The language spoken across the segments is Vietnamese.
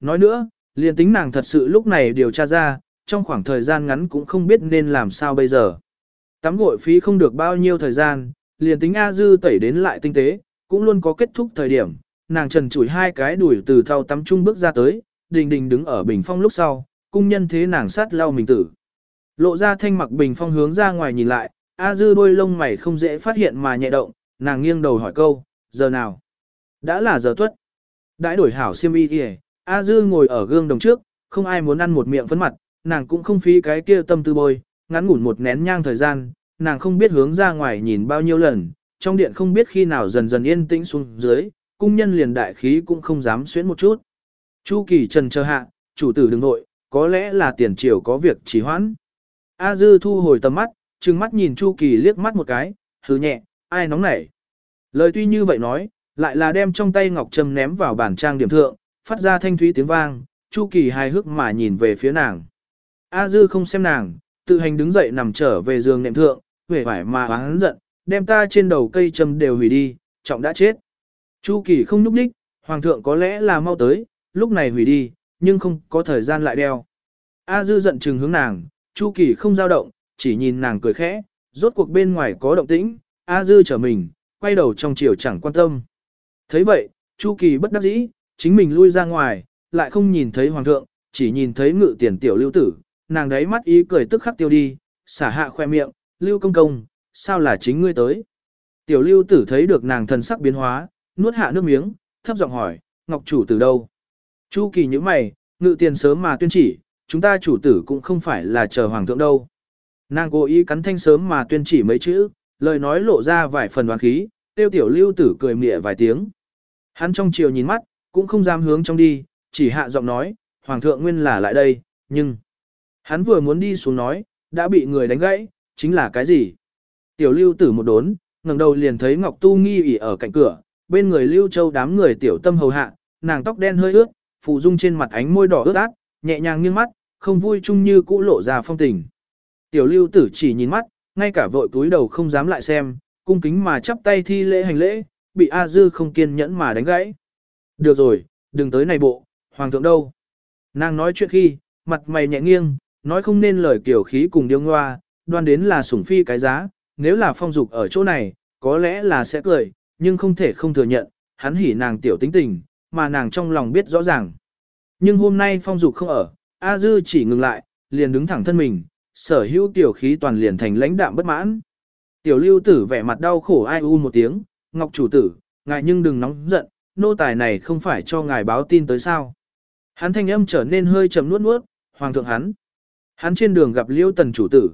Nói nữa, liền tính nàng thật sự lúc này điều tra ra, trong khoảng thời gian ngắn cũng không biết nên làm sao bây giờ. Tắm gội phí không được bao nhiêu thời gian, liền tính A Dư tẩy đến lại tinh tế, cũng luôn có kết thúc thời điểm. Nàng trần chủi hai cái đuổi từ thau tắm trung bước ra tới, đình đình đứng ở bình phong lúc sau, cung nhân thế nàng sát lau mình tử. Lộ ra thanh mặc bình phong hướng ra ngoài nhìn lại, A Dư đôi lông mày không dễ phát hiện mà nhẹ động, nàng nghiêng đầu hỏi câu, giờ nào? Đã là giờ tuất. Đãi đổi hảo xiêm y kìa, A Dư ngồi ở gương đồng trước, không ai muốn ăn một miệng phấn mặt, nàng cũng không phí cái kia tâm tư bôi, ngắn ngủn một nén nhang thời gian, nàng không biết hướng ra ngoài nhìn bao nhiêu lần, trong điện không biết khi nào dần dần yên tĩnh xuống dưới, cung nhân liền đại khí cũng không dám xuyến một chút. Chu Kỳ trần chờ hạ, chủ tử đừng nội, có lẽ là tiền triều có việc trì hoãn. A Dư thu hồi tầm mắt, trừng mắt nhìn Chu Kỳ liếc mắt một cái, hừ nhẹ, ai nóng nảy. Lời tuy như vậy nói, lại là đem trong tay ngọc trâm ném vào bàn trang điểm thượng, phát ra thanh thúy tiếng vang, Chu Kỳ hài hước mà nhìn về phía nàng. A Dư không xem nàng, tự hành đứng dậy nằm trở về giường nệm thượng, vẻ vải mà hắn giận, đem ta trên đầu cây châm đều hủy đi, trọng đã chết. Chu Kỳ không núp đích, hoàng thượng có lẽ là mau tới, lúc này hủy đi, nhưng không có thời gian lại đeo. A Dư giận chừng hướng nàng, Chu Kỳ không dao động, chỉ nhìn nàng cười khẽ, rốt cuộc bên ngoài có động tĩnh, A Dư trở mình, quay đầu trong chiều chẳng quan tâm. thấy vậy, Chu Kỳ bất đắc dĩ, chính mình lui ra ngoài, lại không nhìn thấy hoàng thượng, chỉ nhìn thấy ngự tiền tiểu lưu tử, nàng đấy mắt ý cười tức khắc tiêu đi, xả hạ khoe miệng, lưu công công, sao là chính ngươi tới. Tiểu lưu tử thấy được nàng thần sắc biến hóa, nuốt hạ nước miếng, thấp giọng hỏi, ngọc chủ từ đâu? Chu kỳ như mày, ngự tiền sớm mà tuyên chỉ, chúng ta chủ tử cũng không phải là chờ hoàng thượng đâu. Nàng cố ý cắn thanh sớm mà tuyên chỉ mấy chữ, lời nói lộ ra vài phần đoán khí, tiêu tiểu lưu tử cười mỉa vài tiếng. Hắn trong chiều nhìn mắt, cũng không dám hướng trong đi, chỉ hạ giọng nói, hoàng thượng nguyên là lại đây, nhưng... Hắn vừa muốn đi xuống nói, đã bị người đánh gãy, chính là cái gì? Tiểu lưu tử một đốn, ngẩng đầu liền thấy Ngọc Tu nghi ỉ ở cạnh cửa, bên người lưu châu đám người tiểu tâm hầu hạ, nàng tóc đen hơi ướt, phụ dung trên mặt ánh môi đỏ ướt át, nhẹ nhàng nghiêng mắt, không vui chung như cũ lộ ra phong tình. Tiểu lưu tử chỉ nhìn mắt, ngay cả vội túi đầu không dám lại xem, cung kính mà chắp tay thi lễ hành lễ, bị A Dư không kiên nhẫn mà đánh gãy. Được rồi, đừng tới này bộ, hoàng thượng đâu. Nàng nói chuyện khi, mặt mày nhẹ nghiêng, nói không nên lời kiểu khí cùng điêu ngoa, đoan đến là sủng phi cái giá, nếu là phong dục ở chỗ này, có lẽ là sẽ cười, nhưng không thể không thừa nhận, hắn hỉ nàng tiểu tính tình, mà nàng trong lòng biết rõ ràng. Nhưng hôm nay phong dục không ở, A Dư chỉ ngừng lại, liền đứng thẳng thân mình, sở hữu tiểu khí toàn liền thành lãnh đạm bất mãn. Tiểu lưu tử vẻ mặt đau khổ ai u một tiếng, ngọc chủ tử, ngài nhưng đừng nóng giận, nô tài này không phải cho ngài báo tin tới sao. Hắn thanh âm trở nên hơi trầm nuốt nuốt, hoàng thượng hắn. Hắn trên đường gặp liêu tần chủ tử.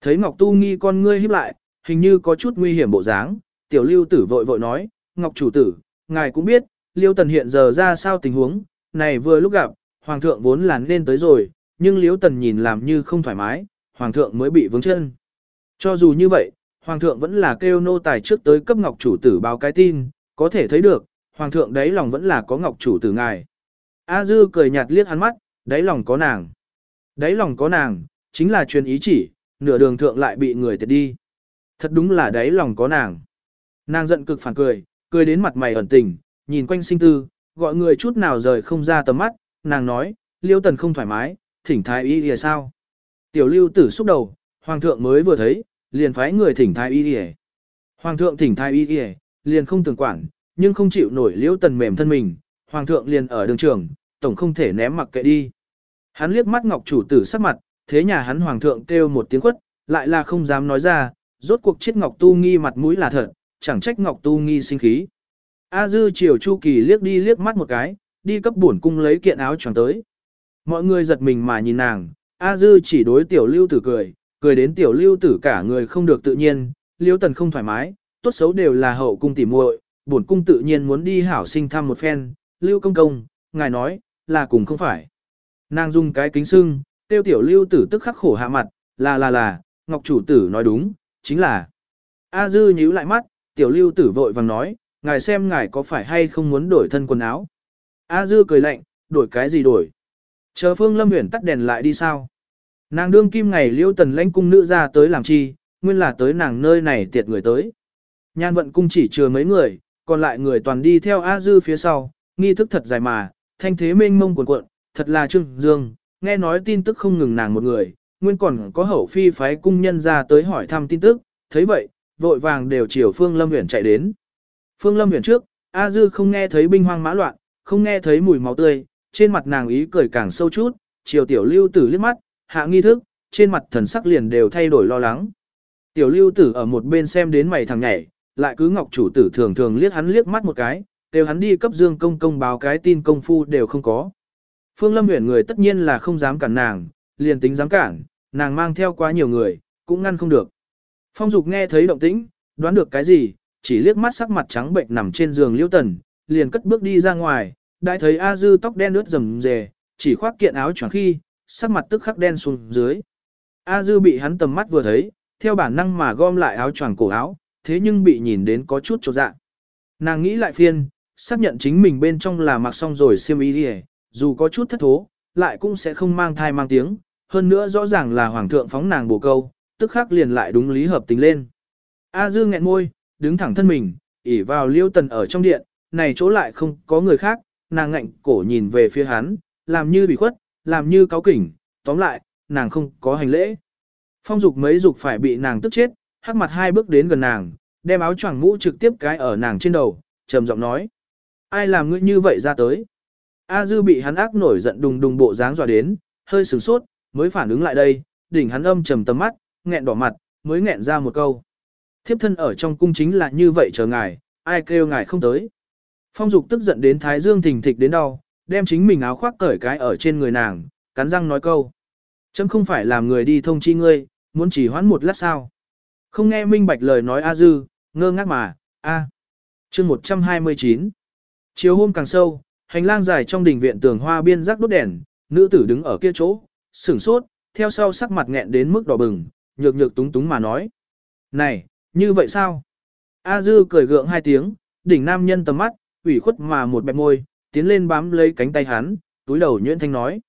Thấy Ngọc Tu nghi con ngươi híp lại, hình như có chút nguy hiểm bộ dáng, tiểu lưu tử vội vội nói, Ngọc chủ tử, ngài cũng biết, liêu tần hiện giờ ra sao tình huống, này vừa lúc gặp, hoàng thượng vốn là nên tới rồi, nhưng liêu tần nhìn làm như không thoải mái, hoàng thượng mới bị vướng chân. Cho dù như vậy, hoàng thượng vẫn là kêu nô tài trước tới cấp Ngọc chủ tử báo cái tin, có thể thấy được, hoàng thượng đấy lòng vẫn là có Ngọc chủ tử ngài. A dư cười nhạt liếc hắn mắt, đáy lòng có nàng. Đáy lòng có nàng, chính là truyền ý chỉ, nửa đường thượng lại bị người tiệt đi. Thật đúng là đáy lòng có nàng. Nàng giận cực phản cười, cười đến mặt mày ẩn tình, nhìn quanh sinh tư, gọi người chút nào rời không ra tầm mắt, nàng nói, liêu tần không thoải mái, thỉnh thái y thì sao? Tiểu lưu tử xúc đầu, hoàng thượng mới vừa thấy, liền phái người thỉnh thái y thì Hoàng thượng thỉnh thái y thì liền không tưởng quản, nhưng không chịu nổi liễu tần mềm thân mình, hoàng thượng liền ở đường trường, tổng không thể ném mặc kệ đi. Hắn liếc mắt ngọc chủ tử sắc mặt, thế nhà hắn hoàng thượng kêu một tiếng quất, lại là không dám nói ra, rốt cuộc chết ngọc tu nghi mặt mũi là thật, chẳng trách ngọc tu nghi sinh khí. A dư chiều chu kỳ liếc đi liếc mắt một cái, đi cấp bổn cung lấy kiện áo choàng tới. Mọi người giật mình mà nhìn nàng, A dư chỉ đối tiểu lưu tử cười, cười đến tiểu lưu tử cả người không được tự nhiên, liễu tần không thoải mái, tốt xấu đều là hậu cung tỉ muội, bổn cung tự nhiên muốn đi hảo sinh thăm một phen, lưu công công, ngài nói, là cùng không phải. Nàng dùng cái kính sưng, tiêu tiểu lưu tử tức khắc khổ hạ mặt, là là là, ngọc chủ tử nói đúng, chính là. A dư nhíu lại mắt, tiểu lưu tử vội vàng nói, ngài xem ngài có phải hay không muốn đổi thân quần áo. A dư cười lạnh, đổi cái gì đổi. Chờ phương lâm huyền tắt đèn lại đi sao. Nàng đương kim ngày liêu tần lãnh cung nữ ra tới làm chi, nguyên là tới nàng nơi này tiệt người tới. Nhan vận cung chỉ chừa mấy người, còn lại người toàn đi theo A dư phía sau, nghi thức thật dài mà, thanh thế mênh mông cuồn cuộn, thật là trương dương, nghe nói tin tức không ngừng nàng một người, nguyên còn có hậu phi phái cung nhân ra tới hỏi thăm tin tức, thấy vậy, vội vàng đều chiều Phương Lâm Huyền chạy đến. Phương Lâm Huyền trước, A Dư không nghe thấy binh hoang mã loạn, không nghe thấy mùi máu tươi, trên mặt nàng ý cười càng sâu chút, chiều tiểu lưu tử liếc mắt, hạ nghi thức, trên mặt thần sắc liền đều thay đổi lo lắng. Tiểu lưu tử ở một bên xem đến mày thằng nhảy, lại cứ ngọc chủ tử thường thường liếc hắn liếc mắt một cái, đều hắn đi cấp dương công công báo cái tin công phu đều không có. Phương Lâm Uyển người tất nhiên là không dám cản nàng, liền tính dám cản, nàng mang theo quá nhiều người, cũng ngăn không được. Phong Dục nghe thấy động tĩnh, đoán được cái gì, chỉ liếc mắt sắc mặt trắng bệnh nằm trên giường Liêu Tần, liền cất bước đi ra ngoài, đã thấy A Dư tóc đen ướt rầm rề, chỉ khoác kiện áo choàng khi, sắc mặt tức khắc đen xuống dưới. A Dư bị hắn tầm mắt vừa thấy, theo bản năng mà gom lại áo choàng cổ áo, thế nhưng bị nhìn đến có chút chột dạ. Nàng nghĩ lại phiên, xác nhận chính mình bên trong là mặc xong rồi xiêm y đi dù có chút thất thố, lại cũng sẽ không mang thai mang tiếng, hơn nữa rõ ràng là hoàng thượng phóng nàng bổ câu, tức khắc liền lại đúng lý hợp tình lên. A Dư nghẹn môi, đứng thẳng thân mình, ỉ vào liêu tần ở trong điện, này chỗ lại không có người khác, nàng ngạnh cổ nhìn về phía hắn, làm như bị khuất, làm như cáo kỉnh, tóm lại, nàng không có hành lễ. Phong dục mấy dục phải bị nàng tức chết, hắc mặt hai bước đến gần nàng, đem áo choàng mũ trực tiếp cái ở nàng trên đầu, trầm giọng nói. Ai làm ngươi như vậy ra tới? A dư bị hắn ác nổi giận đùng đùng bộ dáng dọa đến, hơi sửng sốt, mới phản ứng lại đây, đỉnh hắn âm trầm tầm mắt, nghẹn đỏ mặt, mới nghẹn ra một câu. Thiếp thân ở trong cung chính là như vậy chờ ngài, ai kêu ngài không tới. Phong dục tức giận đến thái dương thình thịch đến đau, đem chính mình áo khoác cởi cái ở trên người nàng, cắn răng nói câu. Chấm không phải làm người đi thông chi ngươi, muốn chỉ hoãn một lát sao. Không nghe minh bạch lời nói A dư, ngơ ngác mà, A. chương 129. Chiều hôm càng sâu, hành lang dài trong đình viện tường hoa biên rắc đốt đèn, nữ tử đứng ở kia chỗ, sửng sốt, theo sau sắc mặt nghẹn đến mức đỏ bừng, nhược nhược túng túng mà nói. Này, như vậy sao? A dư cười gượng hai tiếng, đỉnh nam nhân tầm mắt, ủy khuất mà một bẹp môi, tiến lên bám lấy cánh tay hắn, túi đầu nhuyễn thanh nói.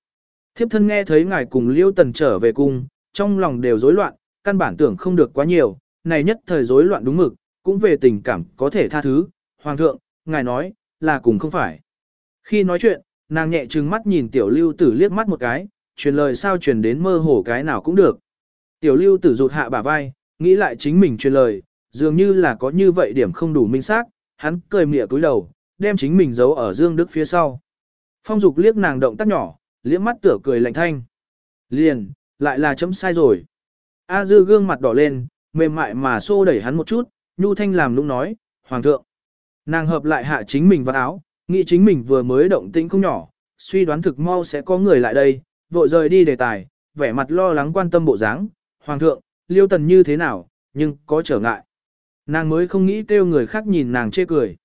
Thiếp thân nghe thấy ngài cùng liêu tần trở về cung, trong lòng đều rối loạn, căn bản tưởng không được quá nhiều, này nhất thời rối loạn đúng mực, cũng về tình cảm có thể tha thứ. Hoàng thượng, ngài nói, là cùng không phải. Khi nói chuyện, nàng nhẹ trừng mắt nhìn tiểu lưu tử liếc mắt một cái, truyền lời sao truyền đến mơ hồ cái nào cũng được. Tiểu lưu tử rụt hạ bả vai, nghĩ lại chính mình truyền lời, dường như là có như vậy điểm không đủ minh xác, hắn cười mỉa cúi đầu, đem chính mình giấu ở Dương Đức phía sau. Phong Dục liếc nàng động tác nhỏ, liếc mắt tựa cười lạnh thanh. Liền, lại là chấm sai rồi. A Dư gương mặt đỏ lên, mềm mại mà xô đẩy hắn một chút, Nhu Thanh làm lúc nói, Hoàng thượng. Nàng hợp lại hạ chính mình vào áo, nghĩ chính mình vừa mới động tĩnh không nhỏ, suy đoán thực mau sẽ có người lại đây, vội rời đi đề tài, vẻ mặt lo lắng quan tâm bộ dáng. Hoàng thượng, liêu tần như thế nào, nhưng có trở ngại. Nàng mới không nghĩ kêu người khác nhìn nàng chê cười.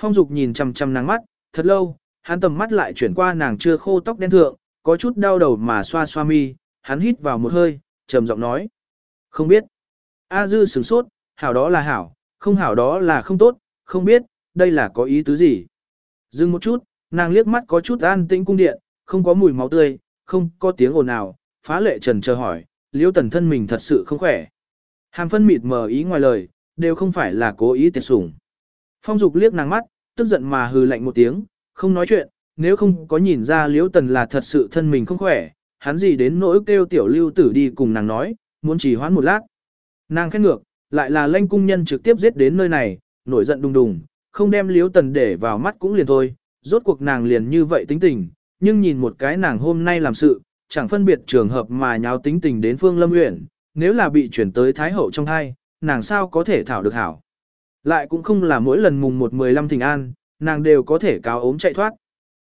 Phong Dục nhìn chằm chằm nàng mắt, thật lâu, hắn tầm mắt lại chuyển qua nàng chưa khô tóc đen thượng, có chút đau đầu mà xoa xoa mi, hắn hít vào một hơi, trầm giọng nói. Không biết. A dư sửng sốt, hảo đó là hảo, không hảo đó là không tốt, không biết, đây là có ý tứ gì. Dừng một chút, nàng liếc mắt có chút an tĩnh cung điện, không có mùi máu tươi, không có tiếng ồn nào, phá lệ trần chờ hỏi, liêu tần thân mình thật sự không khỏe. Hàm phân mịt mờ ý ngoài lời, đều không phải là cố ý tiệt sủng. Phong dục liếc nàng mắt, tức giận mà hừ lạnh một tiếng, không nói chuyện, nếu không có nhìn ra liễu tần là thật sự thân mình không khỏe, hắn gì đến nỗi kêu tiểu lưu tử đi cùng nàng nói, muốn chỉ hoãn một lát. Nàng khét ngược, lại là lanh cung nhân trực tiếp giết đến nơi này, nổi giận đùng đùng, không đem liếu tần để vào mắt cũng liền thôi, rốt cuộc nàng liền như vậy tính tình, nhưng nhìn một cái nàng hôm nay làm sự, chẳng phân biệt trường hợp mà nháo tính tình đến phương lâm uyển, nếu là bị chuyển tới thái hậu trong thai, nàng sao có thể thảo được hảo. Lại cũng không là mỗi lần mùng 1-15 thỉnh an, nàng đều có thể cáo ốm chạy thoát.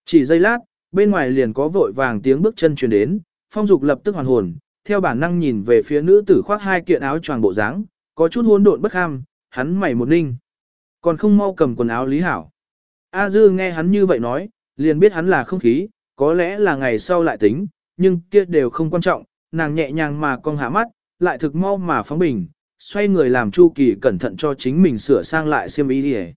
Chỉ giây lát, bên ngoài liền có vội vàng tiếng bước chân truyền đến, phong dục lập tức hoàn hồn, theo bản năng nhìn về phía nữ tử khoác hai kiện áo choàng bộ dáng, có chút hỗn độn bất ham, hắn mày một ninh. Còn không mau cầm quần áo lý hảo. A dư nghe hắn như vậy nói, liền biết hắn là không khí, có lẽ là ngày sau lại tính, nhưng kia đều không quan trọng, nàng nhẹ nhàng mà cong hạ mắt, lại thực mau mà phóng bình, xoay người làm Chu Kỳ cẩn thận cho chính mình sửa sang lại xiêm y đi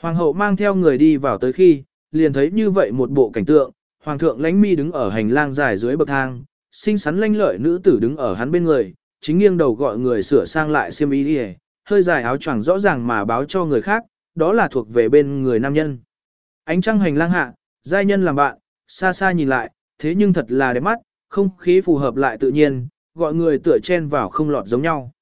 Hoàng hậu mang theo người đi vào tới khi, liền thấy như vậy một bộ cảnh tượng, hoàng thượng lãnh mi đứng ở hành lang dài dưới bậc thang, xinh xắn lanh lợi nữ tử đứng ở hắn bên người, chính nghiêng đầu gọi người sửa sang lại xiêm y đi hơi dài áo choàng rõ ràng mà báo cho người khác, đó là thuộc về bên người nam nhân. Ánh trăng hành lang hạ, giai nhân làm bạn, xa xa nhìn lại, thế nhưng thật là đẹp mắt, không khí phù hợp lại tự nhiên, gọi người tựa chen vào không lọt giống nhau.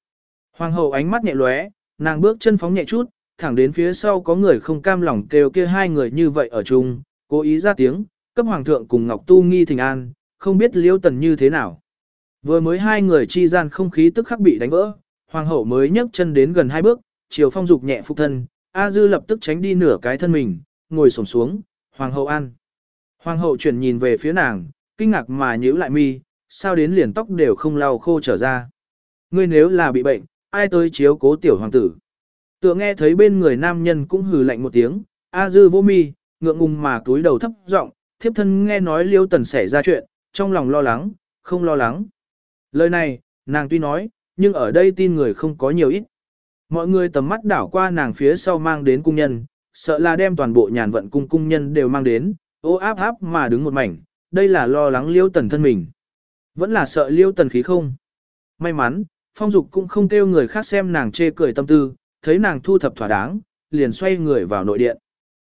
Hoàng hậu ánh mắt nhẹ lóe, nàng bước chân phóng nhẹ chút, thẳng đến phía sau có người không cam lòng kêu kia hai người như vậy ở chung, cố ý ra tiếng, cấp hoàng thượng cùng Ngọc Tu nghi thình an, không biết liêu tần như thế nào. Vừa mới hai người chi gian không khí tức khắc bị đánh vỡ, hoàng hậu mới nhấc chân đến gần hai bước, chiều phong dục nhẹ phục thân, A Dư lập tức tránh đi nửa cái thân mình, ngồi xổm xuống, hoàng hậu ăn. Hoàng hậu chuyển nhìn về phía nàng, kinh ngạc mà nhíu lại mi, sao đến liền tóc đều không lau khô trở ra. Ngươi nếu là bị bệnh, ai tới chiếu cố tiểu hoàng tử. Tựa nghe thấy bên người nam nhân cũng hừ lạnh một tiếng, A dư vô mi, ngượng ngùng mà túi đầu thấp giọng, thiếp thân nghe nói liêu tần xảy ra chuyện, trong lòng lo lắng, không lo lắng. Lời này, nàng tuy nói, nhưng ở đây tin người không có nhiều ít. Mọi người tầm mắt đảo qua nàng phía sau mang đến cung nhân, sợ là đem toàn bộ nhàn vận cung cung nhân đều mang đến, ô áp áp mà đứng một mảnh, đây là lo lắng liêu tần thân mình. Vẫn là sợ liêu tần khí không. May mắn, phong dục cũng không kêu người khác xem nàng chê cười tâm tư, thấy nàng thu thập thỏa đáng, liền xoay người vào nội điện.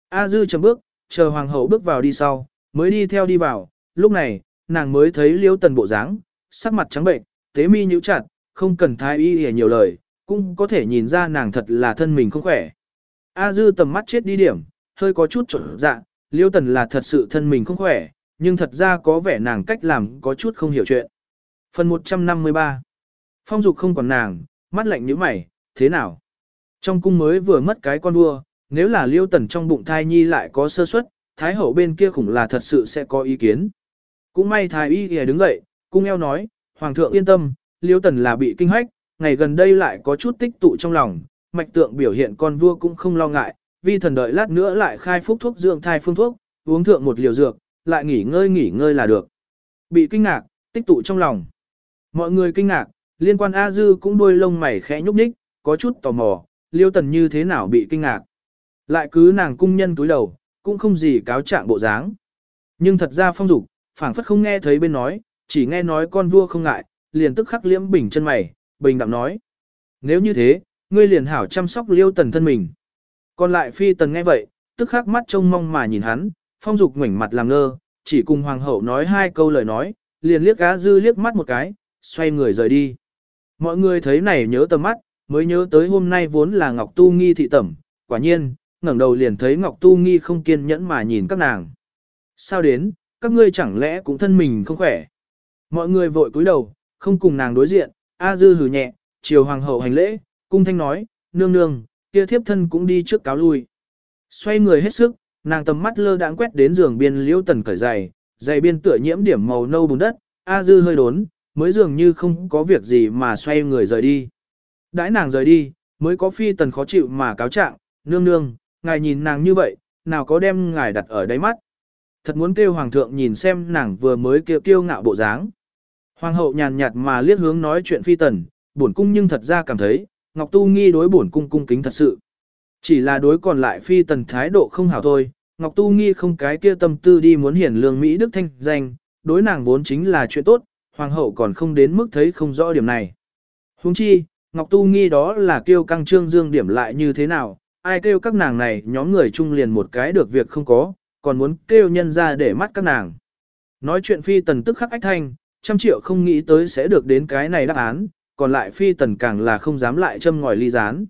A dư chầm bước, chờ hoàng hậu bước vào đi sau, mới đi theo đi vào, lúc này, nàng mới thấy liêu tần bộ dáng, sắc mặt trắng bệnh, tế mi nhíu chặt, không cần thái y hề nhiều lời, cũng có thể nhìn ra nàng thật là thân mình không khỏe. A dư tầm mắt chết đi điểm, hơi có chút trộn dạ, liêu tần là thật sự thân mình không khỏe, nhưng thật ra có vẻ nàng cách làm có chút không hiểu chuyện. Phần 153 Phong dục không còn nàng, mắt lạnh như mày, thế nào? Trong cung mới vừa mất cái con vua, nếu là liêu tần trong bụng thai nhi lại có sơ suất, thái hậu bên kia khủng là thật sự sẽ có ý kiến. Cũng may thái y thì đứng dậy, cung eo nói, hoàng thượng yên tâm, liêu tần là bị kinh hách, ngày gần đây lại có chút tích tụ trong lòng, mạch tượng biểu hiện con vua cũng không lo ngại, vi thần đợi lát nữa lại khai phúc thuốc dưỡng thai phương thuốc, uống thượng một liều dược, lại nghỉ ngơi nghỉ ngơi là được. Bị kinh ngạc, tích tụ trong lòng. Mọi người kinh ngạc, liên quan A Dư cũng đôi lông mày khẽ nhúc nhích, có chút tò mò, liêu tần như thế nào bị kinh ngạc. Lại cứ nàng cung nhân túi đầu, cũng không gì cáo trạng bộ dáng. Nhưng thật ra phong dục, phảng phất không nghe thấy bên nói, chỉ nghe nói con vua không ngại, liền tức khắc liễm bình chân mày, bình đạm nói. Nếu như thế, ngươi liền hảo chăm sóc liêu tần thân mình. Còn lại phi tần nghe vậy, tức khắc mắt trông mong mà nhìn hắn, phong dục ngoảnh mặt làm ngơ, chỉ cùng hoàng hậu nói hai câu lời nói, liền liếc gá dư liếc mắt một cái, xoay người rời đi. Mọi người thấy này nhớ tầm mắt, mới nhớ tới hôm nay vốn là Ngọc Tu Nghi thị tẩm, quả nhiên, ngẩng đầu liền thấy Ngọc Tu Nghi không kiên nhẫn mà nhìn các nàng. Sao đến, các ngươi chẳng lẽ cũng thân mình không khỏe? Mọi người vội cúi đầu, không cùng nàng đối diện, A Dư hừ nhẹ, chiều hoàng hậu hành lễ, cung thanh nói, nương nương, kia thiếp thân cũng đi trước cáo lui. Xoay người hết sức, nàng tầm mắt lơ đãng quét đến giường biên liễu tần cởi giày, giày biên tựa nhiễm điểm màu nâu bùn đất, A Dư hơi đốn, mới dường như không có việc gì mà xoay người rời đi. Đãi nàng rời đi, mới có phi tần khó chịu mà cáo trạng, nương nương, ngài nhìn nàng như vậy, nào có đem ngài đặt ở đáy mắt. Thật muốn kêu hoàng thượng nhìn xem nàng vừa mới kêu kiêu ngạo bộ dáng. Hoàng hậu nhàn nhạt mà liếc hướng nói chuyện phi tần, bổn cung nhưng thật ra cảm thấy, Ngọc Tu nghi đối bổn cung cung kính thật sự. Chỉ là đối còn lại phi tần thái độ không hảo thôi, Ngọc Tu nghi không cái kia tâm tư đi muốn hiển lương Mỹ Đức Thanh danh, đối nàng vốn chính là chuyện tốt, hoàng hậu còn không đến mức thấy không rõ điểm này. Huống chi, Ngọc Tu nghi đó là kêu căng trương dương điểm lại như thế nào, ai kêu các nàng này nhóm người chung liền một cái được việc không có, còn muốn kêu nhân ra để mắt các nàng. Nói chuyện phi tần tức khắc ách thanh, trăm triệu không nghĩ tới sẽ được đến cái này đáp án, còn lại phi tần càng là không dám lại châm ngòi ly gián.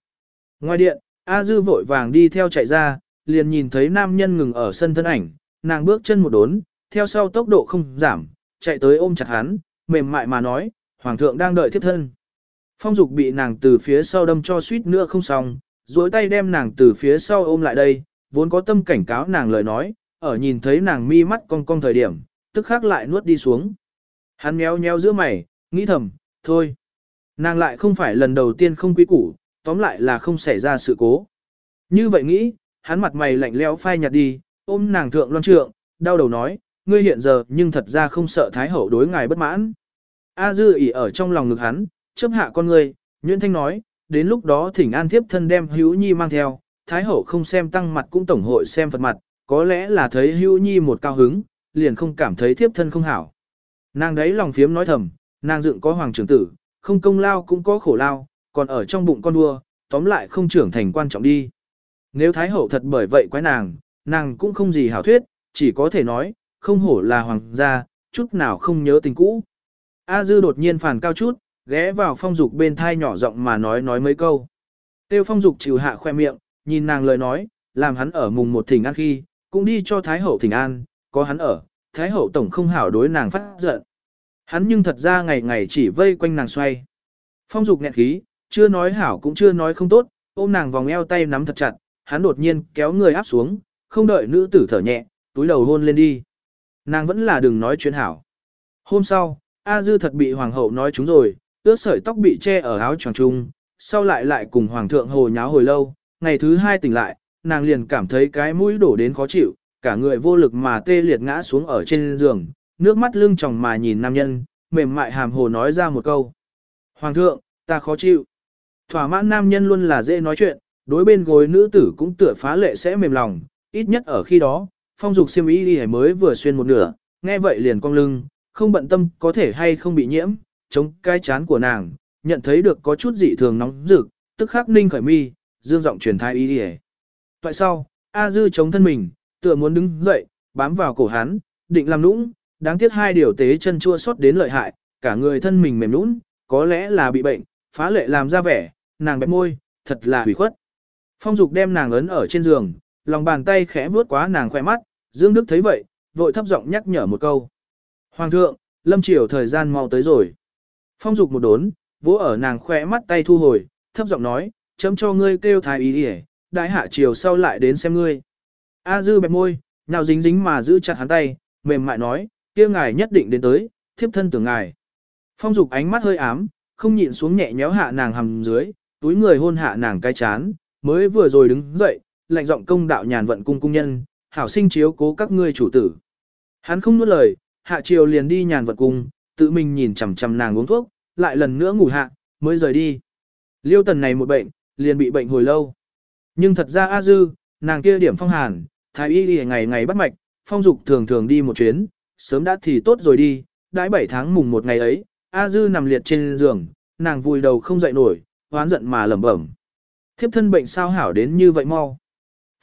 Ngoài điện, A Dư vội vàng đi theo chạy ra, liền nhìn thấy nam nhân ngừng ở sân thân ảnh, nàng bước chân một đốn, theo sau tốc độ không giảm, chạy tới ôm chặt hắn, mềm mại mà nói, Hoàng thượng đang đợi thiếp thân. Phong dục bị nàng từ phía sau đâm cho suýt nữa không xong, duỗi tay đem nàng từ phía sau ôm lại đây, vốn có tâm cảnh cáo nàng lời nói, ở nhìn thấy nàng mi mắt cong cong thời điểm, tức khắc lại nuốt đi xuống. Hắn méo méo giữa mày, nghĩ thầm, thôi. Nàng lại không phải lần đầu tiên không quý củ, tóm lại là không xảy ra sự cố. Như vậy nghĩ, hắn mặt mày lạnh lẽo phai nhạt đi, ôm nàng thượng loan trượng, đau đầu nói, ngươi hiện giờ nhưng thật ra không sợ thái hậu đối ngài bất mãn. A dư ỉ ở trong lòng ngực hắn, chấp hạ con ngươi, Nguyễn Thanh nói, đến lúc đó thỉnh an thiếp thân đem hữu nhi mang theo, thái hậu không xem tăng mặt cũng tổng hội xem phật mặt, có lẽ là thấy hữu nhi một cao hứng, liền không cảm thấy thiếp thân không hảo. Nàng đấy lòng phiếm nói thầm, nàng dựng có hoàng trưởng tử, không công lao cũng có khổ lao, còn ở trong bụng con đua tóm lại không trưởng thành quan trọng đi. Nếu Thái Hậu thật bởi vậy quái nàng, nàng cũng không gì hảo thuyết, chỉ có thể nói, không hổ là hoàng gia, chút nào không nhớ tình cũ. A Dư đột nhiên phản cao chút, ghé vào phong dục bên thai nhỏ giọng mà nói nói mấy câu. Tiêu phong dục chịu hạ khoe miệng, nhìn nàng lời nói, làm hắn ở mùng một thỉnh ăn khi, cũng đi cho Thái Hậu thỉnh an, có hắn ở, Thái Hậu tổng không hảo đối nàng phát giận. Hắn nhưng thật ra ngày ngày chỉ vây quanh nàng xoay. Phong dục nghẹn khí, chưa nói hảo cũng chưa nói không tốt, ôm nàng vòng eo tay nắm thật chặt, hắn đột nhiên kéo người áp xuống, không đợi nữ tử thở nhẹ, túi đầu hôn lên đi. Nàng vẫn là đừng nói chuyện hảo. Hôm sau, A Dư thật bị hoàng hậu nói chúng rồi, ướt sợi tóc bị che ở áo choàng trung, sau lại lại cùng hoàng thượng hồ nháo hồi lâu, ngày thứ hai tỉnh lại, nàng liền cảm thấy cái mũi đổ đến khó chịu, cả người vô lực mà tê liệt ngã xuống ở trên giường, nước mắt lưng tròng mà nhìn nam nhân, mềm mại hàm hồ nói ra một câu. Hoàng thượng, ta khó chịu. Thỏa mãn nam nhân luôn là dễ nói chuyện, đối bên gối nữ tử cũng tựa phá lệ sẽ mềm lòng, ít nhất ở khi đó, phong dục siêm y đi mới vừa xuyên một nửa, nghe vậy liền cong lưng, không bận tâm có thể hay không bị nhiễm, chống cái chán của nàng, nhận thấy được có chút dị thường nóng rực, tức khắc ninh khởi mi, dương giọng truyền thai y đi Tại sau, A Dư chống thân mình, tựa muốn đứng dậy, bám vào cổ hắn, định làm nũng, đáng tiếc hai điều tế chân chua xót đến lợi hại, cả người thân mình mềm nũng, có lẽ là bị bệnh, phá lệ làm ra vẻ, nàng bẹp môi, thật là hủy khuất. Phong Dục đem nàng ấn ở trên giường, lòng bàn tay khẽ vuốt quá nàng khỏe mắt, Dương Đức thấy vậy, vội thấp giọng nhắc nhở một câu. Hoàng thượng, lâm triều thời gian mau tới rồi. Phong Dục một đốn, vỗ ở nàng khỏe mắt tay thu hồi, thấp giọng nói, chấm cho ngươi kêu thái ý đi đại hạ triều sau lại đến xem ngươi. A dư bẹp môi, nào dính dính mà giữ chặt hắn tay, mềm mại nói, kia ngài nhất định đến tới, thiếp thân tưởng ngài. Phong dục ánh mắt hơi ám, không nhịn xuống nhẹ nhéo hạ nàng hầm dưới, túi người hôn hạ nàng cái chán, mới vừa rồi đứng dậy, lạnh giọng công đạo nhàn vận cung cung nhân, hảo sinh chiếu cố các ngươi chủ tử. Hắn không nuốt lời, hạ triều liền đi nhàn vận cung, tự mình nhìn chằm chằm nàng uống thuốc, lại lần nữa ngủ hạ, mới rời đi. Liêu tần này một bệnh, liền bị bệnh hồi lâu. Nhưng thật ra A Dư, nàng kia điểm phong hàn, thái y đi ngày ngày bắt mạch, phong dục thường thường đi một chuyến, sớm đã thì tốt rồi đi, đãi 7 tháng mùng một ngày ấy, A Dư nằm liệt trên giường, nàng vùi đầu không dậy nổi, hoán giận mà lẩm bẩm. Thiếp thân bệnh sao hảo đến như vậy mau.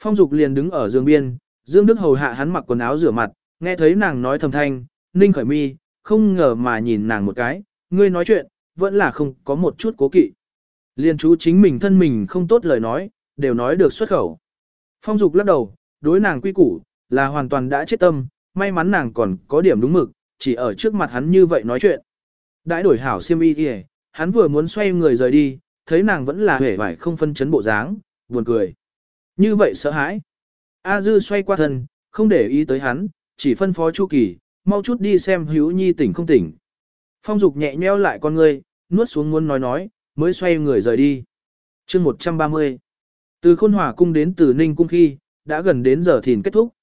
Phong dục liền đứng ở giường biên, Dương Đức hầu hạ hắn mặc quần áo rửa mặt, nghe thấy nàng nói thầm thanh, ninh khởi mi, không ngờ mà nhìn nàng một cái, ngươi nói chuyện, vẫn là không có một chút cố kỵ. Liên chú chính mình thân mình không tốt lời nói, đều nói được xuất khẩu. Phong dục lắc đầu, đối nàng quy củ, là hoàn toàn đã chết tâm, may mắn nàng còn có điểm đúng mực, chỉ ở trước mặt hắn như vậy nói chuyện. Đãi đổi hảo siêm y kìa, hắn vừa muốn xoay người rời đi, thấy nàng vẫn là hể vải không phân chấn bộ dáng, buồn cười. Như vậy sợ hãi. A dư xoay qua thân, không để ý tới hắn, chỉ phân phó Chu Kỳ, mau chút đi xem hữu nhi tỉnh không tỉnh. Phong dục nhẹ nheo lại con ngươi, nuốt xuống muốn nói nói, mới xoay người rời đi. chương 130 từ khôn hòa cung đến từ ninh cung khi, đã gần đến giờ thìn kết thúc.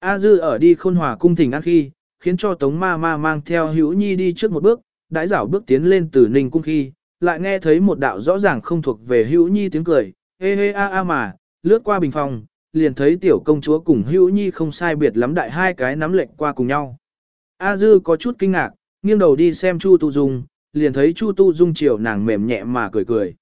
A dư ở đi khôn hòa cung thỉnh ăn khi, khiến cho tống ma ma mang theo hữu nhi đi trước một bước, đãi dảo bước tiến lên từ ninh cung khi, lại nghe thấy một đạo rõ ràng không thuộc về hữu nhi tiếng cười, hê hê a a mà, lướt qua bình phòng, liền thấy tiểu công chúa cùng hữu nhi không sai biệt lắm đại hai cái nắm lệnh qua cùng nhau. A dư có chút kinh ngạc, nghiêng đầu đi xem Chu Tu Dung, liền thấy Chu Tu Dung chiều nàng mềm nhẹ mà cười cười.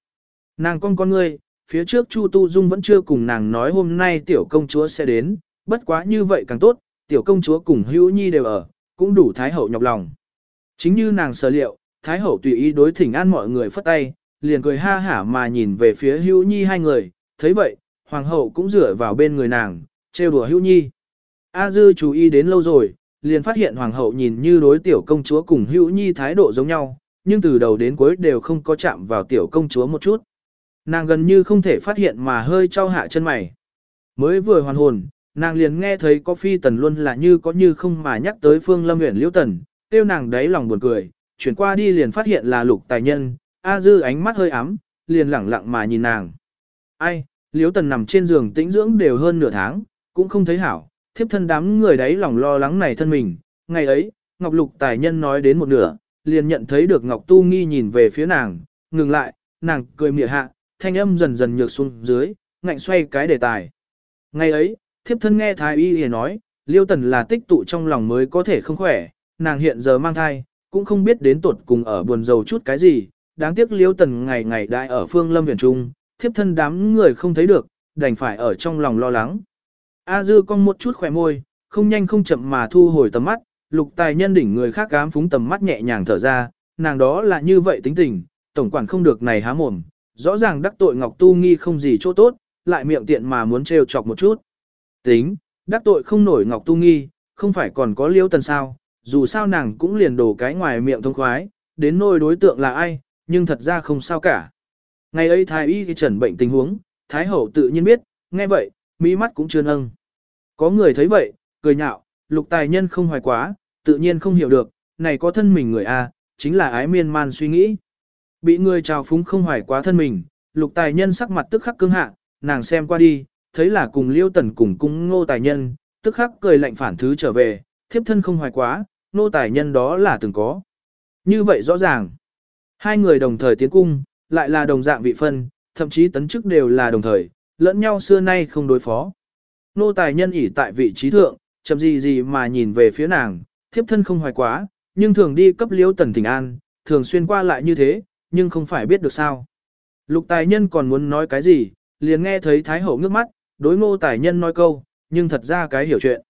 Nàng con con ngươi, phía trước Chu Tu Dung vẫn chưa cùng nàng nói hôm nay tiểu công chúa sẽ đến, bất quá như vậy càng tốt, tiểu công chúa cùng hữu nhi đều ở, cũng đủ thái hậu nhọc lòng. Chính như nàng sở liệu, thái hậu tùy ý đối thỉnh an mọi người phất tay, liền cười ha hả mà nhìn về phía hữu nhi hai người, thấy vậy, hoàng hậu cũng dựa vào bên người nàng, trêu đùa hữu nhi. A dư chú ý đến lâu rồi, liền phát hiện hoàng hậu nhìn như đối tiểu công chúa cùng hữu nhi thái độ giống nhau, nhưng từ đầu đến cuối đều không có chạm vào tiểu công chúa một chút. Nàng gần như không thể phát hiện mà hơi trao hạ chân mày. Mới vừa hoàn hồn, nàng liền nghe thấy có phi tần luôn là như có như không mà nhắc tới phương lâm huyện liễu tần, tiêu nàng đáy lòng buồn cười, chuyển qua đi liền phát hiện là lục tài nhân, A dư ánh mắt hơi ấm, liền lẳng lặng mà nhìn nàng. Ai, liễu tần nằm trên giường tĩnh dưỡng đều hơn nửa tháng, cũng không thấy hảo, thiếp thân đám người đấy lòng lo lắng này thân mình. Ngày ấy, Ngọc Lục tài nhân nói đến một nửa, liền nhận thấy được Ngọc Tu Nghi nhìn về phía nàng, ngừng lại, nàng cười mỉa hạ, thanh âm dần dần nhược xuống dưới, ngạnh xoay cái đề tài. Ngày ấy, thiếp thân nghe Thái Y hề nói, Liêu Tần là tích tụ trong lòng mới có thể không khỏe, nàng hiện giờ mang thai, cũng không biết đến tuột cùng ở buồn giàu chút cái gì, đáng tiếc Liêu Tần ngày ngày đại ở phương Lâm Huyền Trung, thiếp thân đám người không thấy được, đành phải ở trong lòng lo lắng. A Dư con một chút khỏe môi, không nhanh không chậm mà thu hồi tầm mắt, lục tài nhân đỉnh người khác cám phúng tầm mắt nhẹ nhàng thở ra, nàng đó là như vậy tính tình, tổng quản không được này há mồm, rõ ràng đắc tội Ngọc Tu Nghi không gì chỗ tốt, lại miệng tiện mà muốn trêu chọc một chút. Tính, đắc tội không nổi Ngọc Tu Nghi, không phải còn có liêu tần sao, dù sao nàng cũng liền đổ cái ngoài miệng thông khoái, đến nôi đối tượng là ai, nhưng thật ra không sao cả. Ngày ấy thái y trần bệnh tình huống, thái hậu tự nhiên biết, nghe vậy, mỹ mắt cũng chưa nâng. Có người thấy vậy, cười nhạo, lục tài nhân không hoài quá, tự nhiên không hiểu được, này có thân mình người a, chính là ái miên man suy nghĩ. Bị người trào phúng không hoài quá thân mình, lục tài nhân sắc mặt tức khắc cứng hạ, nàng xem qua đi, thấy là cùng liêu tần cùng cung ngô tài nhân, tức khắc cười lạnh phản thứ trở về, thiếp thân không hoài quá, nô tài nhân đó là từng có. Như vậy rõ ràng, hai người đồng thời tiến cung, lại là đồng dạng vị phân, thậm chí tấn chức đều là đồng thời, lẫn nhau xưa nay không đối phó. Nô tài nhân ỉ tại vị trí thượng, chậm gì gì mà nhìn về phía nàng, thiếp thân không hoài quá, nhưng thường đi cấp liêu tần thỉnh an, thường xuyên qua lại như thế, nhưng không phải biết được sao. Lục tài nhân còn muốn nói cái gì, liền nghe thấy Thái Hậu ngước mắt, đối ngô tài nhân nói câu, nhưng thật ra cái hiểu chuyện.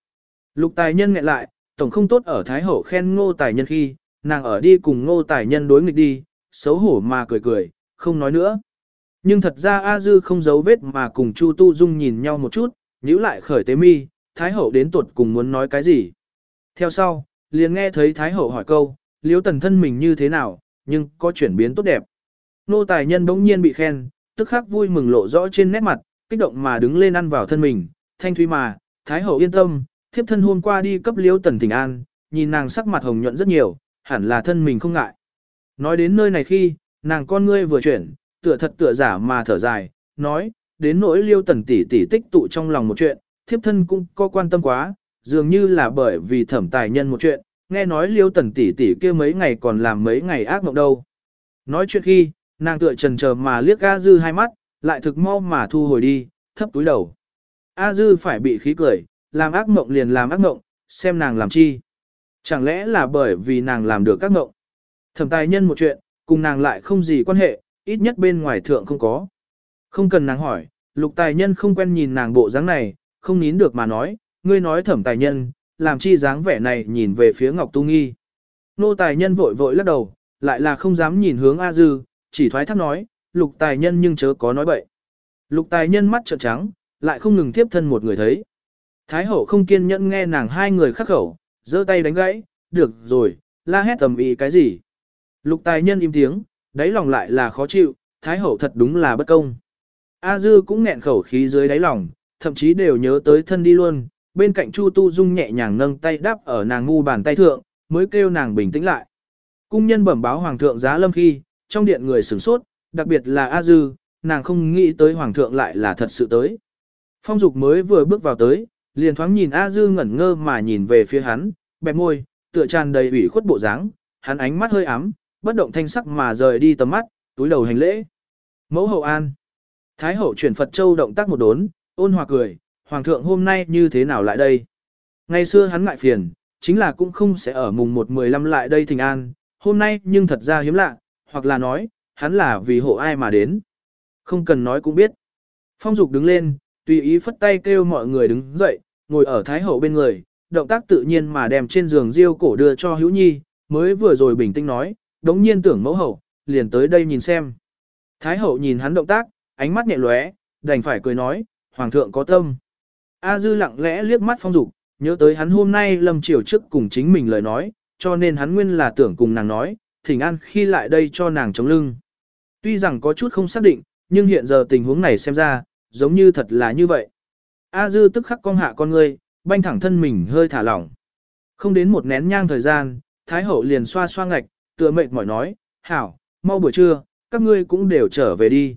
Lục tài nhân nghẹn lại, tổng không tốt ở Thái Hậu khen ngô tài nhân khi, nàng ở đi cùng ngô tài nhân đối nghịch đi, xấu hổ mà cười cười, không nói nữa. Nhưng thật ra A Dư không giấu vết mà cùng Chu Tu Dung nhìn nhau một chút, nhíu lại khởi tế mi, Thái Hậu đến tuột cùng muốn nói cái gì. Theo sau, liền nghe thấy Thái Hậu hỏi câu, liếu tần thân mình như thế nào, nhưng có chuyển biến tốt đẹp. Nô tài nhân bỗng nhiên bị khen, tức khắc vui mừng lộ rõ trên nét mặt, kích động mà đứng lên ăn vào thân mình, thanh thúy mà, Thái Hậu yên tâm, thiếp thân hôm qua đi cấp liêu tần tỉnh an, nhìn nàng sắc mặt hồng nhuận rất nhiều, hẳn là thân mình không ngại. Nói đến nơi này khi, nàng con ngươi vừa chuyển, tựa thật tựa giả mà thở dài, nói, đến nỗi liêu tần tỷ tỷ tích tụ trong lòng một chuyện, thiếp thân cũng có quan tâm quá, dường như là bởi vì thẩm tài nhân một chuyện, nghe nói liêu tần tỷ tỷ kia mấy ngày còn làm mấy ngày ác mộng đâu. Nói chuyện khi, nàng tựa trần chờ mà liếc A Dư hai mắt, lại thực mau mà thu hồi đi, thấp túi đầu. A Dư phải bị khí cười, làm ác mộng liền làm ác mộng, xem nàng làm chi. Chẳng lẽ là bởi vì nàng làm được ác mộng. Thẩm tài nhân một chuyện, cùng nàng lại không gì quan hệ, ít nhất bên ngoài thượng không có. Không cần nàng hỏi, lục tài nhân không quen nhìn nàng bộ dáng này, không nín được mà nói, ngươi nói thẩm tài nhân, làm chi dáng vẻ này nhìn về phía Ngọc Tu Nghi. Nô tài nhân vội vội lắc đầu, lại là không dám nhìn hướng A Dư, chỉ thoái thác nói, lục tài nhân nhưng chớ có nói bậy. Lục tài nhân mắt trợn trắng, lại không ngừng tiếp thân một người thấy. Thái hậu không kiên nhẫn nghe nàng hai người khắc khẩu, giơ tay đánh gãy, được rồi, la hét tầm ý cái gì. Lục tài nhân im tiếng, đáy lòng lại là khó chịu, thái hậu thật đúng là bất công. A dư cũng nghẹn khẩu khí dưới đáy lòng, thậm chí đều nhớ tới thân đi luôn, bên cạnh Chu Tu Dung nhẹ nhàng nâng tay đáp ở nàng ngu bàn tay thượng, mới kêu nàng bình tĩnh lại. Cung nhân bẩm báo hoàng thượng giá lâm khi, trong điện người sửng sốt, đặc biệt là A Dư, nàng không nghĩ tới hoàng thượng lại là thật sự tới. Phong Dục mới vừa bước vào tới, liền thoáng nhìn A Dư ngẩn ngơ mà nhìn về phía hắn, bẹp môi, tựa tràn đầy ủy khuất bộ dáng, hắn ánh mắt hơi ám, bất động thanh sắc mà rời đi tầm mắt, túi đầu hành lễ. Mẫu hậu an. Thái hậu chuyển Phật Châu động tác một đốn, ôn hòa cười, hoàng thượng hôm nay như thế nào lại đây? Ngày xưa hắn ngại phiền, chính là cũng không sẽ ở mùng 1-15 lại đây thình an, hôm nay nhưng thật ra hiếm lạ, hoặc là nói, hắn là vì hộ ai mà đến. Không cần nói cũng biết. Phong Dục đứng lên, tùy ý phất tay kêu mọi người đứng dậy, ngồi ở Thái Hậu bên người, động tác tự nhiên mà đem trên giường riêu cổ đưa cho Hữu Nhi, mới vừa rồi bình tĩnh nói, đống nhiên tưởng mẫu hậu, liền tới đây nhìn xem. Thái Hậu nhìn hắn động tác, ánh mắt nhẹ lóe, đành phải cười nói, Hoàng thượng có tâm. A Dư lặng lẽ liếc mắt Phong Dục, nhớ tới hắn hôm nay lâm chiều trước cùng chính mình lời nói, cho nên hắn nguyên là tưởng cùng nàng nói, thỉnh an khi lại đây cho nàng chống lưng. Tuy rằng có chút không xác định, nhưng hiện giờ tình huống này xem ra, giống như thật là như vậy. A dư tức khắc cong hạ con ngươi, banh thẳng thân mình hơi thả lỏng. Không đến một nén nhang thời gian, Thái hậu liền xoa xoa ngạch, tựa mệt mỏi nói, hảo, mau buổi trưa, các ngươi cũng đều trở về đi.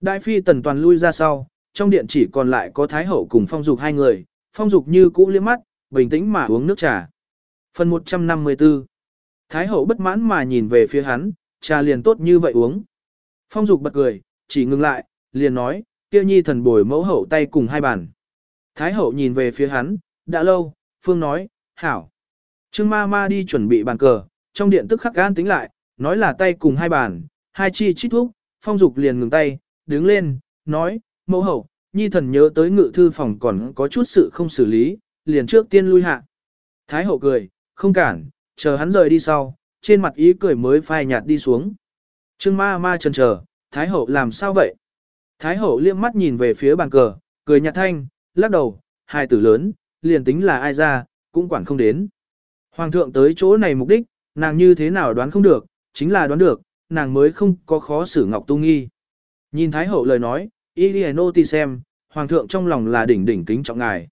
Đại phi tần toàn lui ra sau, trong điện chỉ còn lại có Thái hậu cùng phong dục hai người, phong dục như cũ liếc mắt, bình tĩnh mà uống nước trà. Phần 154 Thái hậu bất mãn mà nhìn về phía hắn, trà liền tốt như vậy uống. Phong dục bật cười, chỉ ngừng lại, liền nói, kia nhi thần bồi mẫu hậu tay cùng hai bàn. Thái hậu nhìn về phía hắn, đã lâu, phương nói, hảo. Trương ma ma đi chuẩn bị bàn cờ, trong điện tức khắc gan tính lại, nói là tay cùng hai bàn, hai chi chít thuốc, phong dục liền ngừng tay, đứng lên, nói, mẫu hậu, nhi thần nhớ tới ngự thư phòng còn có chút sự không xử lý, liền trước tiên lui hạ. Thái hậu cười, không cản, chờ hắn rời đi sau, trên mặt ý cười mới phai nhạt đi xuống. Trương ma ma chần chờ, Thái hậu làm sao vậy? Thái hậu liếc mắt nhìn về phía bàn cờ, cười nhạt thanh, lắc đầu, hai tử lớn, liền tính là ai ra, cũng quản không đến. Hoàng thượng tới chỗ này mục đích, nàng như thế nào đoán không được, chính là đoán được, nàng mới không có khó xử Ngọc Tu Nghi. Nhìn Thái hậu lời nói, Ilianoti xem, Hoàng thượng trong lòng là đỉnh đỉnh kính trọng ngài.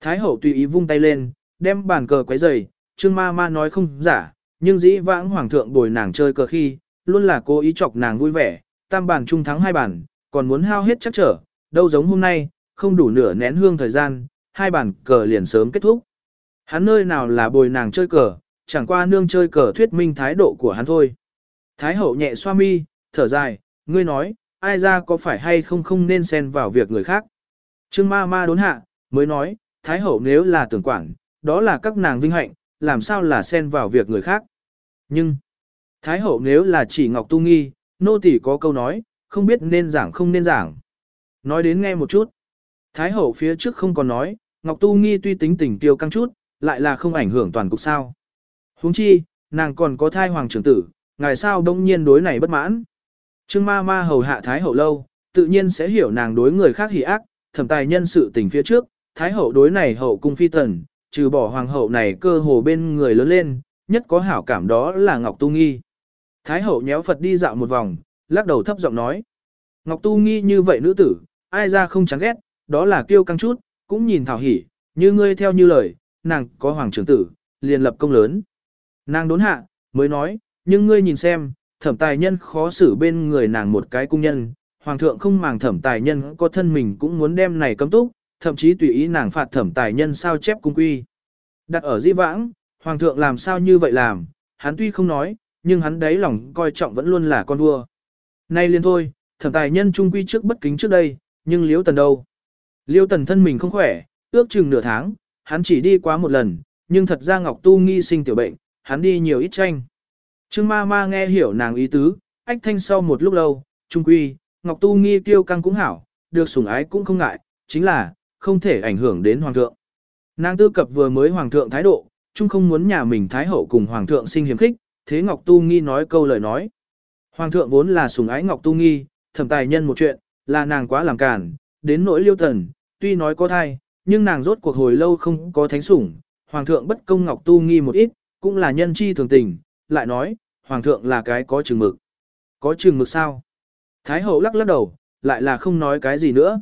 Thái hậu tùy ý vung tay lên, đem bàn cờ quấy dày, Trương ma ma nói không giả, nhưng dĩ vãng Hoàng thượng bồi nàng chơi cờ khi, luôn là cố ý chọc nàng vui vẻ, tam bàn trung thắng hai bàn, còn muốn hao hết chắc trở, đâu giống hôm nay, không đủ nửa nén hương thời gian, hai bàn cờ liền sớm kết thúc. Hắn nơi nào là bồi nàng chơi cờ, chẳng qua nương chơi cờ thuyết minh thái độ của hắn thôi. Thái hậu nhẹ xoa mi, thở dài, ngươi nói, ai ra có phải hay không không nên xen vào việc người khác. Trương ma ma đốn hạ, mới nói, Thái hậu nếu là tưởng quản, đó là các nàng vinh hạnh, làm sao là xen vào việc người khác. Nhưng, Thái hậu nếu là chỉ Ngọc Tu Nghi, nô tỳ có câu nói, không biết nên giảng không nên giảng. Nói đến nghe một chút. Thái hậu phía trước không còn nói, Ngọc Tu Nghi tuy tính tình tiêu căng chút, lại là không ảnh hưởng toàn cục sao. huống chi, nàng còn có thai hoàng trưởng tử, ngài sao đông nhiên đối này bất mãn. Trương ma ma hầu hạ Thái hậu lâu, tự nhiên sẽ hiểu nàng đối người khác hỉ ác, thẩm tài nhân sự tình phía trước, Thái hậu đối này hậu cung phi tần, trừ bỏ hoàng hậu này cơ hồ bên người lớn lên, nhất có hảo cảm đó là Ngọc Tu Nghi. Thái hậu nhéo Phật đi dạo một vòng, lắc đầu thấp giọng nói. Ngọc Tu Nghi như vậy nữ tử, ai ra không chán ghét, đó là kiêu căng chút, cũng nhìn thảo hỉ, như ngươi theo như lời, nàng có hoàng trưởng tử, liền lập công lớn. Nàng đốn hạ, mới nói, nhưng ngươi nhìn xem, thẩm tài nhân khó xử bên người nàng một cái cung nhân, hoàng thượng không màng thẩm tài nhân có thân mình cũng muốn đem này cấm túc, thậm chí tùy ý nàng phạt thẩm tài nhân sao chép cung quy. Đặt ở di vãng, hoàng thượng làm sao như vậy làm, hắn tuy không nói, nhưng hắn đấy lòng coi trọng vẫn luôn là con vua. Nay liền thôi, thẩm tài nhân trung quy trước bất kính trước đây, nhưng liễu tần đâu. Liễu tần thân mình không khỏe, ước chừng nửa tháng, hắn chỉ đi quá một lần, nhưng thật ra Ngọc Tu nghi sinh tiểu bệnh, hắn đi nhiều ít tranh. Trương ma ma nghe hiểu nàng ý tứ, ách thanh sau một lúc lâu, trung quy, Ngọc Tu nghi tiêu căng cũng hảo, được sủng ái cũng không ngại, chính là, không thể ảnh hưởng đến hoàng thượng. Nàng tư cập vừa mới hoàng thượng thái độ, chung không muốn nhà mình thái hậu cùng hoàng thượng sinh hiểm khích, thế Ngọc Tu nghi nói câu lời nói. Hoàng thượng vốn là sủng ái Ngọc Tu nghi, thẩm tài nhân một chuyện, là nàng quá làm cản, đến nỗi liêu thần, tuy nói có thai, nhưng nàng rốt cuộc hồi lâu không có thánh sủng, hoàng thượng bất công Ngọc Tu nghi một ít, cũng là nhân chi thường tình, lại nói, hoàng thượng là cái có chừng mực. Có chừng mực sao? Thái hậu lắc lắc đầu, lại là không nói cái gì nữa.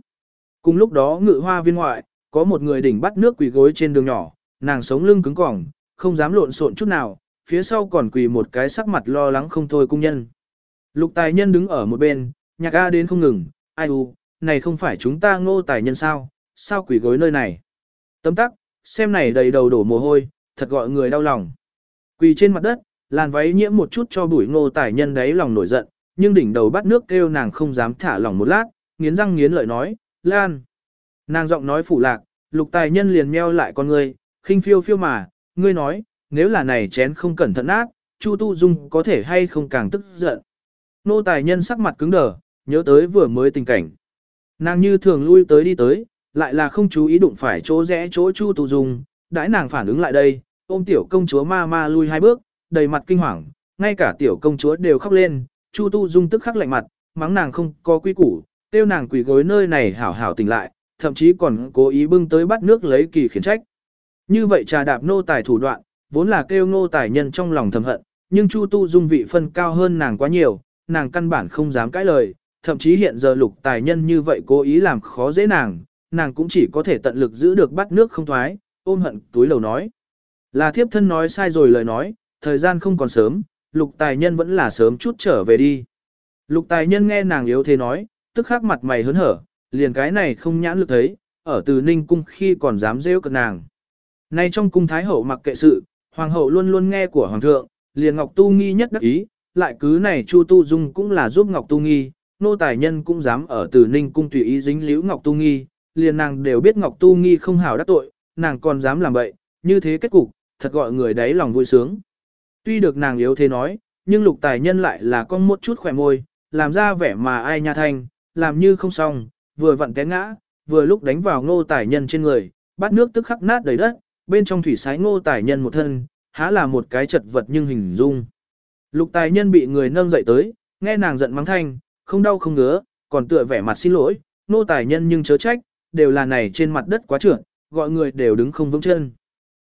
Cùng lúc đó ngự hoa viên ngoại, có một người đỉnh bắt nước quỳ gối trên đường nhỏ, nàng sống lưng cứng cỏng, không dám lộn xộn chút nào, phía sau còn quỳ một cái sắc mặt lo lắng không thôi cung nhân. Lục tài nhân đứng ở một bên, nhạc A đến không ngừng, ai u, này không phải chúng ta ngô tài nhân sao, sao quỳ gối nơi này. Tấm tắc, xem này đầy đầu đổ mồ hôi, thật gọi người đau lòng. Quỳ trên mặt đất, làn váy nhiễm một chút cho bụi ngô tài nhân đấy lòng nổi giận, nhưng đỉnh đầu bắt nước kêu nàng không dám thả lỏng một lát, nghiến răng nghiến lợi nói, Lan. Nàng giọng nói phủ lạc, lục tài nhân liền meo lại con ngươi, khinh phiêu phiêu mà, ngươi nói, nếu là này chén không cẩn thận ác Chu Tu Dung có thể hay không càng tức giận. Nô tài nhân sắc mặt cứng đờ, nhớ tới vừa mới tình cảnh. Nàng như thường lui tới đi tới, lại là không chú ý đụng phải chỗ rẽ chỗ Chu Tu Dung, đãi nàng phản ứng lại đây, ôm tiểu công chúa ma ma lui hai bước, đầy mặt kinh hoàng, ngay cả tiểu công chúa đều khóc lên, Chu Tu Dung tức khắc lạnh mặt, mắng nàng không có quy củ, tiêu nàng quỳ gối nơi này hảo hảo tỉnh lại, thậm chí còn cố ý bưng tới bắt nước lấy kỳ khiển trách. Như vậy trà đạp nô tài thủ đoạn, vốn là kêu nô tài nhân trong lòng thầm hận, nhưng Chu Tu Dung vị phân cao hơn nàng quá nhiều, nàng căn bản không dám cãi lời, thậm chí hiện giờ lục tài nhân như vậy cố ý làm khó dễ nàng, nàng cũng chỉ có thể tận lực giữ được bắt nước không thoái, ôm hận túi lầu nói. Là thiếp thân nói sai rồi lời nói, thời gian không còn sớm, lục tài nhân vẫn là sớm chút trở về đi. Lục tài nhân nghe nàng yếu thế nói, tức khắc mặt mày hớn hở, liền cái này không nhãn lực thấy, ở từ ninh cung khi còn dám rêu cực nàng. Nay trong cung thái hậu mặc kệ sự, hoàng hậu luôn luôn nghe của hoàng thượng, liền ngọc tu nghi nhất đắc ý, lại cứ này chu tu dung cũng là giúp ngọc tu nghi, nô tài nhân cũng dám ở từ ninh cung tùy ý dính liễu ngọc tu nghi, liền nàng đều biết ngọc tu nghi không hảo đắc tội, nàng còn dám làm vậy, như thế kết cục, thật gọi người đấy lòng vui sướng. Tuy được nàng yếu thế nói, nhưng lục tài nhân lại là con một chút khỏe môi, làm ra vẻ mà ai nha thanh, làm như không xong, vừa vặn té ngã, vừa lúc đánh vào ngô tài nhân trên người, bát nước tức khắc nát đầy đất, bên trong thủy sái ngô tài nhân một thân, há là một cái chật vật nhưng hình dung. Lục tài nhân bị người nâng dậy tới, nghe nàng giận mắng thanh, không đau không ngứa, còn tựa vẻ mặt xin lỗi, Ngô tài nhân nhưng chớ trách, đều là này trên mặt đất quá trượt, gọi người đều đứng không vững chân.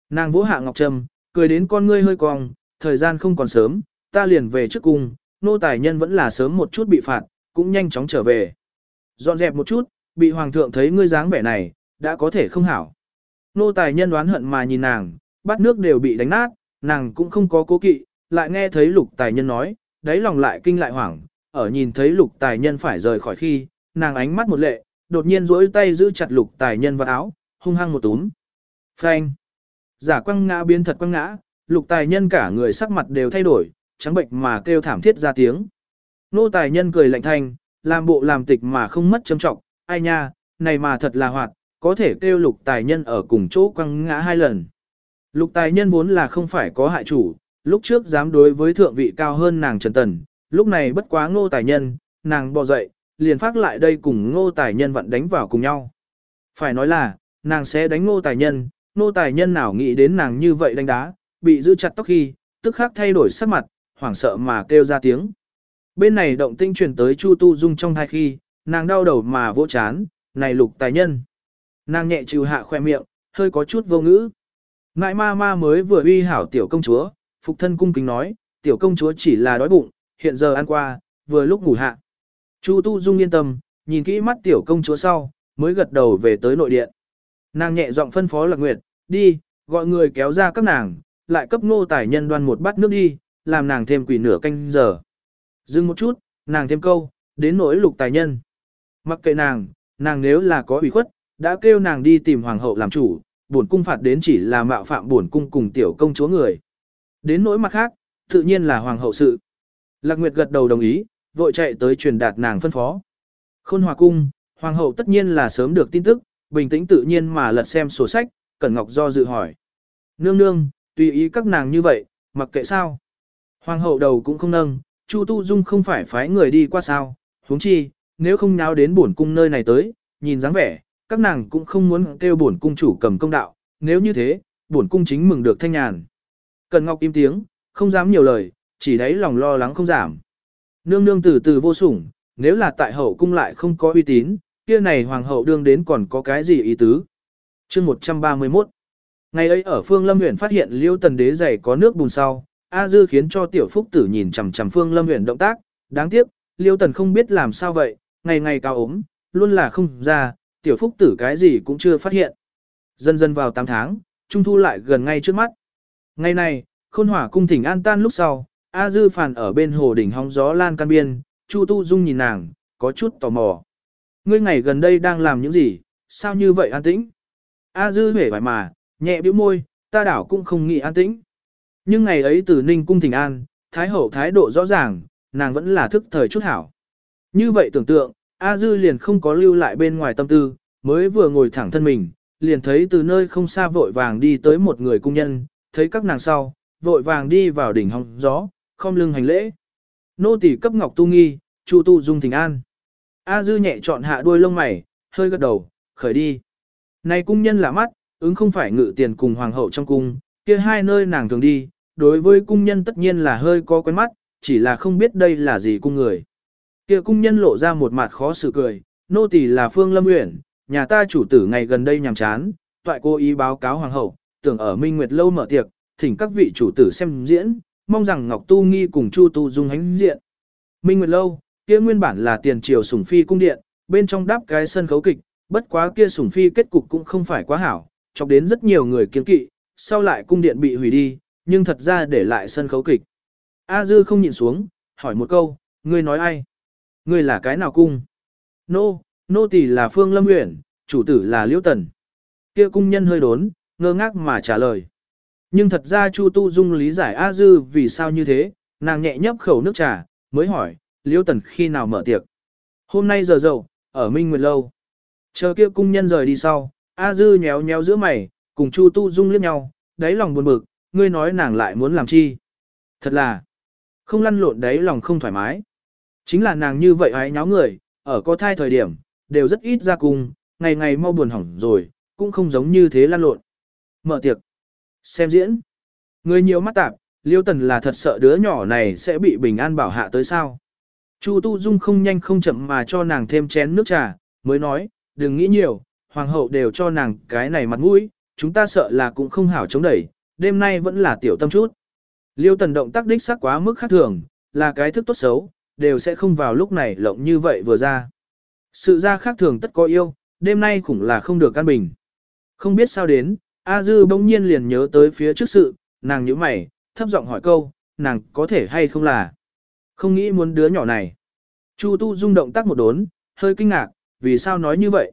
Nàng vỗ hạ ngọc trầm, cười đến con ngươi hơi cong, thời gian không còn sớm, ta liền về trước cung, nô tài nhân vẫn là sớm một chút bị phạt, cũng nhanh chóng trở về. Dọn dẹp một chút, bị hoàng thượng thấy ngươi dáng vẻ này, đã có thể không hảo. Nô tài nhân đoán hận mà nhìn nàng, bát nước đều bị đánh nát, nàng cũng không có cố kỵ, lại nghe thấy lục tài nhân nói, đáy lòng lại kinh lại hoảng, ở nhìn thấy lục tài nhân phải rời khỏi khi, nàng ánh mắt một lệ, đột nhiên duỗi tay giữ chặt lục tài nhân vào áo, hung hăng một túm. Phanh! Giả quăng ngã biến thật quăng ngã, lục tài nhân cả người sắc mặt đều thay đổi, trắng bệnh mà kêu thảm thiết ra tiếng. Nô tài nhân cười lạnh thanh, làm bộ làm tịch mà không mất châm trọng, ai nha, này mà thật là hoạt, có thể kêu lục tài nhân ở cùng chỗ quăng ngã hai lần. Lục tài nhân vốn là không phải có hại chủ, lúc trước dám đối với thượng vị cao hơn nàng Trần Tần, lúc này bất quá ngô tài nhân, nàng bò dậy, liền phát lại đây cùng ngô tài nhân vặn đánh vào cùng nhau. Phải nói là, nàng sẽ đánh ngô tài nhân, ngô tài nhân nào nghĩ đến nàng như vậy đánh đá, bị giữ chặt tóc khi, tức khắc thay đổi sắc mặt, hoảng sợ mà kêu ra tiếng. Bên này động tinh truyền tới Chu Tu Dung trong thai khi, nàng đau đầu mà vỗ chán, này lục tài nhân. Nàng nhẹ chịu hạ khoe miệng, hơi có chút vô ngữ. Ngại ma ma mới vừa uy hảo tiểu công chúa, phục thân cung kính nói, tiểu công chúa chỉ là đói bụng, hiện giờ ăn qua, vừa lúc ngủ hạ. Chu Tu Dung yên tâm, nhìn kỹ mắt tiểu công chúa sau, mới gật đầu về tới nội điện. Nàng nhẹ giọng phân phó Lạc Nguyệt, đi, gọi người kéo ra các nàng, lại cấp ngô tài nhân đoan một bát nước đi, làm nàng thêm quỷ nửa canh giờ. Dừng một chút, nàng thêm câu, đến nỗi lục tài nhân. Mặc kệ nàng, nàng nếu là có ủy khuất, đã kêu nàng đi tìm hoàng hậu làm chủ, bổn cung phạt đến chỉ là mạo phạm bổn cung cùng tiểu công chúa người. Đến nỗi mặt khác, tự nhiên là hoàng hậu sự. Lạc Nguyệt gật đầu đồng ý, vội chạy tới truyền đạt nàng phân phó. Khôn hòa cung, hoàng hậu tất nhiên là sớm được tin tức, bình tĩnh tự nhiên mà lật xem sổ sách, Cẩn Ngọc do dự hỏi. Nương nương, tùy ý các nàng như vậy, mặc kệ sao. Hoàng hậu đầu cũng không nâng, Chu Tu Dung không phải phái người đi qua sao, huống chi, nếu không nháo đến bổn cung nơi này tới, nhìn dáng vẻ, các nàng cũng không muốn kêu bổn cung chủ cầm công đạo, nếu như thế, bổn cung chính mừng được thanh nhàn. Cần Ngọc im tiếng, không dám nhiều lời, chỉ đấy lòng lo lắng không giảm. Nương nương từ từ vô sủng, nếu là tại hậu cung lại không có uy tín, kia này hoàng hậu đương đến còn có cái gì ý tứ. Chương 131 Ngày ấy ở Phương Lâm Uyển phát hiện Liêu Tần Đế giày có nước bùn sau, A Dư khiến cho Tiểu Phúc Tử nhìn chằm chằm Phương Lâm Uyển động tác, đáng tiếc, Liêu Tần không biết làm sao vậy, ngày ngày cao ốm, luôn là không ra, Tiểu Phúc Tử cái gì cũng chưa phát hiện. Dần dần vào 8 tháng, Trung Thu lại gần ngay trước mắt. Ngày này, khôn hỏa cung thỉnh an tan lúc sau, A Dư phàn ở bên hồ đỉnh hóng gió lan can biên, Chu Tu Dung nhìn nàng, có chút tò mò. Ngươi ngày gần đây đang làm những gì, sao như vậy an tĩnh? A Dư hể vải mà, nhẹ bĩu môi, ta đảo cũng không nghĩ an tĩnh. Nhưng ngày ấy từ Ninh cung thỉnh an, Thái hậu thái độ rõ ràng, nàng vẫn là thức thời chút hảo. Như vậy tưởng tượng, A Dư liền không có lưu lại bên ngoài tâm tư, mới vừa ngồi thẳng thân mình, liền thấy từ nơi không xa vội vàng đi tới một người cung nhân, thấy các nàng sau, vội vàng đi vào đỉnh hong gió, không lưng hành lễ. Nô tỳ cấp ngọc tu nghi, chu tu dung thỉnh an. A dư nhẹ chọn hạ đuôi lông mày, hơi gật đầu, khởi đi. Này cung nhân lạ mắt, ứng không phải ngự tiền cùng hoàng hậu trong cung, kia hai nơi nàng thường đi, đối với cung nhân tất nhiên là hơi có quen mắt, chỉ là không biết đây là gì cung người. Kia cung nhân lộ ra một mặt khó xử cười, nô tỳ là Phương Lâm Uyển, nhà ta chủ tử ngày gần đây nhàm chán, toại cô ý báo cáo hoàng hậu, tưởng ở Minh Nguyệt lâu mở tiệc, thỉnh các vị chủ tử xem diễn, mong rằng Ngọc Tu Nghi cùng Chu Tu Dung hánh diện. Minh Nguyệt Lâu, kia nguyên bản là tiền triều sủng phi cung điện, bên trong đắp cái sân khấu kịch, bất quá kia sủng phi kết cục cũng không phải quá hảo, chọc đến rất nhiều người kiên kỵ, sau lại cung điện bị hủy đi, nhưng thật ra để lại sân khấu kịch. A Dư không nhìn xuống, hỏi một câu, ngươi nói ai? Ngươi là cái nào cung? Nô, nô tỳ là Phương Lâm Uyển, chủ tử là Liễu Tần. Kia cung nhân hơi đốn, ngơ ngác mà trả lời. Nhưng thật ra Chu Tu Dung lý giải A Dư vì sao như thế, nàng nhẹ nhấp khẩu nước trà, mới hỏi, Liễu Tần khi nào mở tiệc. Hôm nay giờ dậu, ở Minh Nguyệt Lâu. Chờ kia cung nhân rời đi sau, A Dư nhéo nhéo giữa mày, cùng Chu Tu Dung liếc nhau, đáy lòng buồn bực, ngươi nói nàng lại muốn làm chi. Thật là, không lăn lộn đáy lòng không thoải mái. Chính là nàng như vậy ái nháo người, ở có thai thời điểm, đều rất ít ra cùng, ngày ngày mau buồn hỏng rồi, cũng không giống như thế lăn lộn. Mở tiệc. Xem diễn. Người nhiều mắt tạp, Liêu Tần là thật sợ đứa nhỏ này sẽ bị bình an bảo hạ tới sao. Chu Tu Dung không nhanh không chậm mà cho nàng thêm chén nước trà, mới nói, đừng nghĩ nhiều, hoàng hậu đều cho nàng cái này mặt mũi, chúng ta sợ là cũng không hảo chống đẩy, đêm nay vẫn là tiểu tâm chút. Liêu Tần động tác đích sắc quá mức khác thường, là cái thức tốt xấu, đều sẽ không vào lúc này lộng như vậy vừa ra. Sự ra khác thường tất có yêu, đêm nay cũng là không được căn bình. Không biết sao đến, A Dư bỗng nhiên liền nhớ tới phía trước sự, nàng nhíu mày, thấp giọng hỏi câu, nàng có thể hay không là. Không nghĩ muốn đứa nhỏ này. Chu Tu rung động tác một đốn, hơi kinh ngạc, vì sao nói như vậy.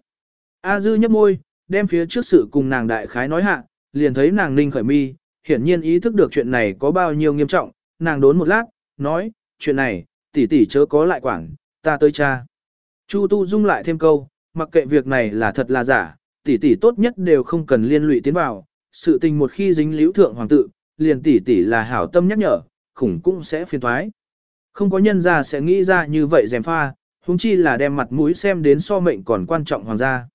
A Dư nhấp môi, đem phía trước sự cùng nàng đại khái nói hạ, liền thấy nàng ninh khởi mi, hiển nhiên ý thức được chuyện này có bao nhiêu nghiêm trọng, nàng đốn một lát, nói, chuyện này, tỷ tỷ chớ có lại quản, ta tới cha. Chu Tu Dung lại thêm câu, mặc kệ việc này là thật là giả, tỷ tỷ tốt nhất đều không cần liên lụy tiến vào, sự tình một khi dính liễu thượng hoàng tự, liền tỷ tỷ là hảo tâm nhắc nhở, khủng cũng sẽ phiền thoái. Không có nhân ra sẽ nghĩ ra như vậy dèm pha, huống chi là đem mặt mũi xem đến so mệnh còn quan trọng hoàng gia.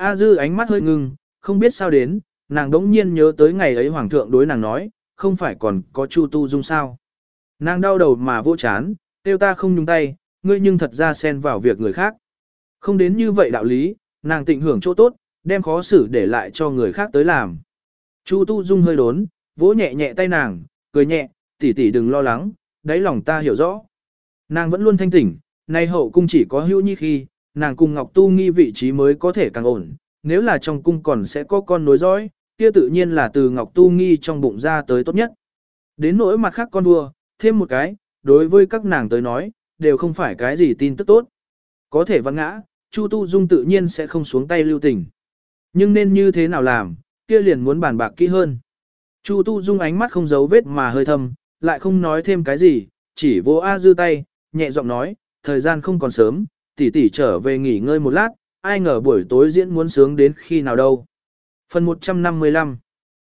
A dư ánh mắt hơi ngưng, không biết sao đến, nàng đống nhiên nhớ tới ngày ấy hoàng thượng đối nàng nói, không phải còn có chu tu dung sao. Nàng đau đầu mà vô chán, tiêu ta không nhung tay, ngươi nhưng thật ra xen vào việc người khác. Không đến như vậy đạo lý, nàng tịnh hưởng chỗ tốt, đem khó xử để lại cho người khác tới làm. Chu Tu Dung hơi đốn, vỗ nhẹ nhẹ tay nàng, cười nhẹ, tỷ tỷ đừng lo lắng, đáy lòng ta hiểu rõ. Nàng vẫn luôn thanh tỉnh, nay hậu cung chỉ có hữu nhi khi, nàng cùng Ngọc Tu nghi vị trí mới có thể càng ổn, nếu là trong cung còn sẽ có con nối dõi, kia tự nhiên là từ Ngọc Tu nghi trong bụng ra tới tốt nhất. Đến nỗi mặt khác con vua, thêm một cái, đối với các nàng tới nói, đều không phải cái gì tin tức tốt. Có thể văn ngã, Chu Tu Dung tự nhiên sẽ không xuống tay lưu tình. Nhưng nên như thế nào làm, kia liền muốn bàn bạc kỹ hơn. Chu Tu Dung ánh mắt không giấu vết mà hơi thâm, lại không nói thêm cái gì, chỉ vô A dư tay, nhẹ giọng nói, thời gian không còn sớm, tỷ tỷ trở về nghỉ ngơi một lát, ai ngờ buổi tối diễn muốn sướng đến khi nào đâu. Phần 155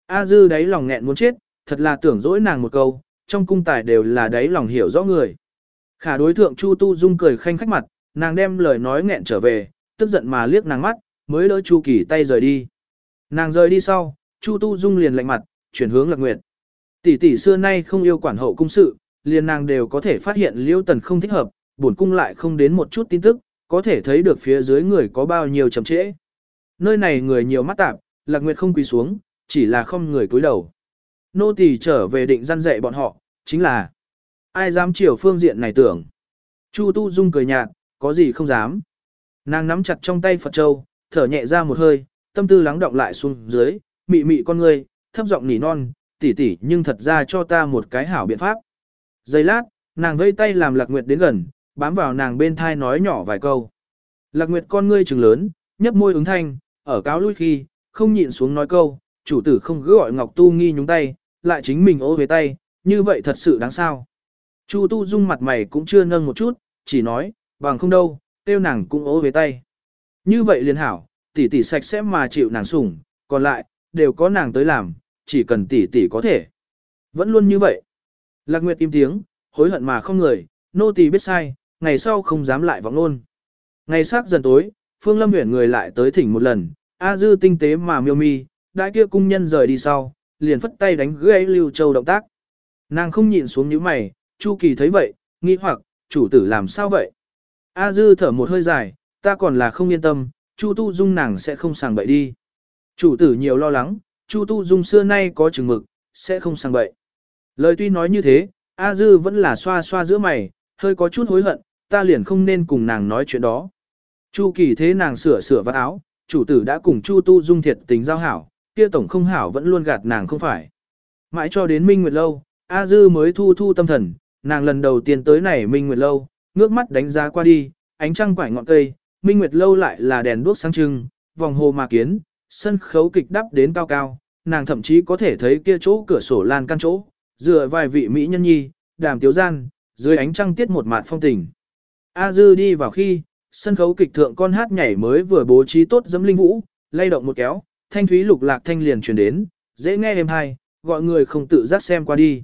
A dư đáy lòng nghẹn muốn chết, thật là tưởng dỗi nàng một câu, trong cung tài đều là đáy lòng hiểu rõ người. Khả đối thượng Chu Tu Dung cười khanh khách mặt, nàng đem lời nói nghẹn trở về, tức giận mà liếc nàng mắt, mới đỡ Chu Kỳ tay rời đi. Nàng rời đi sau, Chu Tu Dung liền lạnh mặt, chuyển hướng Lạc Nguyệt. Tỷ tỷ xưa nay không yêu quản hậu cung sự, liền nàng đều có thể phát hiện Liêu Tần không thích hợp, bổn cung lại không đến một chút tin tức, có thể thấy được phía dưới người có bao nhiêu chậm trễ. Nơi này người nhiều mắt tạp, Lạc Nguyệt không quỳ xuống, chỉ là không người cúi đầu. Nô tỳ trở về định gian dạy bọn họ, chính là ai dám chiều phương diện này tưởng. Chu Tu Dung cười nhạt, có gì không dám. Nàng nắm chặt trong tay Phật Châu, thở nhẹ ra một hơi, tâm tư lắng động lại xuống dưới, mị mị con ngươi, thấp giọng nỉ non, tỉ tỉ nhưng thật ra cho ta một cái hảo biện pháp. Giây lát, nàng vây tay làm Lạc Nguyệt đến gần, bám vào nàng bên thai nói nhỏ vài câu. Lạc Nguyệt con ngươi trừng lớn, nhấp môi ứng thanh, ở cáo lui khi, không nhịn xuống nói câu, chủ tử không cứ gọi Ngọc Tu nghi nhúng tay, lại chính mình ố về tay, như vậy thật sự đáng sao. Chu Tu Dung mặt mày cũng chưa nâng một chút, chỉ nói, bằng không đâu, tiêu nàng cũng ố về tay. Như vậy liền hảo, tỷ tỷ sạch sẽ mà chịu nàng sủng, còn lại, đều có nàng tới làm, chỉ cần tỷ tỷ có thể. Vẫn luôn như vậy. Lạc Nguyệt im tiếng, hối hận mà không người, nô tỳ biết sai, ngày sau không dám lại vọng luôn. Ngày sắc dần tối, Phương Lâm Uyển người lại tới thỉnh một lần, A Dư tinh tế mà miêu mi, đại kia cung nhân rời đi sau, liền phất tay đánh gãy Lưu Châu động tác. Nàng không nhịn xuống nhíu mày, Chu Kỳ thấy vậy, nghi hoặc, chủ tử làm sao vậy? A Dư thở một hơi dài, ta còn là không yên tâm, Chu Tu Dung nàng sẽ không sàng bậy đi. Chủ tử nhiều lo lắng, Chu Tu Dung xưa nay có chừng mực, sẽ không sàng bậy. Lời tuy nói như thế, A Dư vẫn là xoa xoa giữa mày, hơi có chút hối hận, ta liền không nên cùng nàng nói chuyện đó. Chu Kỳ thế nàng sửa sửa vạt áo, chủ tử đã cùng Chu Tu Dung thiệt tình giao hảo, kia tổng không hảo vẫn luôn gạt nàng không phải. Mãi cho đến Minh Nguyệt Lâu, A Dư mới thu thu tâm thần, nàng lần đầu tiên tới này Minh Nguyệt Lâu, ngước mắt đánh giá qua đi, ánh trăng quải ngọn cây, Minh Nguyệt Lâu lại là đèn đuốc sáng trưng, vòng hồ mà kiến, sân khấu kịch đắp đến cao cao, nàng thậm chí có thể thấy kia chỗ cửa sổ lan căn chỗ, dựa vài vị mỹ nhân nhi, đàm tiếu gian, dưới ánh trăng tiết một mạt phong tình. A Dư đi vào khi, sân khấu kịch thượng con hát nhảy mới vừa bố trí tốt dấm linh vũ, lay động một kéo, thanh thúy lục lạc thanh liền truyền đến, dễ nghe êm hay, gọi người không tự giác xem qua đi.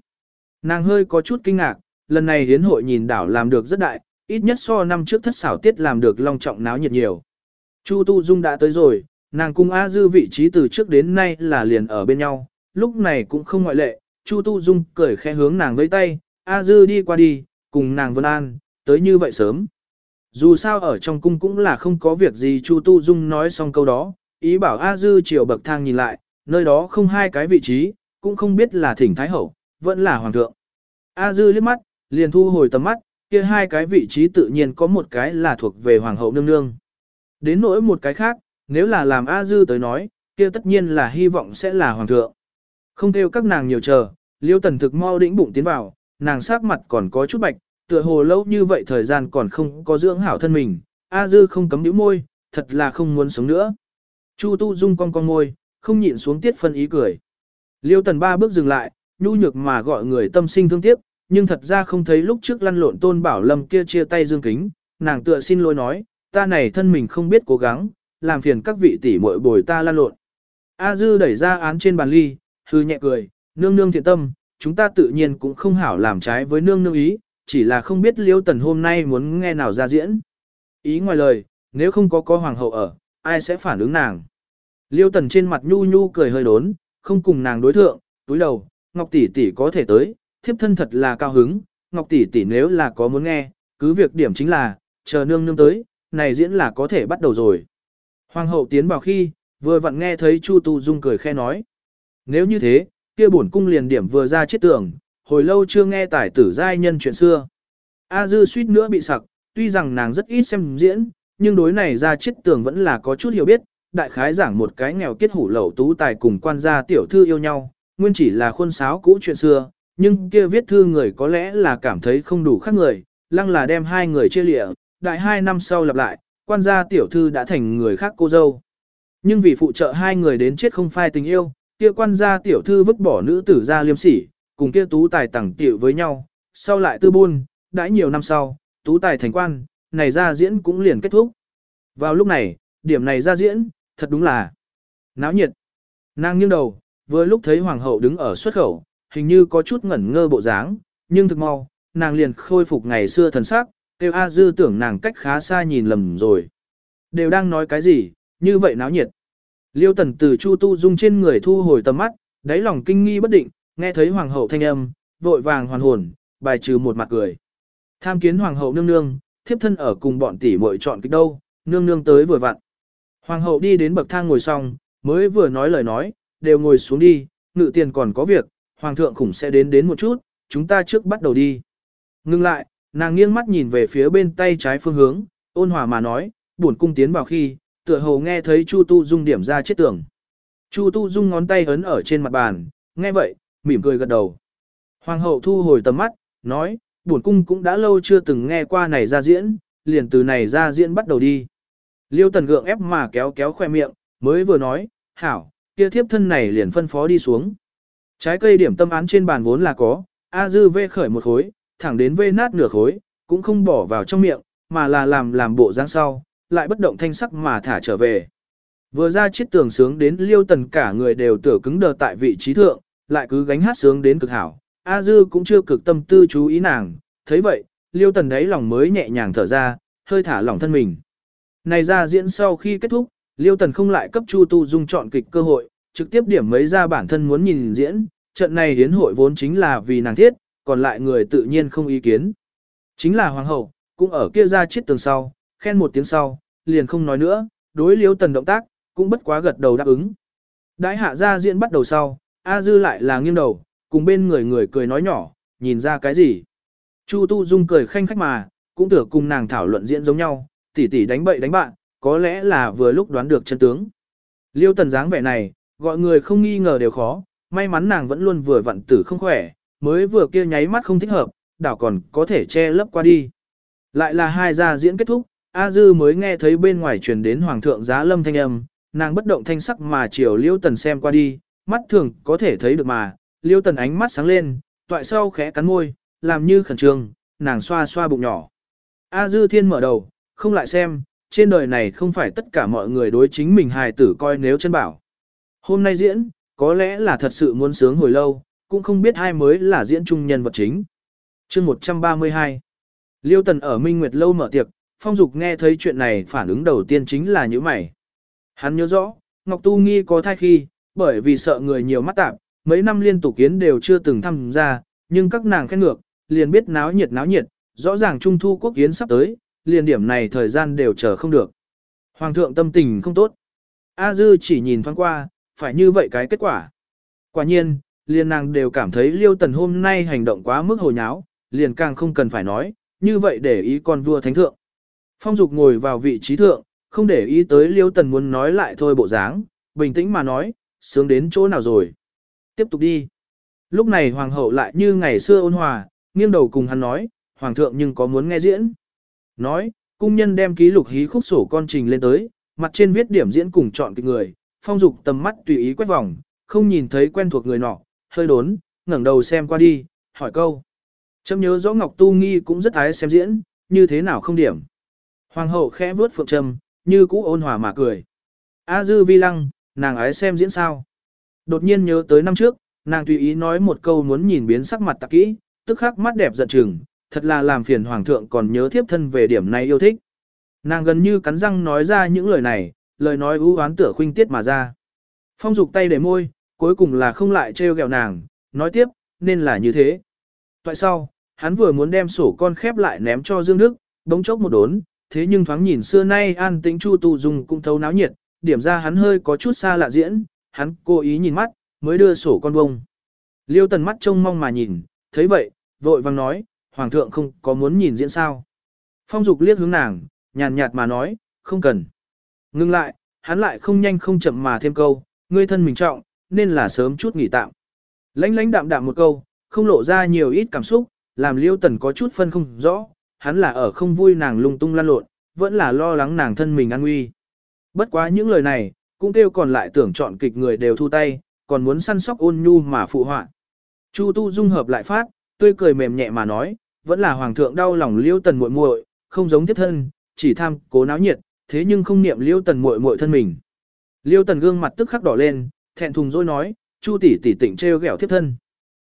Nàng hơi có chút kinh ngạc, lần này hiến hội nhìn đảo làm được rất đại, ít nhất so năm trước thất xảo tiết làm được long trọng náo nhiệt nhiều. Chu Tu Dung đã tới rồi, nàng cùng A Dư vị trí từ trước đến nay là liền ở bên nhau, lúc này cũng không ngoại lệ, Chu Tu Dung cười khẽ hướng nàng với tay, A Dư đi qua đi, cùng nàng Vân An, tới như vậy sớm. Dù sao ở trong cung cũng là không có việc gì Chu Tu Dung nói xong câu đó, ý bảo A Dư chiều bậc thang nhìn lại, nơi đó không hai cái vị trí, cũng không biết là thỉnh Thái Hậu, vẫn là Hoàng thượng. A Dư liếc mắt, liền thu hồi tầm mắt, kia hai cái vị trí tự nhiên có một cái là thuộc về Hoàng hậu nương nương. Đến nỗi một cái khác, nếu là làm A Dư tới nói, kia tất nhiên là hy vọng sẽ là Hoàng thượng. Không theo các nàng nhiều chờ, Liêu Tần thực mau đĩnh bụng tiến vào, nàng sắc mặt còn có chút bạch, tựa hồ lâu như vậy thời gian còn không có dưỡng hảo thân mình, A Dư không cấm nhíu môi, thật là không muốn sống nữa. Chu Tu Dung cong cong môi, không nhịn xuống tiết phân ý cười. Liêu Tần ba bước dừng lại, nhu nhược mà gọi người tâm sinh thương tiếc, nhưng thật ra không thấy lúc trước lăn lộn Tôn Bảo Lâm kia chia tay dương kính, nàng tựa xin lỗi nói, ta này thân mình không biết cố gắng, làm phiền các vị tỷ muội bồi ta lăn lộn. A Dư đẩy ra án trên bàn ly, hư nhẹ cười, nương nương thiện tâm, chúng ta tự nhiên cũng không hảo làm trái với nương nương ý, chỉ là không biết Liêu Tần hôm nay muốn nghe nào ra diễn. Ý ngoài lời, nếu không có có hoàng hậu ở, ai sẽ phản ứng nàng. Liêu Tần trên mặt nhu nhu cười hơi đốn, không cùng nàng đối thượng, túi đầu, Ngọc tỷ tỷ có thể tới, thiếp thân thật là cao hứng, Ngọc tỷ tỷ nếu là có muốn nghe, cứ việc điểm chính là, chờ nương nương tới, này diễn là có thể bắt đầu rồi. Hoàng hậu tiến vào khi, vừa vặn nghe thấy Chu Tu Dung cười khe nói. Nếu như thế, kia bổn cung liền điểm vừa ra chết tưởng, hồi lâu chưa nghe tài tử giai nhân chuyện xưa. A dư suýt nữa bị sặc, tuy rằng nàng rất ít xem diễn, nhưng đối này ra chết tưởng vẫn là có chút hiểu biết, đại khái giảng một cái nghèo kết hủ lậu tú tài cùng quan gia tiểu thư yêu nhau, nguyên chỉ là khuôn sáo cũ chuyện xưa, nhưng kia viết thư người có lẽ là cảm thấy không đủ khác người, lăng là đem hai người chia lịa, đại hai năm sau lặp lại, quan gia tiểu thư đã thành người khác cô dâu. Nhưng vì phụ trợ hai người đến chết không phai tình yêu, kia quan gia tiểu thư vứt bỏ nữ tử ra liêm sỉ, cùng kia tú tài tẳng tiểu với nhau, sau lại tư buôn, đãi nhiều năm sau, tú tài thành quan, này ra diễn cũng liền kết thúc. Vào lúc này, điểm này ra diễn, thật đúng là náo nhiệt. Nàng nghiêng đầu, vừa lúc thấy hoàng hậu đứng ở xuất khẩu, hình như có chút ngẩn ngơ bộ dáng, nhưng thực mau, nàng liền khôi phục ngày xưa thần sắc, kêu A Dư tưởng nàng cách khá xa nhìn lầm rồi. Đều đang nói cái gì, như vậy náo nhiệt. Liêu tần từ Chu Tu Dung trên người thu hồi tầm mắt, đáy lòng kinh nghi bất định, nghe thấy hoàng hậu thanh âm, vội vàng hoàn hồn, bài trừ một mặt cười. Tham kiến hoàng hậu nương nương, thiếp thân ở cùng bọn tỷ muội chọn kịch đâu, nương nương tới vừa vặn. Hoàng hậu đi đến bậc thang ngồi xong, mới vừa nói lời nói, đều ngồi xuống đi, ngự tiền còn có việc, hoàng thượng khủng sẽ đến đến một chút, chúng ta trước bắt đầu đi. Ngưng lại, nàng nghiêng mắt nhìn về phía bên tay trái phương hướng, ôn hòa mà nói, buồn cung tiến vào khi, tựa hồ nghe thấy Chu Tu Dung điểm ra chết tường. Chu Tu Dung ngón tay ấn ở trên mặt bàn, nghe vậy, mỉm cười gật đầu. Hoàng hậu thu hồi tầm mắt, nói, buồn cung cũng đã lâu chưa từng nghe qua này ra diễn, liền từ này ra diễn bắt đầu đi. Liêu tần gượng ép mà kéo kéo khoe miệng, mới vừa nói, hảo, kia thiếp thân này liền phân phó đi xuống. Trái cây điểm tâm án trên bàn vốn là có, A dư vê khởi một khối, thẳng đến vê nát nửa khối, cũng không bỏ vào trong miệng, mà là làm làm bộ dáng sau, lại bất động thanh sắc mà thả trở về. Vừa ra chiếc tường sướng đến liêu tần cả người đều tựa cứng đờ tại vị trí thượng, lại cứ gánh hát sướng đến cực hảo. A dư cũng chưa cực tâm tư chú ý nàng, thấy vậy, liêu tần đấy lòng mới nhẹ nhàng thở ra, hơi thả lỏng thân mình. Này ra diễn sau khi kết thúc, Liêu Tần không lại cấp Chu Tu Dung chọn kịch cơ hội, trực tiếp điểm mấy ra bản thân muốn nhìn diễn, trận này hiến hội vốn chính là vì nàng thiết, còn lại người tự nhiên không ý kiến. Chính là hoàng hậu, cũng ở kia ra chiếc tường sau, khen một tiếng sau, liền không nói nữa, đối liếu Tần động tác, cũng bất quá gật đầu đáp ứng. Đãi hạ ra diễn bắt đầu sau, A Dư lại là nghiêng đầu, cùng bên người người cười nói nhỏ, nhìn ra cái gì. Chu Tu Dung cười khanh khách mà, cũng tưởng cùng nàng thảo luận diễn giống nhau, tỷ tỷ đánh bậy đánh bạn, có lẽ là vừa lúc đoán được chân tướng. Liêu tần dáng vẻ này, gọi người không nghi ngờ đều khó, may mắn nàng vẫn luôn vừa vặn tử không khỏe, mới vừa kia nháy mắt không thích hợp, đảo còn có thể che lấp qua đi. Lại là hai gia diễn kết thúc, A Dư mới nghe thấy bên ngoài truyền đến Hoàng thượng giá lâm thanh âm, nàng bất động thanh sắc mà chiều Liêu Tần xem qua đi, mắt thường có thể thấy được mà, Liêu Tần ánh mắt sáng lên, toại sau khẽ cắn môi, làm như khẩn trương, nàng xoa xoa bụng nhỏ. A Dư Thiên mở đầu, không lại xem, trên đời này không phải tất cả mọi người đối chính mình hài tử coi nếu chân bảo. Hôm nay diễn, có lẽ là thật sự muốn sướng hồi lâu, cũng không biết ai mới là diễn trung nhân vật chính. chương 132 Liêu Tần ở Minh Nguyệt Lâu mở tiệc, Phong Dục nghe thấy chuyện này phản ứng đầu tiên chính là như mày. Hắn nhớ rõ, Ngọc Tu Nghi có thai khi, bởi vì sợ người nhiều mắt tạp, mấy năm liên tục kiến đều chưa từng tham gia, nhưng các nàng khen ngược, liền biết náo nhiệt náo nhiệt, rõ ràng trung thu quốc kiến sắp tới, liền điểm này thời gian đều chờ không được. Hoàng thượng tâm tình không tốt. A Dư chỉ nhìn thoáng qua, phải như vậy cái kết quả. Quả nhiên, liền nàng đều cảm thấy Liêu Tần hôm nay hành động quá mức hồi nháo, liền càng không cần phải nói, như vậy để ý con vua thánh thượng. Phong Dục ngồi vào vị trí thượng, không để ý tới Liêu Tần muốn nói lại thôi bộ dáng, bình tĩnh mà nói, sướng đến chỗ nào rồi. Tiếp tục đi. Lúc này hoàng hậu lại như ngày xưa ôn hòa, nghiêng đầu cùng hắn nói, hoàng thượng nhưng có muốn nghe diễn. Nói, cung nhân đem ký lục hí khúc sổ con trình lên tới, mặt trên viết điểm diễn cùng chọn kịch người, phong dục tầm mắt tùy ý quét vòng, không nhìn thấy quen thuộc người nọ, hơi đốn, ngẩng đầu xem qua đi, hỏi câu. Chấm nhớ rõ Ngọc Tu Nghi cũng rất ái xem diễn, như thế nào không điểm. Hoàng hậu khẽ vuốt phượng trầm, như cũ ôn hòa mà cười. A dư vi lăng, nàng ái xem diễn sao. Đột nhiên nhớ tới năm trước, nàng tùy ý nói một câu muốn nhìn biến sắc mặt tạc kỹ, tức khắc mắt đẹp giận chừng, thật là làm phiền hoàng thượng còn nhớ thiếp thân về điểm này yêu thích. Nàng gần như cắn răng nói ra những lời này, lời nói ưu oán tựa khuynh tiết mà ra. Phong dục tay để môi, cuối cùng là không lại trêu ghẹo nàng, nói tiếp, nên là như thế. Tại sau, hắn vừa muốn đem sổ con khép lại ném cho Dương Đức, đống chốc một đốn, thế nhưng thoáng nhìn xưa nay an tĩnh Chu Tu Dung cũng thấu náo nhiệt, điểm ra hắn hơi có chút xa lạ diễn, hắn cố ý nhìn mắt, mới đưa sổ con bông. Liêu tần mắt trông mong mà nhìn, thấy vậy, vội vang nói, Hoàng thượng không có muốn nhìn diễn sao. Phong dục liếc hướng nàng, nhàn nhạt mà nói, không cần. Ngưng lại, hắn lại không nhanh không chậm mà thêm câu, ngươi thân mình trọng, nên là sớm chút nghỉ tạm. Lãnh lãnh đạm đạm một câu, không lộ ra nhiều ít cảm xúc, làm liêu tần có chút phân không rõ, hắn là ở không vui nàng lung tung lan lộn, vẫn là lo lắng nàng thân mình an nguy. Bất quá những lời này, cũng kêu còn lại tưởng chọn kịch người đều thu tay, còn muốn săn sóc ôn nhu mà phụ họa. Chu Tu dung hợp lại phát, tươi cười mềm nhẹ mà nói, vẫn là hoàng thượng đau lòng liêu tần muội muội, không giống tiếp thân, chỉ tham cố náo nhiệt, thế nhưng không niệm liêu tần muội muội thân mình. Liêu tần gương mặt tức khắc đỏ lên, thẹn thùng rồi nói, chu tỷ tỷ tịnh treo ghẹo tiếp thân.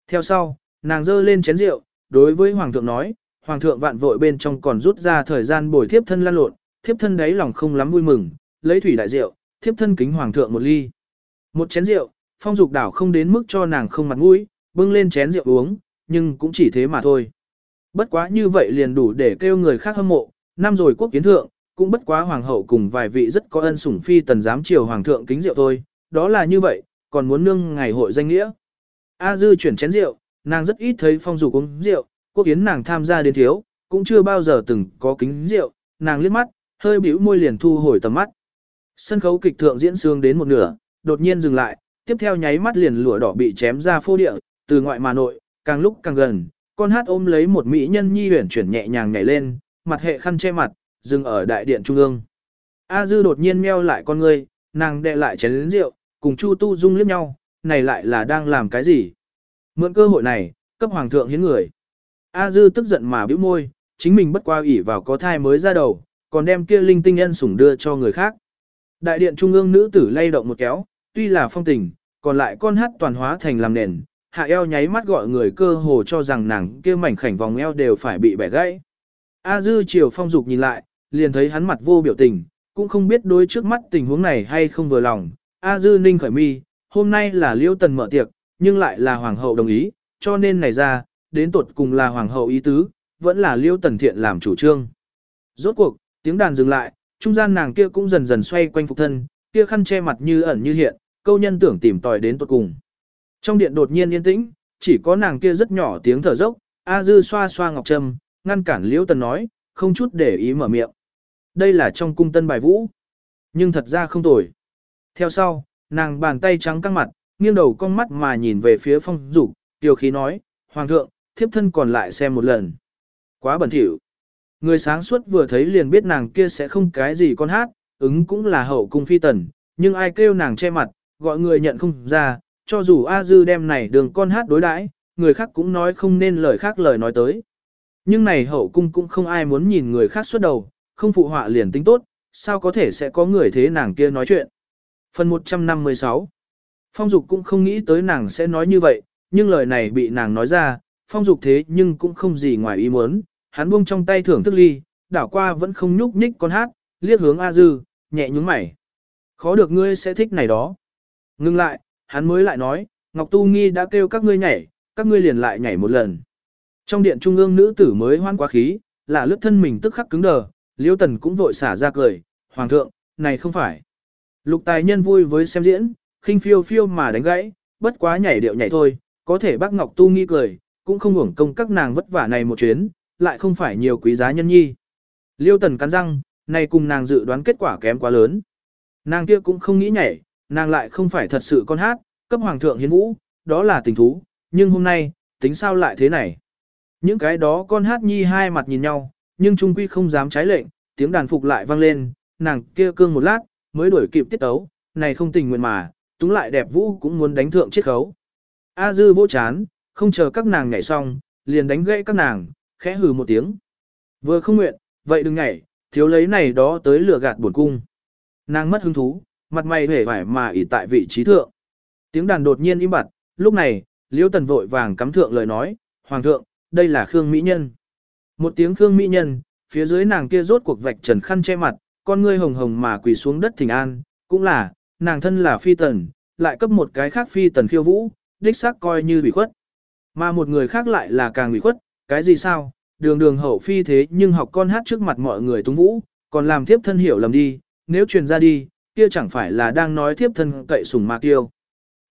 Theo sau, nàng dơ lên chén rượu, đối với hoàng thượng nói, hoàng thượng vạn vội bên trong còn rút ra thời gian bồi thiếp thân lan lộn, thiếp thân đấy lòng không lắm vui mừng, lấy thủy đại rượu, thiếp thân kính hoàng thượng một ly. Một chén rượu, phong dục đảo không đến mức cho nàng không mặt mũi, bưng lên chén rượu uống, nhưng cũng chỉ thế mà thôi. Bất quá như vậy liền đủ để kêu người khác hâm mộ, năm rồi quốc kiến thượng, cũng bất quá hoàng hậu cùng vài vị rất có ân sủng phi tần giám triều hoàng thượng kính rượu thôi, đó là như vậy, còn muốn nương ngày hội danh nghĩa. A dư chuyển chén rượu, nàng rất ít thấy phong dục uống rượu, quốc yến nàng tham gia đến thiếu, cũng chưa bao giờ từng có kính rượu, nàng liếc mắt, hơi bĩu môi liền thu hồi tầm mắt. Sân khấu kịch thượng diễn sướng đến một nửa, đột nhiên dừng lại, tiếp theo nháy mắt liền lụa đỏ bị chém ra phô địa, từ ngoại mà nội, càng lúc càng gần, con hát ôm lấy một mỹ nhân nhi huyền chuyển nhẹ nhàng nhảy lên, mặt hệ khăn che mặt, dừng ở đại điện trung ương. A dư đột nhiên meo lại con ngươi, nàng đệ lại chén lĩnh rượu, cùng Chu Tu Dung liếc nhau, này lại là đang làm cái gì? Mượn cơ hội này, cấp hoàng thượng hiến người. A dư tức giận mà bĩu môi, chính mình bất qua ủy vào có thai mới ra đầu, còn đem kia linh tinh nhân sủng đưa cho người khác. Đại điện trung ương nữ tử lay động một kéo, tuy là phong tình, còn lại con hát toàn hóa thành làm nền, hạ eo nháy mắt gọi người cơ hồ cho rằng nàng kia mảnh khảnh vòng eo đều phải bị bẻ gãy. A dư chiều phong dục nhìn lại, liền thấy hắn mặt vô biểu tình, cũng không biết đối trước mắt tình huống này hay không vừa lòng. A dư ninh khởi mi, hôm nay là liêu tần mở tiệc, nhưng lại là hoàng hậu đồng ý, cho nên này ra, đến tột cùng là hoàng hậu ý tứ, vẫn là liêu tần thiện làm chủ trương. Rốt cuộc, tiếng đàn dừng lại, trung gian nàng kia cũng dần dần xoay quanh phục thân, kia khăn che mặt như ẩn như hiện, câu nhân tưởng tìm tòi đến tột cùng. Trong điện đột nhiên yên tĩnh, chỉ có nàng kia rất nhỏ tiếng thở dốc, A Dư xoa xoa ngọc trâm, ngăn cản Liễu Tần nói, không chút để ý mở miệng. Đây là trong cung tân bài vũ, nhưng thật ra không tồi. Theo sau, nàng bàn tay trắng căng mặt, nghiêng đầu con mắt mà nhìn về phía phong dục, tiểu khí nói, Hoàng thượng, thiếp thân còn lại xem một lần. Quá bẩn thỉu. Người sáng suốt vừa thấy liền biết nàng kia sẽ không cái gì con hát, ứng cũng là hậu cung phi tần, nhưng ai kêu nàng che mặt, gọi người nhận không ra, cho dù A Dư đem này đường con hát đối đãi, người khác cũng nói không nên lời khác lời nói tới. Nhưng này hậu cung cũng không ai muốn nhìn người khác xuất đầu, không phụ họa liền tính tốt, sao có thể sẽ có người thế nàng kia nói chuyện. Phần 156 Phong Dục cũng không nghĩ tới nàng sẽ nói như vậy, nhưng lời này bị nàng nói ra, Phong Dục thế nhưng cũng không gì ngoài ý muốn, hắn buông trong tay thưởng thức ly, đảo qua vẫn không nhúc nhích con hát, liếc hướng A Dư, nhẹ nhúng mày. Khó được ngươi sẽ thích này đó. Ngưng lại, hắn mới lại nói, Ngọc Tu Nghi đã kêu các ngươi nhảy, các ngươi liền lại nhảy một lần. Trong điện trung ương nữ tử mới hoan quá khí, là lướt thân mình tức khắc cứng đờ, Liêu Tần cũng vội xả ra cười, Hoàng thượng, này không phải. Lục tài nhân vui với xem diễn, khinh phiêu phiêu mà đánh gãy, bất quá nhảy điệu nhảy thôi, có thể bác Ngọc Tu nghi cười, cũng không hưởng công các nàng vất vả này một chuyến, lại không phải nhiều quý giá nhân nhi. Liêu Tần cắn răng, này cùng nàng dự đoán kết quả kém quá lớn. Nàng kia cũng không nghĩ nhảy, nàng lại không phải thật sự con hát, cấp hoàng thượng hiến vũ, đó là tình thú, nhưng hôm nay, tính sao lại thế này. Những cái đó con hát nhi hai mặt nhìn nhau, nhưng trung quy không dám trái lệnh, tiếng đàn phục lại vang lên, nàng kia cương một lát, mới đuổi kịp tiết tấu, này không tình nguyện mà, túng lại đẹp vũ cũng muốn đánh thượng chiết khấu. A dư vô chán, không chờ các nàng nhảy xong, liền đánh gãy các nàng, khẽ hừ một tiếng. Vừa không nguyện, vậy đừng nhảy, thiếu lấy này đó tới lừa gạt buồn cung. Nàng mất hứng thú, mặt mày hể vải mà ỉ tại vị trí thượng. Tiếng đàn đột nhiên im bặt, lúc này, liễu Tần vội vàng cắm thượng lời nói, Hoàng thượng, đây là Khương Mỹ Nhân. Một tiếng Khương Mỹ Nhân, phía dưới nàng kia rốt cuộc vạch trần khăn che mặt, con ngươi hồng hồng mà quỳ xuống đất thỉnh an, cũng là, nàng thân là phi tần, lại cấp một cái khác phi tần khiêu vũ, đích xác coi như bị khuất. Mà một người khác lại là càng bị khuất, cái gì sao, đường đường hậu phi thế nhưng học con hát trước mặt mọi người tung vũ, còn làm thiếp thân hiểu lầm đi, nếu truyền ra đi, kia chẳng phải là đang nói thiếp thân cậy sủng mà tiêu.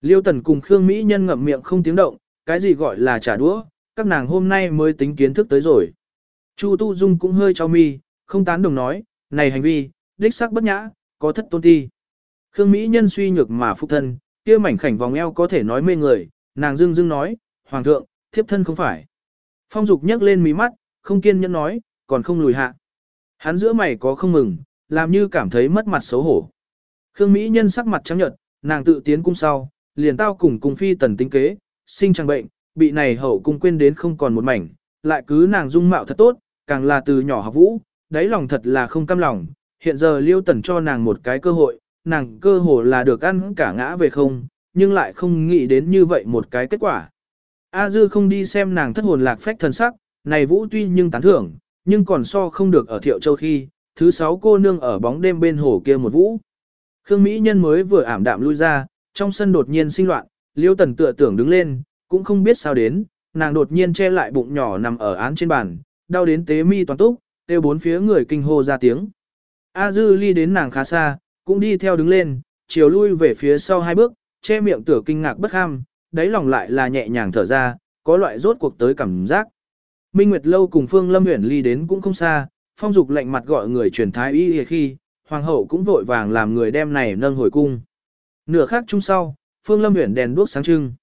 Liêu tần cùng Khương Mỹ nhân ngậm miệng không tiếng động, cái gì gọi là trả đũa, các nàng hôm nay mới tính kiến thức tới rồi. Chu Tu Dung cũng hơi cho mi, không tán đồng nói, này hành vi, đích sắc bất nhã, có thất tôn ti. Khương Mỹ nhân suy nhược mà phục thân, kia mảnh khảnh vòng eo có thể nói mê người, nàng dưng dưng nói, Hoàng thượng, thiếp thân không phải. Phong Dục nhấc lên mí mắt, không kiên nhẫn nói, còn không lùi hạ. Hắn giữa mày có không mừng, làm như cảm thấy mất mặt xấu hổ. Khương Mỹ nhân sắc mặt trắng nhợt, nàng tự tiến cung sau, liền tao cùng cung phi tần tính kế, sinh trang bệnh, bị này hậu cung quên đến không còn một mảnh, lại cứ nàng dung mạo thật tốt, càng là từ nhỏ học vũ, đáy lòng thật là không cam lòng, hiện giờ liêu tần cho nàng một cái cơ hội, nàng cơ hồ là được ăn cả ngã về không, nhưng lại không nghĩ đến như vậy một cái kết quả. A dư không đi xem nàng thất hồn lạc phách thần sắc, này vũ tuy nhưng tán thưởng, nhưng còn so không được ở thiệu châu khi, thứ sáu cô nương ở bóng đêm bên hồ kia một vũ. Khương Mỹ Nhân mới vừa ảm đạm lui ra, trong sân đột nhiên sinh loạn, liêu tần tựa tưởng đứng lên, cũng không biết sao đến, nàng đột nhiên che lại bụng nhỏ nằm ở án trên bàn, đau đến tế mi toàn túc, tiêu bốn phía người kinh hô ra tiếng. A dư ly đến nàng khá xa, cũng đi theo đứng lên, chiều lui về phía sau hai bước, che miệng tựa kinh ngạc bất ham, đáy lòng lại là nhẹ nhàng thở ra, có loại rốt cuộc tới cảm giác. Minh Nguyệt Lâu cùng Phương Lâm Uyển ly đến cũng không xa, phong dục lạnh mặt gọi người truyền thái y khi, hoàng hậu cũng vội vàng làm người đem này nâng hồi cung. Nửa khác chung sau, Phương Lâm Uyển đèn đuốc sáng trưng.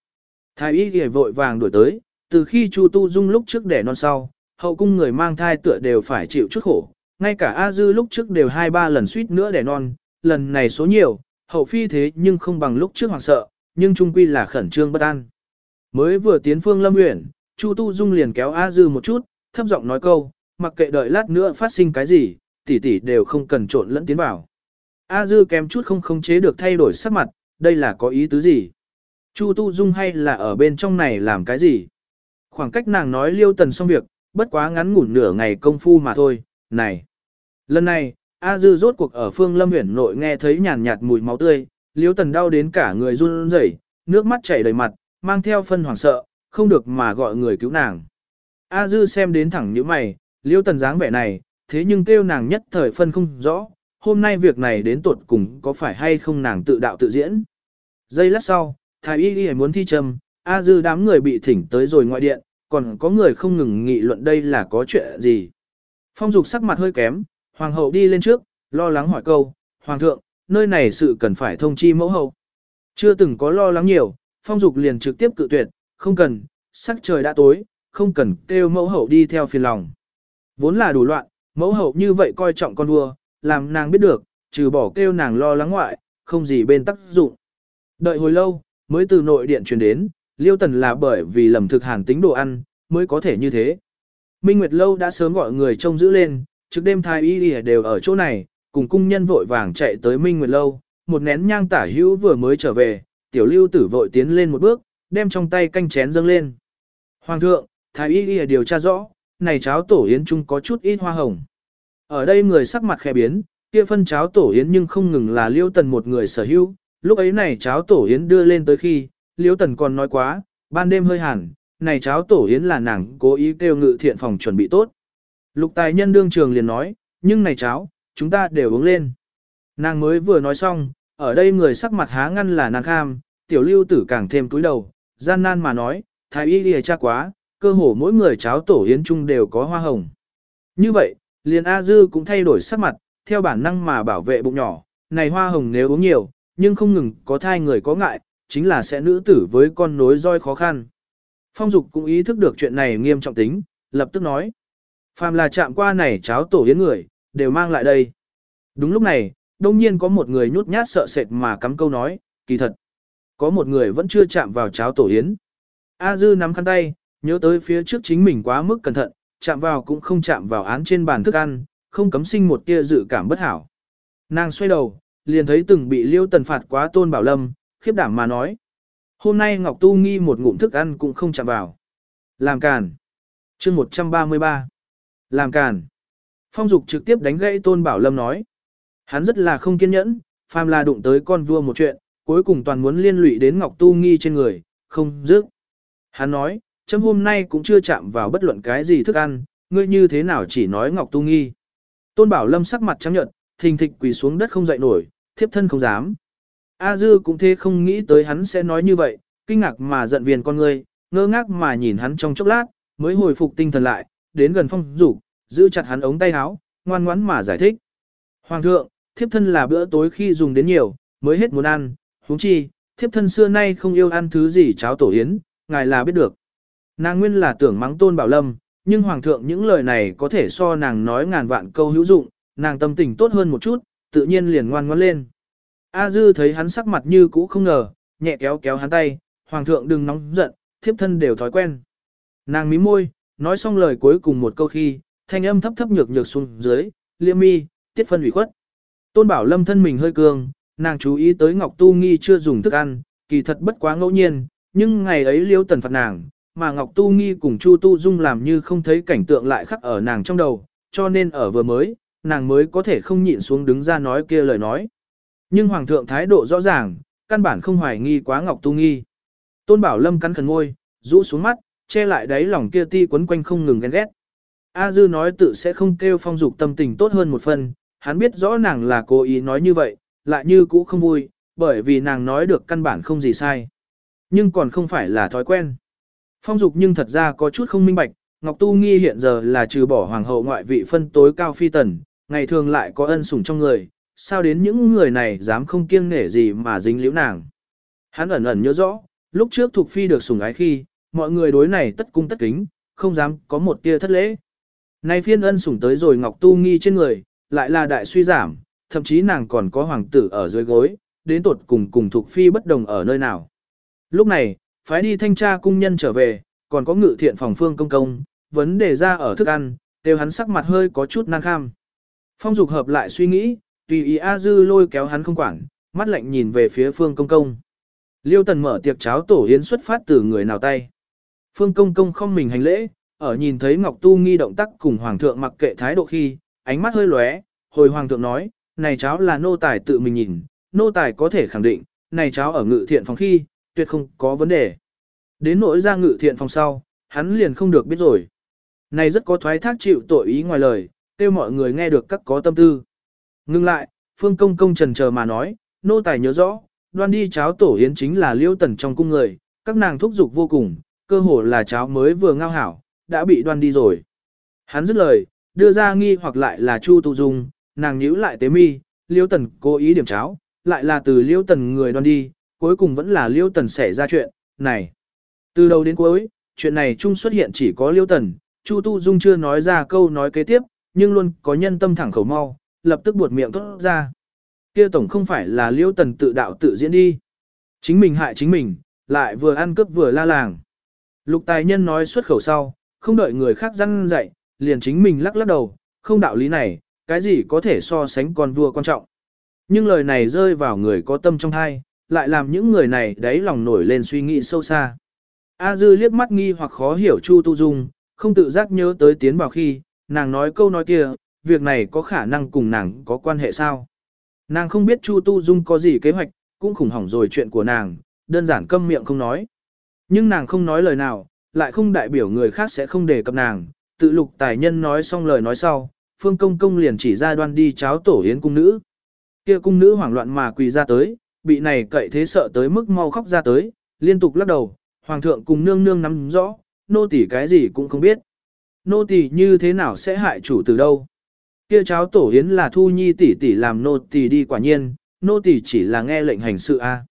Thái y vội vàng đuổi tới, từ khi Chu Tu Dung lúc trước đẻ non sau, hậu cung người mang thai tựa đều phải chịu chút khổ, ngay cả A Dư lúc trước đều hai ba lần suýt nữa đẻ non, lần này số nhiều, hậu phi thế nhưng không bằng lúc trước hoàng sợ, nhưng trung quy là khẩn trương bất an. Mới vừa tiến phương lâm uyển, Chu Tu Dung liền kéo A Dư một chút, thấp giọng nói câu, mặc kệ đợi lát nữa phát sinh cái gì, tỷ tỷ đều không cần trộn lẫn tiến vào. A Dư kém chút không khống chế được thay đổi sắc mặt, đây là có ý tứ gì? Chu Tu Dung hay là ở bên trong này làm cái gì? Khoảng cách nàng nói liêu tần xong việc, bất quá ngắn ngủn nửa ngày công phu mà thôi, này. Lần này, A Dư rốt cuộc ở phương lâm huyển nội nghe thấy nhàn nhạt mùi máu tươi, liêu tần đau đến cả người run rẩy, nước mắt chảy đầy mặt, mang theo phân hoảng sợ, không được mà gọi người cứu nàng. A Dư xem đến thẳng như mày, liêu tần dáng vẻ này, thế nhưng kêu nàng nhất thời phân không rõ, hôm nay việc này đến tuột cùng có phải hay không nàng tự đạo tự diễn. Giây lát sau, thái y y muốn thi trầm, A Dư đám người bị thỉnh tới rồi ngoại điện, còn có người không ngừng nghị luận đây là có chuyện gì. Phong dục sắc mặt hơi kém, hoàng hậu đi lên trước, lo lắng hỏi câu, hoàng thượng, nơi này sự cần phải thông chi mẫu hậu. Chưa từng có lo lắng nhiều, phong dục liền trực tiếp cự tuyệt, không cần, sắc trời đã tối, không cần kêu mẫu hậu đi theo phiền lòng. Vốn là đủ loạn, mẫu hậu như vậy coi trọng con vua, làm nàng biết được, trừ bỏ kêu nàng lo lắng ngoại, không gì bên tác dụng. Đợi hồi lâu, mới từ nội điện truyền đến, liêu tần là bởi vì lầm thực hàn tính đồ ăn, mới có thể như thế. Minh Nguyệt Lâu đã sớm gọi người trông giữ lên, trước đêm thái y đều ở chỗ này, cùng cung nhân vội vàng chạy tới Minh Nguyệt Lâu, một nén nhang tả hữu vừa mới trở về, tiểu lưu tử vội tiến lên một bước, đem trong tay canh chén dâng lên. Hoàng thượng, thái y điều tra rõ, này cháo tổ yến chung có chút ít hoa hồng. Ở đây người sắc mặt khẽ biến, kia phân cháo tổ yến nhưng không ngừng là liêu tần một người sở hữu, lúc ấy này cháo tổ yến đưa lên tới khi, liêu tần còn nói quá, ban đêm hơi hẳn, này cháo tổ yến là nàng cố ý kêu ngự thiện phòng chuẩn bị tốt. Lục tài nhân đương trường liền nói, nhưng này cháo, chúng ta đều uống lên. Nàng mới vừa nói xong, ở đây người sắc mặt há ngăn là nàng kham, tiểu lưu tử càng thêm túi đầu, gian nan mà nói, thái y lìa cha quá, cơ hồ mỗi người cháo tổ yến chung đều có hoa hồng. Như vậy, liền A Dư cũng thay đổi sắc mặt, theo bản năng mà bảo vệ bụng nhỏ, này hoa hồng nếu uống nhiều, nhưng không ngừng có thai người có ngại, chính là sẽ nữ tử với con nối roi khó khăn. Phong Dục cũng ý thức được chuyện này nghiêm trọng tính, lập tức nói. Phàm là chạm qua này cháo tổ yến người, đều mang lại đây. Đúng lúc này, đông nhiên có một người nhút nhát sợ sệt mà cắm câu nói, kỳ thật. Có một người vẫn chưa chạm vào cháo tổ yến. A Dư nắm khăn tay, nhớ tới phía trước chính mình quá mức cẩn thận, chạm vào cũng không chạm vào án trên bàn thức ăn, không cấm sinh một tia dự cảm bất hảo. Nàng xoay đầu, liền thấy từng bị liêu tần phạt quá tôn bảo lâm, khiếp đảm mà nói. Hôm nay Ngọc Tu nghi một ngụm thức ăn cũng không chạm vào. Làm càn. chương 133. Làm càn. Phong Dục trực tiếp đánh gãy tôn bảo lâm nói. Hắn rất là không kiên nhẫn, phàm là đụng tới con vua một chuyện, cuối cùng toàn muốn liên lụy đến Ngọc Tu nghi trên người, không dứt. Hắn nói, chấm hôm nay cũng chưa chạm vào bất luận cái gì thức ăn, ngươi như thế nào chỉ nói Ngọc Tu nghi. Tôn Bảo Lâm sắc mặt trắng nhợt, thình thịch quỳ xuống đất không dậy nổi, thiếp thân không dám. A Dư cũng thế không nghĩ tới hắn sẽ nói như vậy, kinh ngạc mà giận viền con ngươi, ngơ ngác mà nhìn hắn trong chốc lát, mới hồi phục tinh thần lại, đến gần phong rủ, giữ chặt hắn ống tay áo, ngoan ngoãn mà giải thích. Hoàng thượng, thiếp thân là bữa tối khi dùng đến nhiều, mới hết muốn ăn, huống chi, thiếp thân xưa nay không yêu ăn thứ gì cháo tổ yến, ngài là biết được. Nàng nguyên là tưởng mắng tôn bảo lâm, nhưng hoàng thượng những lời này có thể so nàng nói ngàn vạn câu hữu dụng, nàng tâm tình tốt hơn một chút, tự nhiên liền ngoan ngoãn lên. A dư thấy hắn sắc mặt như cũ không ngờ, nhẹ kéo kéo hắn tay, hoàng thượng đừng nóng giận, thiếp thân đều thói quen. Nàng mím môi, nói xong lời cuối cùng một câu khi, thanh âm thấp thấp nhược nhược xuống dưới, liêm mi, tiết phân ủy khuất. Tôn bảo lâm thân mình hơi cường, nàng chú ý tới Ngọc Tu Nghi chưa dùng thức ăn, kỳ thật bất quá ngẫu nhiên, nhưng ngày ấy liêu tần phạt nàng, mà Ngọc Tu Nghi cùng Chu Tu Dung làm như không thấy cảnh tượng lại khắc ở nàng trong đầu, cho nên ở vừa mới, nàng mới có thể không nhịn xuống đứng ra nói kia lời nói. Nhưng Hoàng thượng thái độ rõ ràng, căn bản không hoài nghi quá Ngọc Tu Nghi. Tôn Bảo Lâm cắn khẩn ngôi, rũ xuống mắt, che lại đáy lòng kia ti quấn quanh không ngừng ghen ghét. A Dư nói tự sẽ không kêu phong dục tâm tình tốt hơn một phần, hắn biết rõ nàng là cố ý nói như vậy, lại như cũ không vui, bởi vì nàng nói được căn bản không gì sai. Nhưng còn không phải là thói quen. Phong dục nhưng thật ra có chút không minh bạch, Ngọc Tu Nghi hiện giờ là trừ bỏ hoàng hậu ngoại vị phân tối cao phi tần, ngày thường lại có ân sủng trong người, sao đến những người này dám không kiêng nể gì mà dính liễu nàng. Hắn ẩn ẩn nhớ rõ, lúc trước thuộc phi được sủng ái khi, mọi người đối này tất cung tất kính, không dám có một tia thất lễ. Nay phiên ân sủng tới rồi Ngọc Tu Nghi trên người, lại là đại suy giảm, thậm chí nàng còn có hoàng tử ở dưới gối, đến tột cùng cùng thuộc phi bất đồng ở nơi nào. Lúc này, phái đi thanh tra cung nhân trở về, còn có ngự thiện phòng phương công công, vấn đề ra ở thức ăn, đều hắn sắc mặt hơi có chút năng kham. Phong dục hợp lại suy nghĩ, tùy ý A Dư lôi kéo hắn không quản, mắt lạnh nhìn về phía phương công công. Liêu tần mở tiệc cháo tổ yến xuất phát từ người nào tay. Phương công công không mình hành lễ, ở nhìn thấy Ngọc Tu nghi động tác cùng Hoàng thượng mặc kệ thái độ khi, ánh mắt hơi lóe, hồi Hoàng thượng nói, này cháu là nô tài tự mình nhìn, nô tài có thể khẳng định, này cháu ở ngự thiện phòng khi, tuyệt không có vấn đề. Đến nỗi ra ngự thiện phòng sau, hắn liền không được biết rồi. Này rất có thoái thác chịu tội ý ngoài lời, kêu mọi người nghe được các có tâm tư. Ngưng lại, phương công công trần chờ mà nói, nô tài nhớ rõ, đoan đi cháo tổ yến chính là liêu tần trong cung người, các nàng thúc giục vô cùng, cơ hồ là cháo mới vừa ngao hảo, đã bị đoan đi rồi. Hắn dứt lời, đưa ra nghi hoặc lại là Chu Tu Dung, nàng nhíu lại tế mi, liêu tần cố ý điểm cháo, lại là từ liêu tần người đoan đi, cuối cùng vẫn là liêu tần xảy ra chuyện, này. Từ đầu đến cuối, chuyện này chung xuất hiện chỉ có liêu tần, Chu Tu Dung chưa nói ra câu nói kế tiếp, nhưng luôn có nhân tâm thẳng khẩu mau, lập tức buột miệng tốt ra. Kia tổng không phải là liêu tần tự đạo tự diễn đi. Chính mình hại chính mình, lại vừa ăn cướp vừa la làng. Lục tài nhân nói xuất khẩu sau, không đợi người khác răn dạy, liền chính mình lắc lắc đầu, không đạo lý này, cái gì có thể so sánh con vua quan trọng. Nhưng lời này rơi vào người có tâm trong hai, lại làm những người này đáy lòng nổi lên suy nghĩ sâu xa. A Dư liếc mắt nghi hoặc khó hiểu Chu Tu Dung, không tự giác nhớ tới tiến vào khi, nàng nói câu nói kia, việc này có khả năng cùng nàng có quan hệ sao? Nàng không biết Chu Tu Dung có gì kế hoạch, cũng khủng hoảng rồi chuyện của nàng, đơn giản câm miệng không nói. Nhưng nàng không nói lời nào, lại không đại biểu người khác sẽ không đề cập nàng, tự lục tài nhân nói xong lời nói sau, phương công công liền chỉ ra đoan đi cháo tổ yến cung nữ. Kia cung nữ hoảng loạn mà quỳ ra tới, bị này cậy thế sợ tới mức mau khóc ra tới, liên tục lắc đầu, hoàng thượng cùng nương nương nắm rõ, nô tỳ cái gì cũng không biết. Nô tỳ như thế nào sẽ hại chủ từ đâu? Kia cháo tổ yến là thu nhi tỷ tỷ làm nô tỳ đi quả nhiên, nô tỳ chỉ là nghe lệnh hành sự a.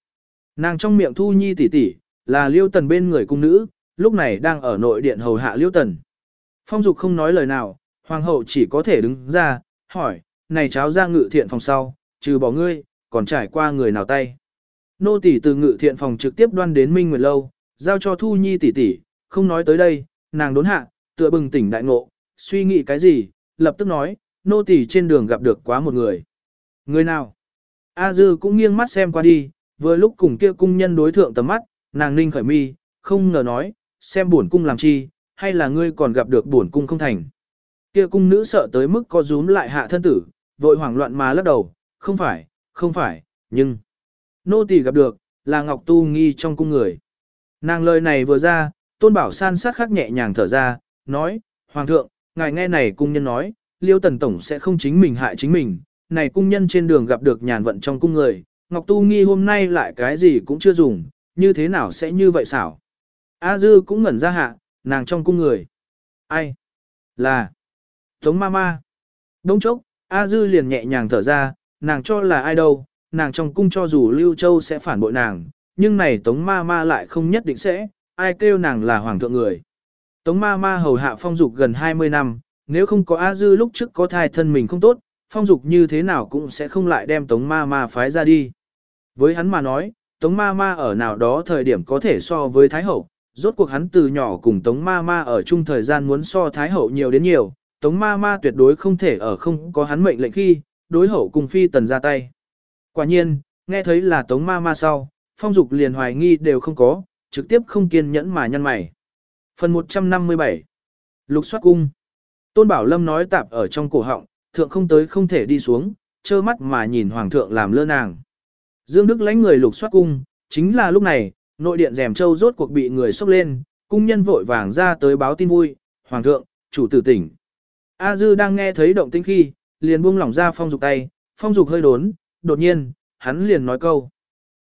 Nàng trong miệng thu nhi tỷ tỷ, là liêu tần bên người cung nữ, lúc này đang ở nội điện hầu hạ liêu tần. Phong dục không nói lời nào, hoàng hậu chỉ có thể đứng ra, hỏi, này cháo ra ngự thiện phòng sau, trừ bỏ ngươi, còn trải qua người nào tay. Nô tỷ từ ngự thiện phòng trực tiếp đoan đến Minh Nguyệt Lâu, giao cho Thu Nhi tỷ tỷ, không nói tới đây, nàng đốn hạ, tựa bừng tỉnh đại ngộ, suy nghĩ cái gì, lập tức nói, nô tỷ trên đường gặp được quá một người. Người nào? A Dư cũng nghiêng mắt xem qua đi, vừa lúc cùng kia cung nhân đối thượng tầm mắt, nàng ninh khởi mi, không ngờ nói, xem buồn cung làm chi, hay là ngươi còn gặp được buồn cung không thành. Kia cung nữ sợ tới mức co rúm lại hạ thân tử, vội hoảng loạn mà lắc đầu, không phải, không phải, nhưng... Nô tỳ gặp được, là Ngọc Tu Nghi trong cung người. Nàng lời này vừa ra, Tôn Bảo san sát khắc nhẹ nhàng thở ra, nói, Hoàng thượng, ngài nghe này cung nhân nói, Liêu Tần Tổng sẽ không chính mình hại chính mình, này cung nhân trên đường gặp được nhàn vận trong cung người, Ngọc Tu Nghi hôm nay lại cái gì cũng chưa dùng, như thế nào sẽ như vậy xảo. A Dư cũng ngẩn ra hạ, nàng trong cung người. Ai? Là. Tống ma ma. Đông chốc, A Dư liền nhẹ nhàng thở ra, nàng cho là ai đâu, nàng trong cung cho dù Lưu Châu sẽ phản bội nàng, nhưng này Tống ma ma lại không nhất định sẽ, ai kêu nàng là hoàng thượng người. Tống ma ma hầu hạ phong dục gần 20 năm, nếu không có A Dư lúc trước có thai thân mình không tốt, phong dục như thế nào cũng sẽ không lại đem Tống ma ma phái ra đi. Với hắn mà nói, Tống ma ma ở nào đó thời điểm có thể so với Thái Hậu, rốt cuộc hắn từ nhỏ cùng Tống ma ma ở chung thời gian muốn so Thái Hậu nhiều đến nhiều, Tống ma ma tuyệt đối không thể ở không có hắn mệnh lệnh khi, đối hậu cùng phi tần ra tay. Quả nhiên, nghe thấy là Tống ma ma sau, phong dục liền hoài nghi đều không có, trực tiếp không kiên nhẫn mà nhăn mày. Phần 157 Lục soát cung Tôn Bảo Lâm nói tạp ở trong cổ họng, thượng không tới không thể đi xuống, trơ mắt mà nhìn hoàng thượng làm lơ nàng. Dương Đức lãnh người lục soát cung, chính là lúc này, nội điện rèm châu rốt cuộc bị người sốc lên, cung nhân vội vàng ra tới báo tin vui, hoàng thượng, chủ tử tỉnh. A Dư đang nghe thấy động tĩnh khi, liền buông lỏng ra phong dục tay, phong dục hơi đốn, đột nhiên, hắn liền nói câu.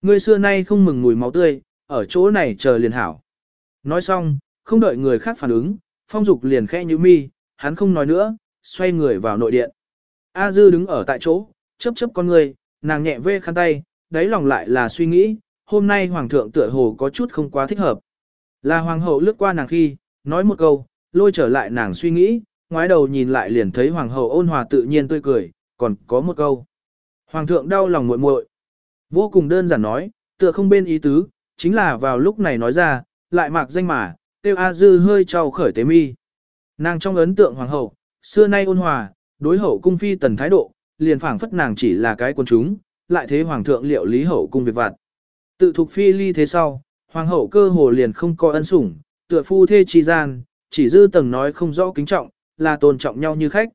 Người xưa nay không mừng mùi máu tươi, ở chỗ này chờ liền hảo. Nói xong, không đợi người khác phản ứng, phong dục liền khẽ như mi, hắn không nói nữa, xoay người vào nội điện. A Dư đứng ở tại chỗ, chớp chớp con người, nàng nhẹ vê khăn tay, đáy lòng lại là suy nghĩ, hôm nay hoàng thượng tựa hồ có chút không quá thích hợp. Là hoàng hậu lướt qua nàng khi, nói một câu, lôi trở lại nàng suy nghĩ, ngoái đầu nhìn lại liền thấy hoàng hậu ôn hòa tự nhiên tươi cười, còn có một câu. Hoàng thượng đau lòng muội muội. Vô cùng đơn giản nói, tựa không bên ý tứ, chính là vào lúc này nói ra, lại mạc danh mà, tiêu A Dư hơi trao khởi tế mi. Nàng trong ấn tượng hoàng hậu, xưa nay ôn hòa, đối hậu cung phi tần thái độ, liền phảng phất nàng chỉ là cái quân chúng, lại thế hoàng thượng liệu lý hậu cung việc vặt. Tự thuộc phi ly thế sau, hoàng hậu cơ hồ liền không có ân sủng, tựa phu thê chi gian, chỉ dư tầng nói không rõ kính trọng, là tôn trọng nhau như khách.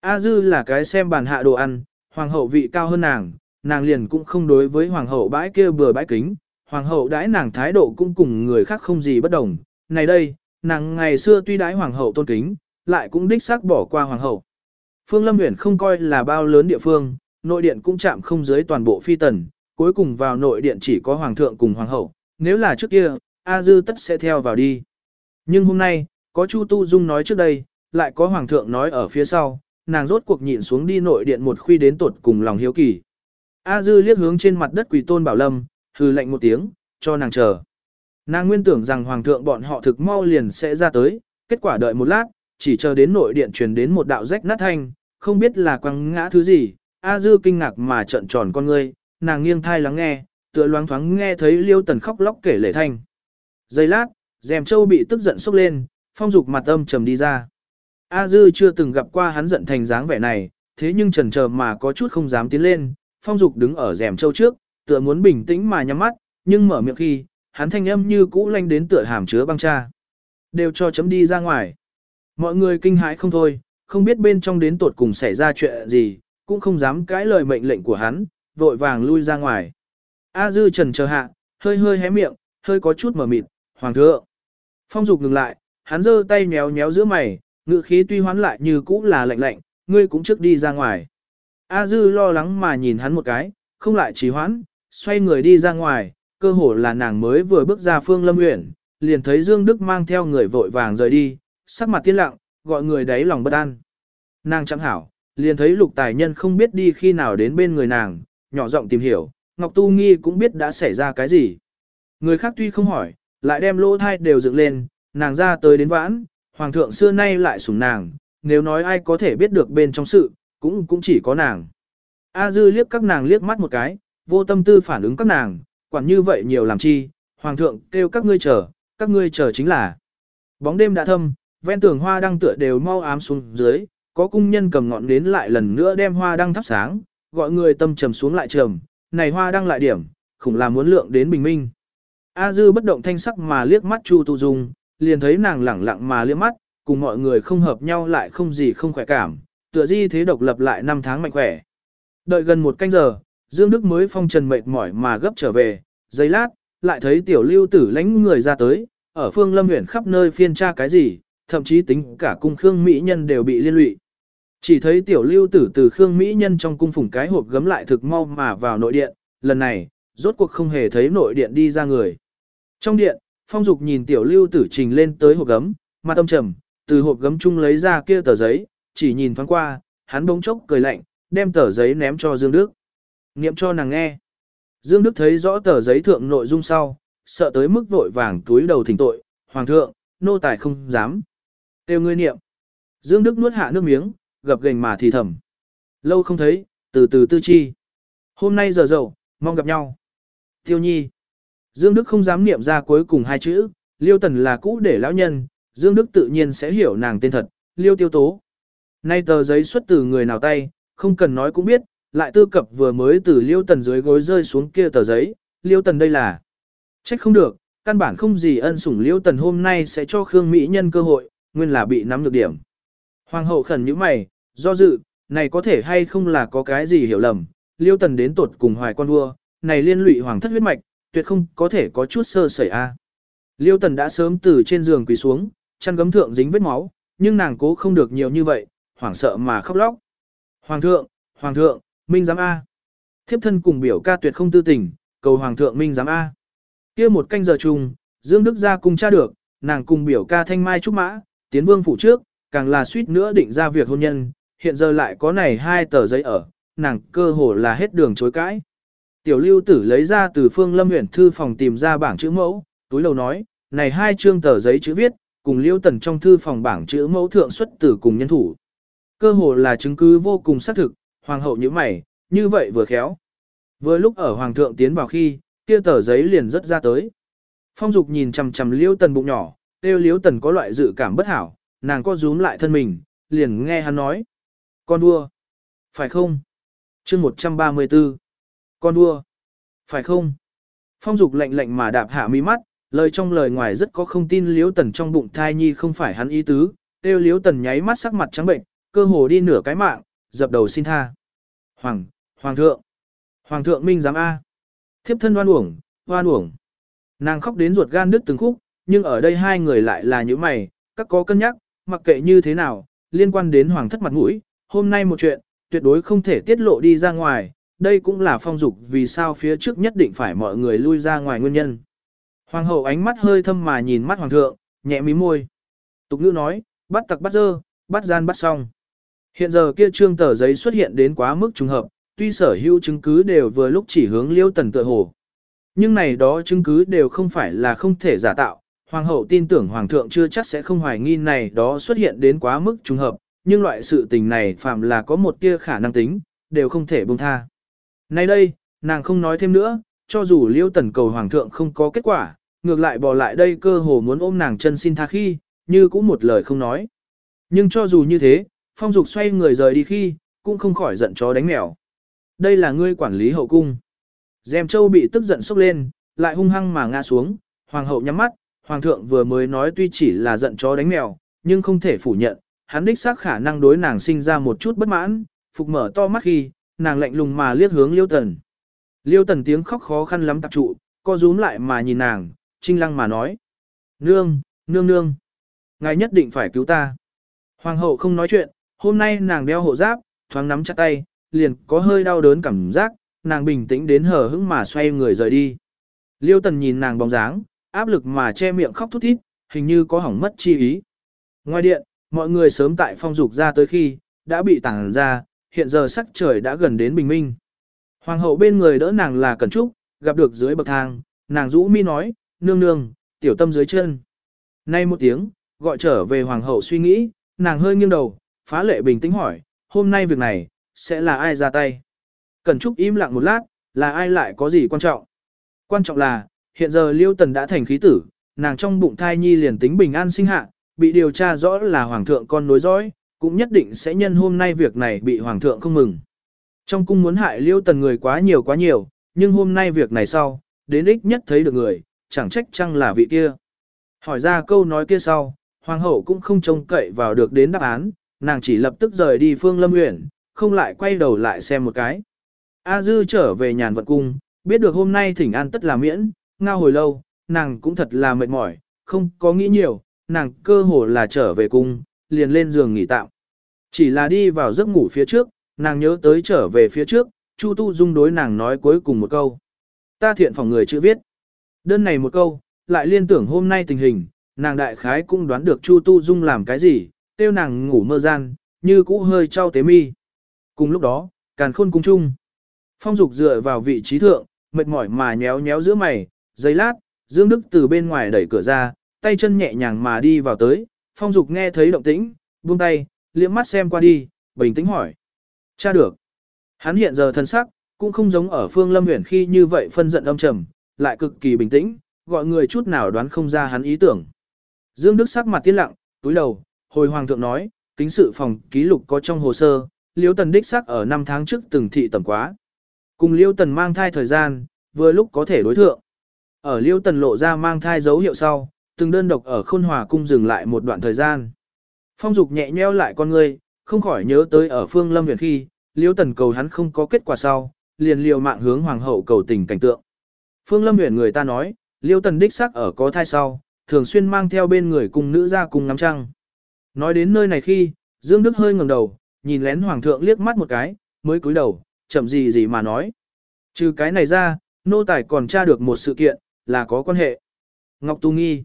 A dư là cái xem bàn hạ đồ ăn, hoàng hậu vị cao hơn nàng, nàng liền cũng không đối với hoàng hậu bãi kia bừa bãi kính, hoàng hậu đãi nàng thái độ cũng cùng người khác không gì bất đồng. Này đây, nàng ngày xưa tuy đãi hoàng hậu tôn kính, lại cũng đích xác bỏ qua hoàng hậu. Phương Lâm Uyển không coi là bao lớn địa phương, nội điện cũng chạm không dưới toàn bộ phi tần, cuối cùng vào nội điện chỉ có hoàng thượng cùng hoàng hậu, nếu là trước kia, A Dư tất sẽ theo vào đi. Nhưng hôm nay, có Chu Tu Dung nói trước đây, lại có hoàng thượng nói ở phía sau, nàng rốt cuộc nhịn xuống đi nội điện một khuy đến tột cùng lòng hiếu kỳ. A Dư liếc hướng trên mặt đất quỳ tôn bảo lâm, hừ lạnh một tiếng, cho nàng chờ. Nàng nguyên tưởng rằng hoàng thượng bọn họ thực mau liền sẽ ra tới, kết quả đợi một lát, chỉ chờ đến nội điện truyền đến một đạo rách nát thanh, không biết là quăng ngã thứ gì, A Dư kinh ngạc mà trợn tròn con ngươi, nàng nghiêng thai lắng nghe, tựa loáng thoáng nghe thấy Liêu Tần khóc lóc kể lệ thanh. Giây lát, dèm châu bị tức giận sốc lên, phong dục mặt âm trầm đi ra. A Dư chưa từng gặp qua hắn giận thành dáng vẻ này, thế nhưng trần chờ mà có chút không dám tiến lên, phong dục đứng ở rèm châu trước, tựa muốn bình tĩnh mà nhắm mắt, nhưng mở miệng khi, hắn thanh âm như cũ lanh đến tựa hàm chứa băng cha. Đều cho chấm đi ra ngoài. Mọi người kinh hãi không thôi, không biết bên trong đến tột cùng xảy ra chuyện gì, cũng không dám cãi lời mệnh lệnh của hắn, vội vàng lui ra ngoài. A dư trần chờ hạ, hơi hơi hé miệng, hơi có chút mở mịt, hoàng thượng. Phong dục ngừng lại, hắn giơ tay méo méo giữa mày, ngự khí tuy hoán lại như cũ là lạnh lạnh, ngươi cũng trước đi ra ngoài. A dư lo lắng mà nhìn hắn một cái, không lại trì hoãn, xoay người đi ra ngoài, cơ hồ là nàng mới vừa bước ra phương lâm uyển, liền thấy Dương Đức mang theo người vội vàng rời đi, sắc mặt tiên lặng, gọi người đáy lòng bất an. Nàng chẳng hảo, liền thấy lục tài nhân không biết đi khi nào đến bên người nàng, nhỏ giọng tìm hiểu, Ngọc Tu Nghi cũng biết đã xảy ra cái gì. Người khác tuy không hỏi, lại đem lỗ thai đều dựng lên, nàng ra tới đến vãn, hoàng thượng xưa nay lại sủng nàng, nếu nói ai có thể biết được bên trong sự, cũng cũng chỉ có nàng. A dư liếc các nàng liếc mắt một cái, vô tâm tư phản ứng các nàng, quản như vậy nhiều làm chi, hoàng thượng kêu các ngươi chờ, các ngươi chờ chính là. Bóng đêm đã thâm, ven tường hoa đăng tựa đều mau ám xuống dưới, có cung nhân cầm ngọn đến lại lần nữa đem hoa đăng thắp sáng, gọi người tâm trầm xuống lại trầm, này hoa đang lại điểm, khủng là muốn lượng đến bình minh. A dư bất động thanh sắc mà liếc mắt Chu Tu Dung, liền thấy nàng lẳng lặng mà liếc mắt, cùng mọi người không hợp nhau lại không gì không khỏe cảm, tựa di thế độc lập lại năm tháng mạnh khỏe. Đợi gần một canh giờ, Dương Đức mới phong trần mệt mỏi mà gấp trở về, giây lát, lại thấy tiểu lưu tử lánh người ra tới, ở phương lâm huyện khắp nơi phiên tra cái gì, thậm chí tính cả cung Khương Mỹ Nhân đều bị liên lụy. Chỉ thấy tiểu lưu tử từ Khương Mỹ Nhân trong cung phủng cái hộp gấm lại thực mau mà vào nội điện, lần này, rốt cuộc không hề thấy nội điện đi ra người. Trong điện, phong dục nhìn tiểu lưu tử trình lên tới hộp gấm, mặt tâm trầm, từ hộp gấm chung lấy ra kia tờ giấy, chỉ nhìn thoáng qua, hắn bỗng chốc cười lạnh, đem tờ giấy ném cho Dương Đức. Niệm cho nàng nghe. Dương Đức thấy rõ tờ giấy thượng nội dung sau, sợ tới mức vội vàng túi đầu thỉnh tội, Hoàng thượng, nô tài không dám. Tiêu ngươi niệm. Dương Đức nuốt hạ nước miếng, gập gành mà thì thầm. Lâu không thấy, từ từ tư chi. Hôm nay giờ dậu, mong gặp nhau. Tiêu nhi. Dương Đức không dám niệm ra cuối cùng hai chữ, Liêu Tần là cũ để lão nhân, Dương Đức tự nhiên sẽ hiểu nàng tên thật, Liêu Tiêu Tố. Nay tờ giấy xuất từ người nào tay, không cần nói cũng biết, lại tư cập vừa mới từ Liêu Tần dưới gối rơi xuống kia tờ giấy, Liêu Tần đây là. Trách không được, căn bản không gì ân sủng Liêu Tần hôm nay sẽ cho Khương Mỹ nhân cơ hội, nguyên là bị nắm được điểm. Hoàng hậu khẩn như mày, do dự, này có thể hay không là có cái gì hiểu lầm, Liêu Tần đến tột cùng hoài con vua, này liên lụy hoàng thất huyết mạch, tuyệt không có thể có chút sơ sẩy a. Liêu Tần đã sớm từ trên giường quỳ xuống, chăn gấm thượng dính vết máu, nhưng nàng cố không được nhiều như vậy, hoảng sợ mà khóc lóc. Hoàng thượng, hoàng thượng, minh giám A. Thiếp thân cùng biểu ca tuyệt không tư tình, cầu hoàng thượng minh giám A. kia một canh giờ chung, Dương Đức ra cùng cha được, nàng cùng biểu ca thanh mai trúc mã, tiến vương phủ trước, càng là suýt nữa định ra việc hôn nhân, hiện giờ lại có này hai tờ giấy ở, nàng cơ hồ là hết đường chối cãi. Tiểu lưu tử lấy ra từ phương lâm huyện thư phòng tìm ra bảng chữ mẫu, túi lầu nói, này hai chương tờ giấy chữ viết, cùng liêu tần trong thư phòng bảng chữ mẫu thượng xuất tử cùng nhân thủ. Cơ hồ là chứng cứ vô cùng xác thực, hoàng hậu như mày, như vậy vừa khéo. Vừa lúc ở hoàng thượng tiến vào khi, kia tờ giấy liền rất ra tới. Phong dục nhìn chằm chằm liêu tần bụng nhỏ, tiêu liêu tần có loại dự cảm bất hảo, nàng co rúm lại thân mình, liền nghe hắn nói. Con vua. Phải không? chương 134. Con vua. Phải không? Phong dục lạnh lạnh mà đạp hạ mi mắt, lời trong lời ngoài rất có không tin liếu tần trong bụng thai nhi không phải hắn ý tứ, tiêu liếu tần nháy mắt sắc mặt trắng bệnh, cơ hồ đi nửa cái mạng, dập đầu xin tha. Hoàng, Hoàng thượng, Hoàng thượng minh giám A. Thiếp thân hoan uổng, hoan uổng. Nàng khóc đến ruột gan đứt từng khúc, nhưng ở đây hai người lại là những mày, các có cân nhắc, mặc kệ như thế nào, liên quan đến Hoàng thất mặt mũi, hôm nay một chuyện, tuyệt đối không thể tiết lộ đi ra ngoài, đây cũng là phong dục vì sao phía trước nhất định phải mọi người lui ra ngoài nguyên nhân. Hoàng hậu ánh mắt hơi thâm mà nhìn mắt hoàng thượng, nhẹ mí môi. Tục ngữ nói, bắt tặc bắt dơ, bắt gian bắt xong. Hiện giờ kia trương tờ giấy xuất hiện đến quá mức trùng hợp, tuy sở hữu chứng cứ đều vừa lúc chỉ hướng liêu tần tựa hồ. Nhưng này đó chứng cứ đều không phải là không thể giả tạo. Hoàng hậu tin tưởng hoàng thượng chưa chắc sẽ không hoài nghi này đó xuất hiện đến quá mức trùng hợp, nhưng loại sự tình này phạm là có một tia khả năng tính, đều không thể buông tha. Nay đây, nàng không nói thêm nữa, cho dù liêu tần cầu hoàng thượng không có kết quả, ngược lại bỏ lại đây cơ hồ muốn ôm nàng chân xin tha khi, như cũng một lời không nói. Nhưng cho dù như thế, phong dục xoay người rời đi khi, cũng không khỏi giận chó đánh mèo. Đây là ngươi quản lý hậu cung. Dèm châu bị tức giận sốc lên, lại hung hăng mà ngã xuống, hoàng hậu nhắm mắt, hoàng thượng vừa mới nói tuy chỉ là giận chó đánh mèo, nhưng không thể phủ nhận, hắn đích xác khả năng đối nàng sinh ra một chút bất mãn, phục mở to mắt khi, nàng lạnh lùng mà liếc hướng Liêu Tần. Liêu Tần tiếng khóc khó khăn lắm tập trụ, co rúm lại mà nhìn nàng, trinh lăng mà nói. Nương, nương nương, ngài nhất định phải cứu ta. Hoàng hậu không nói chuyện, hôm nay nàng đeo hộ giáp, thoáng nắm chặt tay, liền có hơi đau đớn cảm giác, nàng bình tĩnh đến hờ hững mà xoay người rời đi. Liêu Tần nhìn nàng bóng dáng, áp lực mà che miệng khóc thút thít, hình như có hỏng mất chi ý. Ngoài điện, mọi người sớm tại phong dục ra tới khi, đã bị tàng ra, hiện giờ sắc trời đã gần đến bình minh. Hoàng hậu bên người đỡ nàng là Cẩn Trúc, gặp được dưới bậc thang, nàng rũ mi nói, nương nương, tiểu tâm dưới chân. Nay một tiếng, gọi trở về hoàng hậu suy nghĩ, nàng hơi nghiêng đầu, phá lệ bình tĩnh hỏi, hôm nay việc này, sẽ là ai ra tay? Cẩn Trúc im lặng một lát, là ai lại có gì quan trọng? Quan trọng là, hiện giờ Liêu Tần đã thành khí tử, nàng trong bụng thai nhi liền tính bình an sinh hạ, bị điều tra rõ là hoàng thượng con nối dõi, cũng nhất định sẽ nhân hôm nay việc này bị hoàng thượng không mừng. Trong cung muốn hại Liêu Tần người quá nhiều quá nhiều, nhưng hôm nay việc này sau, đến ích nhất thấy được người, chẳng trách chăng là vị kia. Hỏi ra câu nói kia sau, hoàng hậu cũng không trông cậy vào được đến đáp án, nàng chỉ lập tức rời đi phương lâm nguyện, không lại quay đầu lại xem một cái. A Dư trở về nhàn vận cung, biết được hôm nay thỉnh an tất là miễn, ngao hồi lâu, nàng cũng thật là mệt mỏi, không có nghĩ nhiều, nàng cơ hồ là trở về cung, liền lên giường nghỉ tạm. Chỉ là đi vào giấc ngủ phía trước, nàng nhớ tới trở về phía trước, Chu Tu Dung đối nàng nói cuối cùng một câu. Ta thiện phòng người chữ viết. Đơn này một câu, lại liên tưởng hôm nay tình hình, nàng đại khái cũng đoán được Chu Tu Dung làm cái gì, tiêu nàng ngủ mơ gian, như cũ hơi trao tế mi. Cùng lúc đó, càn khôn cung chung. Phong dục dựa vào vị trí thượng, mệt mỏi mà nhéo nhéo giữa mày, giây lát, Dương Đức từ bên ngoài đẩy cửa ra, tay chân nhẹ nhàng mà đi vào tới, phong dục nghe thấy động tĩnh, buông tay, liếc mắt xem qua đi, bình tĩnh hỏi. Cha được. Hắn hiện giờ thân sắc, cũng không giống ở phương lâm huyển khi như vậy phân giận âm trầm, lại cực kỳ bình tĩnh, gọi người chút nào đoán không ra hắn ý tưởng. Dương Đức sắc mặt tiến lặng, túi đầu, hồi hoàng thượng nói, kính sự phòng ký lục có trong hồ sơ, Liêu Tần đích sắc ở năm tháng trước từng thị tầm quá. Cùng Liêu Tần mang thai thời gian, vừa lúc có thể đối thượng. Ở Liêu Tần lộ ra mang thai dấu hiệu sau, từng đơn độc ở khôn hòa cung dừng lại một đoạn thời gian. Phong dục nhẹ nheo lại con ngươi, không khỏi nhớ tới ở phương lâm huyện khi, Liêu Tần cầu hắn không có kết quả sau, liền liều mạng hướng hoàng hậu cầu tình cảnh tượng. Phương lâm huyện người ta nói, Liêu Tần đích xác ở có thai sau, thường xuyên mang theo bên người cùng nữ ra cùng ngắm trăng. Nói đến nơi này khi, Dương Đức hơi ngẩng đầu, nhìn lén hoàng thượng liếc mắt một cái, mới cúi đầu, chậm gì gì mà nói. Trừ cái này ra, nô tài còn tra được một sự kiện, là có quan hệ. Ngọc Tu Nghi.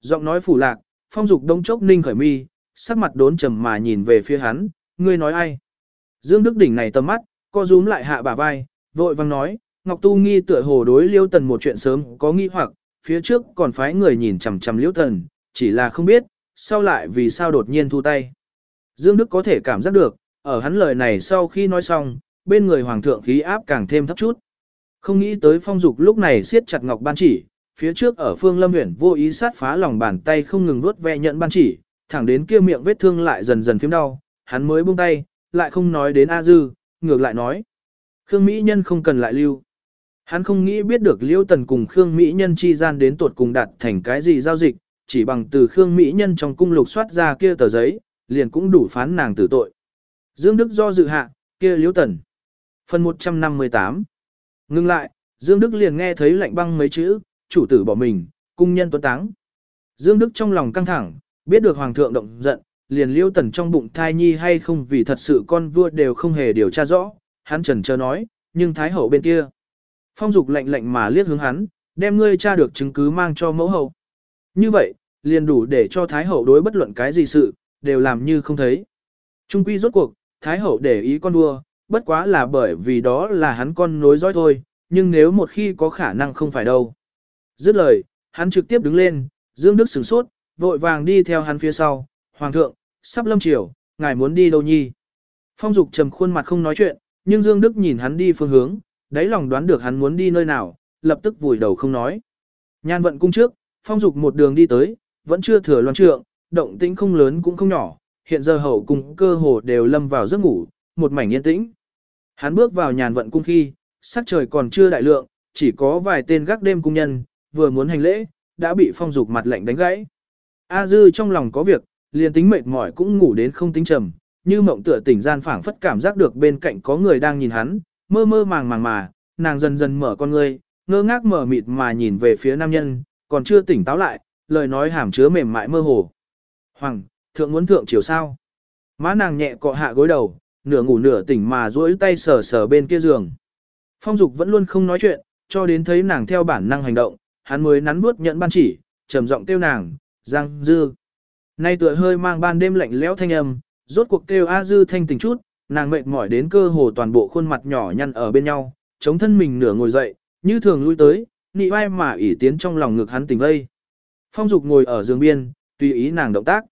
Giọng nói phủ lạc, phong dục đông chốc ninh khởi mi, sắc mặt đốn trầm mà nhìn về phía hắn, ngươi nói ai? Dương Đức Đỉnh này tầm mắt, co rúm lại hạ bả vai, vội vang nói, Ngọc Tu Nghi tựa hồ đối Liêu Tần một chuyện sớm có nghi hoặc, phía trước còn phái người nhìn chằm chằm Liêu Tần, chỉ là không biết, sau lại vì sao đột nhiên thu tay. Dương Đức có thể cảm giác được, ở hắn lời này sau khi nói xong, bên người hoàng thượng khí áp càng thêm thấp chút. Không nghĩ tới phong dục lúc này siết chặt ngọc ban chỉ, phía trước ở phương lâm huyện vô ý sát phá lòng bàn tay không ngừng nuốt ve nhận ban chỉ, thẳng đến kia miệng vết thương lại dần dần phím đau, hắn mới buông tay, lại không nói đến A Dư, ngược lại nói. Khương Mỹ Nhân không cần lại lưu. Hắn không nghĩ biết được Liêu Tần cùng Khương Mỹ Nhân chi gian đến tuột cùng đạt thành cái gì giao dịch, chỉ bằng từ Khương Mỹ Nhân trong cung lục soát ra kia tờ giấy, liền cũng đủ phán nàng tử tội. Dương Đức do dự hạ, kia Liêu Tần. Phần 158 Ngưng lại, Dương Đức liền nghe thấy lạnh băng mấy chữ, chủ tử bỏ mình, cung nhân tuấn táng. Dương Đức trong lòng căng thẳng, biết được Hoàng thượng động giận, liền liêu tần trong bụng thai nhi hay không vì thật sự con vua đều không hề điều tra rõ, hắn trần chờ nói, nhưng Thái hậu bên kia. Phong dục lạnh lạnh mà liếc hướng hắn, đem ngươi tra được chứng cứ mang cho mẫu hậu. Như vậy, liền đủ để cho Thái hậu đối bất luận cái gì sự, đều làm như không thấy. Trung quy rốt cuộc, Thái hậu để ý con vua, bất quá là bởi vì đó là hắn con nối dõi thôi, nhưng nếu một khi có khả năng không phải đâu. Dứt lời, hắn trực tiếp đứng lên, Dương Đức sửng sốt, vội vàng đi theo hắn phía sau, Hoàng thượng, sắp lâm chiều, ngài muốn đi đâu nhi? Phong Dục trầm khuôn mặt không nói chuyện, nhưng Dương Đức nhìn hắn đi phương hướng, đáy lòng đoán được hắn muốn đi nơi nào, lập tức vùi đầu không nói. Nhan vận cung trước, Phong Dục một đường đi tới, vẫn chưa thừa loan trượng, động tĩnh không lớn cũng không nhỏ, hiện giờ hậu cung cơ hồ đều lâm vào giấc ngủ, một mảnh yên tĩnh. Hắn bước vào nhàn vận cung khi, sắc trời còn chưa đại lượng, chỉ có vài tên gác đêm cung nhân, vừa muốn hành lễ, đã bị phong dục mặt lạnh đánh gãy. A Dư trong lòng có việc, liền tính mệt mỏi cũng ngủ đến không tính trầm, như mộng tựa tỉnh gian phảng phất cảm giác được bên cạnh có người đang nhìn hắn, mơ mơ màng màng mà, nàng dần dần mở con ngươi, ngơ ngác mở mịt mà nhìn về phía nam nhân, còn chưa tỉnh táo lại, lời nói hàm chứa mềm mại mơ hồ. Hoàng, thượng muốn thượng chiều sao? Má nàng nhẹ cọ hạ gối đầu, nửa ngủ nửa tỉnh mà duỗi tay sờ sờ bên kia giường. Phong Dục vẫn luôn không nói chuyện, cho đến thấy nàng theo bản năng hành động, hắn mới nắn bước nhận ban chỉ, trầm giọng kêu nàng, Giang Dư. Nay tựa hơi mang ban đêm lạnh lẽo thanh âm, rốt cuộc kêu A Dư thanh tỉnh chút, nàng mệt mỏi đến cơ hồ toàn bộ khuôn mặt nhỏ nhăn ở bên nhau, chống thân mình nửa ngồi dậy, như thường lui tới, nị vai mà ỉ tiến trong lòng ngực hắn tỉnh vây. Phong Dục ngồi ở giường biên, tùy ý nàng động tác.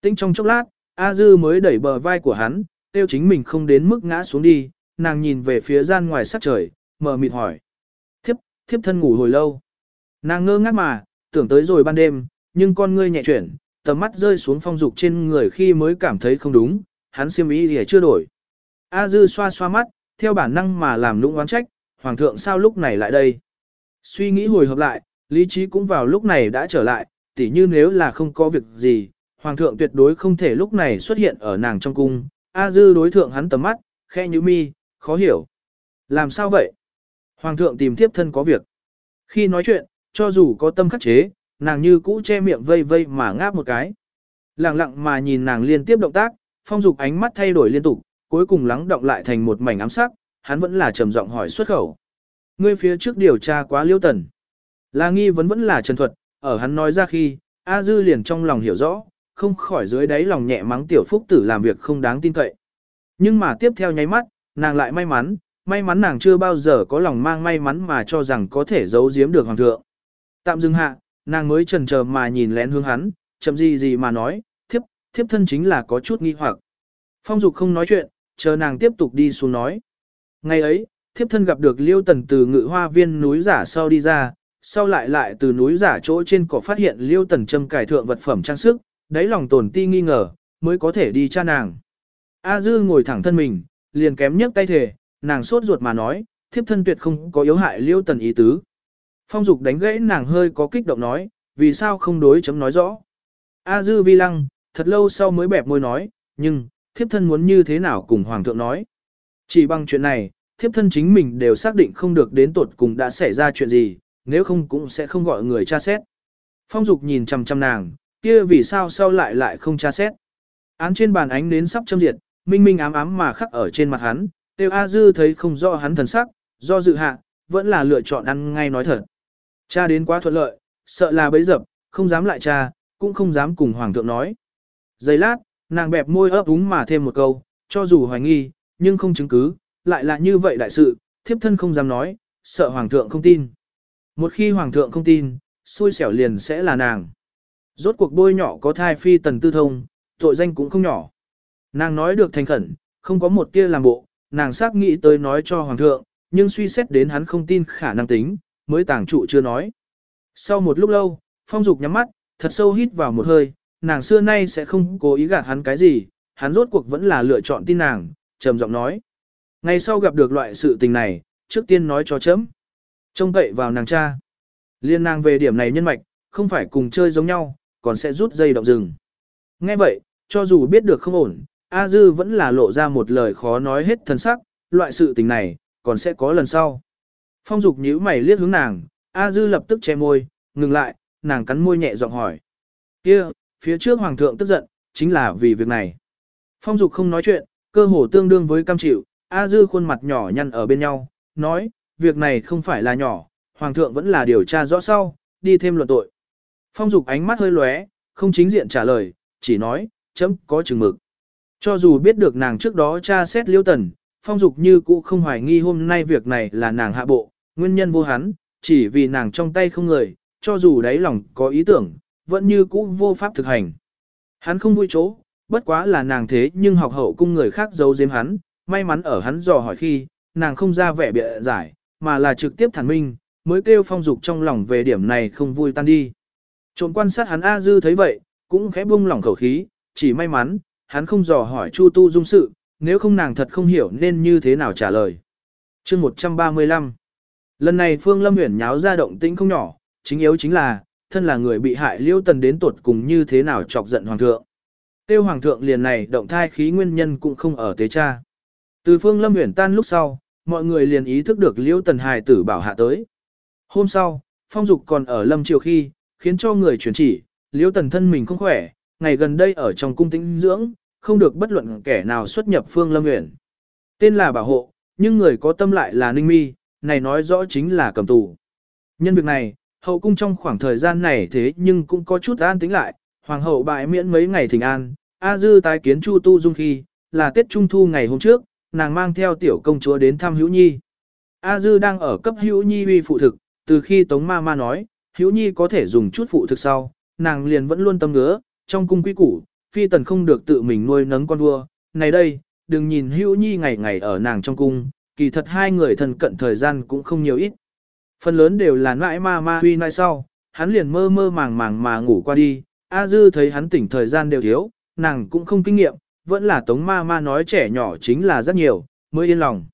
tĩnh trong chốc lát, A Dư mới đẩy bờ vai của hắn, tiêu chính mình không đến mức ngã xuống đi, nàng nhìn về phía gian ngoài sắc trời, mờ mịt hỏi. Thiếp, thiếp thân ngủ hồi lâu. Nàng ngơ ngác mà, tưởng tới rồi ban đêm, nhưng con ngươi nhẹ chuyển, tầm mắt rơi xuống phong dục trên người khi mới cảm thấy không đúng, hắn siêm ý thì chưa đổi. A dư xoa xoa mắt, theo bản năng mà làm nũng oán trách, hoàng thượng sao lúc này lại đây. Suy nghĩ hồi hợp lại, lý trí cũng vào lúc này đã trở lại, tỉ như nếu là không có việc gì, hoàng thượng tuyệt đối không thể lúc này xuất hiện ở nàng trong cung. A dư đối thượng hắn tầm mắt, khe như mi, khó hiểu. Làm sao vậy? Hoàng thượng tìm tiếp thân có việc. Khi nói chuyện, cho dù có tâm khắc chế, nàng như cũ che miệng vây vây mà ngáp một cái. Lặng lặng mà nhìn nàng liên tiếp động tác, phong dục ánh mắt thay đổi liên tục, cuối cùng lắng động lại thành một mảnh ám sắc, hắn vẫn là trầm giọng hỏi xuất khẩu. Ngươi phía trước điều tra quá liêu tần. Là nghi vấn vẫn là trần thuật, ở hắn nói ra khi, A Dư liền trong lòng hiểu rõ, không khỏi dưới đáy lòng nhẹ mắng tiểu phúc tử làm việc không đáng tin cậy. Nhưng mà tiếp theo nháy mắt, nàng lại may mắn, may mắn nàng chưa bao giờ có lòng mang may mắn mà cho rằng có thể giấu giếm được hoàng thượng. Tạm dừng hạ, nàng mới trần chờ mà nhìn lén hướng hắn, chậm gì gì mà nói, thiếp, thiếp thân chính là có chút nghi hoặc. Phong dục không nói chuyện, chờ nàng tiếp tục đi xuống nói. Ngày ấy, thiếp thân gặp được liêu tần từ ngự hoa viên núi giả sau đi ra, sau lại lại từ núi giả chỗ trên cỏ phát hiện liêu tần châm cải thượng vật phẩm trang sức, đáy lòng tổn ti nghi ngờ, mới có thể đi cha nàng. A dư ngồi thẳng thân mình, liền kém nhấc tay thể, nàng sốt ruột mà nói, thiếp thân tuyệt không có yếu hại liêu tần ý tứ. Phong dục đánh gãy nàng hơi có kích động nói, vì sao không đối chấm nói rõ. A dư vi lăng, thật lâu sau mới bẹp môi nói, nhưng, thiếp thân muốn như thế nào cùng hoàng thượng nói. Chỉ bằng chuyện này, thiếp thân chính mình đều xác định không được đến tột cùng đã xảy ra chuyện gì, nếu không cũng sẽ không gọi người tra xét. Phong dục nhìn chằm chằm nàng, kia vì sao sau lại lại không tra xét. Án trên bàn ánh nến sắp châm diệt, minh minh ám ám mà khắc ở trên mặt hắn, tiêu A dư thấy không rõ hắn thần sắc, do dự hạ, vẫn là lựa chọn ăn ngay nói thật. Cha đến quá thuận lợi, sợ là bấy dập, không dám lại cha, cũng không dám cùng hoàng thượng nói. Giây lát, nàng bẹp môi ấp úng mà thêm một câu, cho dù hoài nghi, nhưng không chứng cứ, lại là như vậy đại sự, thiếp thân không dám nói, sợ hoàng thượng không tin. Một khi hoàng thượng không tin, xui xẻo liền sẽ là nàng. Rốt cuộc bôi nhỏ có thai phi tần tư thông, tội danh cũng không nhỏ. Nàng nói được thành khẩn, không có một tia làm bộ, nàng xác nghĩ tới nói cho hoàng thượng, nhưng suy xét đến hắn không tin khả năng tính, mới tàng trụ chưa nói. Sau một lúc lâu, phong dục nhắm mắt, thật sâu hít vào một hơi, nàng xưa nay sẽ không cố ý gạt hắn cái gì, hắn rốt cuộc vẫn là lựa chọn tin nàng, trầm giọng nói. Ngày sau gặp được loại sự tình này, trước tiên nói cho chấm. Trông cậy vào nàng cha. Liên nàng về điểm này nhân mạch, không phải cùng chơi giống nhau, còn sẽ rút dây động rừng. Nghe vậy, cho dù biết được không ổn, A Dư vẫn là lộ ra một lời khó nói hết thân sắc, loại sự tình này, còn sẽ có lần sau. Phong Dục nhíu mày liếc hướng nàng, A Dư lập tức che môi, ngừng lại, nàng cắn môi nhẹ giọng hỏi. Kia, phía trước Hoàng thượng tức giận, chính là vì việc này. Phong Dục không nói chuyện, cơ hồ tương đương với cam chịu, A Dư khuôn mặt nhỏ nhăn ở bên nhau, nói, việc này không phải là nhỏ, Hoàng thượng vẫn là điều tra rõ sau, đi thêm luận tội. Phong Dục ánh mắt hơi lóe, không chính diện trả lời, chỉ nói, chấm có chừng mực. Cho dù biết được nàng trước đó tra xét liêu tần, Phong Dục như cũ không hoài nghi hôm nay việc này là nàng hạ bộ, nguyên nhân vô hắn, chỉ vì nàng trong tay không người, cho dù đáy lòng có ý tưởng, vẫn như cũ vô pháp thực hành. Hắn không vui chỗ, bất quá là nàng thế nhưng học hậu cung người khác giấu giếm hắn, may mắn ở hắn dò hỏi khi, nàng không ra vẻ bịa giải, mà là trực tiếp thản minh, mới kêu phong dục trong lòng về điểm này không vui tan đi. Trộm quan sát hắn A Dư thấy vậy, cũng khẽ buông lỏng khẩu khí, chỉ may mắn, hắn không dò hỏi Chu Tu Dung sự, nếu không nàng thật không hiểu nên như thế nào trả lời. chương 135 Lần này Phương Lâm Uyển nháo ra động tĩnh không nhỏ, chính yếu chính là, thân là người bị hại liêu tần đến tuột cùng như thế nào chọc giận hoàng thượng. tiêu hoàng thượng liền này động thai khí nguyên nhân cũng không ở tế cha. Từ phương lâm nguyễn tan lúc sau, mọi người liền ý thức được liễu tần hài tử bảo hạ tới. Hôm sau, phong dục còn ở lâm triều khi, khiến cho người truyền chỉ, liễu tần thân mình không khỏe, ngày gần đây ở trong cung tĩnh dưỡng, không được bất luận kẻ nào xuất nhập phương lâm nguyện. Tên là bảo hộ, nhưng người có tâm lại là ninh mi, này nói rõ chính là cầm tù. Nhân việc này, hậu cung trong khoảng thời gian này thế nhưng cũng có chút an tính lại, hoàng hậu bại miễn mấy ngày thỉnh an, A Dư tái kiến Chu Tu Dung khi, là Tết Trung Thu ngày hôm trước, nàng mang theo tiểu công chúa đến thăm Hữu Nhi. A Dư đang ở cấp Hữu Nhi uy phụ thực, từ khi Tống Ma Ma nói, Hữu Nhi có thể dùng chút phụ thực sau, nàng liền vẫn luôn tâm ngứa, trong cung quý củ, phi tần không được tự mình nuôi nấng con vua. Này đây, đừng nhìn Hữu Nhi ngày ngày ở nàng trong cung, kỳ thật hai người thân cận thời gian cũng không nhiều ít. Phần lớn đều là nãi ma ma huy nãi sau, hắn liền mơ mơ màng màng mà ngủ qua đi, A Dư thấy hắn tỉnh thời gian đều thiếu, nàng cũng không kinh nghiệm, vẫn là tống ma ma nói trẻ nhỏ chính là rất nhiều, mới yên lòng.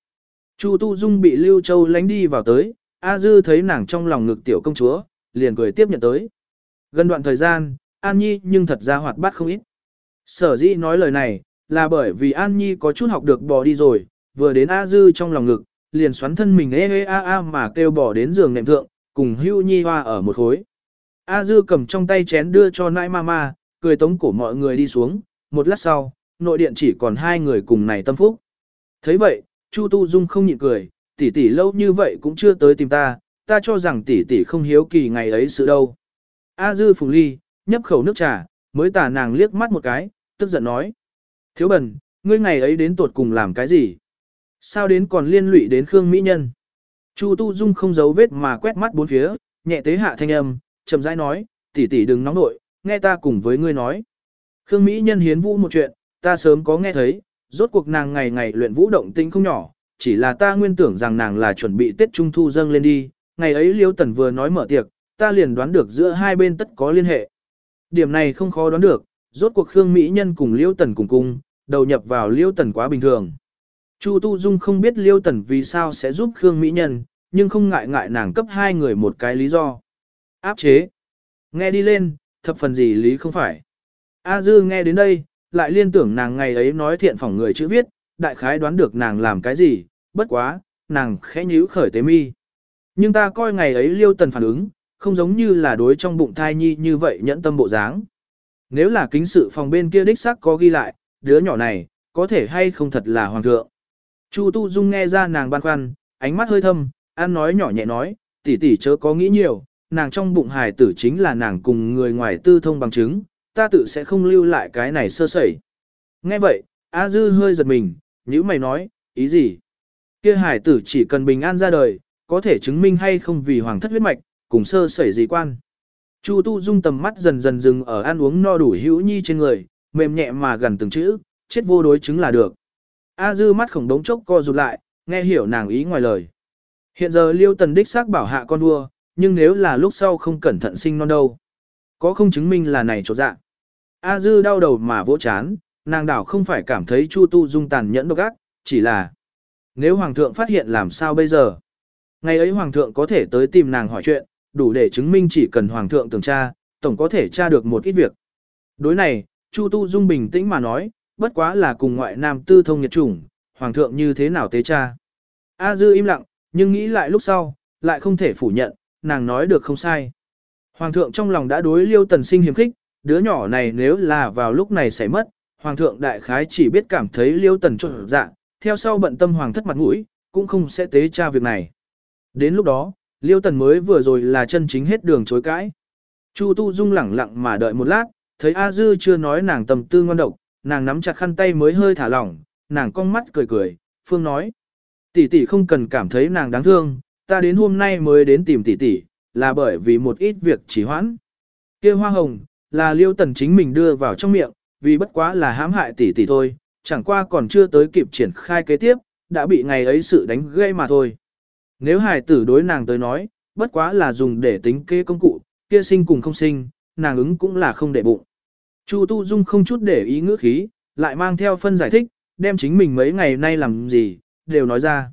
Chu Tu Dung bị Lưu Châu lánh đi vào tới, A Dư thấy nàng trong lòng ngực tiểu công chúa, liền cười tiếp nhận tới. Gần đoạn thời gian, An Nhi nhưng thật ra hoạt bát không ít. Sở dĩ nói lời này, là bởi vì An Nhi có chút học được bỏ đi rồi, vừa đến A Dư trong lòng ngực, liền xoắn thân mình ê ê a a mà kêu bỏ đến giường nệm thượng, cùng hưu nhi hoa ở một khối. A Dư cầm trong tay chén đưa cho nãi mama, cười tống cổ mọi người đi xuống, một lát sau, nội điện chỉ còn hai người cùng này tâm phúc. thấy vậy, Chu Tu Dung không nhịn cười, tỷ tỷ lâu như vậy cũng chưa tới tìm ta, ta cho rằng tỷ tỷ không hiếu kỳ ngày ấy sự đâu. A Dư phùng ly, nhấp khẩu nước trà, mới tả nàng liếc mắt một cái, tức giận nói. Thiếu bần, ngươi ngày ấy đến tột cùng làm cái gì? Sao đến còn liên lụy đến Khương Mỹ Nhân? Chu Tu Dung không giấu vết mà quét mắt bốn phía, nhẹ tế hạ thanh âm, chậm rãi nói, tỷ tỷ đừng nóng nội, nghe ta cùng với ngươi nói. Khương Mỹ Nhân hiến vũ một chuyện, ta sớm có nghe thấy, rốt cuộc nàng ngày ngày luyện vũ động tinh không nhỏ, chỉ là ta nguyên tưởng rằng nàng là chuẩn bị Tết Trung Thu dâng lên đi, ngày ấy Liêu Tần vừa nói mở tiệc, ta liền đoán được giữa hai bên tất có liên hệ. Điểm này không khó đoán được, rốt cuộc Khương Mỹ Nhân cùng Liêu Tần cùng cung, đầu nhập vào Liêu Tần quá bình thường. Chu Tu Dung không biết Liêu Tần vì sao sẽ giúp Khương Mỹ Nhân, nhưng không ngại ngại nàng cấp hai người một cái lý do. Áp chế. Nghe đi lên, thập phần gì lý không phải. A Dư nghe đến đây, lại liên tưởng nàng ngày ấy nói thiện phỏng người chữ viết, đại khái đoán được nàng làm cái gì, bất quá, nàng khẽ nhíu khởi tế mi. Nhưng ta coi ngày ấy Liêu Tần phản ứng, không giống như là đối trong bụng thai nhi như vậy nhẫn tâm bộ dáng. Nếu là kính sự phòng bên kia đích xác có ghi lại, đứa nhỏ này, có thể hay không thật là hoàng thượng. Chu Tu Dung nghe ra nàng băn khoăn, ánh mắt hơi thâm, ăn nói nhỏ nhẹ nói, tỷ tỷ chớ có nghĩ nhiều, nàng trong bụng hài tử chính là nàng cùng người ngoài tư thông bằng chứng, ta tự sẽ không lưu lại cái này sơ sẩy. Nghe vậy, A Dư hơi giật mình, nhữ mày nói, ý gì? Kia hài tử chỉ cần bình an ra đời, có thể chứng minh hay không vì hoàng thất huyết mạch, cùng sơ sẩy gì quan. Chu Tu Dung tầm mắt dần dần dừng ở ăn uống no đủ hữu nhi trên người, mềm nhẹ mà gần từng chữ, chết vô đối chứng là được. A dư mắt khổng đống chốc co rụt lại, nghe hiểu nàng ý ngoài lời. Hiện giờ liêu tần đích xác bảo hạ con vua, nhưng nếu là lúc sau không cẩn thận sinh non đâu. Có không chứng minh là này chỗ dạ. A dư đau đầu mà vỗ chán, nàng đảo không phải cảm thấy chu tu dung tàn nhẫn độc ác, chỉ là nếu hoàng thượng phát hiện làm sao bây giờ. Ngày ấy hoàng thượng có thể tới tìm nàng hỏi chuyện, đủ để chứng minh chỉ cần hoàng thượng tưởng tra, tổng có thể tra được một ít việc. Đối này, Chu Tu Dung bình tĩnh mà nói, bất quá là cùng ngoại nam tư thông nhiệt chủng, hoàng thượng như thế nào tế cha. A dư im lặng, nhưng nghĩ lại lúc sau, lại không thể phủ nhận, nàng nói được không sai. Hoàng thượng trong lòng đã đối liêu tần sinh hiếm khích, đứa nhỏ này nếu là vào lúc này sẽ mất, hoàng thượng đại khái chỉ biết cảm thấy liêu tần trộn dạ, theo sau bận tâm hoàng thất mặt mũi, cũng không sẽ tế cha việc này. Đến lúc đó, liêu tần mới vừa rồi là chân chính hết đường chối cãi. Chu tu dung lẳng lặng mà đợi một lát, thấy A dư chưa nói nàng tầm tư ngon độc, nàng nắm chặt khăn tay mới hơi thả lỏng, nàng cong mắt cười cười, Phương nói. Tỷ tỷ không cần cảm thấy nàng đáng thương, ta đến hôm nay mới đến tìm tỷ tỷ, là bởi vì một ít việc chỉ hoãn. kia hoa hồng, là liêu tần chính mình đưa vào trong miệng, vì bất quá là hãm hại tỷ tỷ thôi, chẳng qua còn chưa tới kịp triển khai kế tiếp, đã bị ngày ấy sự đánh gây mà thôi. Nếu hài tử đối nàng tới nói, bất quá là dùng để tính kế công cụ, kia sinh cùng không sinh, nàng ứng cũng là không để bụng. Chu Tu Dung không chút để ý ngữ khí, lại mang theo phân giải thích, đem chính mình mấy ngày nay làm gì, đều nói ra.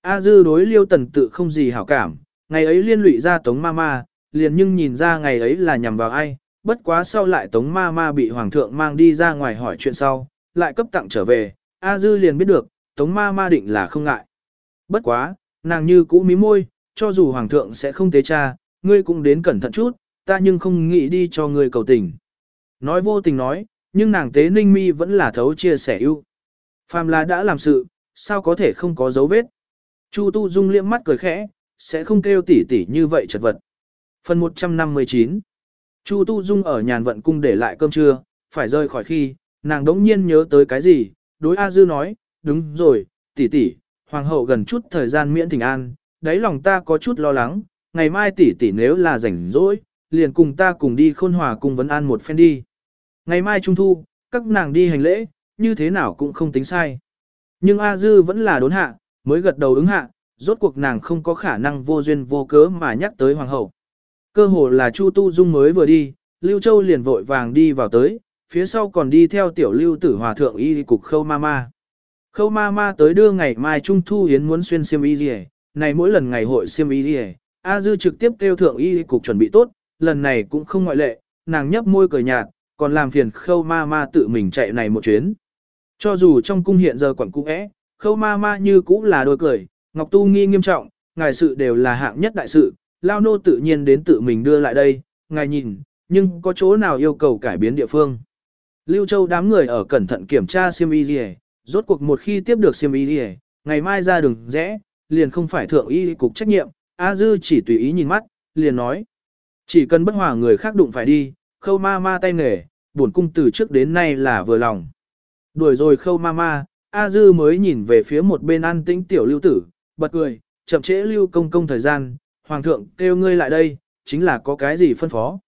A Dư đối Liêu Tần tự không gì hảo cảm, ngày ấy liên lụy ra Tống ma ma, liền nhưng nhìn ra ngày ấy là nhằm vào ai, bất quá sau lại Tống Ma Ma bị Hoàng thượng mang đi ra ngoài hỏi chuyện sau, lại cấp tặng trở về, A Dư liền biết được, Tống Ma Ma định là không ngại. Bất quá, nàng như cũ mí môi, cho dù Hoàng thượng sẽ không tế cha, ngươi cũng đến cẩn thận chút, ta nhưng không nghĩ đi cho ngươi cầu tình. Nói vô tình nói, nhưng nàng tế ninh mi vẫn là thấu chia sẻ ưu. Phàm là đã làm sự, sao có thể không có dấu vết. Chu Tu Dung liễm mắt cười khẽ, sẽ không kêu tỉ tỉ như vậy chật vật. Phần 159 Chu Tu Dung ở nhàn vận cung để lại cơm trưa, phải rời khỏi khi, nàng đống nhiên nhớ tới cái gì, đối A Dư nói, đúng rồi, tỷ tỷ, hoàng hậu gần chút thời gian miễn thỉnh an, đáy lòng ta có chút lo lắng, ngày mai tỷ tỷ nếu là rảnh rỗi, liền cùng ta cùng đi khôn hòa cùng vấn an một phen đi. Ngày mai trung thu, các nàng đi hành lễ, như thế nào cũng không tính sai. Nhưng A Dư vẫn là đốn hạ, mới gật đầu ứng hạ, rốt cuộc nàng không có khả năng vô duyên vô cớ mà nhắc tới hoàng hậu. Cơ hồ là Chu Tu Dung mới vừa đi, Lưu Châu liền vội vàng đi vào tới, phía sau còn đi theo tiểu lưu tử hòa thượng y cục khâu ma ma. Khâu ma ma tới đưa ngày mai trung thu yến muốn xuyên xiêm y gì này mỗi lần ngày hội xiêm y gì A Dư trực tiếp kêu thượng y cục chuẩn bị tốt, lần này cũng không ngoại lệ, nàng nhấp môi cười nhạt, còn làm phiền khâu ma ma tự mình chạy này một chuyến. Cho dù trong cung hiện giờ quẩn cung ẽ, khâu ma ma như cũ là đôi cười, Ngọc Tu nghi nghiêm trọng, ngài sự đều là hạng nhất đại sự, lao nô tự nhiên đến tự mình đưa lại đây, ngài nhìn, nhưng có chỗ nào yêu cầu cải biến địa phương. Lưu Châu đám người ở cẩn thận kiểm tra siêm y gì rốt cuộc một khi tiếp được siêm y đi ngày mai ra đường rẽ, liền không phải thượng y cục trách nhiệm, A Dư chỉ tùy ý nhìn mắt, liền nói. Chỉ cần bất hòa người khác đụng phải đi, khâu ma ma tay nghề, buồn cung từ trước đến nay là vừa lòng. Đuổi rồi khâu ma ma, A Dư mới nhìn về phía một bên an tĩnh tiểu lưu tử, bật cười, chậm trễ lưu công công thời gian, hoàng thượng kêu ngươi lại đây, chính là có cái gì phân phó.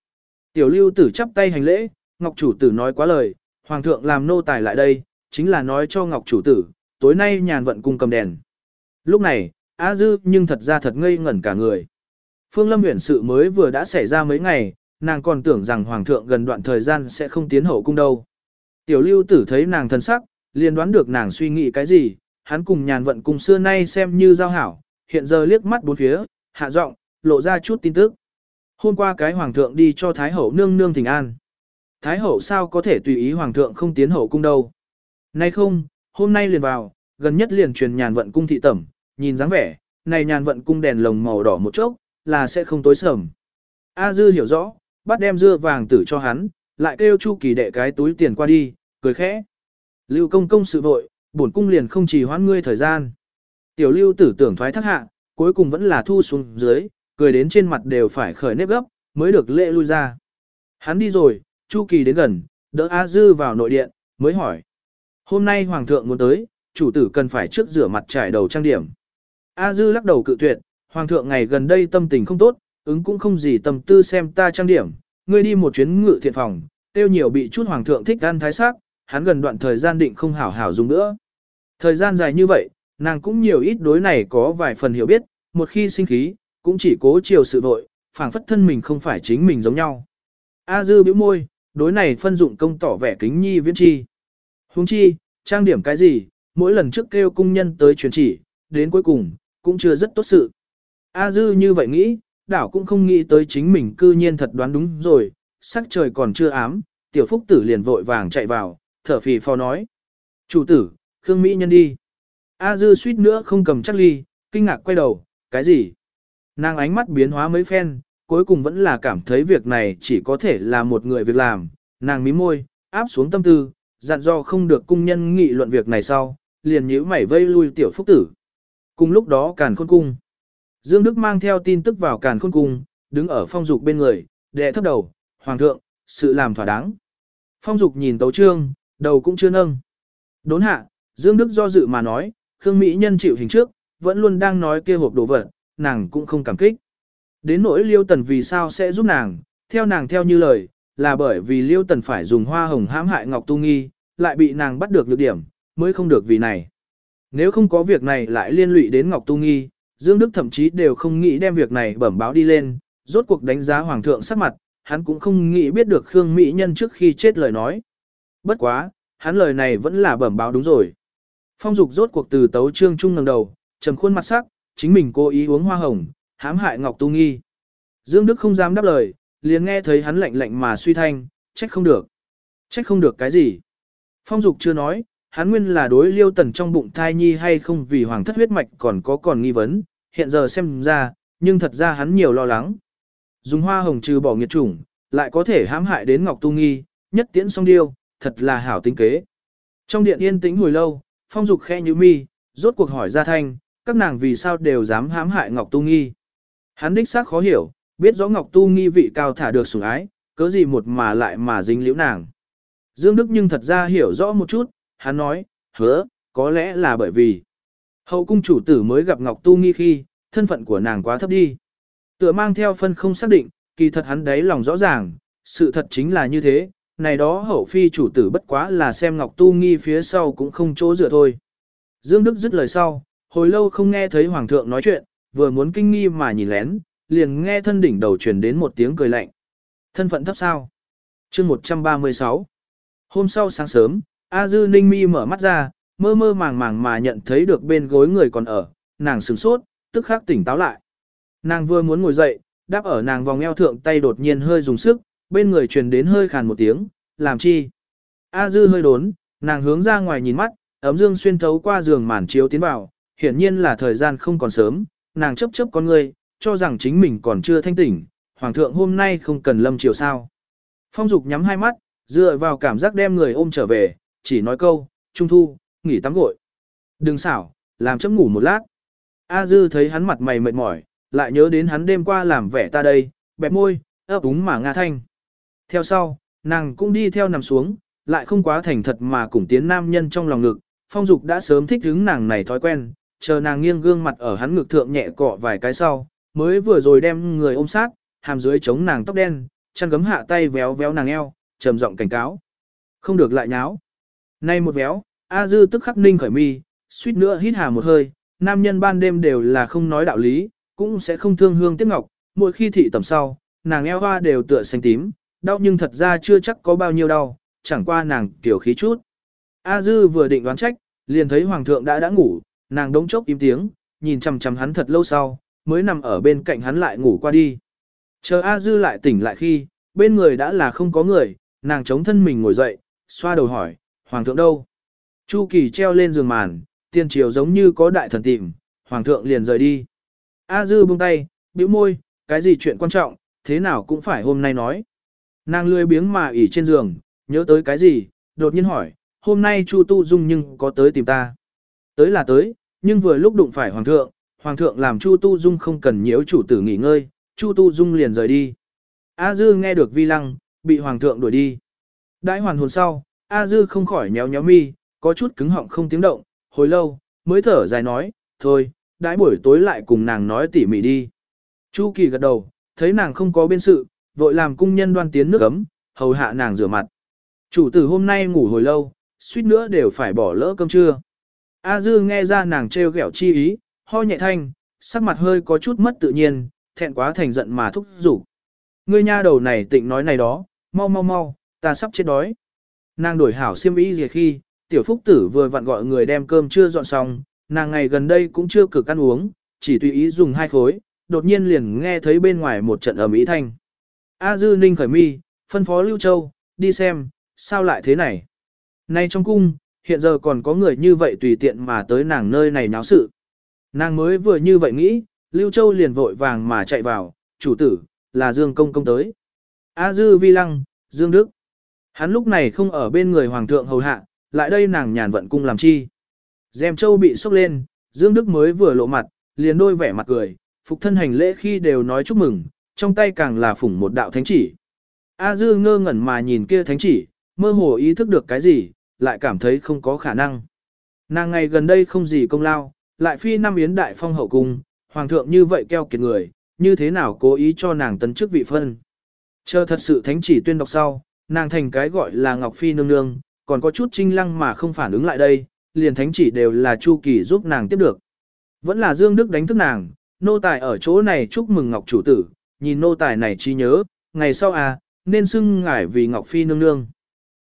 Tiểu lưu tử chắp tay hành lễ, ngọc chủ tử nói quá lời, hoàng thượng làm nô tài lại đây, chính là nói cho ngọc chủ tử, tối nay nhàn vận cung cầm đèn. Lúc này, A Dư nhưng thật ra thật ngây ngẩn cả người. Phương Lâm huyện sự mới vừa đã xảy ra mấy ngày, nàng còn tưởng rằng hoàng thượng gần đoạn thời gian sẽ không tiến hậu cung đâu. Tiểu lưu tử thấy nàng thân sắc, liền đoán được nàng suy nghĩ cái gì, hắn cùng nhàn vận cùng xưa nay xem như giao hảo, hiện giờ liếc mắt bốn phía, hạ giọng, lộ ra chút tin tức. Hôm qua cái hoàng thượng đi cho Thái hậu nương nương thỉnh an. Thái hậu sao có thể tùy ý hoàng thượng không tiến hậu cung đâu. Nay không, hôm nay liền vào, gần nhất liền truyền nhàn vận cung thị tẩm, nhìn dáng vẻ, này nhàn vận cung đèn lồng màu đỏ một chốc, là sẽ không tối sầm. A dư hiểu rõ, bắt đem dưa vàng tử cho hắn, lại kêu chu kỳ đệ cái túi tiền qua đi, cười khẽ. Lưu công công sự vội, bổn cung liền không chỉ hoãn ngươi thời gian. Tiểu lưu tử tưởng thoái thác hạ, cuối cùng vẫn là thu xuống dưới, cười đến trên mặt đều phải khởi nếp gấp, mới được lễ lui ra. Hắn đi rồi, Chu Kỳ đến gần, đỡ A Dư vào nội điện, mới hỏi. Hôm nay Hoàng thượng muốn tới, chủ tử cần phải trước rửa mặt trải đầu trang điểm. A Dư lắc đầu cự tuyệt, Hoàng thượng ngày gần đây tâm tình không tốt, ứng cũng không gì tâm tư xem ta trang điểm. Ngươi đi một chuyến ngự thiện phòng, tiêu nhiều bị chút Hoàng thượng thích ăn thái sắc, hắn gần đoạn thời gian định không hảo hảo dùng nữa. Thời gian dài như vậy, nàng cũng nhiều ít đối này có vài phần hiểu biết, một khi sinh khí, cũng chỉ cố chiều sự vội, phảng phất thân mình không phải chính mình giống nhau. A dư bĩu môi, đối này phân dụng công tỏ vẻ kính nhi viễn chi. Huống chi, trang điểm cái gì, mỗi lần trước kêu cung nhân tới truyền chỉ, đến cuối cùng, cũng chưa rất tốt sự. A dư như vậy nghĩ, đảo cũng không nghĩ tới chính mình cư nhiên thật đoán đúng rồi, sắc trời còn chưa ám, tiểu phúc tử liền vội vàng chạy vào, thở phì phò nói. Chủ tử, Khương Mỹ nhân đi. A dư suýt nữa không cầm chắc ly, kinh ngạc quay đầu, cái gì? Nàng ánh mắt biến hóa mấy phen, cuối cùng vẫn là cảm thấy việc này chỉ có thể là một người việc làm, nàng mím môi, áp xuống tâm tư, dặn do không được cung nhân nghị luận việc này sau, liền nhíu mày vây lui tiểu phúc tử. Cùng lúc đó càn khôn cung. Dương Đức mang theo tin tức vào càn khôn cung, đứng ở phong dục bên người, đệ thấp đầu, hoàng thượng, sự làm thỏa đáng. Phong dục nhìn tấu trương, đầu cũng chưa nâng. Đốn hạ, Dương Đức do dự mà nói, Khương Mỹ nhân chịu hình trước, vẫn luôn đang nói kia hộp đồ vật, nàng cũng không cảm kích. Đến nỗi Liêu Tần vì sao sẽ giúp nàng, theo nàng theo như lời, là bởi vì Liêu Tần phải dùng hoa hồng hãm hại Ngọc Tu Nghi, lại bị nàng bắt được nhược điểm, mới không được vì này. Nếu không có việc này lại liên lụy đến Ngọc Tu Nghi, Dương Đức thậm chí đều không nghĩ đem việc này bẩm báo đi lên, rốt cuộc đánh giá Hoàng thượng sắc mặt, hắn cũng không nghĩ biết được Khương Mỹ Nhân trước khi chết lời nói. Bất quá, hắn lời này vẫn là bẩm báo đúng rồi. Phong dục rốt cuộc từ tấu trương trung ngẩng đầu, trầm khuôn mặt sắc, chính mình cố ý uống hoa hồng, hãm hại Ngọc Tu Nghi. Dương Đức không dám đáp lời, liền nghe thấy hắn lạnh lạnh mà suy thanh, trách không được. Trách không được cái gì? Phong Dục chưa nói, hắn nguyên là đối liêu tần trong bụng thai nhi hay không vì hoàng thất huyết mạch còn có còn nghi vấn, hiện giờ xem ra, nhưng thật ra hắn nhiều lo lắng. Dùng hoa hồng trừ bỏ nghiệt chủng, lại có thể hãm hại đến Ngọc Tu Nghi, nhất tiễn song điêu, thật là hảo tính kế. Trong điện yên tĩnh hồi lâu, phong dục khe như mi, rốt cuộc hỏi ra thanh, các nàng vì sao đều dám hãm hại Ngọc Tu Nghi. Hắn đích xác khó hiểu, biết rõ Ngọc Tu Nghi vị cao thả được sủng ái, cớ gì một mà lại mà dính liễu nàng. Dương Đức nhưng thật ra hiểu rõ một chút, hắn nói, hứa, có lẽ là bởi vì hậu cung chủ tử mới gặp Ngọc Tu Nghi khi, thân phận của nàng quá thấp đi. Tựa mang theo phân không xác định, kỳ thật hắn đấy lòng rõ ràng, sự thật chính là như thế, này đó hậu phi chủ tử bất quá là xem Ngọc Tu Nghi phía sau cũng không chỗ dựa thôi. Dương Đức dứt lời sau, hồi lâu không nghe thấy Hoàng thượng nói chuyện, vừa muốn kinh nghi mà nhìn lén, liền nghe thân đỉnh đầu truyền đến một tiếng cười lạnh. Thân phận thấp sao? chương 136 Hôm sau sáng sớm, A Dư Ninh Mi mở mắt ra, mơ mơ màng màng mà nhận thấy được bên gối người còn ở, nàng sửng sốt, tức khắc tỉnh táo lại. Nàng vừa muốn ngồi dậy, đáp ở nàng vòng eo thượng tay đột nhiên hơi dùng sức, bên người truyền đến hơi khàn một tiếng, làm chi? A Dư hơi đốn, nàng hướng ra ngoài nhìn mắt, ấm dương xuyên thấu qua giường màn chiếu tiến vào, hiển nhiên là thời gian không còn sớm, nàng chấp chấp con người, cho rằng chính mình còn chưa thanh tỉnh, hoàng thượng hôm nay không cần lâm chiều sao. Phong dục nhắm hai mắt, dựa vào cảm giác đem người ôm trở về, chỉ nói câu, trung thu, nghỉ tắm gội. Đừng xảo, làm chấm ngủ một lát. A dư thấy hắn mặt mày mệt mỏi, lại nhớ đến hắn đêm qua làm vẻ ta đây, bẹp môi, ấp úng mà nga thanh. Theo sau, nàng cũng đi theo nằm xuống, lại không quá thành thật mà cùng tiến nam nhân trong lòng ngực, phong dục đã sớm thích hứng nàng này thói quen, chờ nàng nghiêng gương mặt ở hắn ngực thượng nhẹ cọ vài cái sau, mới vừa rồi đem người ôm sát, hàm dưới chống nàng tóc đen, chăn gấm hạ tay véo véo nàng eo, trầm giọng cảnh cáo. Không được lại nháo. Nay một véo, A Dư tức khắc ninh khởi mi, suýt nữa hít hà một hơi, nam nhân ban đêm đều là không nói đạo lý, cũng sẽ không thương hương tiếc ngọc, mỗi khi thị tầm sau, nàng eo hoa đều tựa xanh tím, đau nhưng thật ra chưa chắc có bao nhiêu đau, chẳng qua nàng tiểu khí chút. A Dư vừa định đoán trách, liền thấy hoàng thượng đã đã ngủ, nàng đống chốc im tiếng, nhìn chằm chằm hắn thật lâu sau, mới nằm ở bên cạnh hắn lại ngủ qua đi. Chờ A Dư lại tỉnh lại khi, bên người đã là không có người, nàng chống thân mình ngồi dậy, xoa đầu hỏi, hoàng thượng đâu? Chu Kỳ treo lên giường màn, tiên triều giống như có đại thần tìm, hoàng thượng liền rời đi. A Dư buông tay, bĩu môi, cái gì chuyện quan trọng, thế nào cũng phải hôm nay nói. Nàng lười biếng mà ỉ trên giường, nhớ tới cái gì, đột nhiên hỏi, hôm nay Chu Tu Dung nhưng có tới tìm ta. Tới là tới, nhưng vừa lúc đụng phải hoàng thượng, hoàng thượng làm Chu Tu Dung không cần nhiễu chủ tử nghỉ ngơi, Chu Tu Dung liền rời đi. A Dư nghe được vi lăng, bị hoàng thượng đuổi đi. đãi hoàn hồn sau, A Dư không khỏi nhéo nhéo mi, có chút cứng họng không tiếng động, hồi lâu, mới thở dài nói, thôi, đãi buổi tối lại cùng nàng nói tỉ mỉ đi. Chu Kỳ gật đầu, thấy nàng không có bên sự, vội làm cung nhân đoan tiến nước ấm, hầu hạ nàng rửa mặt. Chủ tử hôm nay ngủ hồi lâu, suýt nữa đều phải bỏ lỡ cơm trưa. A Dư nghe ra nàng trêu ghẹo chi ý, ho nhẹ thanh, sắc mặt hơi có chút mất tự nhiên, thẹn quá thành giận mà thúc giục. Ngươi nha đầu này tịnh nói này đó, mau mau mau, ta sắp chết đói. Nàng đổi hảo xiêm y gì khi, tiểu phúc tử vừa vặn gọi người đem cơm chưa dọn xong, nàng ngày gần đây cũng chưa cực ăn uống, chỉ tùy ý dùng hai khối, đột nhiên liền nghe thấy bên ngoài một trận ầm ĩ thanh. A Dư Ninh khởi mi, phân phó Lưu Châu, đi xem, sao lại thế này. Nay trong cung, hiện giờ còn có người như vậy tùy tiện mà tới nàng nơi này náo sự. Nàng mới vừa như vậy nghĩ, Lưu Châu liền vội vàng mà chạy vào, chủ tử, là Dương Công Công tới. A Dư Vi Lăng, Dương Đức. Hắn lúc này không ở bên người Hoàng thượng hầu hạ, lại đây nàng nhàn vận cung làm chi. Dèm Châu bị sốc lên, Dương Đức mới vừa lộ mặt, liền đôi vẻ mặt cười, phục thân hành lễ khi đều nói chúc mừng, trong tay càng là phủng một đạo thánh chỉ. A Dư ngơ ngẩn mà nhìn kia thánh chỉ, mơ hồ ý thức được cái gì, lại cảm thấy không có khả năng. Nàng ngày gần đây không gì công lao, lại phi năm yến đại phong hậu cung, hoàng thượng như vậy keo kiệt người, như thế nào cố ý cho nàng tấn chức vị phân. Chờ thật sự thánh chỉ tuyên đọc sau, nàng thành cái gọi là Ngọc Phi nương nương, còn có chút trinh lăng mà không phản ứng lại đây, liền thánh chỉ đều là Chu Kỳ giúp nàng tiếp được. Vẫn là Dương Đức đánh thức nàng, nô tài ở chỗ này chúc mừng Ngọc chủ tử, nhìn nô tài này chi nhớ, ngày sau à, nên xưng ngải vì Ngọc Phi nương nương.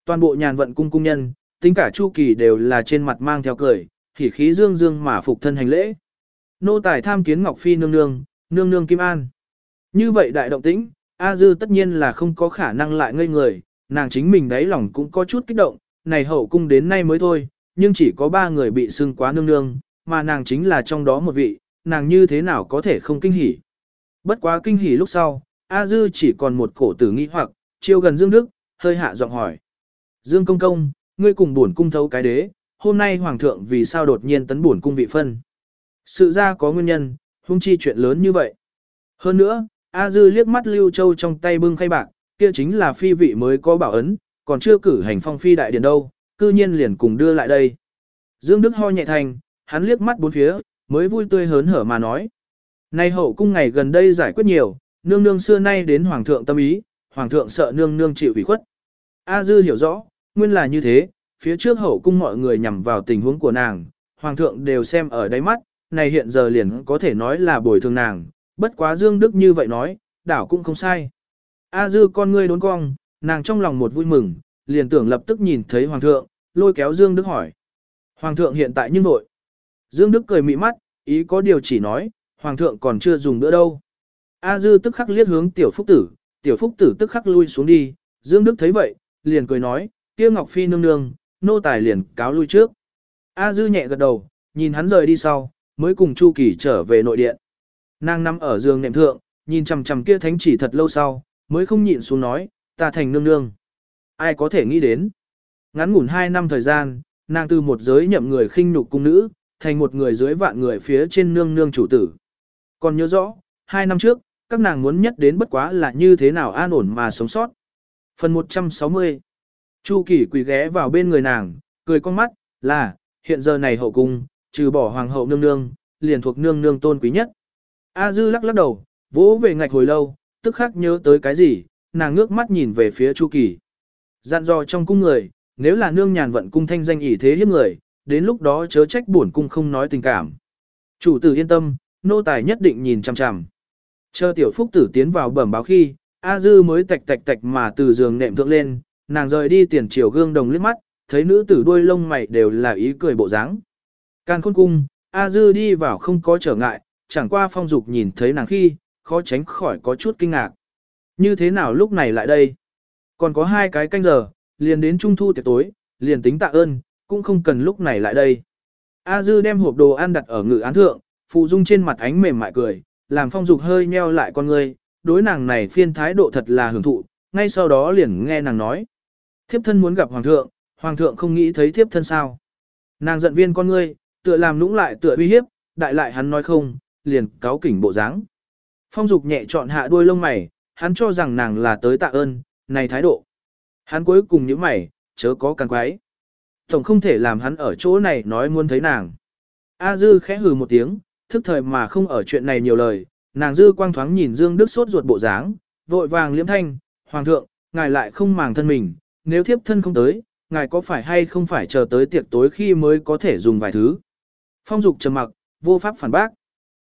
Toàn bộ nhàn vận cung cung nhân, tính cả Chu Kỳ đều là trên mặt mang theo cười, hỉ khí dương dương mà phục thân hành lễ. Nô tài tham kiến Ngọc Phi nương nương, nương nương Kim An. Như vậy đại động tĩnh, A Dư tất nhiên là không có khả năng lại ngây người, nàng chính mình đáy lòng cũng có chút kích động, này hậu cung đến nay mới thôi, nhưng chỉ có ba người bị xưng quá nương nương, mà nàng chính là trong đó một vị, nàng như thế nào có thể không kinh hỉ. Bất quá kinh hỉ lúc sau, A Dư chỉ còn một cổ tử nghi hoặc, chiêu gần Dương Đức, hơi hạ giọng hỏi. Dương Công Công, ngươi cùng buồn cung thấu cái đế, hôm nay Hoàng thượng vì sao đột nhiên tấn buồn cung vị phân. Sự ra có nguyên nhân, hung chi chuyện lớn như vậy. Hơn nữa, A Dư liếc mắt Lưu Châu trong tay bưng khay bạc, kia chính là phi vị mới có bảo ấn, còn chưa cử hành phong phi đại điển đâu, cư nhiên liền cùng đưa lại đây. Dương Đức ho nhẹ thành, hắn liếc mắt bốn phía, mới vui tươi hớn hở mà nói. Nay hậu cung ngày gần đây giải quyết nhiều, nương nương xưa nay đến hoàng thượng tâm ý, hoàng thượng sợ nương nương chịu ủy khuất. A Dư hiểu rõ, nguyên là như thế, phía trước hậu cung mọi người nhằm vào tình huống của nàng, hoàng thượng đều xem ở đáy mắt, này hiện giờ liền có thể nói là bồi thường nàng, bất quá Dương Đức như vậy nói, đảo cũng không sai. A Dư con ngươi đốn cong, nàng trong lòng một vui mừng, liền tưởng lập tức nhìn thấy hoàng thượng, lôi kéo Dương Đức hỏi. Hoàng thượng hiện tại như nội. Dương Đức cười mị mắt, ý có điều chỉ nói, hoàng thượng còn chưa dùng nữa đâu. A Dư tức khắc liếc hướng tiểu phúc tử, tiểu phúc tử tức khắc lui xuống đi, Dương Đức thấy vậy, liền cười nói, kia Ngọc Phi nương nương, nô tài liền cáo lui trước. A Dư nhẹ gật đầu, nhìn hắn rời đi sau, mới cùng Chu Kỳ trở về nội điện. Nàng nằm ở giường nệm thượng, nhìn chằm chằm kia thánh chỉ thật lâu sau, mới không nhịn xuống nói, ta thành nương nương. Ai có thể nghĩ đến? Ngắn ngủn hai năm thời gian, nàng từ một giới nhậm người khinh nhục cung nữ, thành một người dưới vạn người phía trên nương nương chủ tử. Còn nhớ rõ, hai năm trước, các nàng muốn nhất đến bất quá là như thế nào an ổn mà sống sót. Phần 160 Chu Kỳ quỳ ghé vào bên người nàng, cười con mắt, là, hiện giờ này hậu cung, trừ bỏ hoàng hậu nương nương, liền thuộc nương nương tôn quý nhất. A Dư lắc lắc đầu, vỗ về ngạch hồi lâu, tức khắc nhớ tới cái gì, nàng ngước mắt nhìn về phía Chu Kỳ. Dặn dò trong cung người, nếu là nương nhàn vận cung thanh danh ỷ thế hiếp người, đến lúc đó chớ trách bổn cung không nói tình cảm. Chủ tử yên tâm, nô tài nhất định nhìn chằm chằm. Chờ tiểu phúc tử tiến vào bẩm báo khi, A Dư mới tạch tạch tạch mà từ giường nệm thượng lên, nàng rời đi tiền chiều gương đồng liếc mắt, thấy nữ tử đuôi lông mày đều là ý cười bộ dáng. Càn khôn cung, A Dư đi vào không có trở ngại, chẳng qua phong dục nhìn thấy nàng khi, khó tránh khỏi có chút kinh ngạc. Như thế nào lúc này lại đây? Còn có hai cái canh giờ, liền đến trung thu tiệc tối, liền tính tạ ơn, cũng không cần lúc này lại đây. A Dư đem hộp đồ ăn đặt ở ngự án thượng, phụ dung trên mặt ánh mềm mại cười, làm phong dục hơi nheo lại con ngươi, đối nàng này phiên thái độ thật là hưởng thụ, ngay sau đó liền nghe nàng nói. Thiếp thân muốn gặp hoàng thượng, hoàng thượng không nghĩ thấy thiếp thân sao. Nàng giận viên con ngươi, tựa làm nũng lại tựa uy hiếp, đại lại hắn nói không, liền cáo kỉnh bộ dáng. Phong dục nhẹ chọn hạ đuôi lông mày, hắn cho rằng nàng là tới tạ ơn, này thái độ. Hắn cuối cùng những mày, chớ có càng quái. Tổng không thể làm hắn ở chỗ này nói muốn thấy nàng. A dư khẽ hừ một tiếng, thức thời mà không ở chuyện này nhiều lời, nàng dư quang thoáng nhìn Dương Đức sốt ruột bộ dáng, vội vàng liễm thanh, Hoàng thượng, ngài lại không màng thân mình, nếu thiếp thân không tới, ngài có phải hay không phải chờ tới tiệc tối khi mới có thể dùng vài thứ. Phong dục trầm mặc, vô pháp phản bác.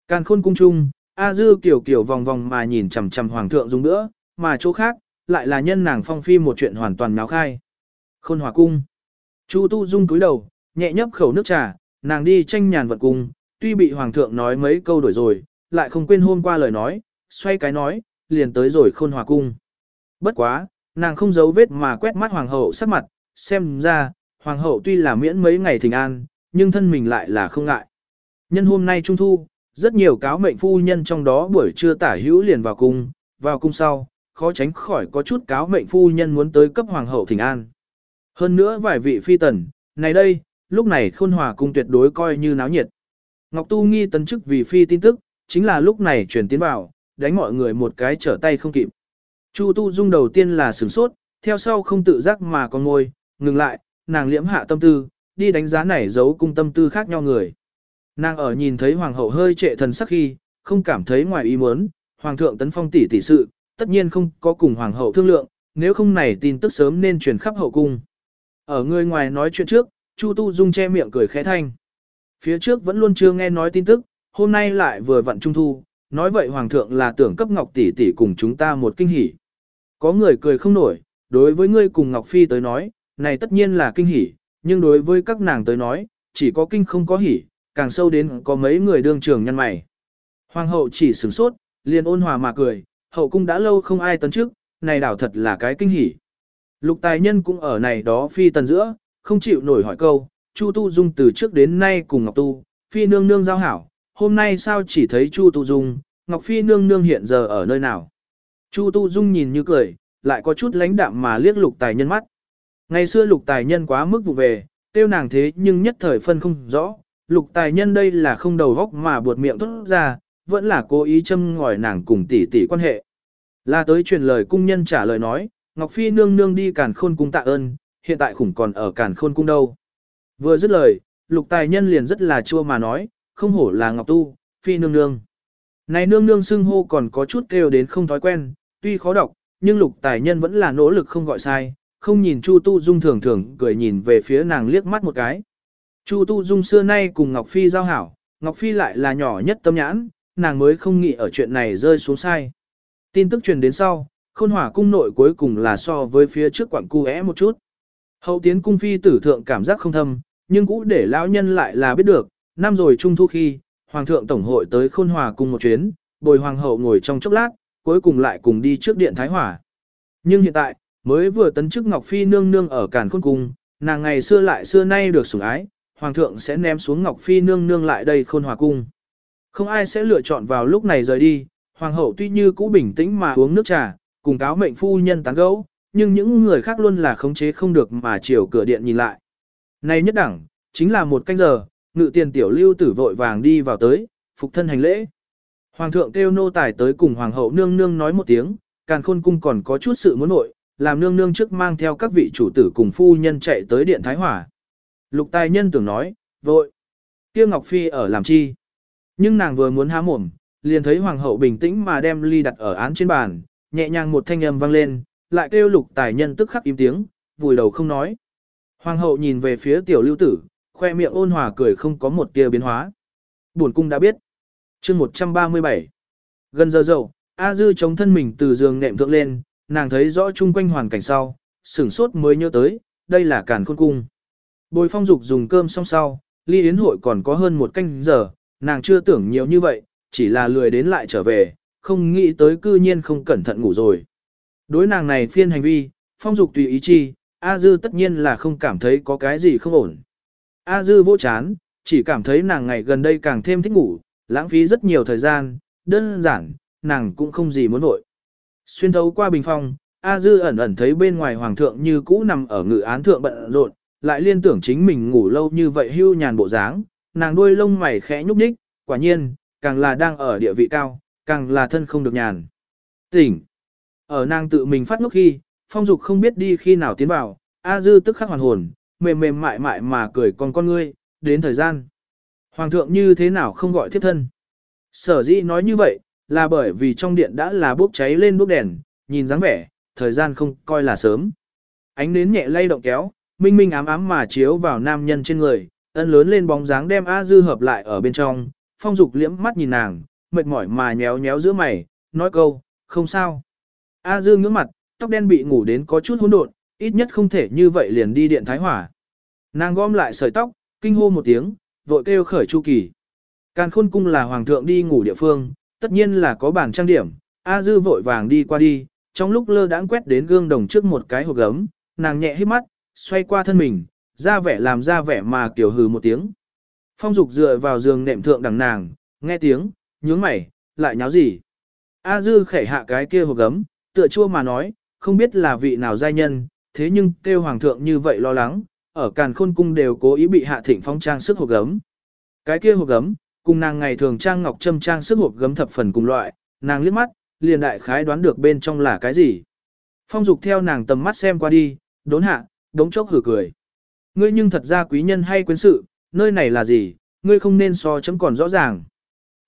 Càn khôn cung trung, A dư kiểu kiểu vòng vòng mà nhìn chằm chằm Hoàng thượng dùng nữa, mà chỗ khác, lại là nhân nàng phong phi một chuyện hoàn toàn náo khai. Khôn hòa cung. Chu tu dung cúi đầu, nhẹ nhấp khẩu nước trà, nàng đi tranh nhàn vật cung, tuy bị hoàng thượng nói mấy câu đổi rồi, lại không quên hôm qua lời nói, xoay cái nói, liền tới rồi khôn hòa cung. Bất quá, nàng không giấu vết mà quét mắt hoàng hậu sắc mặt, xem ra, hoàng hậu tuy là miễn mấy ngày thỉnh an, nhưng thân mình lại là không ngại. Nhân hôm nay trung thu, rất nhiều cáo mệnh phu nhân trong đó buổi trưa tả hữu liền vào cung, vào cung sau, khó tránh khỏi có chút cáo mệnh phu nhân muốn tới cấp hoàng hậu thỉnh an. Hơn nữa vài vị phi tần, này đây, lúc này khôn hòa cung tuyệt đối coi như náo nhiệt. Ngọc Tu nghi tấn chức vì phi tin tức, chính là lúc này truyền tiến vào, đánh mọi người một cái trở tay không kịp. Chu Tu Dung đầu tiên là sửng sốt, theo sau không tự giác mà con ngồi, ngừng lại, nàng liễm hạ tâm tư, đi đánh giá này giấu cung tâm tư khác nhau người. Nàng ở nhìn thấy hoàng hậu hơi trệ thần sắc khi, không cảm thấy ngoài ý muốn, hoàng thượng tấn phong tỷ tỷ sự, tất nhiên không có cùng hoàng hậu thương lượng, nếu không này tin tức sớm nên truyền khắp hậu cung. Ở người ngoài nói chuyện trước, Chu Tu Dung che miệng cười khẽ thanh. Phía trước vẫn luôn chưa nghe nói tin tức, hôm nay lại vừa vặn trung thu, nói vậy hoàng thượng là tưởng cấp Ngọc tỷ tỷ cùng chúng ta một kinh hỉ. Có người cười không nổi, đối với ngươi cùng Ngọc Phi tới nói, này tất nhiên là kinh hỉ, nhưng đối với các nàng tới nói, chỉ có kinh không có hỉ, càng sâu đến có mấy người đương trường nhân mày. Hoàng hậu chỉ sửng sốt, liền ôn hòa mà cười, hậu cung đã lâu không ai tấn trước, này đảo thật là cái kinh hỉ. Lục tài nhân cũng ở này đó phi tần giữa, không chịu nổi hỏi câu, Chu Tu Dung từ trước đến nay cùng Ngọc Tu, phi nương nương giao hảo, hôm nay sao chỉ thấy Chu Tu Dung, Ngọc Phi nương nương hiện giờ ở nơi nào. Chu Tu Dung nhìn như cười, lại có chút lãnh đạm mà liếc lục tài nhân mắt. Ngày xưa lục tài nhân quá mức vụ về, tiêu nàng thế nhưng nhất thời phân không rõ, lục tài nhân đây là không đầu góc mà buột miệng thốt ra, vẫn là cố ý châm ngòi nàng cùng tỷ tỷ quan hệ. Là tới truyền lời cung nhân trả lời nói, Ngọc Phi nương nương đi càn khôn cung tạ ơn, hiện tại khủng còn ở càn khôn cung đâu. Vừa dứt lời, lục tài nhân liền rất là chua mà nói, không hổ là Ngọc Tu, Phi nương nương. Này nương nương xưng hô còn có chút kêu đến không thói quen, tuy khó đọc, nhưng lục tài nhân vẫn là nỗ lực không gọi sai, không nhìn Chu Tu Dung thường thường cười nhìn về phía nàng liếc mắt một cái. Chu Tu Dung xưa nay cùng Ngọc Phi giao hảo, Ngọc Phi lại là nhỏ nhất tâm nhãn, nàng mới không nghĩ ở chuyện này rơi xuống sai. Tin tức truyền đến sau, khôn hỏa cung nội cuối cùng là so với phía trước quặng cu é một chút. Hậu tiến cung phi tử thượng cảm giác không thâm, nhưng cũ để lão nhân lại là biết được, năm rồi trung thu khi, hoàng thượng tổng hội tới khôn hòa cung một chuyến, bồi hoàng hậu ngồi trong chốc lát, cuối cùng lại cùng đi trước điện thái hỏa. Nhưng hiện tại, mới vừa tấn chức Ngọc Phi nương nương ở Càn Khôn Cung, nàng ngày xưa lại xưa nay được sủng ái, hoàng thượng sẽ ném xuống Ngọc Phi nương nương lại đây khôn hòa cung. Không ai sẽ lựa chọn vào lúc này rời đi, hoàng hậu tuy như cũ bình tĩnh mà uống nước trà, cùng cáo mệnh phu nhân tán gẫu, nhưng những người khác luôn là khống chế không được mà chiều cửa điện nhìn lại. Nay nhất đẳng, chính là một canh giờ, ngự tiền tiểu lưu tử vội vàng đi vào tới, phục thân hành lễ. Hoàng thượng kêu nô tài tới cùng hoàng hậu nương nương nói một tiếng, càn khôn cung còn có chút sự muốn nội, làm nương nương trước mang theo các vị chủ tử cùng phu nhân chạy tới điện thái hỏa. Lục tài nhân tưởng nói, vội, tiêu Ngọc Phi ở làm chi? Nhưng nàng vừa muốn há mồm, liền thấy hoàng hậu bình tĩnh mà đem ly đặt ở án trên bàn, nhẹ nhàng một thanh âm vang lên, lại kêu lục tài nhân tức khắc im tiếng, vùi đầu không nói. Hoàng hậu nhìn về phía tiểu lưu tử, khoe miệng ôn hòa cười không có một tia biến hóa. Buồn cung đã biết. chương 137. Gần giờ dậu, A Dư chống thân mình từ giường nệm thượng lên, nàng thấy rõ chung quanh hoàn cảnh sau, sửng sốt mới nhớ tới, đây là càn khôn cung. Bồi phong dục dùng cơm xong sau, ly yến hội còn có hơn một canh giờ, nàng chưa tưởng nhiều như vậy, chỉ là lười đến lại trở về, không nghĩ tới cư nhiên không cẩn thận ngủ rồi. Đối nàng này phiên hành vi, phong dục tùy ý chi, A Dư tất nhiên là không cảm thấy có cái gì không ổn. A Dư vô chán, chỉ cảm thấy nàng ngày gần đây càng thêm thích ngủ, lãng phí rất nhiều thời gian, đơn giản, nàng cũng không gì muốn vội. Xuyên thấu qua bình phong, A Dư ẩn ẩn thấy bên ngoài hoàng thượng như cũ nằm ở ngự án thượng bận rộn, lại liên tưởng chính mình ngủ lâu như vậy hưu nhàn bộ dáng, nàng đuôi lông mày khẽ nhúc nhích, quả nhiên, càng là đang ở địa vị cao, càng là thân không được nhàn. Tỉnh. Ở nàng tự mình phát ngốc khi, phong dục không biết đi khi nào tiến vào, A Dư tức khắc hoàn hồn, mềm mềm mại mại mà cười con con ngươi, đến thời gian. Hoàng thượng như thế nào không gọi thiếp thân. Sở dĩ nói như vậy, là bởi vì trong điện đã là bốc cháy lên bốc đèn, nhìn dáng vẻ, thời gian không coi là sớm. Ánh nến nhẹ lay động kéo, minh minh ám ám mà chiếu vào nam nhân trên người, ân lớn lên bóng dáng đem A Dư hợp lại ở bên trong, phong dục liễm mắt nhìn nàng, mệt mỏi mà nhéo nhéo giữa mày, nói câu, không sao. A Dương ngưỡng mặt, tóc đen bị ngủ đến có chút hỗn độn, ít nhất không thể như vậy liền đi điện thái hỏa. Nàng gom lại sợi tóc, kinh hô một tiếng, vội kêu khởi Chu Kỳ. Càn khôn cung là hoàng thượng đi ngủ địa phương, tất nhiên là có bàn trang điểm, A Dư vội vàng đi qua đi, trong lúc lơ đãng quét đến gương đồng trước một cái hộp gấm, nàng nhẹ hít mắt, xoay qua thân mình, ra vẻ làm ra vẻ mà kiểu hừ một tiếng. Phong Dục dựa vào giường nệm thượng đằng nàng, nghe tiếng, nhướng mày, lại nháo gì. A Dư khẩy hạ cái kia hộp gấm, tựa chua mà nói, không biết là vị nào giai nhân, thế nhưng kêu hoàng thượng như vậy lo lắng, ở càn khôn cung đều cố ý bị hạ thịnh phong trang sức hộp gấm. Cái kia hộp gấm, cùng nàng ngày thường trang ngọc trâm trang sức hộp gấm thập phần cùng loại, nàng liếc mắt, liền đại khái đoán được bên trong là cái gì. Phong dục theo nàng tầm mắt xem qua đi, đốn hạ, đống chốc hử cười. Ngươi nhưng thật ra quý nhân hay quyến sự, nơi này là gì, ngươi không nên so chấm còn rõ ràng.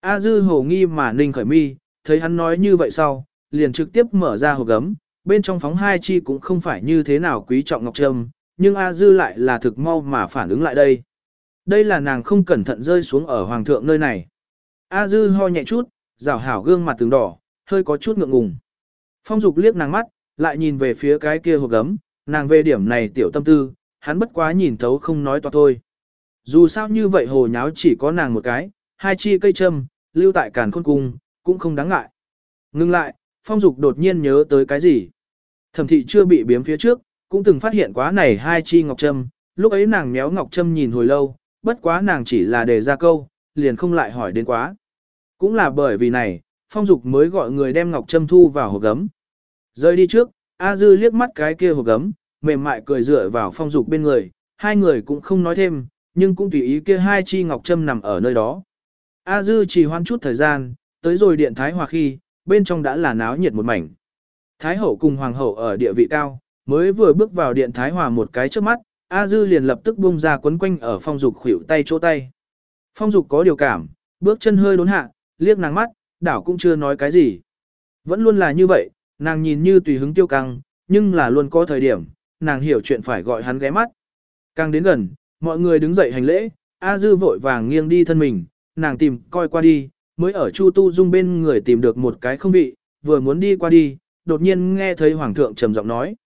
A dư hồ nghi mà ninh khởi mi, thấy hắn nói như vậy sau, liền trực tiếp mở ra hộp gấm, bên trong phóng hai chi cũng không phải như thế nào quý trọng ngọc trâm, nhưng A dư lại là thực mau mà phản ứng lại đây. Đây là nàng không cẩn thận rơi xuống ở hoàng thượng nơi này. A dư ho nhẹ chút, rào hảo gương mặt tướng đỏ, hơi có chút ngượng ngùng. Phong dục liếc nàng mắt, lại nhìn về phía cái kia hộp gấm, nàng về điểm này tiểu tâm tư, hắn bất quá nhìn thấu không nói toạc thôi. Dù sao như vậy hồ nháo chỉ có nàng một cái, hai chi cây châm, lưu tại càn khôn cung, cũng không đáng ngại. Ngưng lại, Phong Dục đột nhiên nhớ tới cái gì. Thẩm thị chưa bị biếm phía trước, cũng từng phát hiện quá này hai chi ngọc trâm, lúc ấy nàng méo ngọc trâm nhìn hồi lâu, bất quá nàng chỉ là để ra câu, liền không lại hỏi đến quá. Cũng là bởi vì này, Phong Dục mới gọi người đem ngọc trâm thu vào hộp gấm. Rơi đi trước, A Dư liếc mắt cái kia hộp gấm, mềm mại cười dựa vào Phong Dục bên người, hai người cũng không nói thêm, nhưng cũng tùy ý kia hai chi ngọc trâm nằm ở nơi đó. A Dư chỉ hoan chút thời gian, tới rồi điện thái hòa khi, bên trong đã là náo nhiệt một mảnh. Thái hậu cùng hoàng hậu ở địa vị cao, mới vừa bước vào điện thái hòa một cái trước mắt, A Dư liền lập tức buông ra quấn quanh ở phong dục khuỷu tay chỗ tay. Phong dục có điều cảm, bước chân hơi đốn hạ, liếc nàng mắt, đảo cũng chưa nói cái gì. Vẫn luôn là như vậy, nàng nhìn như tùy hứng tiêu căng, nhưng là luôn có thời điểm, nàng hiểu chuyện phải gọi hắn ghé mắt. Càng đến gần, mọi người đứng dậy hành lễ, A Dư vội vàng nghiêng đi thân mình, nàng tìm coi qua đi, mới ở Chu Tu Dung bên người tìm được một cái không vị, vừa muốn đi qua đi, đột nhiên nghe thấy Hoàng thượng trầm giọng nói.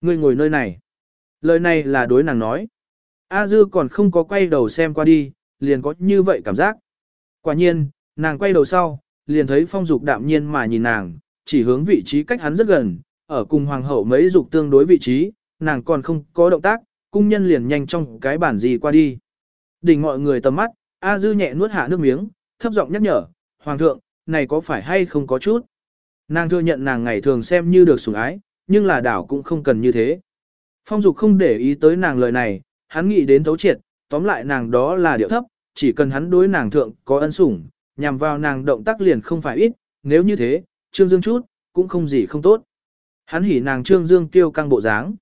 Ngươi ngồi nơi này. Lời này là đối nàng nói. A Dư còn không có quay đầu xem qua đi, liền có như vậy cảm giác. Quả nhiên, nàng quay đầu sau, liền thấy phong dục đạm nhiên mà nhìn nàng, chỉ hướng vị trí cách hắn rất gần, ở cùng hoàng hậu mấy dục tương đối vị trí, nàng còn không có động tác, cung nhân liền nhanh trong cái bản gì qua đi. Đỉnh mọi người tầm mắt, A Dư nhẹ nuốt hạ nước miếng, thấp giọng nhắc nhở, Hoàng thượng, này có phải hay không có chút? Nàng thừa nhận nàng ngày thường xem như được sủng ái, nhưng là đảo cũng không cần như thế. Phong Dục không để ý tới nàng lời này, hắn nghĩ đến thấu triệt, tóm lại nàng đó là điệu thấp, chỉ cần hắn đối nàng thượng có ân sủng, nhằm vào nàng động tác liền không phải ít, nếu như thế, Trương Dương chút, cũng không gì không tốt. Hắn hỉ nàng Trương Dương kêu căng bộ dáng.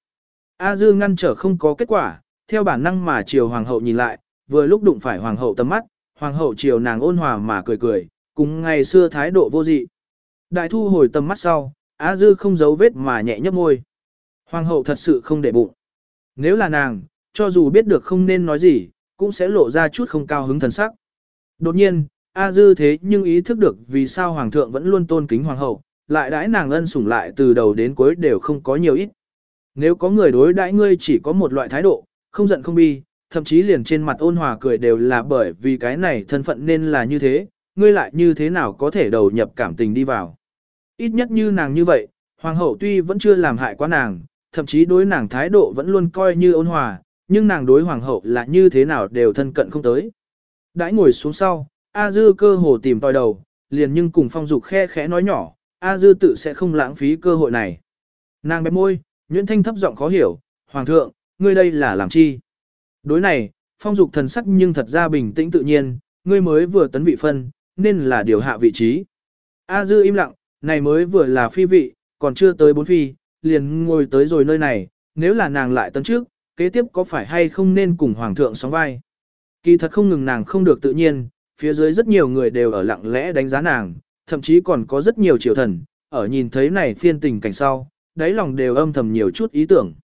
A Dư ngăn trở không có kết quả, theo bản năng mà chiều hoàng hậu nhìn lại, vừa lúc đụng phải hoàng hậu tầm mắt, hoàng hậu chiều nàng ôn hòa mà cười cười, cùng ngày xưa thái độ vô dị. Đại thu hồi tầm mắt sau, A Dư không giấu vết mà nhẹ nhấp môi. Hoàng hậu thật sự không để bụng. Nếu là nàng, cho dù biết được không nên nói gì, cũng sẽ lộ ra chút không cao hứng thần sắc. Đột nhiên, A Dư thế nhưng ý thức được vì sao Hoàng thượng vẫn luôn tôn kính Hoàng hậu, lại đãi nàng ân sủng lại từ đầu đến cuối đều không có nhiều ít. Nếu có người đối đãi ngươi chỉ có một loại thái độ, không giận không bi, thậm chí liền trên mặt ôn hòa cười đều là bởi vì cái này thân phận nên là như thế, ngươi lại như thế nào có thể đầu nhập cảm tình đi vào. Ít nhất như nàng như vậy, hoàng hậu tuy vẫn chưa làm hại quá nàng, thậm chí đối nàng thái độ vẫn luôn coi như ôn hòa, nhưng nàng đối hoàng hậu là như thế nào đều thân cận không tới. Đãi ngồi xuống sau, A Dư cơ hồ tìm tòi đầu, liền nhưng cùng phong dục khe khẽ nói nhỏ, A Dư tự sẽ không lãng phí cơ hội này. Nàng bẹp môi, Nguyễn Thanh thấp giọng khó hiểu, Hoàng thượng, ngươi đây là làm chi? Đối này, phong dục thần sắc nhưng thật ra bình tĩnh tự nhiên, ngươi mới vừa tấn vị phân, nên là điều hạ vị trí. A dư im lặng, này mới vừa là phi vị, còn chưa tới bốn phi, liền ngồi tới rồi nơi này, nếu là nàng lại tấn trước, kế tiếp có phải hay không nên cùng hoàng thượng sóng vai. Kỳ thật không ngừng nàng không được tự nhiên, phía dưới rất nhiều người đều ở lặng lẽ đánh giá nàng, thậm chí còn có rất nhiều triều thần, ở nhìn thấy này phiên tình cảnh sau, đáy lòng đều âm thầm nhiều chút ý tưởng.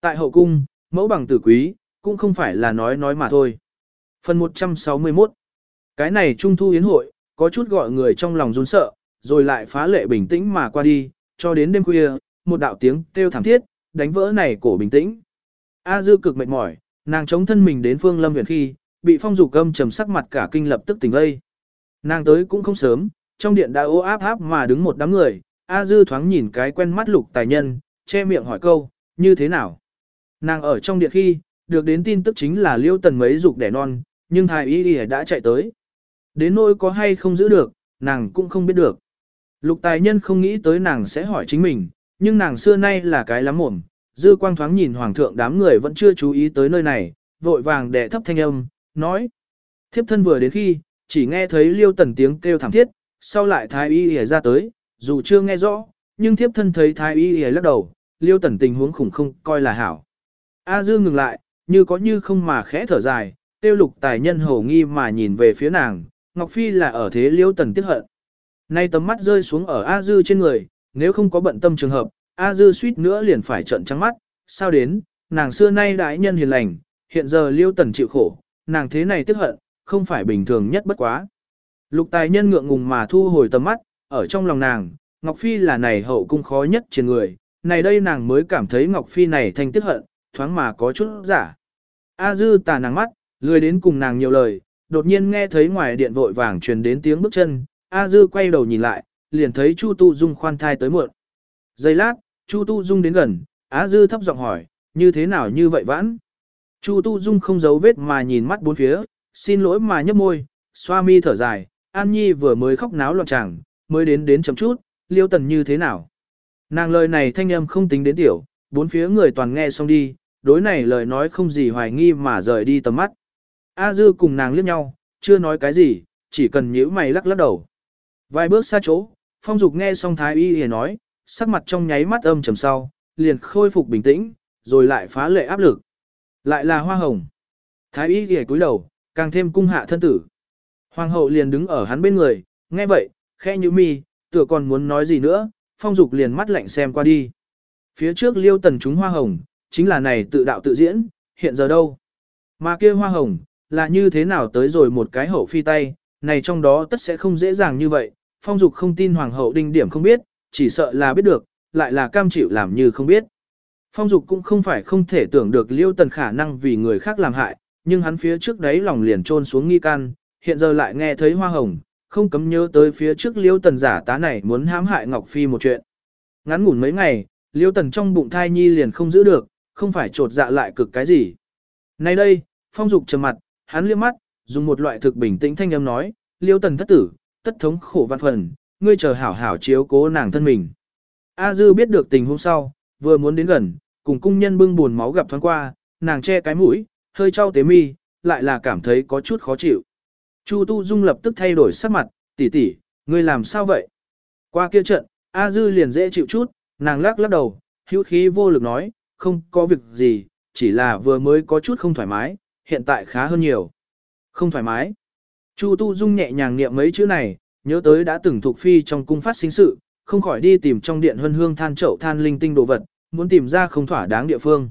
Tại hậu cung, mẫu bằng tử quý, cũng không phải là nói nói mà thôi. Phần 161 Cái này Trung Thu Yến hội, có chút gọi người trong lòng run sợ, rồi lại phá lệ bình tĩnh mà qua đi, cho đến đêm khuya, một đạo tiếng kêu thảm thiết, đánh vỡ này cổ bình tĩnh. A dư cực mệt mỏi, nàng chống thân mình đến phương lâm viện khi, bị phong dục âm trầm sắc mặt cả kinh lập tức tỉnh vây. Nàng tới cũng không sớm, trong điện đã ô áp áp mà đứng một đám người, A dư thoáng nhìn cái quen mắt lục tài nhân, che miệng hỏi câu, như thế nào? Nàng ở trong điện khi, được đến tin tức chính là liêu tần mấy dục đẻ non, nhưng thái y y đã chạy tới. Đến nỗi có hay không giữ được, nàng cũng không biết được. Lục tài nhân không nghĩ tới nàng sẽ hỏi chính mình, nhưng nàng xưa nay là cái lắm mồm, dư quang thoáng nhìn hoàng thượng đám người vẫn chưa chú ý tới nơi này, vội vàng đệ thấp thanh âm, nói. Thiếp thân vừa đến khi, chỉ nghe thấy liêu tần tiếng kêu thảm thiết, sau lại thái y hề ra tới, dù chưa nghe rõ, nhưng thiếp thân thấy thái y hề lắc đầu, liêu tần tình huống khủng không coi là hảo. A dư ngừng lại, như có như không mà khẽ thở dài, tiêu lục tài nhân hầu nghi mà nhìn về phía nàng, Ngọc Phi là ở thế liêu tần tiếc hận. Nay tầm mắt rơi xuống ở A Dư trên người, nếu không có bận tâm trường hợp, A Dư suýt nữa liền phải trợn trắng mắt, sao đến, nàng xưa nay đại nhân hiền lành, hiện giờ liêu tần chịu khổ, nàng thế này tiếc hận, không phải bình thường nhất bất quá. Lục tài nhân ngượng ngùng mà thu hồi tầm mắt, ở trong lòng nàng, Ngọc Phi là này hậu cung khó nhất trên người, này đây nàng mới cảm thấy Ngọc Phi này thanh tiếc hận, thoáng mà có chút giả. A dư tà nàng mắt, lười đến cùng nàng nhiều lời, đột nhiên nghe thấy ngoài điện vội vàng truyền đến tiếng bước chân, A dư quay đầu nhìn lại, liền thấy Chu Tu Dung khoan thai tới muộn. Giây lát, Chu Tu Dung đến gần, A Dư thấp giọng hỏi, như thế nào như vậy vãn? Chu Tu Dung không giấu vết mà nhìn mắt bốn phía, xin lỗi mà nhấp môi, xoa mi thở dài, An Nhi vừa mới khóc náo loạn tràng, mới đến đến chấm chút, liêu tần như thế nào? Nàng lời này thanh âm không tính đến tiểu, bốn phía người toàn nghe xong đi, đối này lời nói không gì hoài nghi mà rời đi tầm mắt. A Dư cùng nàng liếc nhau, chưa nói cái gì, chỉ cần nhíu mày lắc lắc đầu. Vài bước xa chỗ, Phong Dục nghe xong Thái Y hề nói, sắc mặt trong nháy mắt âm trầm sau, liền khôi phục bình tĩnh, rồi lại phá lệ áp lực. Lại là hoa hồng. Thái Y hề cúi đầu, càng thêm cung hạ thân tử. Hoàng hậu liền đứng ở hắn bên người, nghe vậy, khẽ như mi, tựa còn muốn nói gì nữa, Phong Dục liền mắt lạnh xem qua đi. Phía trước liêu tần chúng hoa hồng, chính là này tự đạo tự diễn, hiện giờ đâu. Mà kia hoa hồng, là như thế nào tới rồi một cái hậu phi tay, này trong đó tất sẽ không dễ dàng như vậy, phong dục không tin hoàng hậu đinh điểm không biết, chỉ sợ là biết được, lại là cam chịu làm như không biết. Phong dục cũng không phải không thể tưởng được liêu tần khả năng vì người khác làm hại, nhưng hắn phía trước đấy lòng liền trôn xuống nghi can, hiện giờ lại nghe thấy hoa hồng, không cấm nhớ tới phía trước liêu tần giả tá này muốn hãm hại Ngọc Phi một chuyện. Ngắn ngủn mấy ngày, liêu tần trong bụng thai nhi liền không giữ được, không phải trột dạ lại cực cái gì. Nay đây, phong dục trầm mặt, hắn liếc mắt, dùng một loại thực bình tĩnh thanh âm nói, liêu tần thất tử, tất thống khổ văn phần, ngươi chờ hảo hảo chiếu cố nàng thân mình. A dư biết được tình hôm sau, vừa muốn đến gần, cùng cung nhân bưng buồn máu gặp thoáng qua, nàng che cái mũi, hơi trao tế mi, lại là cảm thấy có chút khó chịu. Chu Tu Dung lập tức thay đổi sắc mặt, tỷ tỷ, ngươi làm sao vậy? Qua kia trận, A Dư liền dễ chịu chút, nàng lắc lắc đầu, hữu khí vô lực nói, không có việc gì, chỉ là vừa mới có chút không thoải mái, hiện tại khá hơn nhiều. Không thoải mái. Chu Tu Dung nhẹ nhàng niệm mấy chữ này, nhớ tới đã từng thuộc phi trong cung phát sinh sự, không khỏi đi tìm trong điện huân hương than chậu than linh tinh đồ vật, muốn tìm ra không thỏa đáng địa phương.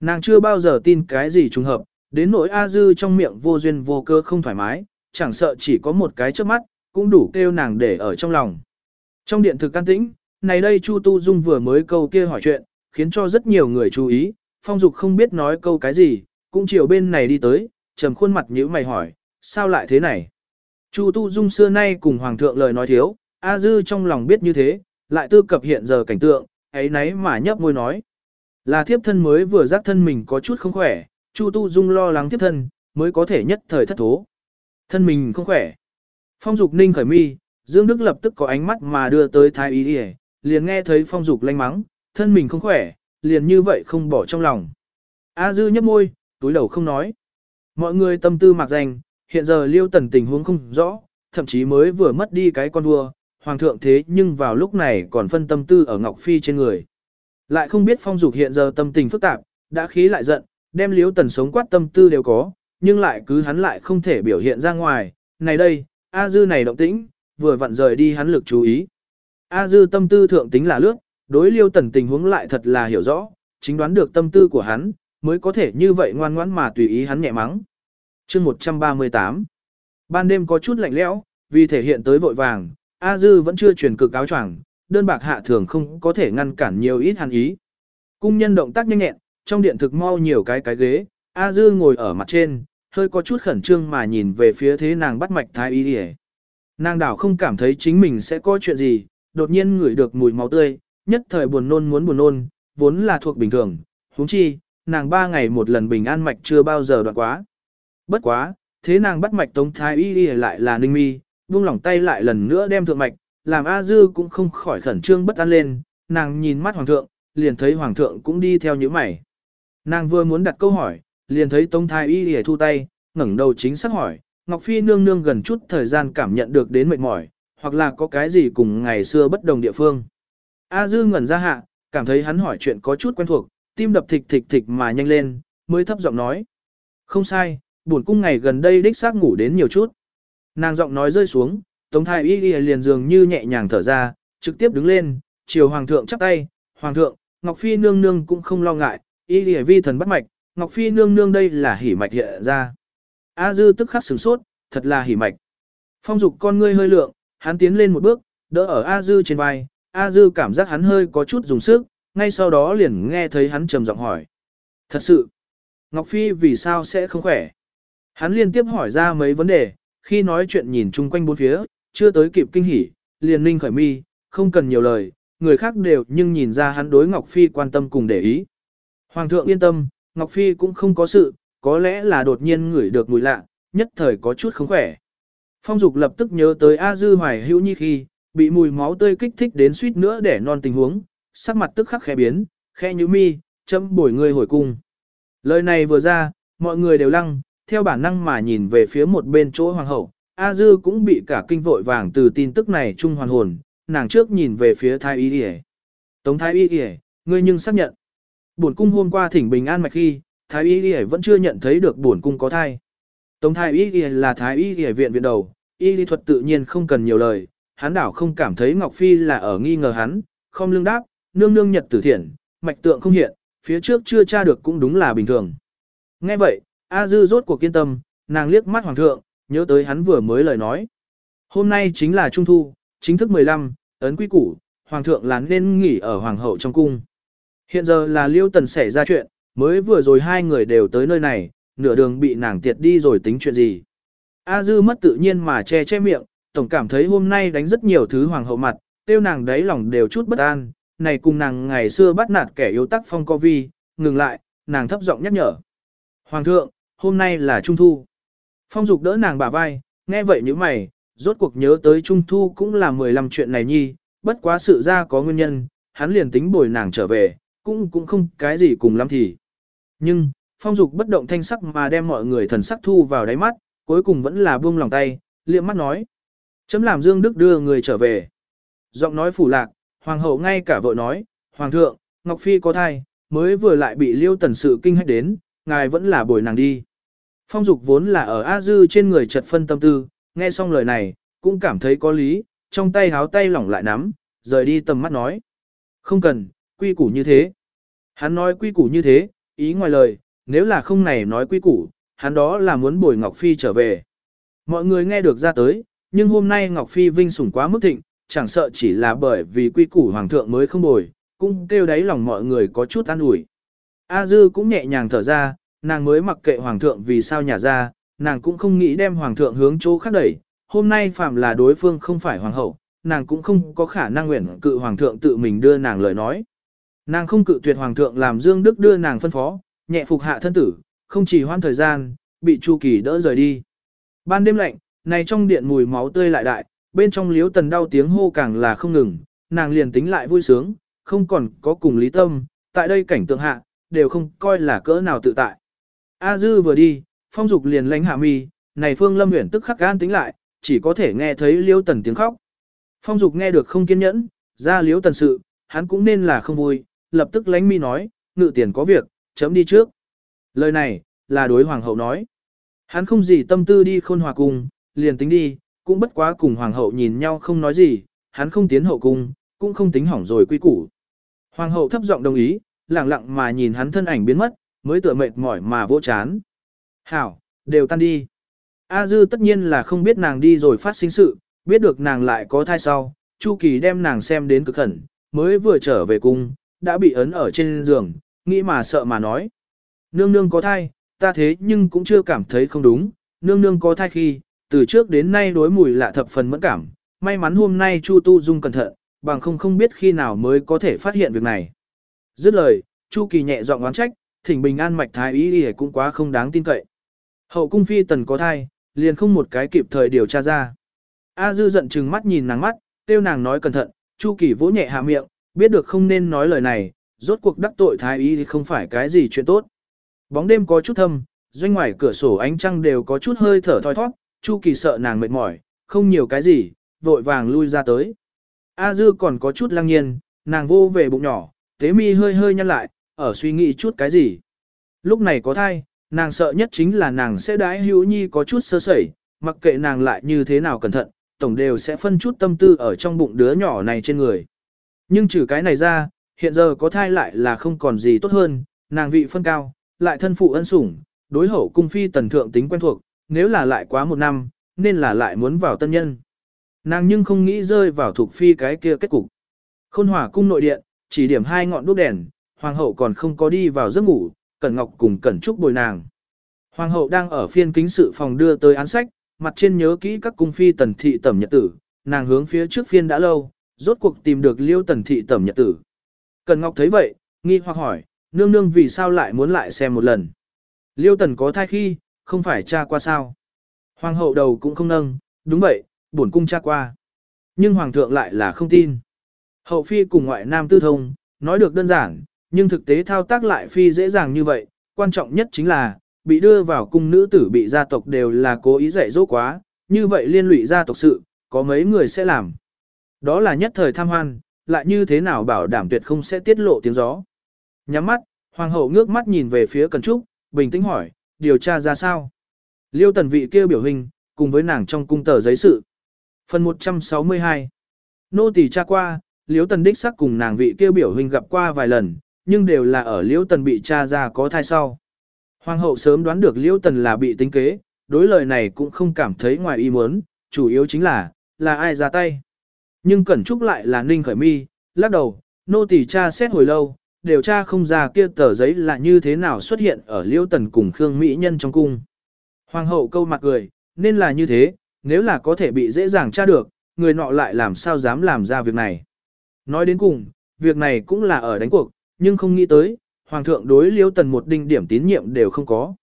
Nàng chưa bao giờ tin cái gì trùng hợp, đến nỗi A Dư trong miệng vô duyên vô cơ không thoải mái, chẳng sợ chỉ có một cái trước mắt, cũng đủ kêu nàng để ở trong lòng. Trong điện thực can tĩnh, này đây Chu Tu Dung vừa mới câu kia hỏi chuyện, khiến cho rất nhiều người chú ý, phong dục không biết nói câu cái gì, cũng chiều bên này đi tới, trầm khuôn mặt nhíu mày hỏi, sao lại thế này? Chu Tu Dung xưa nay cùng Hoàng thượng lời nói thiếu, A Dư trong lòng biết như thế, lại tư cập hiện giờ cảnh tượng, ấy nấy mà nhấp môi nói. Là thiếp thân mới vừa giác thân mình có chút không khỏe, Chu Tu Dung lo lắng thiếp thân, mới có thể nhất thời thất thố. Thân mình không khỏe. Phong Dục ninh khởi mi, Dương Đức lập tức có ánh mắt mà đưa tới Thái Y Điề, liền nghe thấy Phong Dục lanh mắng, thân mình không khỏe, liền như vậy không bỏ trong lòng. A Dư nhấp môi, túi đầu không nói. Mọi người tâm tư mặc danh, hiện giờ liêu tần tình huống không rõ, thậm chí mới vừa mất đi cái con vua, hoàng thượng thế nhưng vào lúc này còn phân tâm tư ở Ngọc Phi trên người. Lại không biết phong dục hiện giờ tâm tình phức tạp, đã khí lại giận, đem liêu tần sống quát tâm tư đều có, nhưng lại cứ hắn lại không thể biểu hiện ra ngoài. Này đây, A Dư này động tĩnh, vừa vặn rời đi hắn lực chú ý. A Dư tâm tư thượng tính là lướt, đối liêu tần tình huống lại thật là hiểu rõ, chính đoán được tâm tư của hắn, mới có thể như vậy ngoan ngoãn mà tùy ý hắn nhẹ mắng chương 138 Ban đêm có chút lạnh lẽo, vì thể hiện tới vội vàng, A Dư vẫn chưa truyền cực áo choàng, đơn bạc hạ thường không có thể ngăn cản nhiều ít hàn ý. Cung nhân động tác nhanh nhẹn, trong điện thực mau nhiều cái cái ghế, A Dư ngồi ở mặt trên, hơi có chút khẩn trương mà nhìn về phía thế nàng bắt mạch thái y đi Nàng đảo không cảm thấy chính mình sẽ có chuyện gì, đột nhiên ngửi được mùi máu tươi, nhất thời buồn nôn muốn buồn nôn, vốn là thuộc bình thường, huống chi, nàng ba ngày một lần bình an mạch chưa bao giờ đoạn quá. Bất quá, thế nàng bắt mạch tống thái y y lại là ninh mi, buông lỏng tay lại lần nữa đem thượng mạch, làm A Dư cũng không khỏi khẩn trương bất an lên, nàng nhìn mắt hoàng thượng, liền thấy hoàng thượng cũng đi theo những mày. Nàng vừa muốn đặt câu hỏi, liền thấy tống thái y y thu tay, ngẩng đầu chính xác hỏi, Ngọc Phi nương nương gần chút thời gian cảm nhận được đến mệt mỏi, hoặc là có cái gì cùng ngày xưa bất đồng địa phương. A Dư ngẩn ra hạ, cảm thấy hắn hỏi chuyện có chút quen thuộc, tim đập thịch thịch thịch mà nhanh lên, mới thấp giọng nói. Không sai, buồn cung ngày gần đây đích xác ngủ đến nhiều chút. Nàng giọng nói rơi xuống, Tống thái y liền dường như nhẹ nhàng thở ra, trực tiếp đứng lên, chiều hoàng thượng chắp tay, hoàng thượng, Ngọc Phi nương nương cũng không lo ngại, y lìa vi thần bắt mạch, Ngọc Phi nương nương đây là hỉ mạch hiện ra. A dư tức khắc sửng sốt, thật là hỉ mạch. Phong dục con ngươi hơi lượng, hắn tiến lên một bước, đỡ ở A dư trên vai, A dư cảm giác hắn hơi có chút dùng sức, ngay sau đó liền nghe thấy hắn trầm giọng hỏi. Thật sự, Ngọc Phi vì sao sẽ không khỏe? Hắn liên tiếp hỏi ra mấy vấn đề, khi nói chuyện nhìn chung quanh bốn phía, chưa tới kịp kinh hỉ, liền ninh khởi mi, không cần nhiều lời, người khác đều nhưng nhìn ra hắn đối Ngọc Phi quan tâm cùng để ý. Hoàng thượng yên tâm, Ngọc Phi cũng không có sự, có lẽ là đột nhiên ngửi được mùi lạ, nhất thời có chút không khỏe. Phong Dục lập tức nhớ tới A Dư Hoài Hữu Nhi khi, bị mùi máu tươi kích thích đến suýt nữa để non tình huống, sắc mặt tức khắc khẽ biến, khẽ như mi, châm bổi người hồi cung. Lời này vừa ra, mọi người đều lăng, theo bản năng mà nhìn về phía một bên chỗ hoàng hậu, A Dư cũng bị cả kinh vội vàng từ tin tức này trung hoàn hồn, nàng trước nhìn về phía Thái Y yể. Tống Thái Y yể, ngươi nhưng xác nhận. Bổn cung hôm qua thỉnh bình an mạch khi, Thái Y yể vẫn chưa nhận thấy được bổn cung có thai. Tống Thái Y yể là Thái Y yể viện viện đầu, y lý thuật tự nhiên không cần nhiều lời, hắn đảo không cảm thấy Ngọc Phi là ở nghi ngờ hắn, không lương đáp, nương nương nhật tử thiện, mạch tượng không hiện, phía trước chưa tra được cũng đúng là bình thường. Nghe vậy, A Dư rốt cuộc kiên tâm, nàng liếc mắt hoàng thượng, nhớ tới hắn vừa mới lời nói. Hôm nay chính là Trung Thu, chính thức 15, ấn quy củ, hoàng thượng là nên nghỉ ở hoàng hậu trong cung. Hiện giờ là liêu tần xảy ra chuyện, mới vừa rồi hai người đều tới nơi này, nửa đường bị nàng tiệt đi rồi tính chuyện gì. A dư mất tự nhiên mà che che miệng, tổng cảm thấy hôm nay đánh rất nhiều thứ hoàng hậu mặt, tiêu nàng đấy lòng đều chút bất an, này cùng nàng ngày xưa bắt nạt kẻ yếu tắc phong co vi, ngừng lại, nàng thấp giọng nhắc nhở. Hoàng thượng, hôm nay là Trung Thu. Phong dục đỡ nàng bả vai, nghe vậy như mày, rốt cuộc nhớ tới Trung Thu cũng là 15 chuyện này nhi, bất quá sự ra có nguyên nhân, hắn liền tính bồi nàng trở về, cũng cũng không cái gì cùng lắm thì. Nhưng, phong dục bất động thanh sắc mà đem mọi người thần sắc thu vào đáy mắt, cuối cùng vẫn là buông lòng tay, liệm mắt nói. Chấm làm Dương Đức đưa người trở về. Giọng nói phủ lạc, hoàng hậu ngay cả vợ nói, Hoàng thượng, Ngọc Phi có thai, mới vừa lại bị liêu tần sự kinh hách đến, ngài vẫn là bồi nàng đi. Phong dục vốn là ở A Dư trên người chật phân tâm tư, nghe xong lời này, cũng cảm thấy có lý, trong tay háo tay lỏng lại nắm, rời đi tầm mắt nói. Không cần, quy củ như thế. Hắn nói quy củ như thế, ý ngoài lời, nếu là không này nói quy củ, hắn đó là muốn bồi Ngọc Phi trở về. Mọi người nghe được ra tới, nhưng hôm nay Ngọc Phi vinh sủng quá mức thịnh, chẳng sợ chỉ là bởi vì quy củ hoàng thượng mới không bồi, cũng kêu đáy lòng mọi người có chút an ủi. A Dư cũng nhẹ nhàng thở ra, nàng mới mặc kệ hoàng thượng vì sao nhà ra, nàng cũng không nghĩ đem hoàng thượng hướng chỗ khác đẩy, hôm nay phạm là đối phương không phải hoàng hậu, nàng cũng không có khả năng nguyện cự hoàng thượng tự mình đưa nàng lời nói. Nàng không cự tuyệt hoàng thượng làm Dương Đức đưa nàng phân phó, nhẹ phục hạ thân tử, không chỉ hoãn thời gian, bị Chu Kỳ đỡ rời đi. Ban đêm lạnh, này trong điện mùi máu tươi lại đại, bên trong liếu tần đau tiếng hô càng là không ngừng, nàng liền tính lại vui sướng, không còn có cùng lý tâm, tại đây cảnh tượng hạ, đều không coi là cỡ nào tự tại. A Dư vừa đi, phong dục liền lánh hạ mi, này phương lâm nguyện tức khắc gan tính lại, chỉ có thể nghe thấy liêu tần tiếng khóc. Phong dục nghe được không kiên nhẫn, ra liêu tần sự, hắn cũng nên là không vui, lập tức lánh mi nói, ngự tiền có việc, chấm đi trước. Lời này, là đối hoàng hậu nói. Hắn không gì tâm tư đi khôn hòa cùng, liền tính đi, cũng bất quá cùng hoàng hậu nhìn nhau không nói gì, hắn không tiến hậu cung, cũng không tính hỏng rồi quy củ. Hoàng hậu thấp giọng đồng ý, lặng lặng mà nhìn hắn thân ảnh biến mất, mới tựa mệt mỏi mà vỗ chán. Hảo, đều tan đi. A Dư tất nhiên là không biết nàng đi rồi phát sinh sự, biết được nàng lại có thai sau, Chu Kỳ đem nàng xem đến cực khẩn, mới vừa trở về cung, đã bị ấn ở trên giường, nghĩ mà sợ mà nói. Nương nương có thai, ta thế nhưng cũng chưa cảm thấy không đúng, nương nương có thai khi, từ trước đến nay đối mùi lạ thập phần mẫn cảm, may mắn hôm nay Chu Tu Dung cẩn thận, bằng không không biết khi nào mới có thể phát hiện việc này. Dứt lời, Chu Kỳ nhẹ giọng oán trách, thỉnh bình an mạch thái ý y cũng quá không đáng tin cậy. Hậu cung phi tần có thai, liền không một cái kịp thời điều tra ra. A dư giận chừng mắt nhìn nàng mắt, tiêu nàng nói cẩn thận, Chu Kỳ vỗ nhẹ hạ miệng, biết được không nên nói lời này, rốt cuộc đắc tội thái ý thì không phải cái gì chuyện tốt. Bóng đêm có chút thâm, doanh ngoài cửa sổ ánh trăng đều có chút hơi thở thoi thoát, Chu Kỳ sợ nàng mệt mỏi, không nhiều cái gì, vội vàng lui ra tới. A dư còn có chút lăng nhiên, nàng vô về bụng nhỏ, tế mi hơi hơi nhăn lại, ở suy nghĩ chút cái gì. Lúc này có thai, nàng sợ nhất chính là nàng sẽ đái hữu nhi có chút sơ sẩy, mặc kệ nàng lại như thế nào cẩn thận, tổng đều sẽ phân chút tâm tư ở trong bụng đứa nhỏ này trên người. Nhưng trừ cái này ra, hiện giờ có thai lại là không còn gì tốt hơn, nàng vị phân cao, lại thân phụ ân sủng, đối hậu cung phi tần thượng tính quen thuộc, nếu là lại quá một năm, nên là lại muốn vào tân nhân. Nàng nhưng không nghĩ rơi vào thuộc phi cái kia kết cục. Khôn hỏa cung nội điện, chỉ điểm hai ngọn đuốc đèn, hoàng hậu còn không có đi vào giấc ngủ, Cẩn Ngọc cùng Cẩn Trúc bồi nàng. Hoàng hậu đang ở phiên kính sự phòng đưa tới án sách, mặt trên nhớ kỹ các cung phi tần thị tẩm nhật tử, nàng hướng phía trước phiên đã lâu, rốt cuộc tìm được liêu tần thị tẩm nhật tử. Cần Ngọc thấy vậy, nghi hoặc hỏi, nương nương vì sao lại muốn lại xem một lần. Liêu tần có thai khi, không phải cha qua sao. Hoàng hậu đầu cũng không nâng, đúng vậy, bổn cung cha qua. Nhưng hoàng thượng lại là không tin. Hậu phi cùng ngoại nam tư thông, nói được đơn giản, nhưng thực tế thao tác lại phi dễ dàng như vậy, quan trọng nhất chính là, bị đưa vào cung nữ tử bị gia tộc đều là cố ý dạy dỗ quá, như vậy liên lụy gia tộc sự, có mấy người sẽ làm. Đó là nhất thời tham hoan, lại như thế nào bảo đảm tuyệt không sẽ tiết lộ tiếng gió. Nhắm mắt, hoàng hậu ngước mắt nhìn về phía Cần Trúc, bình tĩnh hỏi, điều tra ra sao? Liêu tần vị kêu biểu hình, cùng với nàng trong cung tờ giấy sự. Phần 162 Nô tỳ tra qua, Liêu tần đích sắc cùng nàng vị kêu biểu hình gặp qua vài lần, nhưng đều là ở Liễu tần bị cha ra có thai sau. Hoàng hậu sớm đoán được Liễu tần là bị tính kế, đối lời này cũng không cảm thấy ngoài ý muốn, chủ yếu chính là, là ai ra tay. Nhưng Cẩn Trúc lại là ninh khởi mi, lắc đầu, nô tỳ cha xét hồi lâu, điều tra không ra kia tờ giấy là như thế nào xuất hiện ở Liễu Tần cùng Khương Mỹ Nhân trong cung. Hoàng hậu câu mặt cười, nên là như thế, nếu là có thể bị dễ dàng tra được, người nọ lại làm sao dám làm ra việc này. Nói đến cùng, việc này cũng là ở đánh cuộc, nhưng không nghĩ tới, Hoàng thượng đối Liêu Tần một đinh điểm tín nhiệm đều không có.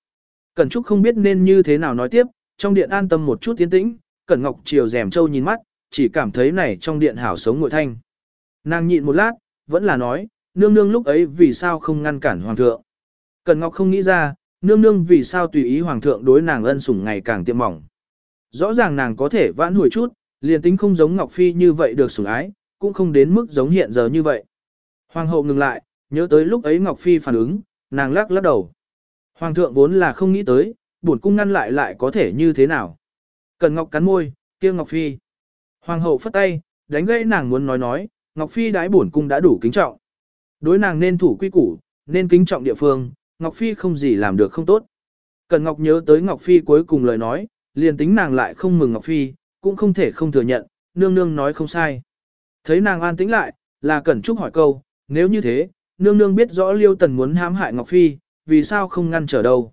Cẩn Trúc không biết nên như thế nào nói tiếp, trong điện an tâm một chút tiến tĩnh, Cẩn Ngọc chiều rèm châu nhìn mắt, chỉ cảm thấy này trong điện hảo sống ngồi thanh. Nàng nhịn một lát, vẫn là nói, nương nương lúc ấy vì sao không ngăn cản hoàng thượng. Cần Ngọc không nghĩ ra, nương nương vì sao tùy ý hoàng thượng đối nàng ân sủng ngày càng tiệm mỏng. Rõ ràng nàng có thể vãn hồi chút, liền tính không giống Ngọc Phi như vậy được sủng ái, cũng không đến mức giống hiện giờ như vậy. Hoàng hậu ngừng lại, nhớ tới lúc ấy Ngọc Phi phản ứng, nàng lắc lắc đầu. Hoàng thượng vốn là không nghĩ tới, buồn cung ngăn lại lại có thể như thế nào. Cần Ngọc cắn môi, kia Ngọc Phi. Hoàng hậu phất tay, đánh gãy nàng muốn nói nói, Ngọc Phi đái bổn cung đã đủ kính trọng. Đối nàng nên thủ quy củ, nên kính trọng địa phương, Ngọc Phi không gì làm được không tốt. Cần Ngọc nhớ tới Ngọc Phi cuối cùng lời nói, liền tính nàng lại không mừng Ngọc Phi, cũng không thể không thừa nhận, nương nương nói không sai. Thấy nàng an tĩnh lại, là Cẩn Trúc hỏi câu, nếu như thế, nương nương biết rõ Liêu Tần muốn hãm hại Ngọc Phi, vì sao không ngăn trở đâu.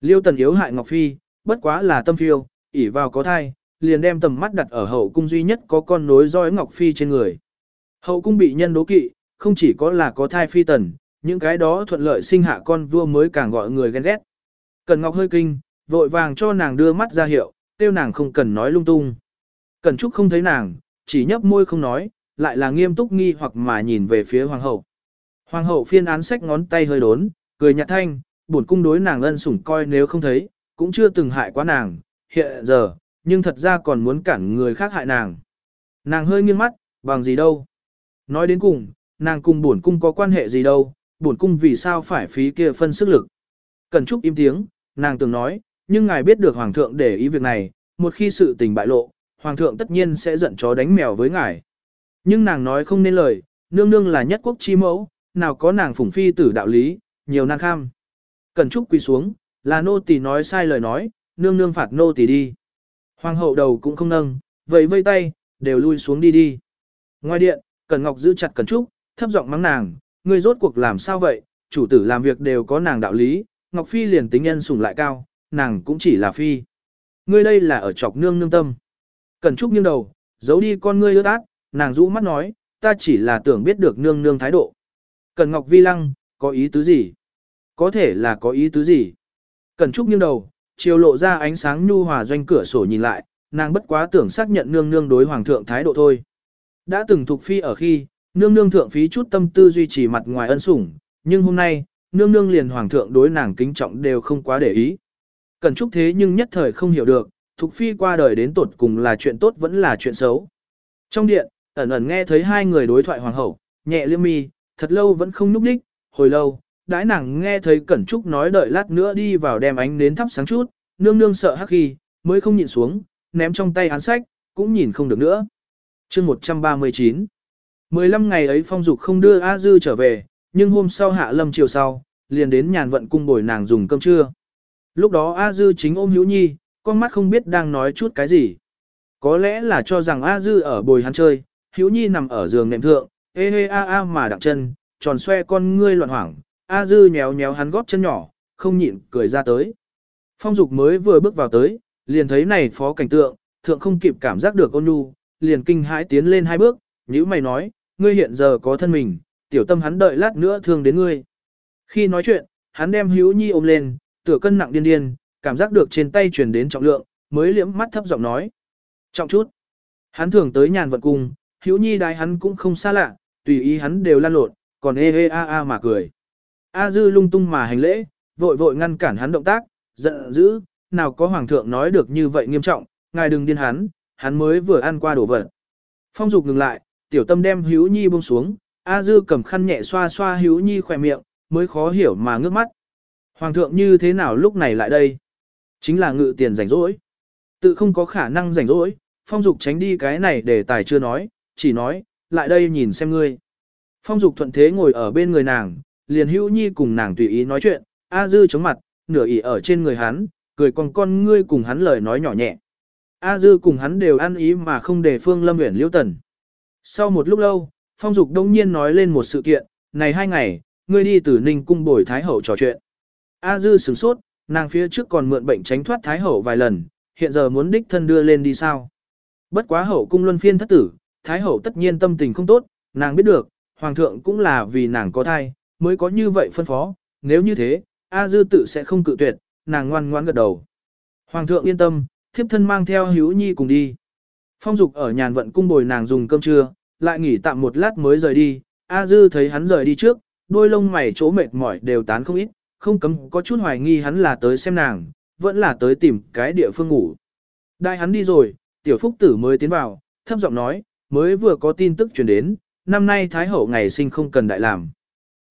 Liêu Tần yếu hại Ngọc Phi, bất quá là tâm phiêu, ỉ vào có thai, liền đem tầm mắt đặt ở hậu cung duy nhất có con nối dõi Ngọc Phi trên người. Hậu cung bị nhân đố kỵ, không chỉ có là có thai phi tần, những cái đó thuận lợi sinh hạ con vua mới càng gọi người ghen ghét. Cần Ngọc hơi kinh, vội vàng cho nàng đưa mắt ra hiệu, tiêu nàng không cần nói lung tung. Cần Trúc không thấy nàng, chỉ nhấp môi không nói, lại là nghiêm túc nghi hoặc mà nhìn về phía hoàng hậu. Hoàng hậu phiên án sách ngón tay hơi đốn, cười nhạt thanh, buồn cung đối nàng ân sủng coi nếu không thấy, cũng chưa từng hại quá nàng, hiện giờ, nhưng thật ra còn muốn cản người khác hại nàng. Nàng hơi nghiêng mắt, bằng gì đâu. Nói đến cùng, nàng cùng bổn cung có quan hệ gì đâu, bổn cung vì sao phải phí kia phân sức lực. Cần Trúc im tiếng, nàng từng nói, nhưng ngài biết được hoàng thượng để ý việc này, một khi sự tình bại lộ, hoàng thượng tất nhiên sẽ giận chó đánh mèo với ngài. Nhưng nàng nói không nên lời, nương nương là nhất quốc chi mẫu, nào có nàng phủng phi tử đạo lý, nhiều nan kham. Cần Trúc quỳ xuống, là nô tỳ nói sai lời nói, nương nương phạt nô tỳ đi. Hoàng hậu đầu cũng không nâng, vậy vây tay, đều lui xuống đi đi. Ngoài điện, Cẩn Ngọc giữ chặt Cẩn Trúc, thấp giọng mắng nàng, ngươi rốt cuộc làm sao vậy, chủ tử làm việc đều có nàng đạo lý, Ngọc Phi liền tính nhân sủng lại cao, nàng cũng chỉ là Phi. Ngươi đây là ở chọc nương nương tâm. Cẩn Trúc nghiêng đầu, giấu đi con ngươi ướt át, nàng rũ mắt nói, ta chỉ là tưởng biết được nương nương thái độ. Cẩn Ngọc Vi lăng, có ý tứ gì? Có thể là có ý tứ gì? Cẩn Trúc nghiêng đầu, chiều lộ ra ánh sáng nhu hòa doanh cửa sổ nhìn lại, nàng bất quá tưởng xác nhận nương nương đối hoàng thượng thái độ thôi. Đã từng thuộc phi ở khi, nương nương thượng phí chút tâm tư duy trì mặt ngoài ân sủng, nhưng hôm nay, nương nương liền hoàng thượng đối nàng kính trọng đều không quá để ý. Cần Trúc thế nhưng nhất thời không hiểu được, thuộc phi qua đời đến tột cùng là chuyện tốt vẫn là chuyện xấu. Trong điện, ẩn ẩn nghe thấy hai người đối thoại hoàng hậu, nhẹ liêm mi, thật lâu vẫn không núp đích, hồi lâu, đãi nàng nghe thấy Cẩn Trúc nói đợi lát nữa đi vào đem ánh nến thắp sáng chút, nương nương sợ hắc khi, mới không nhịn xuống, ném trong tay án sách, cũng nhìn không được nữa. chương 139 15 ngày ấy phong dục không đưa A Dư trở về, nhưng hôm sau hạ lâm chiều sau, liền đến nhàn vận cung bồi nàng dùng cơm trưa. Lúc đó A Dư chính ôm Hữu Nhi, con mắt không biết đang nói chút cái gì. Có lẽ là cho rằng A Dư ở bồi hắn chơi, Hữu Nhi nằm ở giường nệm thượng, hê hê a a mà đặng chân, tròn xoe con ngươi loạn hoảng, A Dư nhéo nhéo hắn góp chân nhỏ, không nhịn cười ra tới. Phong Dục mới vừa bước vào tới, liền thấy này phó cảnh tượng, thượng không kịp cảm giác được ôn nhu, liền kinh hãi tiến lên hai bước, nhíu mày nói, ngươi hiện giờ có thân mình, tiểu tâm hắn đợi lát nữa thương đến ngươi. Khi nói chuyện, hắn đem hữu nhi ôm lên, tựa cân nặng điên điên, cảm giác được trên tay truyền đến trọng lượng, mới liễm mắt thấp giọng nói. Trọng chút. Hắn thường tới nhàn vận cung, hữu nhi đái hắn cũng không xa lạ, tùy ý hắn đều lan lộn, còn ê ê a a mà cười. A dư lung tung mà hành lễ, vội vội ngăn cản hắn động tác, giận dữ, nào có hoàng thượng nói được như vậy nghiêm trọng, ngài đừng điên hắn, hắn mới vừa ăn qua đổ vật. Phong dục ngừng lại, tiểu tâm đem hữu nhi buông xuống, A dư cầm khăn nhẹ xoa xoa hữu nhi khỏe miệng, mới khó hiểu mà ngước mắt. Hoàng thượng như thế nào lúc này lại đây? Chính là ngự tiền rảnh rỗi. Tự không có khả năng rảnh rỗi, phong dục tránh đi cái này để tài chưa nói, chỉ nói, lại đây nhìn xem ngươi. Phong dục thuận thế ngồi ở bên người nàng, liền hữu nhi cùng nàng tùy ý nói chuyện, A dư chống mặt, nửa ỉ ở trên người hắn, cười con con ngươi cùng hắn lời nói nhỏ nhẹ. A dư cùng hắn đều ăn ý mà không để phương lâm uyển liêu tần. Sau một lúc lâu, phong dục đông nhiên nói lên một sự kiện, này hai ngày, ngươi đi từ ninh cung bồi thái hậu trò chuyện. A dư sửng sốt, nàng phía trước còn mượn bệnh tránh thoát thái hậu vài lần, hiện giờ muốn đích thân đưa lên đi sao. Bất quá hậu cung luân phiên thất tử, thái hậu tất nhiên tâm tình không tốt, nàng biết được, hoàng thượng cũng là vì nàng có thai, mới có như vậy phân phó, nếu như thế, A dư tự sẽ không cự tuyệt, nàng ngoan ngoãn gật đầu. Hoàng thượng yên tâm, thiếp thân mang theo Hữu nhi cùng đi. Phong dục ở nhàn vận cung bồi nàng dùng cơm trưa, lại nghỉ tạm một lát mới rời đi, A dư thấy hắn rời đi trước, đôi lông mày chỗ mệt mỏi đều tán không ít, không cấm có chút hoài nghi hắn là tới xem nàng, vẫn là tới tìm cái địa phương ngủ. Đại hắn đi rồi, tiểu phúc tử mới tiến vào, thấp giọng nói, mới vừa có tin tức truyền đến, năm nay Thái Hậu ngày sinh không cần đại làm.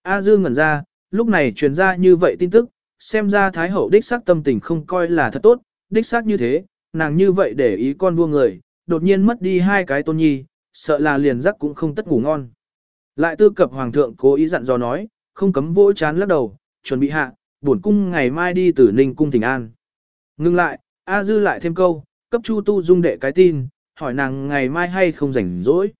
A Dương ngẩn ra, lúc này truyền ra như vậy tin tức, xem ra Thái Hậu đích xác tâm tình không coi là thật tốt, đích xác như thế, nàng như vậy để ý con vua người, đột nhiên mất đi hai cái tôn nhi, sợ là liền giấc cũng không tất ngủ ngon. Lại tư cập Hoàng thượng cố ý dặn dò nói, không cấm vỗ chán lắc đầu, chuẩn bị hạ, bổn cung ngày mai đi từ Ninh cung Thịnh An. Ngưng lại, A Dư lại thêm câu, cấp Chu Tu Dung đệ cái tin, hỏi nàng ngày mai hay không rảnh rỗi.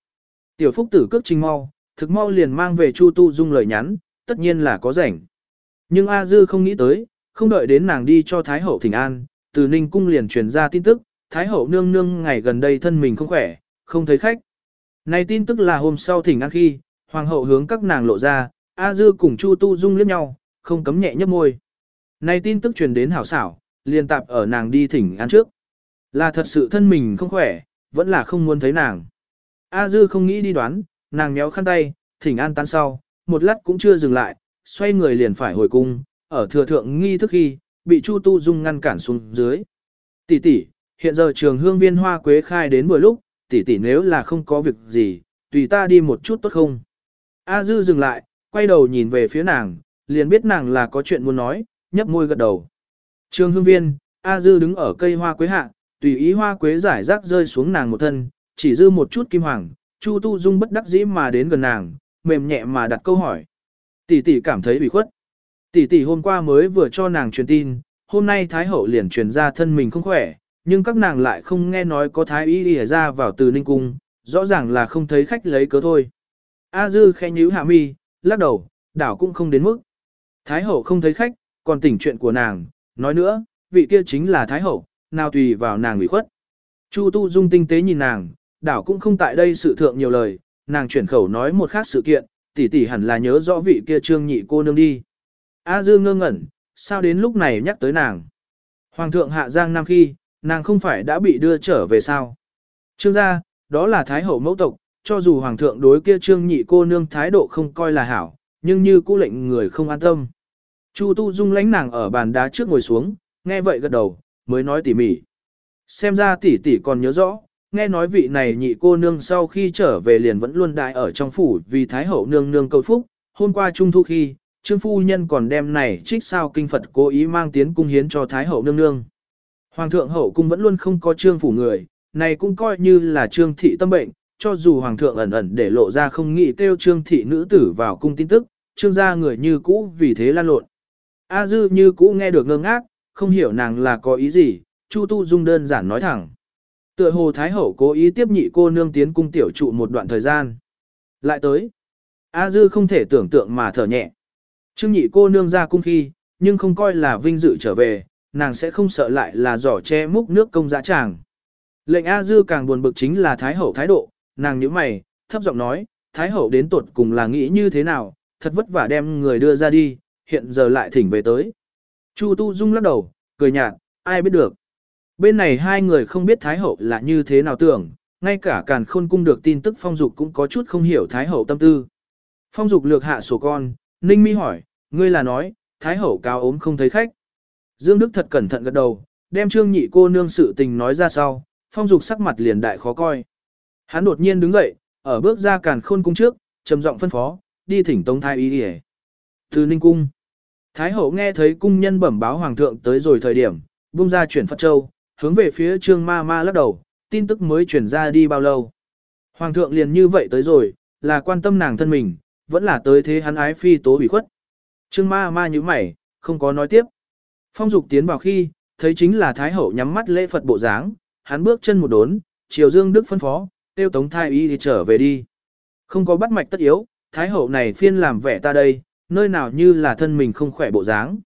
Tiểu Phúc tử cước trình mau, thực mau liền mang về Chu Tu Dung lời nhắn, tất nhiên là có rảnh. Nhưng A Dư không nghĩ tới, không đợi đến nàng đi cho Thái Hậu thỉnh An, từ Ninh cung liền truyền ra tin tức, Thái Hậu nương nương ngày gần đây thân mình không khỏe, không thấy khách. Này tin tức là hôm sau thỉnh An khi, Hoàng hậu hướng các nàng lộ ra, A Dư cùng Chu Tu Dung liếc nhau, không cấm nhẹ nhấp môi. Này tin tức truyền đến hảo xảo, liền tạp ở nàng đi thỉnh an trước. Là thật sự thân mình không khỏe, vẫn là không muốn thấy nàng. A dư không nghĩ đi đoán, nàng méo khăn tay, thỉnh an tan sau, một lát cũng chưa dừng lại, xoay người liền phải hồi cung, ở thừa thượng nghi thức khi, bị Chu Tu Dung ngăn cản xuống dưới. Tỷ tỷ, hiện giờ trường hương viên hoa quế khai đến vừa lúc, tỷ tỷ nếu là không có việc gì, tùy ta đi một chút tốt không? A dư dừng lại, quay đầu nhìn về phía nàng, liền biết nàng là có chuyện muốn nói, nhấp môi gật đầu. Trường hương viên, A Dư đứng ở cây hoa quế hạ, tùy ý hoa quế giải rác rơi xuống nàng một thân, chỉ dư một chút kim hoàng, Chu Tu Dung bất đắc dĩ mà đến gần nàng, mềm nhẹ mà đặt câu hỏi. Tỷ tỷ cảm thấy bị khuất. Tỷ tỷ hôm qua mới vừa cho nàng truyền tin, hôm nay Thái Hậu liền truyền ra thân mình không khỏe, nhưng các nàng lại không nghe nói có Thái Y đi ra vào từ Ninh Cung, rõ ràng là không thấy khách lấy cớ thôi. A Dư khẽ nhíu hạ mi, lắc đầu, đảo cũng không đến mức. Thái hậu không thấy khách, còn tỉnh chuyện của nàng, nói nữa, vị kia chính là Thái hậu, nào tùy vào nàng ủy khuất. Chu Tu Dung tinh tế nhìn nàng, đảo cũng không tại đây sự thượng nhiều lời, nàng chuyển khẩu nói một khác sự kiện, tỷ tỷ hẳn là nhớ rõ vị kia trương nhị cô nương đi. A Dương ngơ ngẩn, sao đến lúc này nhắc tới nàng. Hoàng thượng hạ giang năm khi, nàng không phải đã bị đưa trở về sao. Trương gia, đó là Thái hậu mẫu tộc, cho dù Hoàng thượng đối kia trương nhị cô nương thái độ không coi là hảo, nhưng như cũ lệnh người không an tâm. Chu Tu Dung lánh nàng ở bàn đá trước ngồi xuống, nghe vậy gật đầu, mới nói tỉ mỉ. Xem ra tỷ tỷ còn nhớ rõ, nghe nói vị này nhị cô nương sau khi trở về liền vẫn luôn đại ở trong phủ vì Thái hậu nương nương cầu phúc, hôm qua trung thu khi, Trương Phu Nhân còn đem này trích sao kinh Phật cố ý mang tiến cung hiến cho Thái hậu nương nương. Hoàng thượng hậu cung vẫn luôn không có trương phủ người, này cũng coi như là trương thị tâm bệnh, cho dù hoàng thượng ẩn ẩn để lộ ra không nghĩ kêu trương thị nữ tử vào cung tin tức, trương gia người như cũ vì thế lan lộn. A dư như cũ nghe được ngơ ngác, không hiểu nàng là có ý gì, Chu Tu Dung đơn giản nói thẳng. Tựa hồ Thái Hậu cố ý tiếp nhị cô nương tiến cung tiểu trụ một đoạn thời gian. Lại tới. A dư không thể tưởng tượng mà thở nhẹ. Trương nhị cô nương ra cung khi, nhưng không coi là vinh dự trở về, nàng sẽ không sợ lại là giỏ che múc nước công dã tràng. Lệnh A Dư càng buồn bực chính là Thái Hậu thái độ, nàng nhíu mày, thấp giọng nói, Thái Hậu đến tuột cùng là nghĩ như thế nào, thật vất vả đem người đưa ra đi, hiện giờ lại thỉnh về tới. Chu Tu Dung lắc đầu, cười nhạt, ai biết được. Bên này hai người không biết Thái Hậu là như thế nào tưởng, ngay cả càn khôn cung được tin tức phong dục cũng có chút không hiểu Thái Hậu tâm tư. Phong dục lược hạ sổ con, Ninh Mi hỏi, ngươi là nói, Thái Hậu cao ốm không thấy khách. Dương Đức thật cẩn thận gật đầu, đem trương nhị cô nương sự tình nói ra sau, phong dục sắc mặt liền đại khó coi. Hắn đột nhiên đứng dậy, ở bước ra càn khôn cung trước, trầm giọng phân phó, đi thỉnh Tống Thái Y đi Từ Ninh Cung. Thái hậu nghe thấy cung nhân bẩm báo hoàng thượng tới rồi thời điểm, buông ra chuyển Phật Châu, hướng về phía trương ma ma lắc đầu, tin tức mới chuyển ra đi bao lâu. Hoàng thượng liền như vậy tới rồi, là quan tâm nàng thân mình, vẫn là tới thế hắn ái phi tố hủy khuất. Trương ma ma như mày, không có nói tiếp. Phong dục tiến vào khi, thấy chính là Thái hậu nhắm mắt lễ Phật bộ dáng, hắn bước chân một đốn, triều dương đức phân phó, tiêu tống thái y thì trở về đi. Không có bắt mạch tất yếu, Thái hậu này phiên làm vẻ ta đây, nơi nào như là thân mình không khỏe bộ dáng.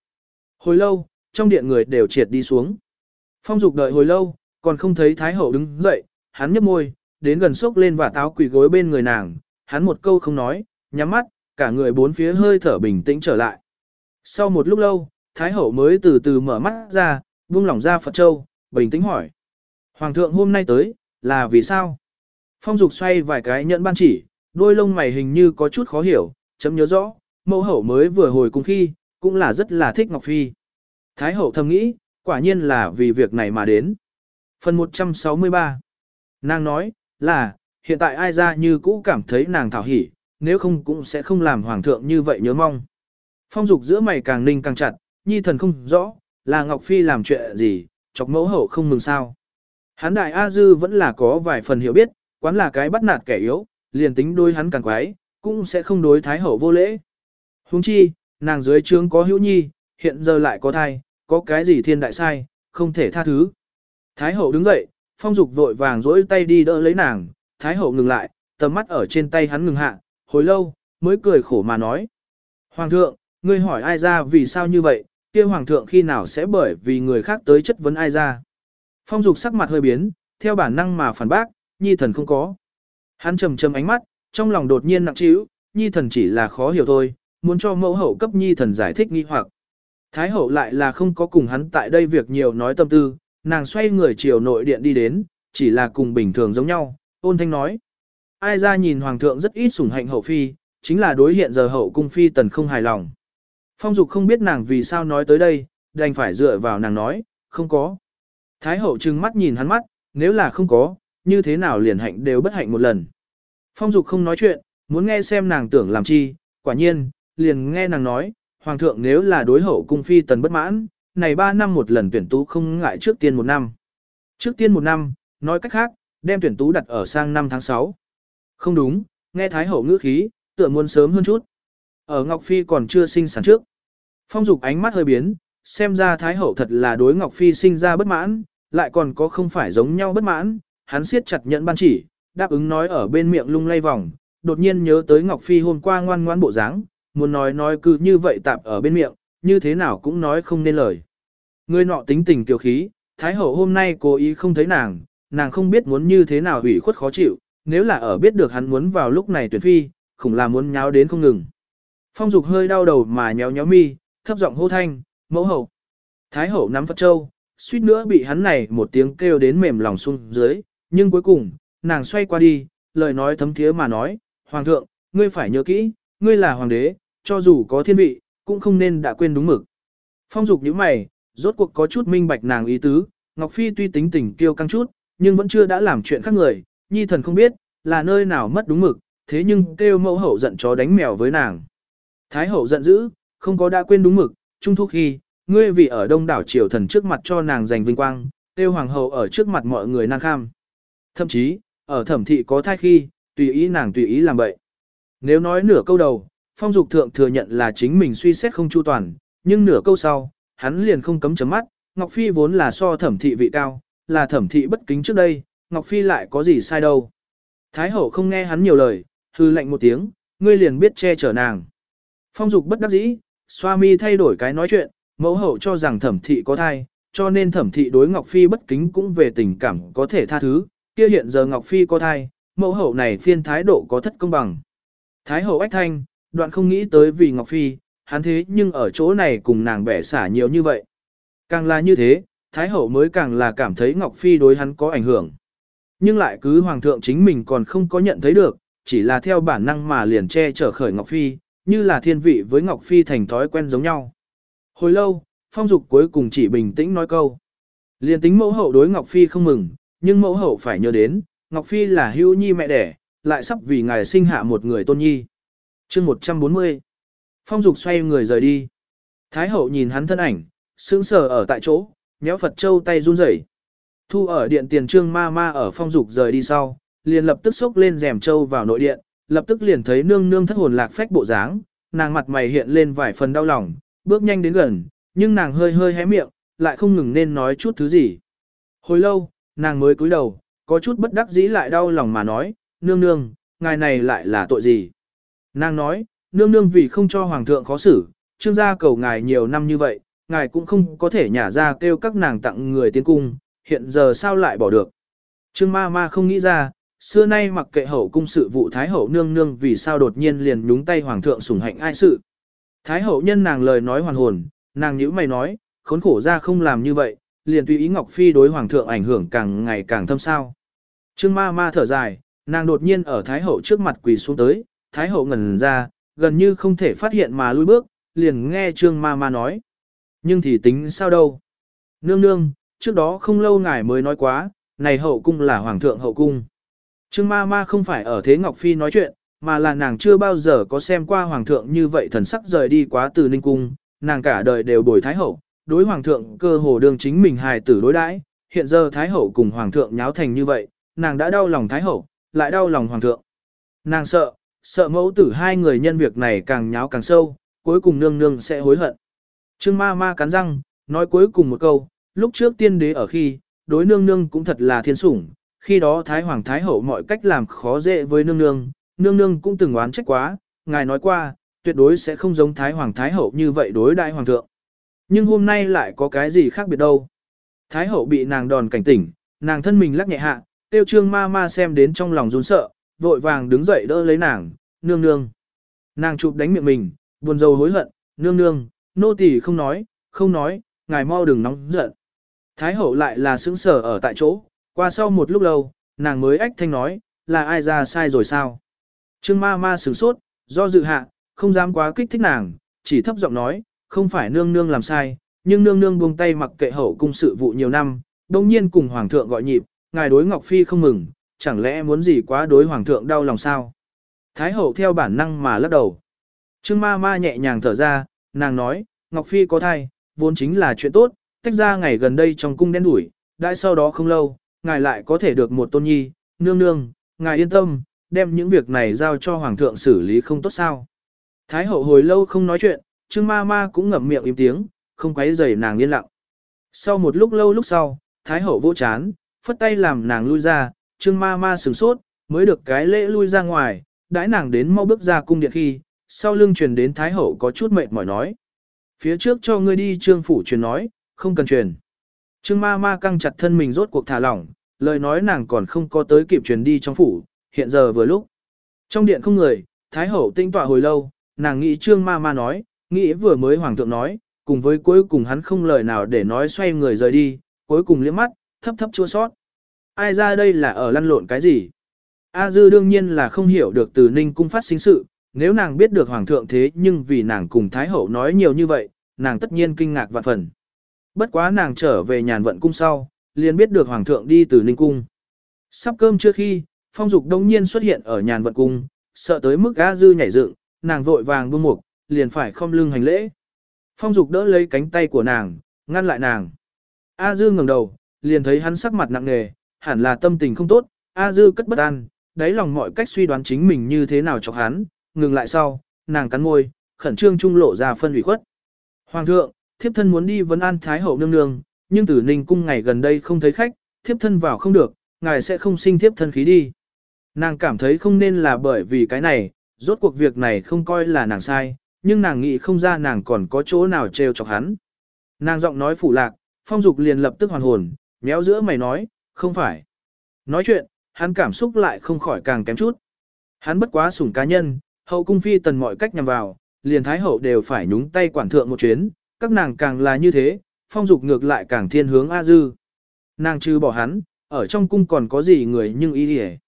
Hồi lâu, trong điện người đều triệt đi xuống. Phong dục đợi hồi lâu, còn không thấy Thái hậu đứng dậy, hắn nhấp môi, đến gần sốc lên và táo quỳ gối bên người nàng, hắn một câu không nói, nhắm mắt, cả người bốn phía hơi thở bình tĩnh trở lại. Sau một lúc lâu, Thái hậu mới từ từ mở mắt ra, buông lỏng ra Phật Châu, bình tĩnh hỏi. Hoàng thượng hôm nay tới, là vì sao? Phong dục xoay vài cái nhận ban chỉ, đôi lông mày hình như có chút khó hiểu, chấm nhớ rõ, mẫu hậu mới vừa hồi cùng khi, cũng là rất là thích Ngọc Phi. Thái hậu thầm nghĩ, quả nhiên là vì việc này mà đến. Phần 163 Nàng nói, là, hiện tại ai ra như cũ cảm thấy nàng thảo hỉ, nếu không cũng sẽ không làm hoàng thượng như vậy nhớ mong. Phong dục giữa mày càng ninh càng chặt, nhi thần không rõ, là Ngọc Phi làm chuyện gì, chọc mẫu hậu không mừng sao. Hán đại A Dư vẫn là có vài phần hiểu biết, quán là cái bắt nạt kẻ yếu, liền tính đối hắn càng quái, cũng sẽ không đối thái hậu vô lễ. Huống chi, nàng dưới trướng có hữu nhi, hiện giờ lại có thai, có cái gì thiên đại sai, không thể tha thứ. Thái hậu đứng dậy, phong dục vội vàng dỗi tay đi đỡ lấy nàng, thái hậu ngừng lại, tầm mắt ở trên tay hắn ngừng hạ, hồi lâu, mới cười khổ mà nói. Hoàng thượng, ngươi hỏi ai ra vì sao như vậy, kia hoàng thượng khi nào sẽ bởi vì người khác tới chất vấn ai ra. Phong dục sắc mặt hơi biến, theo bản năng mà phản bác, nhi thần không có. Hắn trầm trầm ánh mắt, trong lòng đột nhiên nặng trĩu, nhi thần chỉ là khó hiểu thôi, muốn cho mẫu hậu cấp nhi thần giải thích nghi hoặc. Thái hậu lại là không có cùng hắn tại đây việc nhiều nói tâm tư, nàng xoay người chiều nội điện đi đến, chỉ là cùng bình thường giống nhau, ôn thanh nói. Ai ra nhìn hoàng thượng rất ít sủng hạnh hậu phi, chính là đối hiện giờ hậu cung phi tần không hài lòng. Phong dục không biết nàng vì sao nói tới đây, đành phải dựa vào nàng nói, không có. Thái hậu trừng mắt nhìn hắn mắt, nếu là không có, như thế nào liền hạnh đều bất hạnh một lần. Phong dục không nói chuyện, muốn nghe xem nàng tưởng làm chi, quả nhiên, liền nghe nàng nói, hoàng thượng nếu là đối hậu cung phi tần bất mãn, này 3 năm một lần tuyển tú không ngại trước tiên một năm. Trước tiên một năm, nói cách khác, đem tuyển tú đặt ở sang năm tháng 6. Không đúng, nghe Thái hậu ngữ khí, tựa muốn sớm hơn chút. Ở Ngọc Phi còn chưa sinh sản trước. Phong dục ánh mắt hơi biến, xem ra Thái hậu thật là đối Ngọc Phi sinh ra bất mãn, lại còn có không phải giống nhau bất mãn, hắn siết chặt nhận ban chỉ, đáp ứng nói ở bên miệng lung lay vòng, đột nhiên nhớ tới Ngọc Phi hôm qua ngoan ngoan bộ dáng, muốn nói nói cứ như vậy tạp ở bên miệng, như thế nào cũng nói không nên lời. Người nọ tính tình kiều khí, Thái hậu hôm nay cố ý không thấy nàng, nàng không biết muốn như thế nào hủy khuất khó chịu, nếu là ở biết được hắn muốn vào lúc này tuyển phi, khủng là muốn nháo đến không ngừng. Phong dục hơi đau đầu mà nhéo nhéo mi, thấp giọng hô thanh, mẫu hậu. Thái hậu nắm Phật Châu, suýt nữa bị hắn này một tiếng kêu đến mềm lòng xuống dưới, nhưng cuối cùng, nàng xoay qua đi, lời nói thấm thía mà nói, Hoàng thượng, ngươi phải nhớ kỹ, ngươi là hoàng đế, cho dù có thiên vị, cũng không nên đã quên đúng mực. Phong dục như mày, rốt cuộc có chút minh bạch nàng ý tứ, Ngọc Phi tuy tính tình kiêu căng chút, nhưng vẫn chưa đã làm chuyện khác người, nhi thần không biết, là nơi nào mất đúng mực, thế nhưng kêu mẫu hậu giận chó đánh mèo với nàng. Thái hậu giận dữ, không có đã quên đúng mực, trung thu khi, ngươi vì ở đông đảo triều thần trước mặt cho nàng giành vinh quang, kêu hoàng hậu ở trước mặt mọi người nàng kham. Thậm chí, ở thẩm thị có thai khi, tùy ý nàng tùy ý làm vậy. Nếu nói nửa câu đầu, phong dục thượng thừa nhận là chính mình suy xét không chu toàn, nhưng nửa câu sau, hắn liền không cấm chấm mắt, Ngọc Phi vốn là so thẩm thị vị cao, là thẩm thị bất kính trước đây, Ngọc Phi lại có gì sai đâu. Thái hậu không nghe hắn nhiều lời, hư lệnh một tiếng, ngươi liền biết che chở nàng. Phong dục bất đắc dĩ, xoa mi thay đổi cái nói chuyện, mẫu hậu cho rằng thẩm thị có thai, cho nên thẩm thị đối Ngọc Phi bất kính cũng về tình cảm có thể tha thứ, kia hiện giờ Ngọc Phi có thai, mẫu hậu này phiên thái độ có thất công bằng. Thái hậu ách thanh, đoạn không nghĩ tới vì Ngọc Phi, hắn thế nhưng ở chỗ này cùng nàng bẻ xả nhiều như vậy. Càng là như thế, Thái hậu mới càng là cảm thấy Ngọc Phi đối hắn có ảnh hưởng. Nhưng lại cứ Hoàng thượng chính mình còn không có nhận thấy được, chỉ là theo bản năng mà liền che chở khởi Ngọc Phi, như là thiên vị với Ngọc Phi thành thói quen giống nhau. Hồi lâu, phong dục cuối cùng chỉ bình tĩnh nói câu. Liền tính mẫu hậu đối Ngọc Phi không mừng, nhưng mẫu hậu phải nhớ đến, Ngọc Phi là hưu nhi mẹ đẻ, lại sắp vì ngài sinh hạ một người tôn nhi chương 140 Phong dục xoay người rời đi. Thái hậu nhìn hắn thân ảnh, sững sờ ở tại chỗ, méo Phật Châu tay run rẩy. Thu ở điện tiền trương ma ma ở phong dục rời đi sau, liền lập tức xốc lên rèm châu vào nội điện, lập tức liền thấy nương nương thất hồn lạc phách bộ dáng, nàng mặt mày hiện lên vài phần đau lòng, bước nhanh đến gần, nhưng nàng hơi hơi hé miệng, lại không ngừng nên nói chút thứ gì. Hồi lâu, nàng mới cúi đầu, có chút bất đắc dĩ lại đau lòng mà nói, nương nương, ngài này lại là tội gì? Nàng nói, nương nương vì không cho hoàng thượng khó xử, trương gia cầu ngài nhiều năm như vậy, ngài cũng không có thể nhả ra kêu các nàng tặng người tiến cung, hiện giờ sao lại bỏ được. Trương ma ma không nghĩ ra, xưa nay mặc kệ hậu cung sự vụ Thái hậu nương nương vì sao đột nhiên liền nhúng tay hoàng thượng sủng hạnh ai sự. Thái hậu nhân nàng lời nói hoàn hồn, nàng nhữ mày nói, khốn khổ ra không làm như vậy, liền tùy ý Ngọc Phi đối hoàng thượng ảnh hưởng càng ngày càng thâm sao. Trương ma ma thở dài, nàng đột nhiên ở Thái hậu trước mặt quỳ xuống tới, Thái hậu ngẩn ra, gần như không thể phát hiện mà lui bước, liền nghe Trương ma ma nói. Nhưng thì tính sao đâu? Nương nương, trước đó không lâu ngài mới nói quá, này hậu cung là hoàng thượng hậu cung. Trương ma ma không phải ở thế Ngọc Phi nói chuyện, mà là nàng chưa bao giờ có xem qua hoàng thượng như vậy thần sắc rời đi quá từ ninh cung, nàng cả đời đều bồi thái hậu, đối hoàng thượng cơ hồ đương chính mình hài tử đối đãi, hiện giờ thái hậu cùng hoàng thượng nháo thành như vậy, nàng đã đau lòng thái hậu, lại đau lòng hoàng thượng. Nàng sợ, sợ mẫu tử hai người nhân việc này càng nháo càng sâu, cuối cùng nương nương sẽ hối hận. Trương ma ma cắn răng, nói cuối cùng một câu, lúc trước tiên đế ở khi, đối nương nương cũng thật là thiên sủng, khi đó Thái Hoàng Thái Hậu mọi cách làm khó dễ với nương nương, nương nương cũng từng oán trách quá, ngài nói qua, tuyệt đối sẽ không giống Thái Hoàng Thái Hậu như vậy đối đại Hoàng thượng. Nhưng hôm nay lại có cái gì khác biệt đâu. Thái Hậu bị nàng đòn cảnh tỉnh, nàng thân mình lắc nhẹ hạ, tiêu trương ma ma xem đến trong lòng run sợ, vội vàng đứng dậy đỡ lấy nàng, nương nương. Nàng chụp đánh miệng mình, buồn rầu hối hận, nương nương, nô tỳ không nói, không nói, ngài mau đừng nóng giận. Thái hậu lại là sững sờ ở tại chỗ, qua sau một lúc lâu, nàng mới ách thanh nói, là ai ra sai rồi sao? Trương ma ma sửng sốt, do dự hạ, không dám quá kích thích nàng, chỉ thấp giọng nói, không phải nương nương làm sai, nhưng nương nương buông tay mặc kệ hậu cung sự vụ nhiều năm, đồng nhiên cùng hoàng thượng gọi nhịp, ngài đối Ngọc Phi không mừng, chẳng lẽ muốn gì quá đối hoàng thượng đau lòng sao? Thái hậu theo bản năng mà lắc đầu. Trương ma ma nhẹ nhàng thở ra, nàng nói, Ngọc Phi có thai, vốn chính là chuyện tốt, tách ra ngày gần đây trong cung đen đủi, đại sau đó không lâu, ngài lại có thể được một tôn nhi, nương nương, ngài yên tâm, đem những việc này giao cho hoàng thượng xử lý không tốt sao. Thái hậu hồi lâu không nói chuyện, Trương ma ma cũng ngậm miệng im tiếng, không quấy rầy nàng yên lặng. Sau một lúc lâu lúc sau, Thái hậu vỗ chán, phất tay làm nàng lui ra, Trương ma ma sửng sốt, mới được cái lễ lui ra ngoài, đãi nàng đến mau bước ra cung điện khi, sau lưng truyền đến Thái hậu có chút mệt mỏi nói. Phía trước cho ngươi đi trương phủ truyền nói, không cần truyền. Trương ma ma căng chặt thân mình rốt cuộc thả lỏng, lời nói nàng còn không có tới kịp truyền đi trong phủ, hiện giờ vừa lúc. Trong điện không người, Thái hậu tinh tọa hồi lâu, nàng nghĩ trương ma ma nói, nghĩ vừa mới hoàng thượng nói, cùng với cuối cùng hắn không lời nào để nói xoay người rời đi, cuối cùng liếc mắt, thấp thấp chua sót. Ai ra đây là ở lăn lộn cái gì? A dư đương nhiên là không hiểu được từ ninh cung phát sinh sự, nếu nàng biết được hoàng thượng thế nhưng vì nàng cùng thái hậu nói nhiều như vậy, nàng tất nhiên kinh ngạc vạn phần. Bất quá nàng trở về nhàn vận cung sau, liền biết được hoàng thượng đi từ ninh cung. Sắp cơm chưa khi, phong dục đông nhiên xuất hiện ở nhàn vận cung, sợ tới mức A dư nhảy dựng, nàng vội vàng buông mục, liền phải không lưng hành lễ. Phong dục đỡ lấy cánh tay của nàng, ngăn lại nàng. A dư ngẩng đầu, liền thấy hắn sắc mặt nặng nề, hẳn là tâm tình không tốt, A dư cất bất an, đáy lòng mọi cách suy đoán chính mình như thế nào cho hắn, ngừng lại sau, nàng cắn môi, khẩn trương trung lộ ra phân ủy khuất. Hoàng thượng, thiếp thân muốn đi vấn an Thái hậu nương nương, nhưng tử ninh cung ngày gần đây không thấy khách, thiếp thân vào không được, ngài sẽ không sinh thiếp thân khí đi. Nàng cảm thấy không nên là bởi vì cái này, rốt cuộc việc này không coi là nàng sai, nhưng nàng nghĩ không ra nàng còn có chỗ nào trêu chọc hắn. Nàng giọng nói phủ lạc, phong dục liền lập tức hoàn hồn, méo giữa mày nói, không phải. Nói chuyện, hắn cảm xúc lại không khỏi càng kém chút. Hắn bất quá sủng cá nhân, hậu cung phi tần mọi cách nhằm vào, liền thái hậu đều phải nhúng tay quản thượng một chuyến, các nàng càng là như thế, phong dục ngược lại càng thiên hướng A Dư. Nàng trừ bỏ hắn, ở trong cung còn có gì người nhưng ý hề.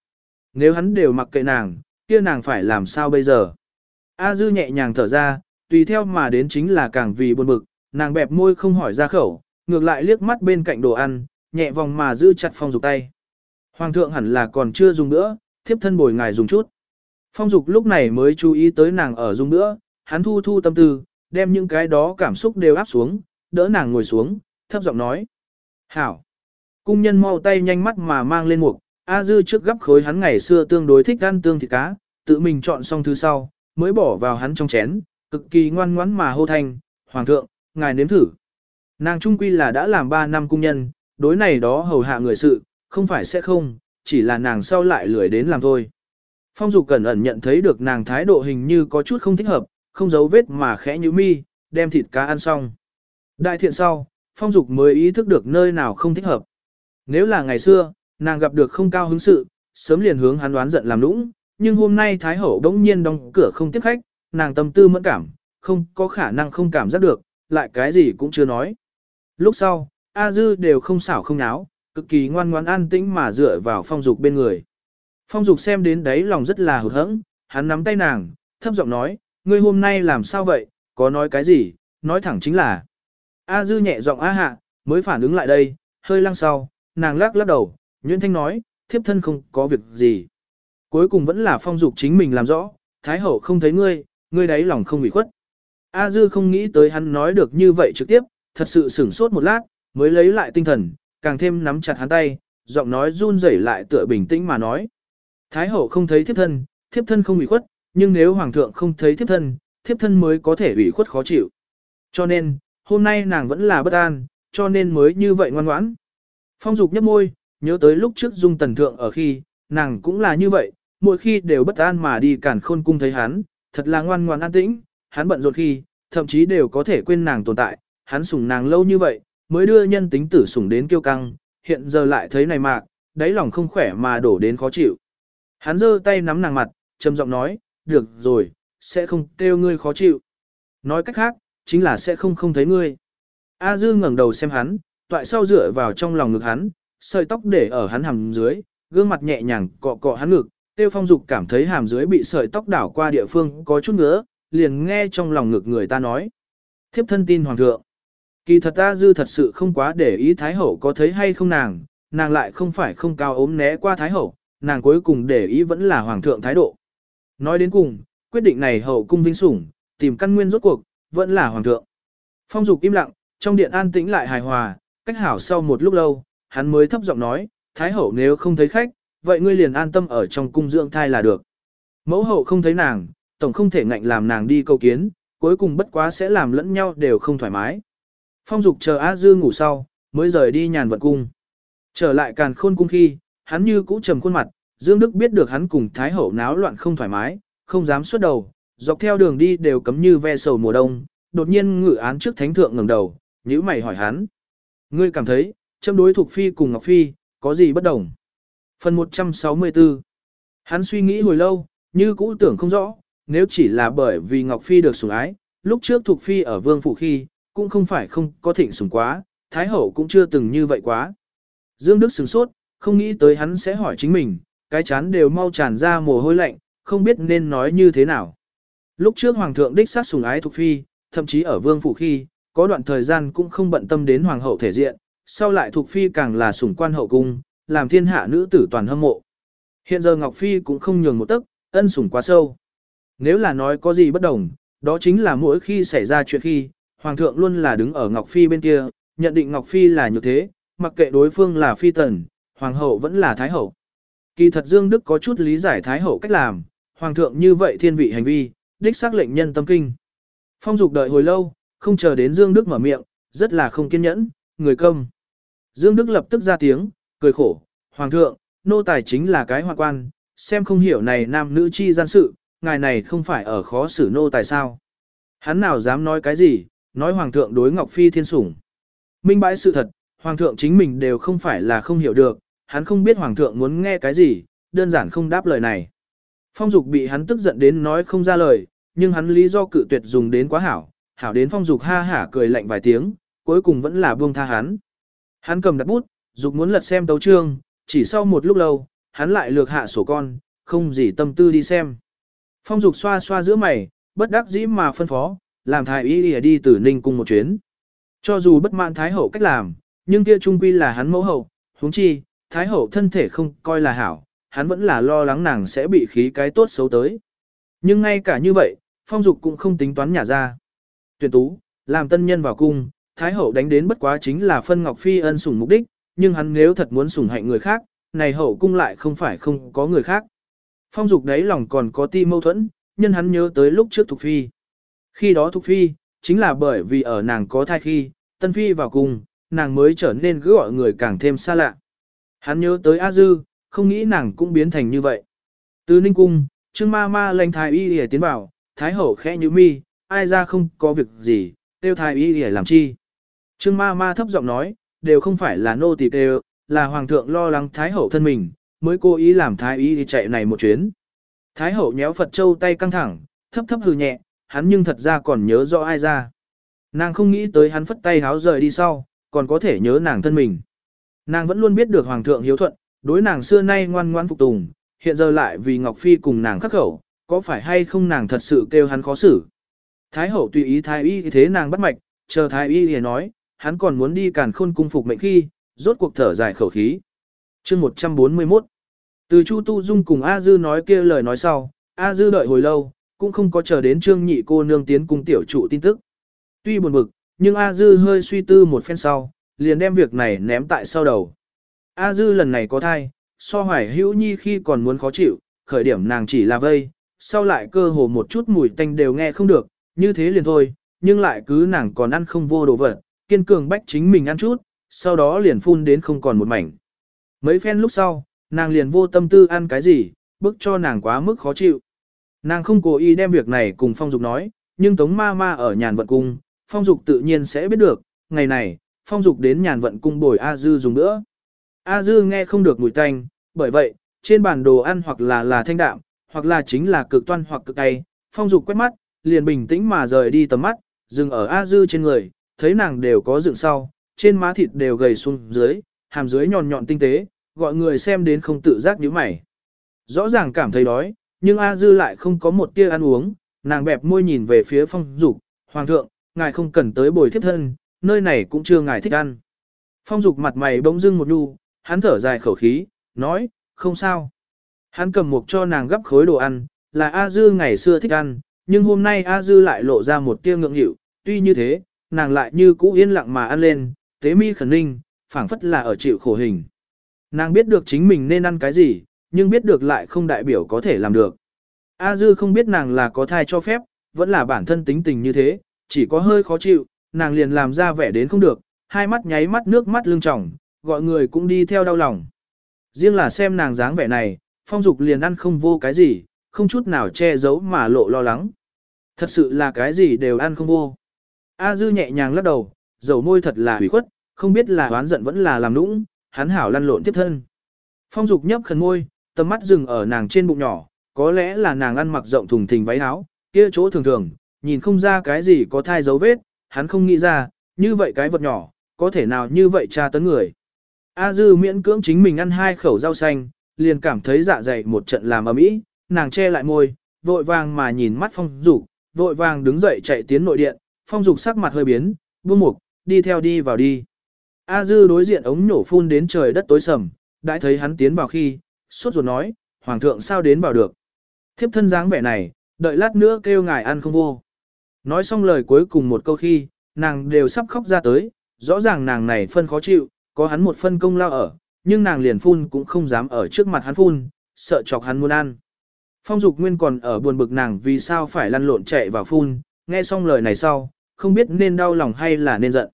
Nếu hắn đều mặc kệ nàng, kia nàng phải làm sao bây giờ? A Dư nhẹ nhàng thở ra, tùy theo mà đến chính là càng vì buồn bực, nàng bẹp môi không hỏi ra khẩu, ngược lại liếc mắt bên cạnh đồ ăn, nhẹ vòng mà giữ chặt phong dục tay. Hoàng thượng hẳn là còn chưa dùng nữa, thiếp thân bồi ngài dùng chút. Phong dục lúc này mới chú ý tới nàng ở dùng nữa, hắn thu thu tâm tư, đem những cái đó cảm xúc đều áp xuống, đỡ nàng ngồi xuống, thấp giọng nói. Hảo! Cung nhân mau tay nhanh mắt mà mang lên mục, A dư trước gấp khối hắn ngày xưa tương đối thích ăn tương thịt cá, tự mình chọn xong thứ sau, mới bỏ vào hắn trong chén, cực kỳ ngoan ngoãn mà hô thanh, Hoàng thượng, ngài nếm thử. Nàng trung quy là đã làm 3 năm cung nhân, đối này đó hầu hạ người sự, không phải sẽ không, chỉ là nàng sau lại lười đến làm thôi. Phong Dục cẩn ẩn nhận thấy được nàng thái độ hình như có chút không thích hợp, không giấu vết mà khẽ như mi, đem thịt cá ăn xong. Đại thiện sau, Phong Dục mới ý thức được nơi nào không thích hợp. Nếu là ngày xưa, nàng gặp được không cao hứng sự, sớm liền hướng hắn đoán giận làm lũng, nhưng hôm nay Thái Hậu đống nhiên đóng cửa không tiếp khách, nàng tâm tư mẫn cảm, không có khả năng không cảm giác được, lại cái gì cũng chưa nói. Lúc sau, A Dư đều không xảo không náo, cực kỳ ngoan ngoãn an tĩnh mà dựa vào phong dục bên người. Phong dục xem đến đấy lòng rất là hụt hẫng, hắn nắm tay nàng, thấp giọng nói, ngươi hôm nay làm sao vậy, có nói cái gì, nói thẳng chính là. A Dư nhẹ giọng A hạ, mới phản ứng lại đây, hơi lăng sau, nàng lắc lắc đầu, Nguyễn Thanh nói, thiếp thân không có việc gì. Cuối cùng vẫn là phong dục chính mình làm rõ, Thái Hậu không thấy ngươi, ngươi đấy lòng không bị khuất. A Dư không nghĩ tới hắn nói được như vậy trực tiếp, thật sự sửng sốt một lát, mới lấy lại tinh thần, càng thêm nắm chặt hắn tay, giọng nói run rẩy lại tựa bình tĩnh mà nói. Thái hậu không thấy thiếp thân, thiếp thân không bị khuất, nhưng nếu hoàng thượng không thấy thiếp thân, thiếp thân mới có thể ủy khuất khó chịu. Cho nên, hôm nay nàng vẫn là bất an, cho nên mới như vậy ngoan ngoãn. Phong dục nhấp môi, nhớ tới lúc trước dung tần thượng ở khi, nàng cũng là như vậy, mỗi khi đều bất an mà đi cản khôn cung thấy hắn, thật là ngoan ngoan an tĩnh, hắn bận rộn khi, thậm chí đều có thể quên nàng tồn tại, hắn sủng nàng lâu như vậy, mới đưa nhân tính tử sủng đến kiêu căng, hiện giờ lại thấy này mạc, đáy lòng không khỏe mà đổ đến khó chịu. Hắn giơ tay nắm nàng mặt, trầm giọng nói, được rồi, sẽ không kêu ngươi khó chịu. Nói cách khác, chính là sẽ không không thấy ngươi. A Dư ngẩng đầu xem hắn, toại sau dựa vào trong lòng ngực hắn, sợi tóc để ở hắn hàm dưới, gương mặt nhẹ nhàng cọ cọ hắn ngực, Tiêu Phong Dục cảm thấy hàm dưới bị sợi tóc đảo qua địa phương có chút ngứa, liền nghe trong lòng ngực người ta nói. Thiếp thân tin hoàng thượng. Kỳ thật ta dư thật sự không quá để ý Thái Hậu có thấy hay không nàng, nàng lại không phải không cao ốm né qua Thái Hậu, nàng cuối cùng để ý vẫn là hoàng thượng thái độ. Nói đến cùng, quyết định này hậu cung vinh sủng, tìm căn nguyên rốt cuộc, vẫn là hoàng thượng. Phong dục im lặng, trong điện an tĩnh lại hài hòa, cách hảo sau một lúc lâu, hắn mới thấp giọng nói, Thái Hậu nếu không thấy khách, vậy ngươi liền an tâm ở trong cung dưỡng thai là được. Mẫu hậu không thấy nàng, tổng không thể ngạnh làm nàng đi cầu kiến, cuối cùng bất quá sẽ làm lẫn nhau đều không thoải mái. Phong dục chờ A Dư ngủ sau, mới rời đi nhàn vận cung. Trở lại càn khôn cung khi, hắn như cũ trầm khuôn mặt, Dương Đức biết được hắn cùng Thái Hậu náo loạn không thoải mái, không dám xuất đầu, dọc theo đường đi đều cấm như ve sầu mùa đông, đột nhiên ngự án trước thánh thượng ngẩng đầu, nhíu mày hỏi hắn. Ngươi cảm thấy, châm đối thuộc phi cùng Ngọc Phi, có gì bất đồng? Phần 164 Hắn suy nghĩ hồi lâu, như cũ tưởng không rõ, nếu chỉ là bởi vì Ngọc Phi được sủng ái, lúc trước thuộc Phi ở vương phủ khi, cũng không phải không có thịnh sủng quá, Thái Hậu cũng chưa từng như vậy quá. Dương Đức sửng sốt, không nghĩ tới hắn sẽ hỏi chính mình, cái chán đều mau tràn ra mồ hôi lạnh, không biết nên nói như thế nào. Lúc trước Hoàng thượng đích sát sủng ái thuộc Phi, thậm chí ở vương phủ khi, có đoạn thời gian cũng không bận tâm đến Hoàng hậu thể diện, sau lại thuộc Phi càng là sủng quan hậu cung, làm thiên hạ nữ tử toàn hâm mộ. Hiện giờ Ngọc Phi cũng không nhường một tấc, ân sủng quá sâu. Nếu là nói có gì bất đồng, đó chính là mỗi khi xảy ra chuyện khi, Hoàng thượng luôn là đứng ở Ngọc Phi bên kia, nhận định Ngọc Phi là như thế, mặc kệ đối phương là Phi tần, Hoàng hậu vẫn là Thái hậu. Kỳ thật Dương Đức có chút lý giải Thái hậu cách làm, Hoàng thượng như vậy thiên vị hành vi, đích xác lệnh nhân tâm kinh. Phong dục đợi hồi lâu, không chờ đến Dương Đức mở miệng, rất là không kiên nhẫn, người công. Dương Đức lập tức ra tiếng, cười khổ, Hoàng thượng, nô tài chính là cái hoa quan, xem không hiểu này nam nữ chi gian sự, ngài này không phải ở khó xử nô tài sao. Hắn nào dám nói cái gì, nói hoàng thượng đối Ngọc Phi thiên sủng. Minh bãi sự thật, hoàng thượng chính mình đều không phải là không hiểu được, hắn không biết hoàng thượng muốn nghe cái gì, đơn giản không đáp lời này. Phong dục bị hắn tức giận đến nói không ra lời, nhưng hắn lý do cự tuyệt dùng đến quá hảo, hảo đến phong dục ha hả cười lạnh vài tiếng, cuối cùng vẫn là buông tha hắn. Hắn cầm đặt bút, dục muốn lật xem tấu chương, chỉ sau một lúc lâu, hắn lại lược hạ sổ con, không gì tâm tư đi xem. Phong dục xoa xoa giữa mày, bất đắc dĩ mà phân phó, làm thái y đi, đi từ ninh cung một chuyến. Cho dù bất mãn thái hậu cách làm, nhưng kia trung quy là hắn mẫu hậu, huống chi, thái hậu thân thể không coi là hảo, hắn vẫn là lo lắng nàng sẽ bị khí cái tốt xấu tới. Nhưng ngay cả như vậy, phong dục cũng không tính toán nhà ra. Tuyển tú, làm tân nhân vào cung, thái hậu đánh đến bất quá chính là phân ngọc phi ân sủng mục đích, nhưng hắn nếu thật muốn sủng hạnh người khác, này hậu cung lại không phải không có người khác. Phong dục đấy lòng còn có ti mâu thuẫn, nhân hắn nhớ tới lúc trước Thục Phi. Khi đó Thục Phi, chính là bởi vì ở nàng có thai khi, Tân Phi vào cùng, nàng mới trở nên cứ gọi người càng thêm xa lạ. Hắn nhớ tới A Dư, không nghĩ nàng cũng biến thành như vậy. Từ Ninh Cung, Trương Ma Ma lệnh thái y để tiến vào, Thái Hậu khẽ như mi, ai ra không có việc gì, tiêu thái y để làm chi. Trương Ma Ma thấp giọng nói, đều không phải là nô tỳ đều, là Hoàng thượng lo lắng Thái Hậu thân mình, mới cố ý làm Thái y đi chạy này một chuyến. Thái Hậu nhéo Phật Châu tay căng thẳng, thấp thấp hừ nhẹ, hắn nhưng thật ra còn nhớ rõ ai ra. Nàng không nghĩ tới hắn phất tay háo rời đi sau, còn có thể nhớ nàng thân mình. Nàng vẫn luôn biết được Hoàng thượng hiếu thuận, đối nàng xưa nay ngoan ngoan phục tùng, hiện giờ lại vì Ngọc Phi cùng nàng khắc khẩu, có phải hay không nàng thật sự kêu hắn khó xử. Thái hậu tùy ý thái y thế nàng bắt mạch, chờ thái y thì nói, hắn còn muốn đi càn khôn cung phục mệnh khi, rốt cuộc thở dài khẩu khí. chương 141 Từ Chu Tu Dung cùng A Dư nói kia lời nói sau, A Dư đợi hồi lâu, cũng không có chờ đến trương nhị cô nương tiến cung tiểu trụ tin tức. Tuy buồn bực, nhưng A Dư hơi suy tư một phen sau, liền đem việc này ném tại sau đầu. A Dư lần này có thai, so hoài hữu nhi khi còn muốn khó chịu, khởi điểm nàng chỉ là vây, sau lại cơ hồ một chút mùi tanh đều nghe không được, như thế liền thôi, nhưng lại cứ nàng còn ăn không vô đồ vật, kiên cường bách chính mình ăn chút, sau đó liền phun đến không còn một mảnh. Mấy phen lúc sau, nàng liền vô tâm tư ăn cái gì, bức cho nàng quá mức khó chịu. Nàng không cố ý đem việc này cùng phong dục nói, nhưng tống ma ma ở nhàn vận cung, phong dục tự nhiên sẽ biết được, ngày này, phong dục đến nhàn vận cung bồi A Dư dùng nữa. A Dư nghe không được mùi tanh, bởi vậy, trên bàn đồ ăn hoặc là là thanh đạm, hoặc là chính là cực toan hoặc cực cay, phong dục quét mắt, liền bình tĩnh mà rời đi tầm mắt, dừng ở A Dư trên người, thấy nàng đều có dựng sau, trên má thịt đều gầy xuống dưới, hàm dưới nhọn nhọn tinh tế, gọi người xem đến không tự giác nhíu mày. Rõ ràng cảm thấy đói, nhưng A Dư lại không có một tia ăn uống, nàng bẹp môi nhìn về phía phong dục, hoàng thượng, ngài không cần tới bồi thiếp thân, nơi này cũng chưa ngài thích ăn. Phong dục mặt mày bỗng dưng một nhu, hắn thở dài khẩu khí, nói, không sao. Hắn cầm một cho nàng gấp khối đồ ăn, là A Dư ngày xưa thích ăn, nhưng hôm nay A Dư lại lộ ra một tia ngượng nghịu, tuy như thế, nàng lại như cũ yên lặng mà ăn lên, tế mi khẩn ninh, phảng phất là ở chịu khổ hình. Nàng biết được chính mình nên ăn cái gì, nhưng biết được lại không đại biểu có thể làm được. A Dư không biết nàng là có thai cho phép, vẫn là bản thân tính tình như thế, chỉ có hơi khó chịu, nàng liền làm ra vẻ đến không được, hai mắt nháy mắt nước mắt lưng tròng, gọi người cũng đi theo đau lòng. Riêng là xem nàng dáng vẻ này, phong dục liền ăn không vô cái gì, không chút nào che giấu mà lộ lo lắng. Thật sự là cái gì đều ăn không vô. A dư nhẹ nhàng lắc đầu, dầu môi thật là hủy khuất, không biết là oán giận vẫn là làm nũng, hắn hảo lăn lộn tiếp thân. Phong dục nhấp khẩn môi, tầm mắt dừng ở nàng trên bụng nhỏ, có lẽ là nàng ăn mặc rộng thùng thình váy áo, kia chỗ thường thường, nhìn không ra cái gì có thai dấu vết, hắn không nghĩ ra, như vậy cái vật nhỏ, có thể nào như vậy tra tấn người. A dư miễn cưỡng chính mình ăn hai khẩu rau xanh, liền cảm thấy dạ dày một trận làm ầm ĩ, nàng che lại môi, vội vàng mà nhìn mắt phong dục, vội vàng đứng dậy chạy tiến nội điện, phong dục sắc mặt hơi biến, buông mục, đi theo đi vào đi. A dư đối diện ống nhổ phun đến trời đất tối sầm, đã thấy hắn tiến vào khi, suốt ruột nói, hoàng thượng sao đến vào được. Thiếp thân dáng vẻ này, đợi lát nữa kêu ngài ăn không vô. Nói xong lời cuối cùng một câu khi, nàng đều sắp khóc ra tới, rõ ràng nàng này phân khó chịu, có hắn một phân công lao ở, nhưng nàng liền phun cũng không dám ở trước mặt hắn phun, sợ chọc hắn muốn ăn. Phong Dục Nguyên còn ở buồn bực nàng vì sao phải lăn lộn chạy vào phun, nghe xong lời này sau, không biết nên đau lòng hay là nên giận.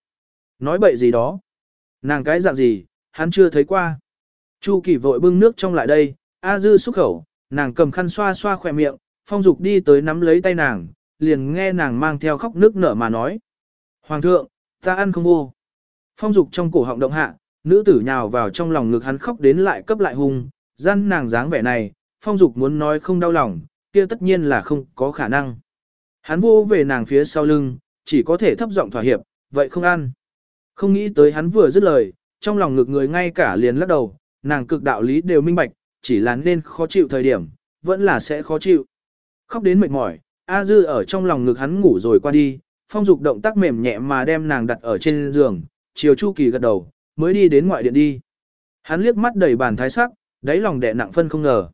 Nói bậy gì đó. Nàng cái dạng gì, hắn chưa thấy qua. Chu Kỳ vội bưng nước trong lại đây, A Dư xúc khẩu, nàng cầm khăn xoa xoa khỏe miệng, Phong Dục đi tới nắm lấy tay nàng, liền nghe nàng mang theo khóc nước nở mà nói. Hoàng thượng, ta ăn không vô. Phong dục trong cổ họng động hạ, nữ tử nhào vào trong lòng ngực hắn khóc đến lại cấp lại hung, gian nàng dáng vẻ này, phong dục muốn nói không đau lòng, kia tất nhiên là không có khả năng. Hắn vô về nàng phía sau lưng, chỉ có thể thấp giọng thỏa hiệp, vậy không ăn. Không nghĩ tới hắn vừa dứt lời, trong lòng ngực người ngay cả liền lắc đầu, nàng cực đạo lý đều minh bạch, chỉ là nên khó chịu thời điểm, vẫn là sẽ khó chịu. Khóc đến mệt mỏi, A Dư ở trong lòng ngực hắn ngủ rồi qua đi, phong dục động tác mềm nhẹ mà đem nàng đặt ở trên giường, chiều Chu Kỳ gật đầu, mới đi đến ngoại điện đi. Hắn liếc mắt đầy bàn thái sắc, đáy lòng đè nặng phân không ngờ.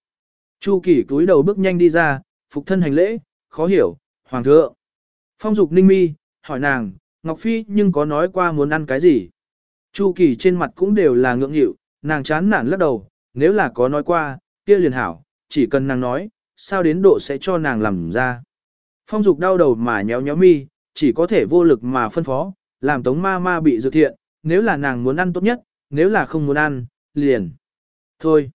Chu Kỳ cúi đầu bước nhanh đi ra, phục thân hành lễ, khó hiểu, hoàng thượng. Phong dục ninh mi, hỏi nàng, Ngọc Phi nhưng có nói qua muốn ăn cái gì? Chu Kỳ trên mặt cũng đều là ngưỡng nghịu, nàng chán nản lắc đầu, nếu là có nói qua, kia liền hảo, chỉ cần nàng nói, sao đến độ sẽ cho nàng làm ra. Phong dục đau đầu mà nhéo nhéo mi, chỉ có thể vô lực mà phân phó, làm tống ma ma bị dự thiện, nếu là nàng muốn ăn tốt nhất, nếu là không muốn ăn, liền. Thôi.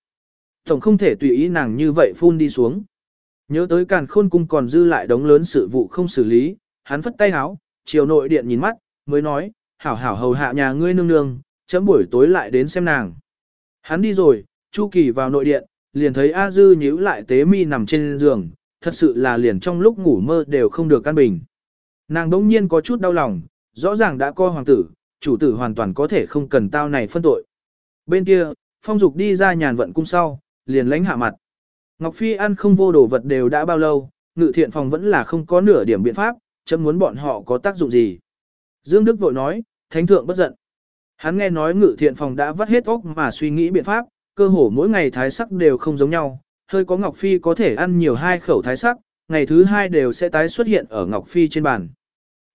Tổng không thể tùy ý nàng như vậy phun đi xuống. Nhớ tới càn khôn cung còn dư lại đống lớn sự vụ không xử lý, hắn phất tay háo, chiều nội điện nhìn mắt, mới nói, hảo hảo hầu hạ nhà ngươi nương nương, chấm buổi tối lại đến xem nàng. Hắn đi rồi, Chu Kỳ vào nội điện, liền thấy A Dư nhíu lại tế mi nằm trên giường, thật sự là liền trong lúc ngủ mơ đều không được căn bình. Nàng đống nhiên có chút đau lòng, rõ ràng đã coi hoàng tử, chủ tử hoàn toàn có thể không cần tao này phân tội. Bên kia, phong dục đi ra nhàn vận cung sau, liền lánh hạ mặt. Ngọc Phi ăn không vô đồ vật đều đã bao lâu, ngự thiện phòng vẫn là không có nửa điểm biện pháp, chấm muốn bọn họ có tác dụng gì. Dương Đức vội nói, thánh thượng bất giận. Hắn nghe nói ngự thiện phòng đã vắt hết óc mà suy nghĩ biện pháp, cơ hồ mỗi ngày thái sắc đều không giống nhau, hơi có Ngọc Phi có thể ăn nhiều hai khẩu thái sắc, ngày thứ hai đều sẽ tái xuất hiện ở Ngọc Phi trên bàn.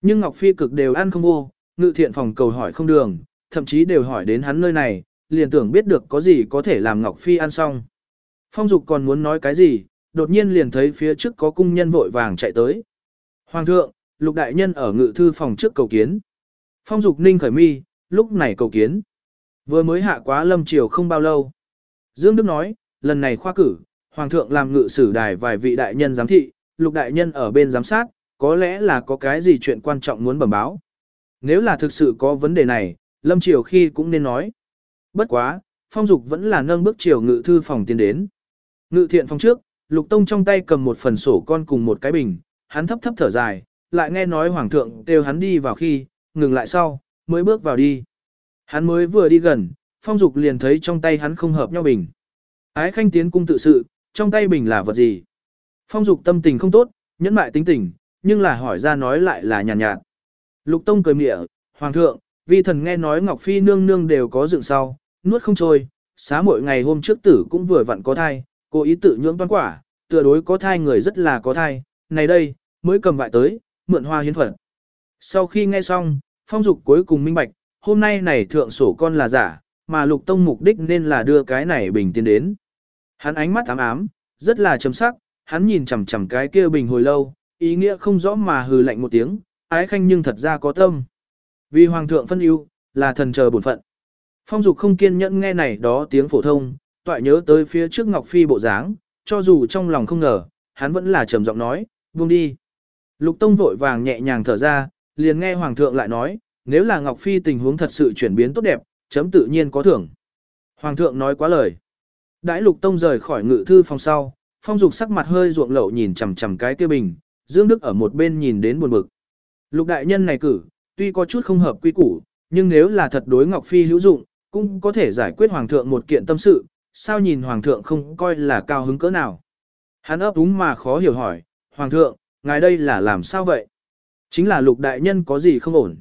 Nhưng Ngọc Phi cực đều ăn không vô, ngự thiện phòng cầu hỏi không đường, thậm chí đều hỏi đến hắn nơi này, liền tưởng biết được có gì có thể làm Ngọc Phi ăn xong. Phong Dục còn muốn nói cái gì, đột nhiên liền thấy phía trước có cung nhân vội vàng chạy tới. Hoàng thượng, lục đại nhân ở ngự thư phòng trước cầu kiến. Phong Dục ninh khởi mi, lúc này cầu kiến. Vừa mới hạ quá lâm triều không bao lâu. Dương Đức nói, lần này khoa cử, Hoàng thượng làm ngự sử đài vài vị đại nhân giám thị, lục đại nhân ở bên giám sát, có lẽ là có cái gì chuyện quan trọng muốn bẩm báo. Nếu là thực sự có vấn đề này, lâm triều khi cũng nên nói. Bất quá, phong dục vẫn là nâng bước triều ngự thư phòng tiến đến. Ngự thiện phòng trước, lục tông trong tay cầm một phần sổ con cùng một cái bình, hắn thấp thấp thở dài, lại nghe nói hoàng thượng kêu hắn đi vào khi, ngừng lại sau, mới bước vào đi. Hắn mới vừa đi gần, phong dục liền thấy trong tay hắn không hợp nhau bình. Ái khanh tiến cung tự sự, trong tay bình là vật gì? Phong dục tâm tình không tốt, nhẫn mại tính tình, nhưng là hỏi ra nói lại là nhàn nhạt, nhạt. Lục Tông cười mỉa, Hoàng thượng, vi thần nghe nói Ngọc Phi nương nương đều có dựng sau, nuốt không trôi, xá mỗi ngày hôm trước tử cũng vừa vặn có thai, cố ý tự nhưỡng toán quả, tựa đối có thai người rất là có thai, này đây, mới cầm vại tới, mượn hoa hiến phật. Sau khi nghe xong, phong dục cuối cùng minh bạch, hôm nay này thượng sổ con là giả, mà lục tông mục đích nên là đưa cái này bình tiến đến. Hắn ánh mắt ám ám, rất là chấm sắc, hắn nhìn chằm chằm cái kia bình hồi lâu, ý nghĩa không rõ mà hừ lạnh một tiếng, ái khanh nhưng thật ra có tâm. Vì hoàng thượng phân ưu, là thần chờ bổn phận. Phong dục không kiên nhẫn nghe này đó tiếng phổ thông, toại nhớ tới phía trước Ngọc Phi bộ dáng, cho dù trong lòng không ngờ, hắn vẫn là trầm giọng nói, buông đi. Lục Tông vội vàng nhẹ nhàng thở ra, liền nghe Hoàng thượng lại nói, nếu là Ngọc Phi tình huống thật sự chuyển biến tốt đẹp, chấm tự nhiên có thưởng. Hoàng thượng nói quá lời. Đãi Lục Tông rời khỏi ngự thư phòng sau, Phong Dục sắc mặt hơi ruộng lậu nhìn chằm chằm cái kia bình, Dương Đức ở một bên nhìn đến buồn bực. Lục đại nhân này cử, tuy có chút không hợp quy củ, nhưng nếu là thật đối Ngọc Phi hữu dụng, cũng có thể giải quyết Hoàng thượng một kiện tâm sự, sao nhìn Hoàng thượng không coi là cao hứng cỡ nào. Hắn ấp úng mà khó hiểu hỏi, Hoàng thượng, ngài đây là làm sao vậy? Chính là lục đại nhân có gì không ổn.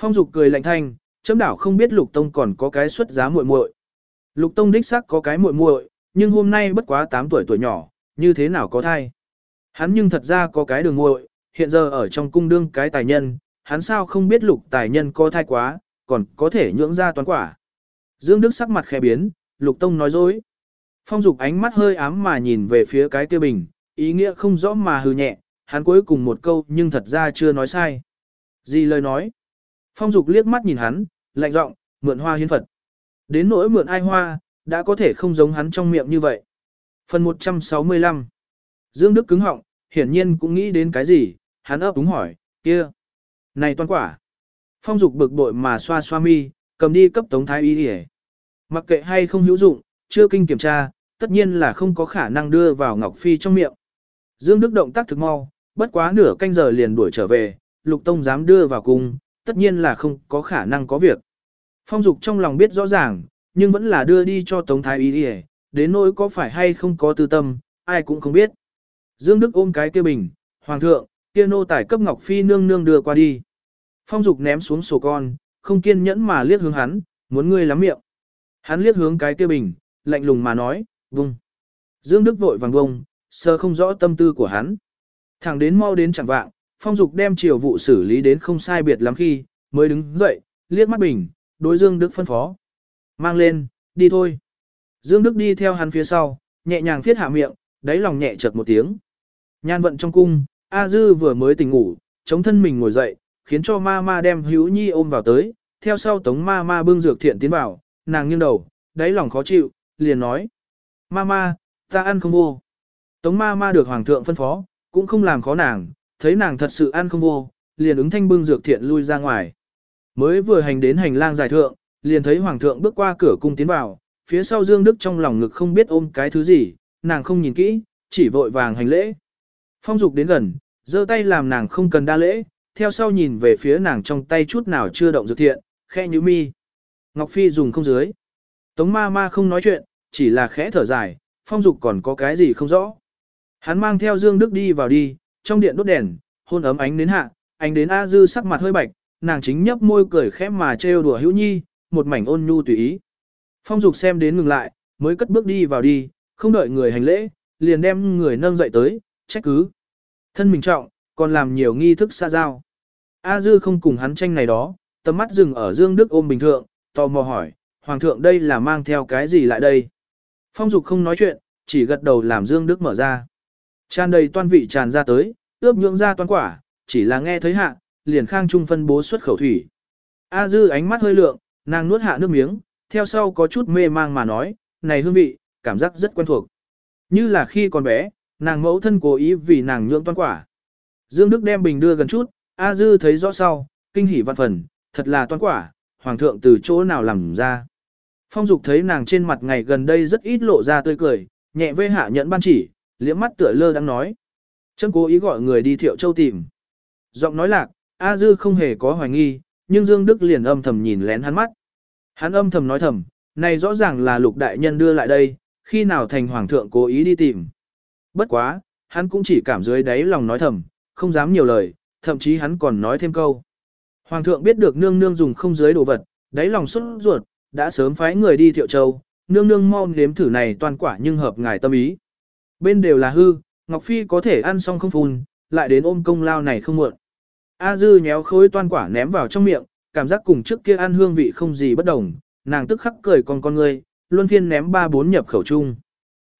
Phong Dục cười lạnh thanh, chấm đảo không biết lục tông còn có cái xuất giá muội muội. Lục tông đích xác có cái muội muội, nhưng hôm nay bất quá 8 tuổi tuổi nhỏ, như thế nào có thai. Hắn nhưng thật ra có cái đường muội, hiện giờ ở trong cung đương cái tài nhân, hắn sao không biết lục tài nhân có thai quá, còn có thể nhưỡng ra toán quả. Dương Đức sắc mặt khẽ biến, lục tông nói dối. Phong dục ánh mắt hơi ám mà nhìn về phía cái kia bình, ý nghĩa không rõ mà hừ nhẹ, hắn cuối cùng một câu nhưng thật ra chưa nói sai. Gì lời nói? Phong dục liếc mắt nhìn hắn, lạnh giọng, mượn hoa hiến Phật. Đến nỗi mượn ai hoa, đã có thể không giống hắn trong miệng như vậy. Phần 165 Dương Đức cứng họng, hiển nhiên cũng nghĩ đến cái gì, hắn ấp đúng hỏi, kia, này toàn quả. Phong dục bực bội mà xoa xoa mi, cầm đi cấp tống thái y hề. Mặc kệ hay không hữu dụng, chưa kinh kiểm tra, tất nhiên là không có khả năng đưa vào Ngọc Phi trong miệng. Dương Đức động tác thực mau, bất quá nửa canh giờ liền đuổi trở về, Lục Tông dám đưa vào cung, tất nhiên là không có khả năng có việc. Phong Dục trong lòng biết rõ ràng, nhưng vẫn là đưa đi cho Tống Thái Y đi đến nỗi có phải hay không có tư tâm, ai cũng không biết. Dương Đức ôm cái kia bình, Hoàng thượng, kia nô tài cấp Ngọc Phi nương nương đưa qua đi. Phong Dục ném xuống sổ con, không kiên nhẫn mà liếc hướng hắn, muốn ngươi lắm miệng. Hắn liếc hướng cái kia bình, lạnh lùng mà nói, vung. Dương Đức vội vàng vung, sơ không rõ tâm tư của hắn. Thẳng đến mau đến chẳng vạng, Phong Dục đem triều vụ xử lý đến không sai biệt lắm khi, mới đứng dậy, liếc mắt bình, đối Dương Đức phân phó. Mang lên, đi thôi. Dương Đức đi theo hắn phía sau, nhẹ nhàng thiết hạ miệng, đáy lòng nhẹ chợt một tiếng. Nhan vận trong cung, A Dư vừa mới tỉnh ngủ, chống thân mình ngồi dậy, khiến cho ma ma đem hữu nhi ôm vào tới, theo sau tống ma ma bưng dược thiện tiến vào, nàng nghiêng đầu, đáy lòng khó chịu, liền nói. Ma ma, ta ăn không vô. Tống ma ma được hoàng thượng phân phó, cũng không làm khó nàng, thấy nàng thật sự ăn không vô, liền ứng thanh bưng dược thiện lui ra ngoài. Mới vừa hành đến hành lang dài thượng, liền thấy hoàng thượng bước qua cửa cung tiến vào, phía sau Dương Đức trong lòng ngực không biết ôm cái thứ gì, nàng không nhìn kỹ, chỉ vội vàng hành lễ. Phong dục đến gần, giơ tay làm nàng không cần đa lễ, theo sau nhìn về phía nàng trong tay chút nào chưa động dược thiện, khẽ như mi. Ngọc Phi dùng không dưới. Tống ma ma không nói chuyện, chỉ là khẽ thở dài, phong dục còn có cái gì không rõ. Hắn mang theo Dương Đức đi vào đi, trong điện đốt đèn, hôn ấm ánh đến hạ, ánh đến A Dư sắc mặt hơi bạch, nàng chính nhấp môi cười khẽ mà trêu đùa hữu nhi, một mảnh ôn nhu tùy ý. Phong dục xem đến ngừng lại, mới cất bước đi vào đi, không đợi người hành lễ, liền đem người nâng dậy tới, trách cứ. Thân mình trọng, còn làm nhiều nghi thức xa giao. A Dư không cùng hắn tranh này đó, tầm mắt dừng ở Dương Đức ôm bình thượng, tò mò hỏi, Hoàng thượng đây là mang theo cái gì lại đây? Phong Dục không nói chuyện, chỉ gật đầu làm Dương Đức mở ra. Tràn đầy toan vị tràn ra tới, ướp nhượng ra toan quả, chỉ là nghe thấy hạ, liền khang trung phân bố xuất khẩu thủy. A Dư ánh mắt hơi lượng, nàng nuốt hạ nước miếng, theo sau có chút mê mang mà nói, này hương vị, cảm giác rất quen thuộc. Như là khi còn bé, nàng mẫu thân cố ý vì nàng nhượng toan quả. Dương Đức đem bình đưa gần chút, A Dư thấy rõ sau, kinh hỉ vạn phần, thật là toan quả, hoàng thượng từ chỗ nào làm ra. Phong Dục thấy nàng trên mặt ngày gần đây rất ít lộ ra tươi cười, nhẹ vê hạ nhẫn ban chỉ, liễm mắt tựa lơ đang nói. Trâm cố ý gọi người đi thiệu châu tìm. Giọng nói lạc, A Dư không hề có hoài nghi, nhưng Dương Đức liền âm thầm nhìn lén hắn mắt. Hắn âm thầm nói thầm, này rõ ràng là lục đại nhân đưa lại đây, khi nào thành hoàng thượng cố ý đi tìm. Bất quá, hắn cũng chỉ cảm dưới đáy lòng nói thầm, không dám nhiều lời, thậm chí hắn còn nói thêm câu. Hoàng thượng biết được nương nương dùng không dưới đồ vật, đáy lòng xuất ruột, đã sớm phái người đi thiệu châu, nương nương mau nếm thử này toàn quả nhưng hợp ngài tâm ý. Bên đều là hư, Ngọc Phi có thể ăn xong không phun, lại đến ôm công lao này không muộn. A dư nhéo khối toan quả ném vào trong miệng, cảm giác cùng trước kia ăn hương vị không gì bất đồng, nàng tức khắc cười con con ngươi, luân phiên ném ba bốn nhập khẩu chung.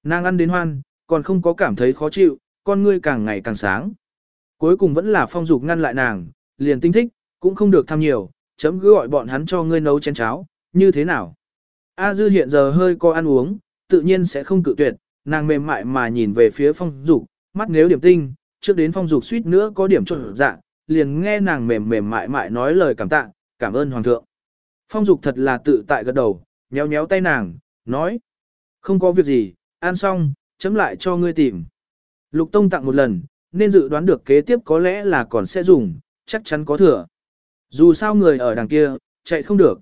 Nàng ăn đến hoan, còn không có cảm thấy khó chịu, con ngươi càng ngày càng sáng. Cuối cùng vẫn là phong dục ngăn lại nàng, liền tinh thích, cũng không được tham nhiều, chấm cứ gọi bọn hắn cho ngươi nấu chén cháo, như thế nào. A dư hiện giờ hơi có ăn uống, tự nhiên sẽ không cự tuyệt, nàng mềm mại mà nhìn về phía phong dục, mắt nếu điểm tinh, trước đến phong dục suýt nữa có điểm trộn dạ, liền nghe nàng mềm mềm mại mại nói lời cảm tạ, cảm ơn hoàng thượng. Phong dục thật là tự tại gật đầu, nhéo nhéo tay nàng, nói, không có việc gì, ăn xong, chấm lại cho ngươi tìm. Lục tông tặng một lần, nên dự đoán được kế tiếp có lẽ là còn sẽ dùng, chắc chắn có thừa. Dù sao người ở đằng kia, chạy không được.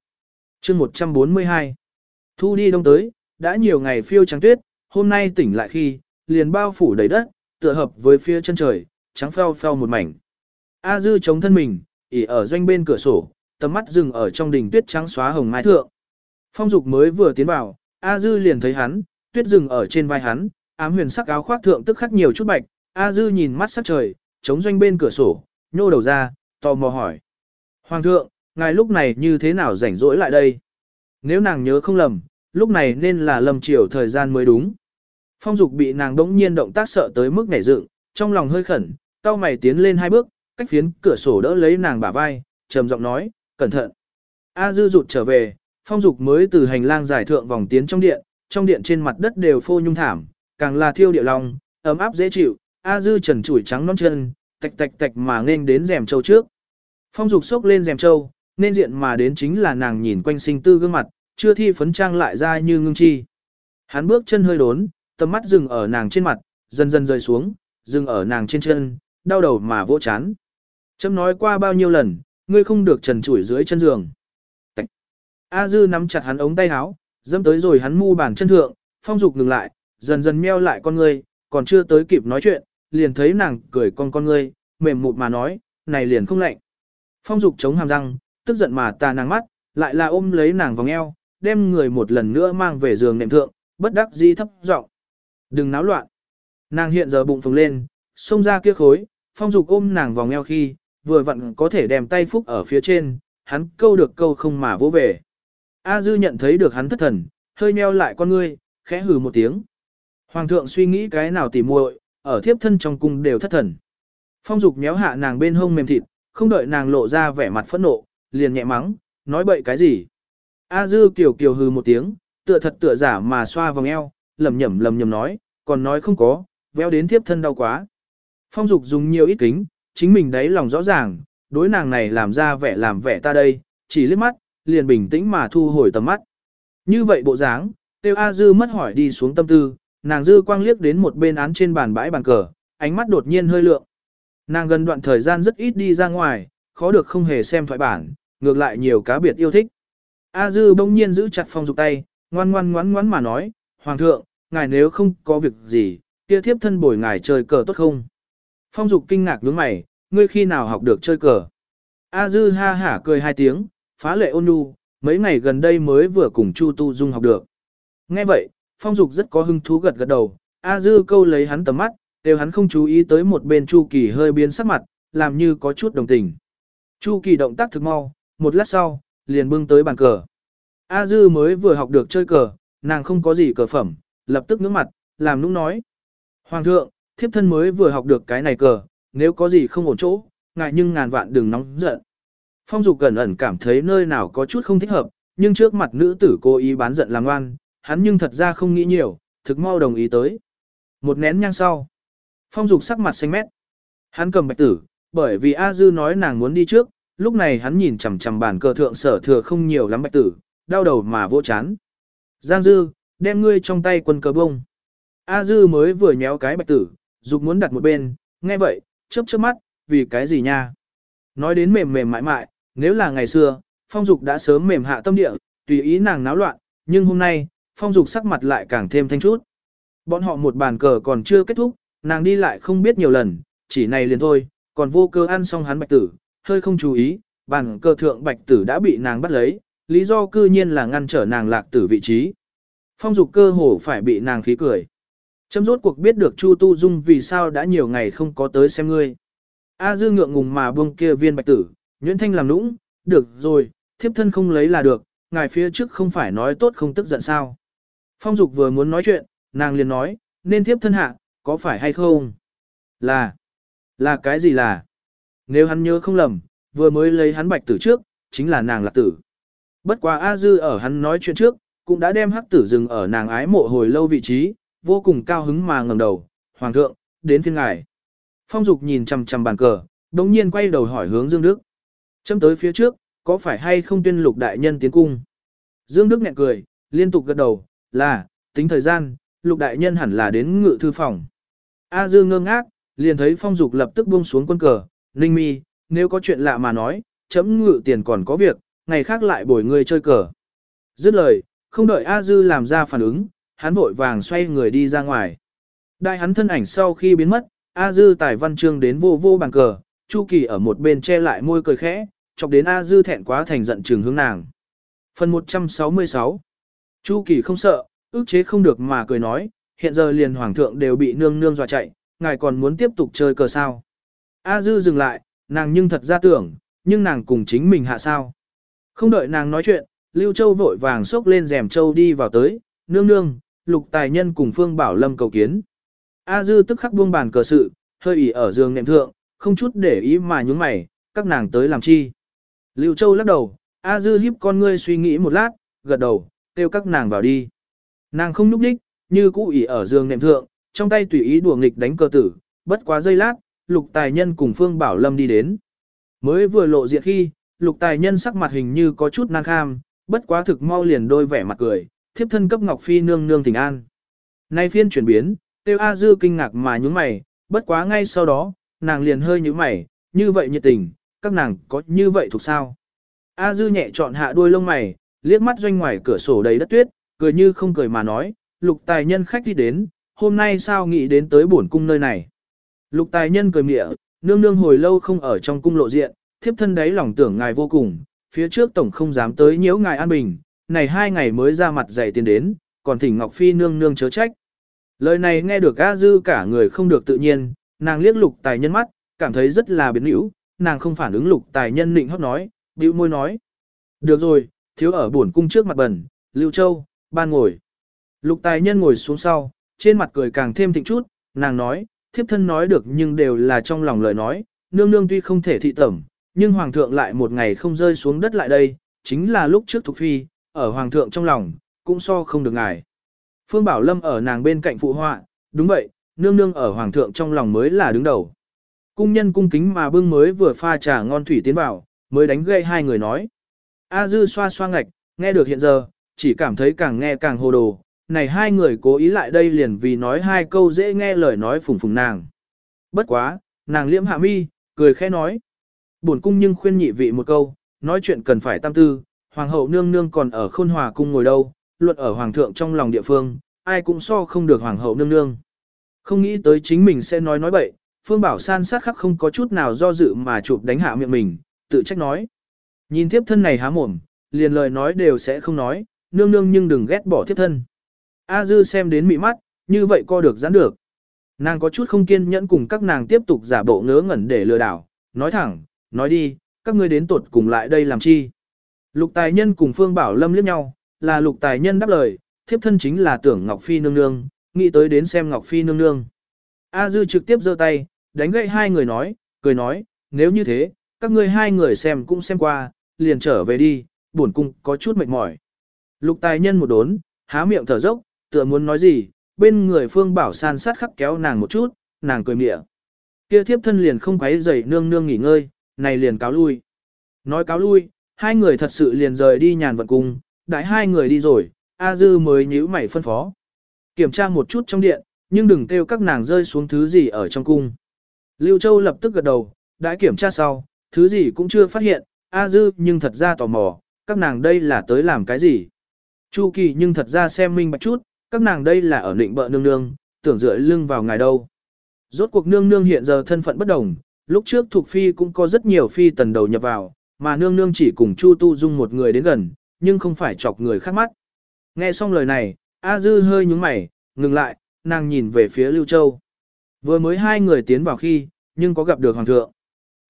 chương 142 Thu đi đông tới, đã nhiều ngày phiêu trắng tuyết, hôm nay tỉnh lại khi, liền bao phủ đầy đất, tựa hợp với phía chân trời, trắng pheo pheo một mảnh. A dư chống thân mình, ỉ ở doanh bên cửa sổ, tầm mắt dừng ở trong đỉnh tuyết trắng xóa hồng mai thượng. Phong dục mới vừa tiến vào, A dư liền thấy hắn, tuyết dừng ở trên vai hắn, ám huyền sắc áo khoác thượng tức khắc nhiều chút bạch, A dư nhìn mắt sắc trời, chống doanh bên cửa sổ, nhô đầu ra, tò mò hỏi. Hoàng thượng, ngài lúc này như thế nào rảnh rỗi lại đây? Nếu nàng nhớ không lầm, lúc này nên là lầm chiều thời gian mới đúng. Phong dục bị nàng đống nhiên động tác sợ tới mức nhảy dựng, trong lòng hơi khẩn, cao mày tiến lên hai bước, cách phiến cửa sổ đỡ lấy nàng bả vai, trầm giọng nói, cẩn thận. A dư rụt trở về, phong dục mới từ hành lang giải thượng vòng tiến trong điện, trong điện trên mặt đất đều phô nhung thảm, càng là thiêu địa long, ấm áp dễ chịu, A dư trần trụi trắng non chân, tạch tạch tạch mà nên đến rèm châu trước. Phong dục sốc lên rèm châu, nên diện mà đến chính là nàng nhìn quanh sinh tư gương mặt, chưa thi phấn trang lại ra như ngưng chi. Hắn bước chân hơi đốn, tầm mắt dừng ở nàng trên mặt, dần dần rơi xuống, dừng ở nàng trên chân, đau đầu mà vỗ chán. Chấm nói qua bao nhiêu lần, ngươi không được trần trụi dưới chân giường. Tạch. A dư nắm chặt hắn ống tay áo, dâm tới rồi hắn mu bàn chân thượng, phong dục ngừng lại, dần dần meo lại con ngươi, còn chưa tới kịp nói chuyện, liền thấy nàng cười con con ngươi, mềm mụt mà nói, này liền không lạnh. Phong dục chống hàm răng, tức giận mà tà nàng mắt, lại là ôm lấy nàng vòng eo, đem người một lần nữa mang về giường nệm thượng, bất đắc dĩ thấp giọng. Đừng náo loạn. Nàng hiện giờ bụng phồng lên, xông ra kia khối, phong dục ôm nàng vòng eo khi, vừa vặn có thể đem tay phúc ở phía trên, hắn câu được câu không mà vỗ về. A dư nhận thấy được hắn thất thần, hơi nheo lại con ngươi, khẽ hừ một tiếng. Hoàng thượng suy nghĩ cái nào tỉ muội, ở thiếp thân trong cung đều thất thần. Phong dục méo hạ nàng bên hông mềm thịt, không đợi nàng lộ ra vẻ mặt phẫn nộ, liền nhẹ mắng, nói bậy cái gì. A dư kiều kiều hừ một tiếng, tựa thật tựa giả mà xoa vòng eo, lầm nhầm lầm nhầm nói, còn nói không có, véo đến thiếp thân đau quá. Phong dục dùng nhiều ít kính, chính mình đấy lòng rõ ràng, đối nàng này làm ra vẻ làm vẻ ta đây, chỉ liếc mắt, liền bình tĩnh mà thu hồi tầm mắt. Như vậy bộ dáng, tiêu A dư mất hỏi đi xuống tâm tư, nàng dư quang liếc đến một bên án trên bàn bãi bàn cờ, ánh mắt đột nhiên hơi lượng. Nàng gần đoạn thời gian rất ít đi ra ngoài, khó được không hề xem thoại bản, ngược lại nhiều cá biệt yêu thích. A dư bỗng nhiên giữ chặt phong dục tay, ngoan ngoan ngoan ngoan mà nói, Hoàng thượng, ngài nếu không có việc gì, kia thiếp thân bồi ngài chơi cờ tốt không? Phong dục kinh ngạc nhướng mày, ngươi khi nào học được chơi cờ? A dư ha hả cười hai tiếng, phá lệ ôn nhu, mấy ngày gần đây mới vừa cùng Chu Tu Dung học được. Nghe vậy, phong dục rất có hứng thú gật gật đầu, A dư câu lấy hắn tầm mắt, đều hắn không chú ý tới một bên Chu Kỳ hơi biến sắc mặt, làm như có chút đồng tình. Chu Kỳ động tác thực mau, một lát sau, liền bưng tới bàn cờ. A dư mới vừa học được chơi cờ, nàng không có gì cờ phẩm, lập tức ngước mặt, làm nũng nói. Hoàng thượng, thiếp thân mới vừa học được cái này cờ, nếu có gì không ổn chỗ, ngại nhưng ngàn vạn đừng nóng giận. Phong dục cẩn ẩn cảm thấy nơi nào có chút không thích hợp, nhưng trước mặt nữ tử cố ý bán giận làm ngoan, hắn nhưng thật ra không nghĩ nhiều, thực mau đồng ý tới. Một nén nhang sau, phong dục sắc mặt xanh mét. Hắn cầm bạch tử, bởi vì A Dư nói nàng muốn đi trước, lúc này hắn nhìn chằm chằm bàn cờ thượng sở thừa không nhiều lắm bạch tử, đau đầu mà vô chán. Giang Dư, đem ngươi trong tay quân cờ bông. A Dư mới vừa nhéo cái bạch tử, dục muốn đặt một bên, nghe vậy, chớp chớp mắt, vì cái gì nha? Nói đến mềm mềm mại mại, nếu là ngày xưa, phong dục đã sớm mềm hạ tâm địa, tùy ý nàng náo loạn, nhưng hôm nay, phong dục sắc mặt lại càng thêm thanh chút. Bọn họ một bàn cờ còn chưa kết thúc, nàng đi lại không biết nhiều lần, chỉ này liền thôi, còn vô cơ ăn xong hắn bạch tử, hơi không chú ý, bàn cờ thượng bạch tử đã bị nàng bắt lấy, lý do cư nhiên là ngăn trở nàng lạc tử vị trí. Phong dục cơ hồ phải bị nàng khí cười. Chấm rốt cuộc biết được Chu Tu Dung vì sao đã nhiều ngày không có tới xem ngươi. A dư ngượng ngùng mà buông kia viên bạch tử, nguyễn thanh làm nũng, được rồi, thiếp thân không lấy là được, ngài phía trước không phải nói tốt không tức giận sao. Phong dục vừa muốn nói chuyện, nàng liền nói, nên thiếp thân hạ, có phải hay không? Là, là cái gì là? Nếu hắn nhớ không lầm, vừa mới lấy hắn bạch tử trước, chính là nàng lạc tử. Bất quá A Dư ở hắn nói chuyện trước, cũng đã đem hắc tử dừng ở nàng ái mộ hồi lâu vị trí, vô cùng cao hứng mà ngẩng đầu, Hoàng thượng, đến phiên ngài. Phong Dục nhìn chằm chằm bàn cờ, đồng nhiên quay đầu hỏi hướng Dương Đức. Châm tới phía trước, có phải hay không tuyên lục đại nhân tiến cung? Dương Đức nhẹ cười, liên tục gật đầu, là, tính thời gian, lục đại nhân hẳn là đến ngự thư phòng. A Dương ngơ ngác, liền thấy Phong Dục lập tức buông xuống quân cờ, Ninh Mi, nếu có chuyện lạ mà nói, chấm ngự tiền còn có việc, ngày khác lại bồi ngươi chơi cờ. Dứt lời, không đợi A Dư làm ra phản ứng, hắn vội vàng xoay người đi ra ngoài. Đại hắn thân ảnh sau khi biến mất, A Dư tải văn chương đến vô vô bàn cờ, Chu Kỳ ở một bên che lại môi cười khẽ, chọc đến A Dư thẹn quá thành giận trường hướng nàng. Phần 166 Chu Kỳ không sợ, ước chế không được mà cười nói, hiện giờ liền hoàng thượng đều bị nương nương dọa chạy, ngài còn muốn tiếp tục chơi cờ sao. A Dư dừng lại, nàng nhưng thật ra tưởng, nhưng nàng cùng chính mình hạ sao. Không đợi nàng nói chuyện, Lưu Châu vội vàng xốc lên rèm châu đi vào tới, nương nương, lục tài nhân cùng Phương Bảo Lâm cầu kiến. A Dư tức khắc buông bàn cờ sự, hơi ỉ ở giường nệm thượng, không chút để ý mà nhúng mày, các nàng tới làm chi. Lưu Châu lắc đầu, A Dư hiếp con ngươi suy nghĩ một lát, gật đầu, kêu các nàng vào đi. Nàng không nhúc đích, như cũ ỉ ở giường nệm thượng, trong tay tùy ý đùa nghịch đánh cờ tử, bất quá giây lát, lục tài nhân cùng Phương Bảo Lâm đi đến. Mới vừa lộ diện khi, lục tài nhân sắc mặt hình như có chút nan kham, bất quá thực mau liền đôi vẻ mặt cười, thiếp thân cấp Ngọc Phi nương nương thỉnh an. Nay phiên chuyển biến, tiêu A Dư kinh ngạc mà nhúng mày, bất quá ngay sau đó, nàng liền hơi nhíu mày, như vậy nhiệt tình, các nàng có như vậy thuộc sao? A Dư nhẹ chọn hạ đuôi lông mày, liếc mắt doanh ngoài cửa sổ đầy đất tuyết, cười như không cười mà nói, lục tài nhân khách đi đến, hôm nay sao nghĩ đến tới bổn cung nơi này. Lục tài nhân cười mỉa, nương nương hồi lâu không ở trong cung lộ diện, thiếp thân đấy lòng tưởng ngài vô cùng, phía trước tổng không dám tới nhiễu ngài an bình, này hai ngày mới ra mặt dạy tiền đến, còn thỉnh Ngọc Phi nương nương chớ trách. Lời này nghe được A Dư cả người không được tự nhiên, nàng liếc lục tài nhân mắt, cảm thấy rất là biến hữu, nàng không phản ứng lục tài nhân nịnh hót nói, bĩu môi nói. Được rồi, thiếu ở buồn cung trước mặt bẩn, Lưu Châu, ban ngồi. Lục tài nhân ngồi xuống sau, trên mặt cười càng thêm thịnh chút, nàng nói, thiếp thân nói được nhưng đều là trong lòng lời nói, nương nương tuy không thể thị tẩm, nhưng hoàng thượng lại một ngày không rơi xuống đất lại đây, chính là lúc trước thuộc phi, ở hoàng thượng trong lòng, cũng so không được ngài. Phương Bảo Lâm ở nàng bên cạnh phụ họa, đúng vậy, nương nương ở hoàng thượng trong lòng mới là đứng đầu. Cung nhân cung kính mà bưng mới vừa pha trà ngon thủy tiến vào, mới đánh gây hai người nói. A dư xoa xoa ngạch, nghe được hiện giờ, chỉ cảm thấy càng nghe càng hồ đồ. Này hai người cố ý lại đây liền vì nói hai câu dễ nghe lời nói phùng phùng nàng. Bất quá, nàng liễm hạ mi, cười khẽ nói. Buồn cung nhưng khuyên nhị vị một câu, nói chuyện cần phải tam tư, hoàng hậu nương nương còn ở khôn hòa cung ngồi đâu, luận ở hoàng thượng trong lòng địa phương, ai cũng so không được hoàng hậu nương nương. Không nghĩ tới chính mình sẽ nói nói bậy, Phương Bảo san sát khắc không có chút nào do dự mà chụp đánh hạ miệng mình, tự trách nói. Nhìn thiếp thân này há mồm, liền lời nói đều sẽ không nói, nương nương nhưng đừng ghét bỏ thiếp thân. A dư xem đến mị mắt, như vậy co được giãn được. Nàng có chút không kiên nhẫn cùng các nàng tiếp tục giả bộ ngớ ngẩn để lừa đảo, nói thẳng, nói đi, các ngươi đến tuột cùng lại đây làm chi. Lục tài nhân cùng Phương Bảo Lâm liếc nhau, là lục tài nhân đáp lời, thiếp thân chính là tưởng Ngọc Phi nương nương, nghĩ tới đến xem Ngọc Phi nương nương. A dư trực tiếp giơ tay, đánh gậy hai người nói, cười nói, nếu như thế, các ngươi hai người xem cũng xem qua, liền trở về đi, buồn cung có chút mệt mỏi. Lục tài nhân một đốn, há miệng thở dốc, tựa muốn nói gì, bên người phương bảo san sát khắc kéo nàng một chút, nàng cười mịa. Kia thiếp thân liền không quấy dậy nương nương nghỉ ngơi, này liền cáo lui. Nói cáo lui, hai người thật sự liền rời đi nhàn vật cùng, đại hai người đi rồi, A Dư mới nhíu mày phân phó. Kiểm tra một chút trong điện, nhưng đừng kêu các nàng rơi xuống thứ gì ở trong cung. Lưu Châu lập tức gật đầu, đã kiểm tra sau, thứ gì cũng chưa phát hiện, A Dư nhưng thật ra tò mò, các nàng đây là tới làm cái gì. Chu Kỳ nhưng thật ra xem minh bạch chút, các nàng đây là ở định bợ nương nương, tưởng dựa lưng vào ngài đâu. Rốt cuộc nương nương hiện giờ thân phận bất đồng, lúc trước thuộc phi cũng có rất nhiều phi tần đầu nhập vào, mà nương nương chỉ cùng Chu Tu Dung một người đến gần, nhưng không phải chọc người khác mắt. Nghe xong lời này, A Dư hơi nhúng mày, ngừng lại, nàng nhìn về phía Lưu Châu. Vừa mới hai người tiến vào khi, nhưng có gặp được Hoàng thượng.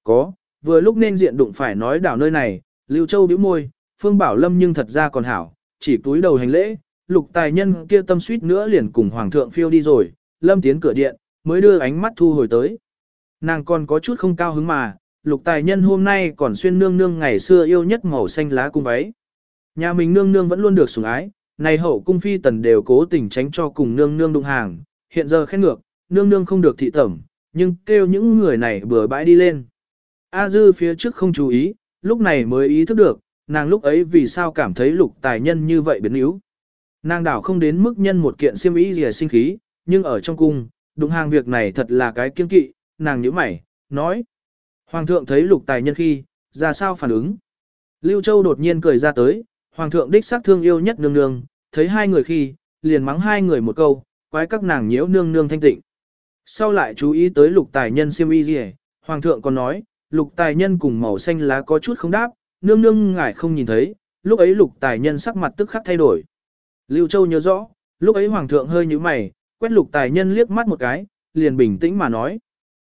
Có, vừa lúc nên diện đụng phải nói đảo nơi này, Lưu Châu bĩu môi, Phương Bảo Lâm nhưng thật ra còn hảo, chỉ túi đầu hành lễ, lục tài nhân kia tâm suýt nữa liền cùng Hoàng thượng phiêu đi rồi, Lâm tiến cửa điện, mới đưa ánh mắt thu hồi tới. Nàng còn có chút không cao hứng mà, lục tài nhân hôm nay còn xuyên nương nương ngày xưa yêu nhất màu xanh lá cung váy. Nhà mình nương nương vẫn luôn được sủng ái, này hậu cung phi tần đều cố tình tránh cho cùng nương nương đụng hàng, hiện giờ khen ngược, nương nương không được thị tẩm, nhưng kêu những người này bừa bãi đi lên. A dư phía trước không chú ý, lúc này mới ý thức được, nàng lúc ấy vì sao cảm thấy lục tài nhân như vậy biến yếu. Nàng đảo không đến mức nhân một kiện siêm ý gì sinh khí, nhưng ở trong cung, đụng hàng việc này thật là cái kiên kỵ, nàng nhíu mày, nói. Hoàng thượng thấy lục tài nhân khi, ra sao phản ứng. Lưu Châu đột nhiên cười ra tới, Hoàng thượng đích xác thương yêu nhất nương nương, thấy hai người khi, liền mắng hai người một câu, quái các nàng nhiễu nương nương thanh tịnh. Sau lại chú ý tới lục tài nhân siêm y gì Hoàng thượng còn nói, lục tài nhân cùng màu xanh lá có chút không đáp, nương nương ngài không nhìn thấy, lúc ấy lục tài nhân sắc mặt tức khắc thay đổi. Lưu Châu nhớ rõ, lúc ấy Hoàng thượng hơi như mày, quét lục tài nhân liếc mắt một cái, liền bình tĩnh mà nói.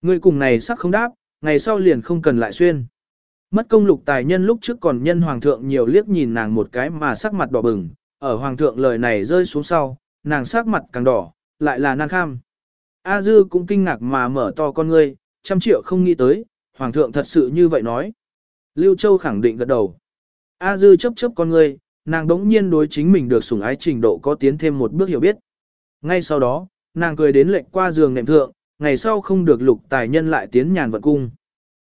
Người cùng này sắc không đáp, ngày sau liền không cần lại xuyên. Mất công lục tài nhân lúc trước còn nhân hoàng thượng nhiều liếc nhìn nàng một cái mà sắc mặt đỏ bừng, ở hoàng thượng lời này rơi xuống sau, nàng sắc mặt càng đỏ, lại là nan kham. A dư cũng kinh ngạc mà mở to con ngươi, trăm triệu không nghĩ tới, hoàng thượng thật sự như vậy nói. Lưu Châu khẳng định gật đầu. A dư chấp chấp con ngươi, nàng đống nhiên đối chính mình được sủng ái trình độ có tiến thêm một bước hiểu biết. Ngay sau đó, nàng cười đến lệnh qua giường nệm thượng, ngày sau không được lục tài nhân lại tiến nhàn vận cung.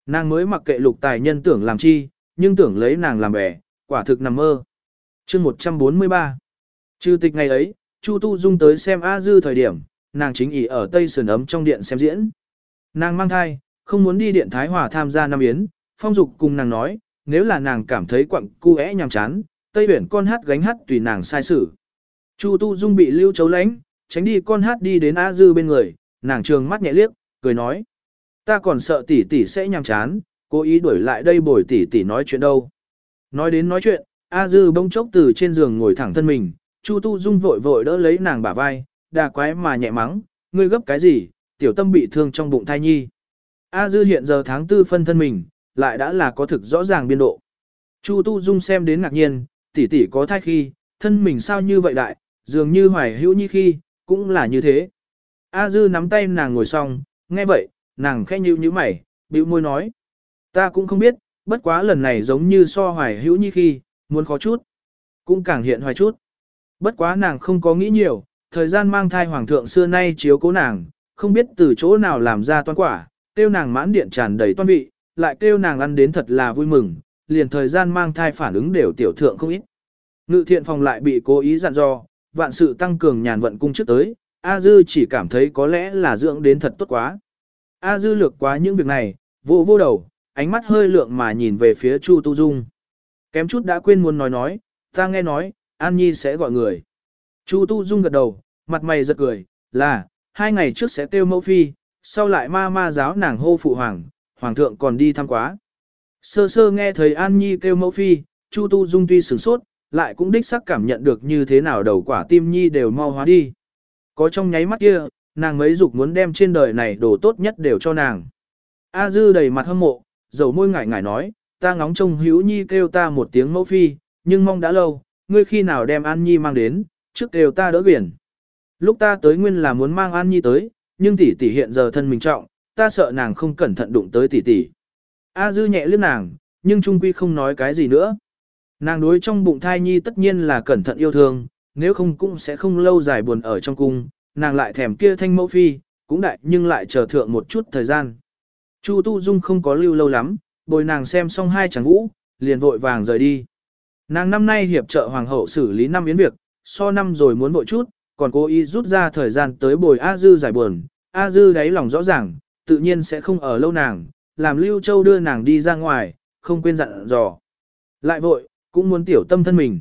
Nàng mới mặc kệ lục tài nhân tưởng làm chi, nhưng tưởng lấy nàng làm bẻ, quả thực nằm mơ. chương 143 Trừ tịch ngày ấy, Chu Tu Dung tới xem A Dư thời điểm, nàng chính ỉ ở Tây Sườn ấm trong điện xem diễn. Nàng mang thai, không muốn đi điện Thái Hòa tham gia năm yến, phong dục cùng nàng nói, nếu là nàng cảm thấy quặng cu é nhàm chán, Tây huyển con hát gánh hát tùy nàng sai sử Chu Tu Dung bị lưu chấu lánh, tránh đi con hát đi đến A Dư bên người, nàng trường mắt nhẹ liếc, cười nói. Ta còn sợ tỷ tỷ sẽ nhàm chán, cố ý đuổi lại đây bồi tỷ tỷ nói chuyện đâu. Nói đến nói chuyện, A Dư bỗng chốc từ trên giường ngồi thẳng thân mình, Chu Tu Dung vội vội đỡ lấy nàng bả vai, đà quái mà nhẹ mắng, ngươi gấp cái gì, tiểu tâm bị thương trong bụng thai nhi. A Dư hiện giờ tháng tư phân thân mình, lại đã là có thực rõ ràng biên độ. Chu Tu Dung xem đến ngạc nhiên, tỷ tỷ có thai khi, thân mình sao như vậy đại, dường như hoài hữu như khi, cũng là như thế. A Dư nắm tay nàng ngồi xong, nghe vậy, nàng khẽ nhíu như mày, bĩu môi nói. Ta cũng không biết, bất quá lần này giống như so hoài hữu như khi, muốn khó chút. Cũng càng hiện hoài chút. Bất quá nàng không có nghĩ nhiều, thời gian mang thai hoàng thượng xưa nay chiếu cố nàng, không biết từ chỗ nào làm ra toan quả, kêu nàng mãn điện tràn đầy toan vị, lại kêu nàng ăn đến thật là vui mừng, liền thời gian mang thai phản ứng đều tiểu thượng không ít. Ngự thiện phòng lại bị cố ý dặn dò, vạn sự tăng cường nhàn vận cung trước tới, A Dư chỉ cảm thấy có lẽ là dưỡng đến thật tốt quá. A Dư lược quá những việc này, vô vô đầu, ánh mắt hơi lượng mà nhìn về phía Chu Tu Dung. Kém chút đã quên muốn nói nói, ta nghe nói, An Nhi sẽ gọi người. Chu Tu Dung gật đầu, mặt mày giật cười, là, hai ngày trước sẽ kêu mẫu phi, sau lại ma ma giáo nàng hô phụ hoàng, hoàng thượng còn đi thăm quá. Sơ sơ nghe thấy An Nhi kêu mẫu phi, Chu Tu Dung tuy sửng sốt, lại cũng đích sắc cảm nhận được như thế nào đầu quả tim Nhi đều mau hóa đi. Có trong nháy mắt kia, nàng mấy dục muốn đem trên đời này đồ tốt nhất đều cho nàng. A Dư đầy mặt hâm mộ, dầu môi ngải ngải nói, ta ngóng trông hữu Nhi kêu ta một tiếng mẫu phi, nhưng mong đã lâu, ngươi khi nào đem An Nhi mang đến, trước kêu ta đỡ biển. Lúc ta tới nguyên là muốn mang An Nhi tới, nhưng tỷ tỷ hiện giờ thân mình trọng, ta sợ nàng không cẩn thận đụng tới tỷ tỷ. A dư nhẹ liếc nàng, nhưng trung quy không nói cái gì nữa. Nàng đối trong bụng thai nhi tất nhiên là cẩn thận yêu thương, nếu không cũng sẽ không lâu dài buồn ở trong cung, nàng lại thèm kia thanh mẫu phi, cũng đại nhưng lại chờ thượng một chút thời gian. Chu Tu Dung không có lưu lâu lắm, bồi nàng xem xong hai chàng vũ, liền vội vàng rời đi. Nàng năm nay hiệp trợ hoàng hậu xử lý năm yến việc, so năm rồi muốn vội chút, còn cố ý rút ra thời gian tới bồi A Dư giải buồn. A Dư đáy lòng rõ ràng, tự nhiên sẽ không ở lâu nàng, làm Lưu Châu đưa nàng đi ra ngoài, không quên dặn dò. Lại vội, cũng muốn tiểu tâm thân mình.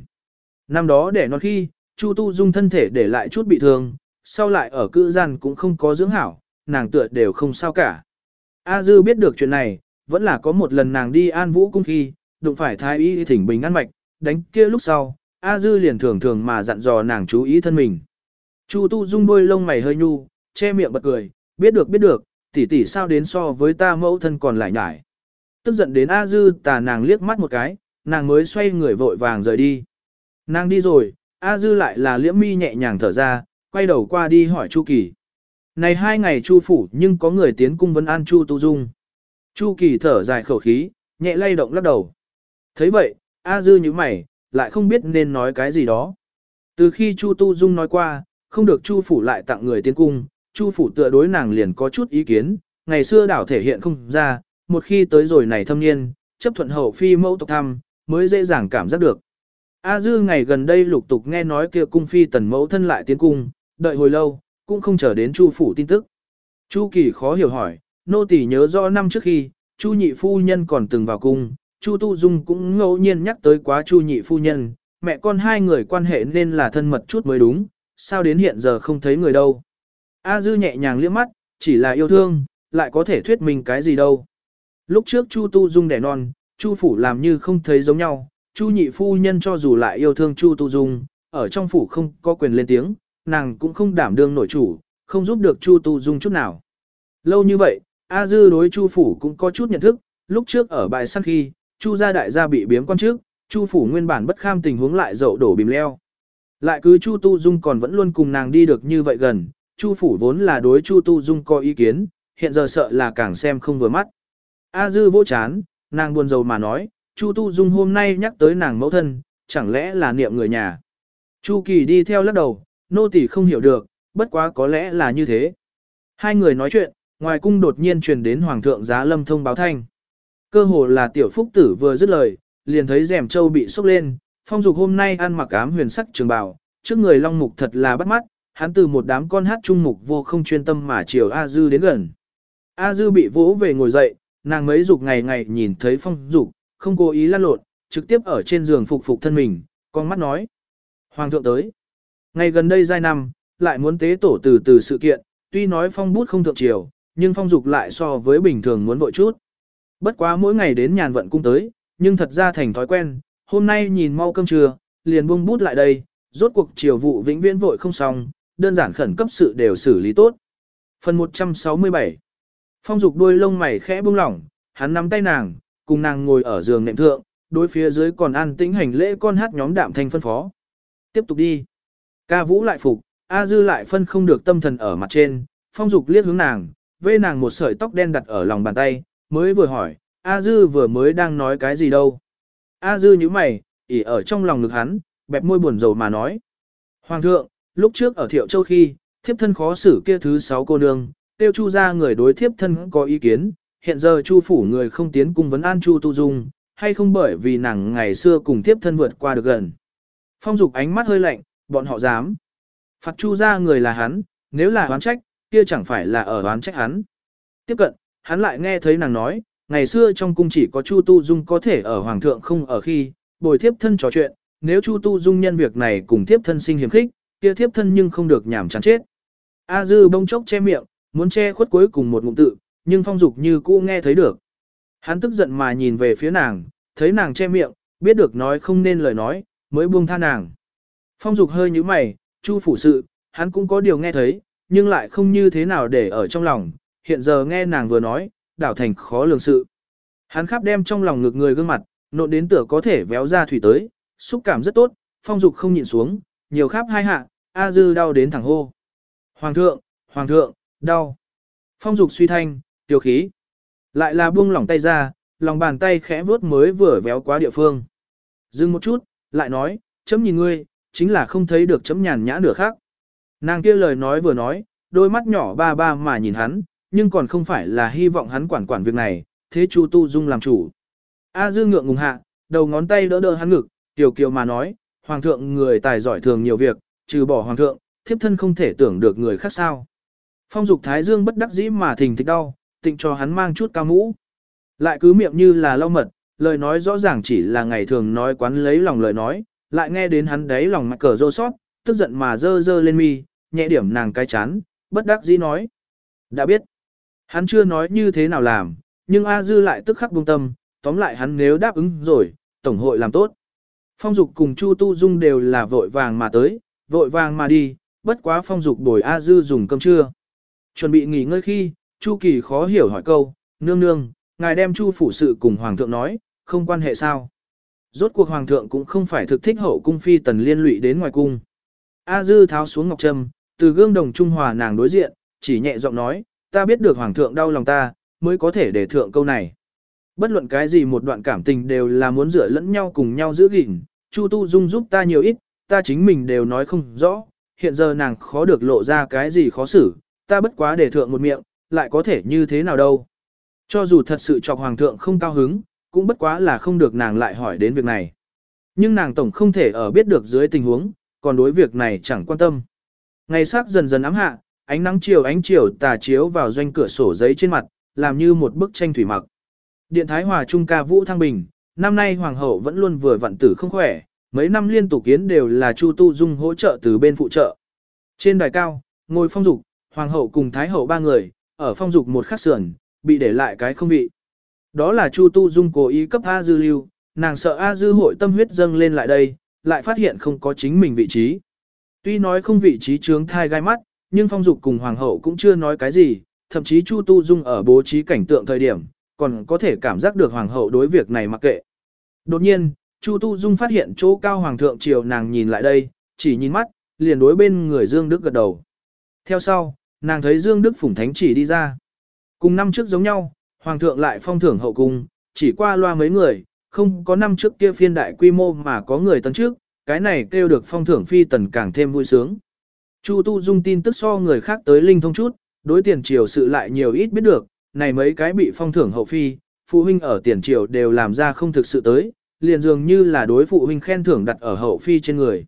Năm đó để non khi, Chu Tu Dung thân thể để lại chút bị thương, sau lại ở cư gian cũng không có dưỡng hảo, nàng tựa đều không sao cả. A Dư biết được chuyện này, vẫn là có một lần nàng đi an vũ cung khi, đụng phải thái y thỉnh bình ăn mạch, đánh kia lúc sau, A Dư liền thường thường mà dặn dò nàng chú ý thân mình. Chu Tu Dung đôi lông mày hơi nhu, che miệng bật cười, biết được biết được, tỷ tỷ sao đến so với ta mẫu thân còn lại nhải. Tức giận đến A Dư tà nàng liếc mắt một cái, nàng mới xoay người vội vàng rời đi. Nàng đi rồi, A Dư lại là liễm mi nhẹ nhàng thở ra, quay đầu qua đi hỏi Chu Kỳ. Này hai ngày Chu phủ nhưng có người tiến cung vấn an Chu Tu Dung. Chu Kỳ thở dài khẩu khí, nhẹ lay động lắc đầu. thấy vậy, A Dư như mày, lại không biết nên nói cái gì đó. Từ khi Chu Tu Dung nói qua, không được Chu phủ lại tặng người tiến cung, Chu phủ tựa đối nàng liền có chút ý kiến, ngày xưa đảo thể hiện không ra, một khi tới rồi này thâm niên, chấp thuận hậu phi mẫu tộc thăm, mới dễ dàng cảm giác được. A dư ngày gần đây lục tục nghe nói kia cung phi tần mẫu thân lại tiến cung, đợi hồi lâu, cũng không chờ đến Chu phủ tin tức. Chu kỳ khó hiểu hỏi, nô tỳ nhớ rõ năm trước khi, Chu nhị phu nhân còn từng vào cung, Chu tu dung cũng ngẫu nhiên nhắc tới quá Chu nhị phu nhân, mẹ con hai người quan hệ nên là thân mật chút mới đúng, sao đến hiện giờ không thấy người đâu. A Dư nhẹ nhàng liếc mắt, chỉ là yêu thương, lại có thể thuyết minh cái gì đâu. Lúc trước Chu Tu Dung đẻ non, Chu Phủ làm như không thấy giống nhau, Chu nhị phu nhân cho dù lại yêu thương Chu Tu Dung, ở trong phủ không có quyền lên tiếng, nàng cũng không đảm đương nổi chủ, không giúp được Chu Tu Dung chút nào. Lâu như vậy, A Dư đối Chu Phủ cũng có chút nhận thức, lúc trước ở bài săn khi, Chu gia đại gia bị biếm quan trước, Chu Phủ nguyên bản bất kham tình huống lại dậu đổ bìm leo. Lại cứ Chu Tu Dung còn vẫn luôn cùng nàng đi được như vậy gần, Chu phủ vốn là đối Chu Tu Dung có ý kiến, hiện giờ sợ là càng xem không vừa mắt. A dư vô chán, nàng buồn rầu mà nói, Chu Tu Dung hôm nay nhắc tới nàng mẫu thân, chẳng lẽ là niệm người nhà. Chu Kỳ đi theo lắc đầu, nô tỳ không hiểu được, bất quá có lẽ là như thế. Hai người nói chuyện, ngoài cung đột nhiên truyền đến Hoàng thượng giá lâm thông báo thanh. Cơ hồ là tiểu phúc tử vừa dứt lời, liền thấy rèm châu bị sốc lên, phong dục hôm nay ăn mặc ám huyền sắc trường bào, trước người long mục thật là bắt mắt, hắn từ một đám con hát trung mục vô không chuyên tâm mà chiều A Dư đến gần. A Dư bị vỗ về ngồi dậy, nàng mấy dục ngày ngày nhìn thấy phong dục, không cố ý lăn lộn, trực tiếp ở trên giường phục phục thân mình, con mắt nói. Hoàng thượng tới. Ngày gần đây giai năm, lại muốn tế tổ từ từ sự kiện, tuy nói phong bút không thượng triều, nhưng phong dục lại so với bình thường muốn vội chút. Bất quá mỗi ngày đến nhàn vận cung tới, nhưng thật ra thành thói quen, hôm nay nhìn mau cơm trưa, liền buông bút lại đây, rốt cuộc triều vụ vĩnh viễn vội không xong, đơn giản khẩn cấp sự đều xử lý tốt. Phần 167 Phong dục đuôi lông mày khẽ buông lỏng, hắn nắm tay nàng, cùng nàng ngồi ở giường nệm thượng, đối phía dưới còn an tĩnh hành lễ con hát nhóm đạm thanh phân phó. Tiếp tục đi. Ca vũ lại phục, A dư lại phân không được tâm thần ở mặt trên, phong dục liếc hướng nàng, vê nàng một sợi tóc đen đặt ở lòng bàn tay, mới vừa hỏi, A dư vừa mới đang nói cái gì đâu. A dư như mày, ỉ ở trong lòng ngực hắn, bẹp môi buồn rầu mà nói. Hoàng thượng, lúc trước ở Thiệu Châu khi, thiếp thân khó xử kia thứ sáu cô nương, tiêu chu ra người đối thiếp thân có ý kiến, hiện giờ chu phủ người không tiến cùng vấn an chu tu dung, hay không bởi vì nàng ngày xưa cùng thiếp thân vượt qua được gần. Phong dục ánh mắt hơi lạnh, bọn họ dám. Phạt chu ra người là hắn, nếu là oán trách, kia chẳng phải là ở oán trách hắn. Tiếp cận, hắn lại nghe thấy nàng nói, ngày xưa trong cung chỉ có Chu Tu Dung có thể ở hoàng thượng không ở khi, bồi thiếp thân trò chuyện, nếu Chu Tu Dung nhân việc này cùng thiếp thân sinh hiểm khích, kia thiếp thân nhưng không được nhảm chán chết. A Dư bông chốc che miệng, muốn che khuất cuối cùng một ngụm tự, nhưng phong dục như cũ nghe thấy được. Hắn tức giận mà nhìn về phía nàng, thấy nàng che miệng, biết được nói không nên lời nói, mới buông tha nàng. Phong dục hơi như mày, chu phủ sự, hắn cũng có điều nghe thấy, nhưng lại không như thế nào để ở trong lòng, hiện giờ nghe nàng vừa nói, đảo thành khó lường sự. Hắn khắp đem trong lòng ngực người gương mặt, nộn đến tựa có thể véo ra thủy tới, xúc cảm rất tốt, phong dục không nhịn xuống, nhiều khắp hai hạ, A dư đau đến thẳng hô. Hoàng thượng, hoàng thượng, đau. Phong dục suy thanh, tiêu khí. Lại là buông lỏng tay ra, lòng bàn tay khẽ vuốt mới vừa véo quá địa phương. Dừng một chút, lại nói, chấm nhìn ngươi, chính là không thấy được chấm nhàn nhã nửa khác. Nàng kia lời nói vừa nói, đôi mắt nhỏ ba ba mà nhìn hắn, nhưng còn không phải là hy vọng hắn quản quản việc này, thế Chu Tu Dung làm chủ. A Dư ngượng ngùng hạ, đầu ngón tay đỡ đỡ hắn ngực, tiểu kiều mà nói, Hoàng thượng người tài giỏi thường nhiều việc, trừ bỏ Hoàng thượng, thiếp thân không thể tưởng được người khác sao. Phong dục Thái Dương bất đắc dĩ mà thình thịch đau, tịnh cho hắn mang chút cao mũ. Lại cứ miệng như là lau mật, lời nói rõ ràng chỉ là ngày thường nói quán lấy lòng lời nói, lại nghe đến hắn đấy lòng mặt cờ rô sót, tức giận mà dơ dơ lên mi, nhẹ điểm nàng cái chán, bất đắc dĩ nói. Đã biết, hắn chưa nói như thế nào làm, nhưng A Dư lại tức khắc buông tâm, tóm lại hắn nếu đáp ứng rồi, Tổng hội làm tốt. Phong Dục cùng Chu Tu Dung đều là vội vàng mà tới, vội vàng mà đi, bất quá Phong Dục bồi A Dư dùng cơm trưa. Chuẩn bị nghỉ ngơi khi, Chu Kỳ khó hiểu hỏi câu, nương nương, ngài đem Chu phủ sự cùng Hoàng thượng nói, không quan hệ sao. Rốt cuộc Hoàng thượng cũng không phải thực thích hậu cung phi tần liên lụy đến ngoài cung. A Dư tháo xuống ngọc trâm, từ gương đồng trung hòa nàng đối diện, chỉ nhẹ giọng nói, ta biết được Hoàng thượng đau lòng ta, mới có thể để thượng câu này. Bất luận cái gì một đoạn cảm tình đều là muốn dựa lẫn nhau cùng nhau giữ gìn, Chu Tu Dung giúp ta nhiều ít, ta chính mình đều nói không rõ, hiện giờ nàng khó được lộ ra cái gì khó xử, ta bất quá để thượng một miệng, lại có thể như thế nào đâu. Cho dù thật sự chọc hoàng thượng không cao hứng, cũng bất quá là không được nàng lại hỏi đến việc này. Nhưng nàng tổng không thể ở biết được dưới tình huống, còn đối việc này chẳng quan tâm. Ngày sắc dần dần ám hạ, ánh nắng chiều ánh chiều tà chiếu vào doanh cửa sổ giấy trên mặt, làm như một bức tranh thủy mặc. Điện Thái Hòa Trung ca Vũ Thăng Bình, năm nay Hoàng hậu vẫn luôn vừa vặn tử không khỏe, mấy năm liên tục kiến đều là Chu Tu Dung hỗ trợ từ bên phụ trợ. Trên đài cao, ngồi phong dục, Hoàng hậu cùng Thái hậu ba người, ở phong dục một khắc sườn, bị để lại cái không vị. Đó là Chu Tu Dung cố ý cấp A Dư lưu, nàng sợ A Dư hội tâm huyết dâng lên lại đây, lại phát hiện không có chính mình vị trí. Tuy nói không vị trí trướng thai gai mắt, nhưng phong dục cùng Hoàng hậu cũng chưa nói cái gì, thậm chí Chu Tu Dung ở bố trí cảnh tượng thời điểm, còn có thể cảm giác được hoàng hậu đối việc này mặc kệ. Đột nhiên, Chu Tu Dung phát hiện chỗ cao hoàng thượng triều nàng nhìn lại đây, chỉ nhìn mắt, liền đối bên người Dương Đức gật đầu. Theo sau, nàng thấy Dương Đức phủng thánh chỉ đi ra. Cùng năm trước giống nhau, hoàng thượng lại phong thưởng hậu cung, chỉ qua loa mấy người, không có năm trước kia phiên đại quy mô mà có người tấn trước, cái này kêu được phong thưởng phi tần càng thêm vui sướng. Chu Tu Dung tin tức so người khác tới linh thông chút, đối tiền triều sự lại nhiều ít biết được, này mấy cái bị phong thưởng hậu phi, phụ huynh ở tiền triều đều làm ra không thực sự tới, liền dường như là đối phụ huynh khen thưởng đặt ở hậu phi trên người.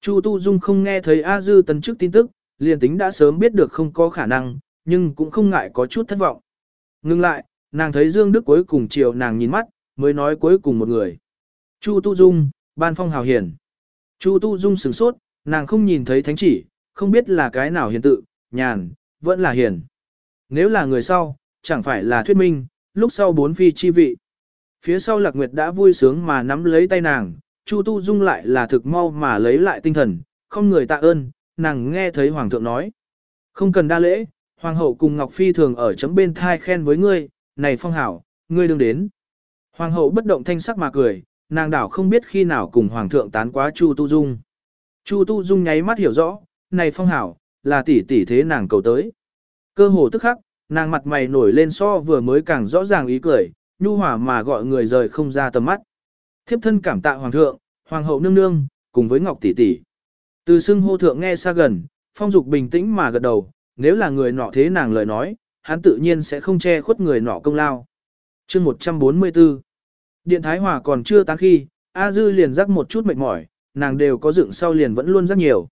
Chu Tu Dung không nghe thấy A Dư tấn chức tin tức, liền tính đã sớm biết được không có khả năng, nhưng cũng không ngại có chút thất vọng. Ngưng lại, nàng thấy Dương Đức cuối cùng chiều nàng nhìn mắt, mới nói cuối cùng một người. Chu Tu Dung, ban phong hào hiền. Chu Tu Dung sửng sốt, nàng không nhìn thấy thánh chỉ, không biết là cái nào hiền tự, nhàn, vẫn là hiền. Nếu là người sau, chẳng phải là thuyết minh, lúc sau bốn phi chi vị. Phía sau Lạc Nguyệt đã vui sướng mà nắm lấy tay nàng, Chu Tu Dung lại là thực mau mà lấy lại tinh thần, không người tạ ơn, nàng nghe thấy Hoàng thượng nói. Không cần đa lễ, Hoàng hậu cùng Ngọc Phi thường ở chấm bên thai khen với ngươi, này phong hảo, ngươi đừng đến. Hoàng hậu bất động thanh sắc mà cười, nàng đảo không biết khi nào cùng Hoàng thượng tán quá Chu Tu Dung. Chu Tu Dung nháy mắt hiểu rõ, này phong hảo, là tỷ tỷ thế nàng cầu tới. Cơ hồ tức khắc, nàng mặt mày nổi lên so vừa mới càng rõ ràng ý cười, nhu hòa mà gọi người rời không ra tầm mắt. Thiếp thân cảm tạ hoàng thượng, hoàng hậu nương nương, cùng với ngọc tỷ tỷ. Từ xưng hô thượng nghe xa gần, phong dục bình tĩnh mà gật đầu, nếu là người nọ thế nàng lời nói, hắn tự nhiên sẽ không che khuất người nọ công lao. chương 144 Điện Thái Hòa còn chưa tán khi, A Dư liền rắc một chút mệt mỏi, nàng đều có dựng sau liền vẫn luôn rất nhiều.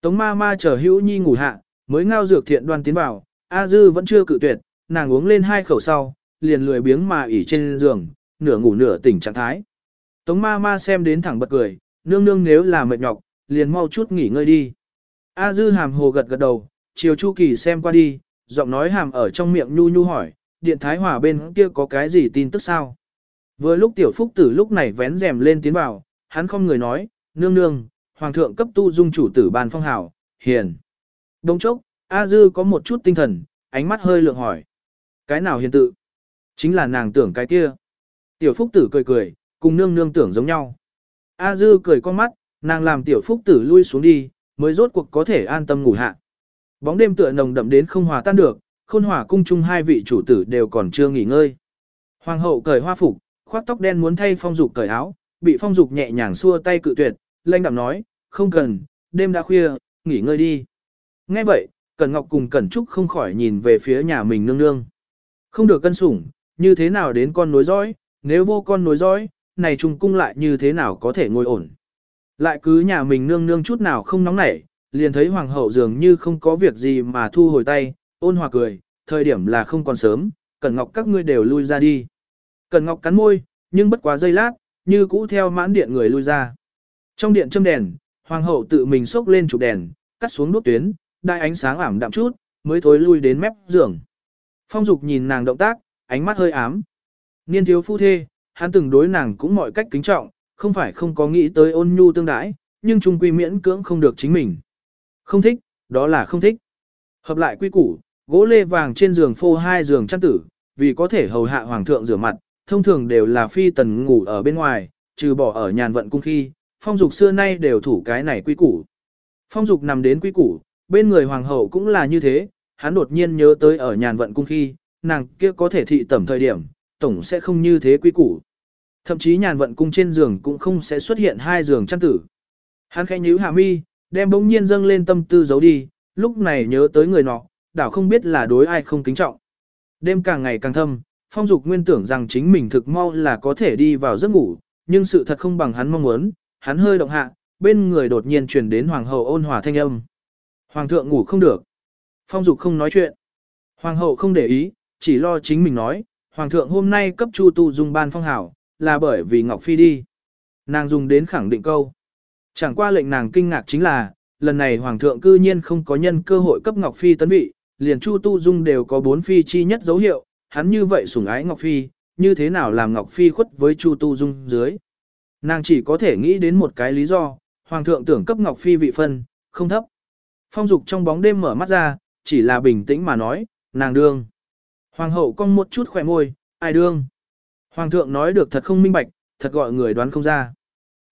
Tống ma ma chờ hữu nhi ngủ hạ, mới ngao dược thiện đoan tiến vào, A Dư vẫn chưa cự tuyệt, nàng uống lên hai khẩu sau, liền lười biếng mà ỉ trên giường, nửa ngủ nửa tỉnh trạng thái. Tống ma ma xem đến thẳng bật cười, nương nương nếu là mệt nhọc, liền mau chút nghỉ ngơi đi. A dư hàm hồ gật gật đầu, chiều chu kỳ xem qua đi, giọng nói hàm ở trong miệng nhu nhu hỏi, điện thái hòa bên kia có cái gì tin tức sao? Vừa lúc tiểu phúc tử lúc này vén rèm lên tiến vào, hắn không người nói, nương nương, hoàng thượng cấp tu dung chủ tử bàn phong hảo, hiền. Đông chốc, A dư có một chút tinh thần, ánh mắt hơi lượng hỏi. Cái nào hiền tự? Chính là nàng tưởng cái kia. Tiểu phúc tử cười cười, cùng nương nương tưởng giống nhau. A dư cười con mắt, nàng làm tiểu phúc tử lui xuống đi, mới rốt cuộc có thể an tâm ngủ hạ. Bóng đêm tựa nồng đậm đến không hòa tan được, khôn hòa cung chung hai vị chủ tử đều còn chưa nghỉ ngơi. Hoàng hậu cởi hoa phục, khoác tóc đen muốn thay phong dục cởi áo, bị phong dục nhẹ nhàng xua tay cự tuyệt, lanh đạm nói, không cần, đêm đã khuya, nghỉ ngơi đi. Nghe vậy, Cẩn Ngọc cùng Cẩn Trúc không khỏi nhìn về phía nhà mình nương nương. Không được cân sủng, như thế nào đến con nối dõi, nếu vô con nối dõi, này trùng cung lại như thế nào có thể ngồi ổn. Lại cứ nhà mình nương nương chút nào không nóng nảy, liền thấy hoàng hậu dường như không có việc gì mà thu hồi tay, ôn hòa cười, thời điểm là không còn sớm, Cẩn Ngọc các ngươi đều lui ra đi. Cẩn Ngọc cắn môi, nhưng bất quá giây lát, như cũ theo mãn điện người lui ra. Trong điện châm đèn, hoàng hậu tự mình xốc lên chụp đèn, cắt xuống đuốc tuyến, đai ánh sáng ảm đạm chút, mới thối lui đến mép giường. Phong Dục nhìn nàng động tác, ánh mắt hơi ám. Niên thiếu phu thê, hắn từng đối nàng cũng mọi cách kính trọng, không phải không có nghĩ tới ôn nhu tương đãi, nhưng trung quy miễn cưỡng không được chính mình. Không thích, đó là không thích. Hợp lại quy củ, gỗ lê vàng trên giường phô hai giường chăn tử, vì có thể hầu hạ hoàng thượng rửa mặt, thông thường đều là phi tần ngủ ở bên ngoài, trừ bỏ ở nhàn vận cung khi, phong dục xưa nay đều thủ cái này quy củ. Phong dục nằm đến quy củ, bên người hoàng hậu cũng là như thế, hắn đột nhiên nhớ tới ở nhàn vận cung khi, nàng kia có thể thị tẩm thời điểm, tổng sẽ không như thế quy củ. Thậm chí nhàn vận cung trên giường cũng không sẽ xuất hiện hai giường chăn tử. Hắn khẽ nhíu hạ mi, đem bỗng nhiên dâng lên tâm tư giấu đi, lúc này nhớ tới người nọ, đảo không biết là đối ai không kính trọng. Đêm càng ngày càng thâm, phong dục nguyên tưởng rằng chính mình thực mau là có thể đi vào giấc ngủ, nhưng sự thật không bằng hắn mong muốn, hắn hơi động hạ, bên người đột nhiên truyền đến hoàng hậu ôn hòa thanh âm. Hoàng thượng ngủ không được. Phong dục không nói chuyện. Hoàng hậu không để ý, chỉ lo chính mình nói, Hoàng thượng hôm nay cấp Chu Tu Dung ban phong hảo, là bởi vì Ngọc Phi đi. Nàng dùng đến khẳng định câu. Chẳng qua lệnh nàng kinh ngạc chính là, lần này Hoàng thượng cư nhiên không có nhân cơ hội cấp Ngọc Phi tấn vị, liền Chu Tu Dung đều có bốn phi chi nhất dấu hiệu, hắn như vậy sủng ái Ngọc Phi, như thế nào làm Ngọc Phi khuất với Chu Tu Dung dưới. Nàng chỉ có thể nghĩ đến một cái lý do, Hoàng thượng tưởng cấp Ngọc Phi vị phân, không thấp. Phong dục trong bóng đêm mở mắt ra, chỉ là bình tĩnh mà nói, nàng đương. Hoàng hậu cong một chút khỏe môi, ai đương. Hoàng thượng nói được thật không minh bạch, thật gọi người đoán không ra.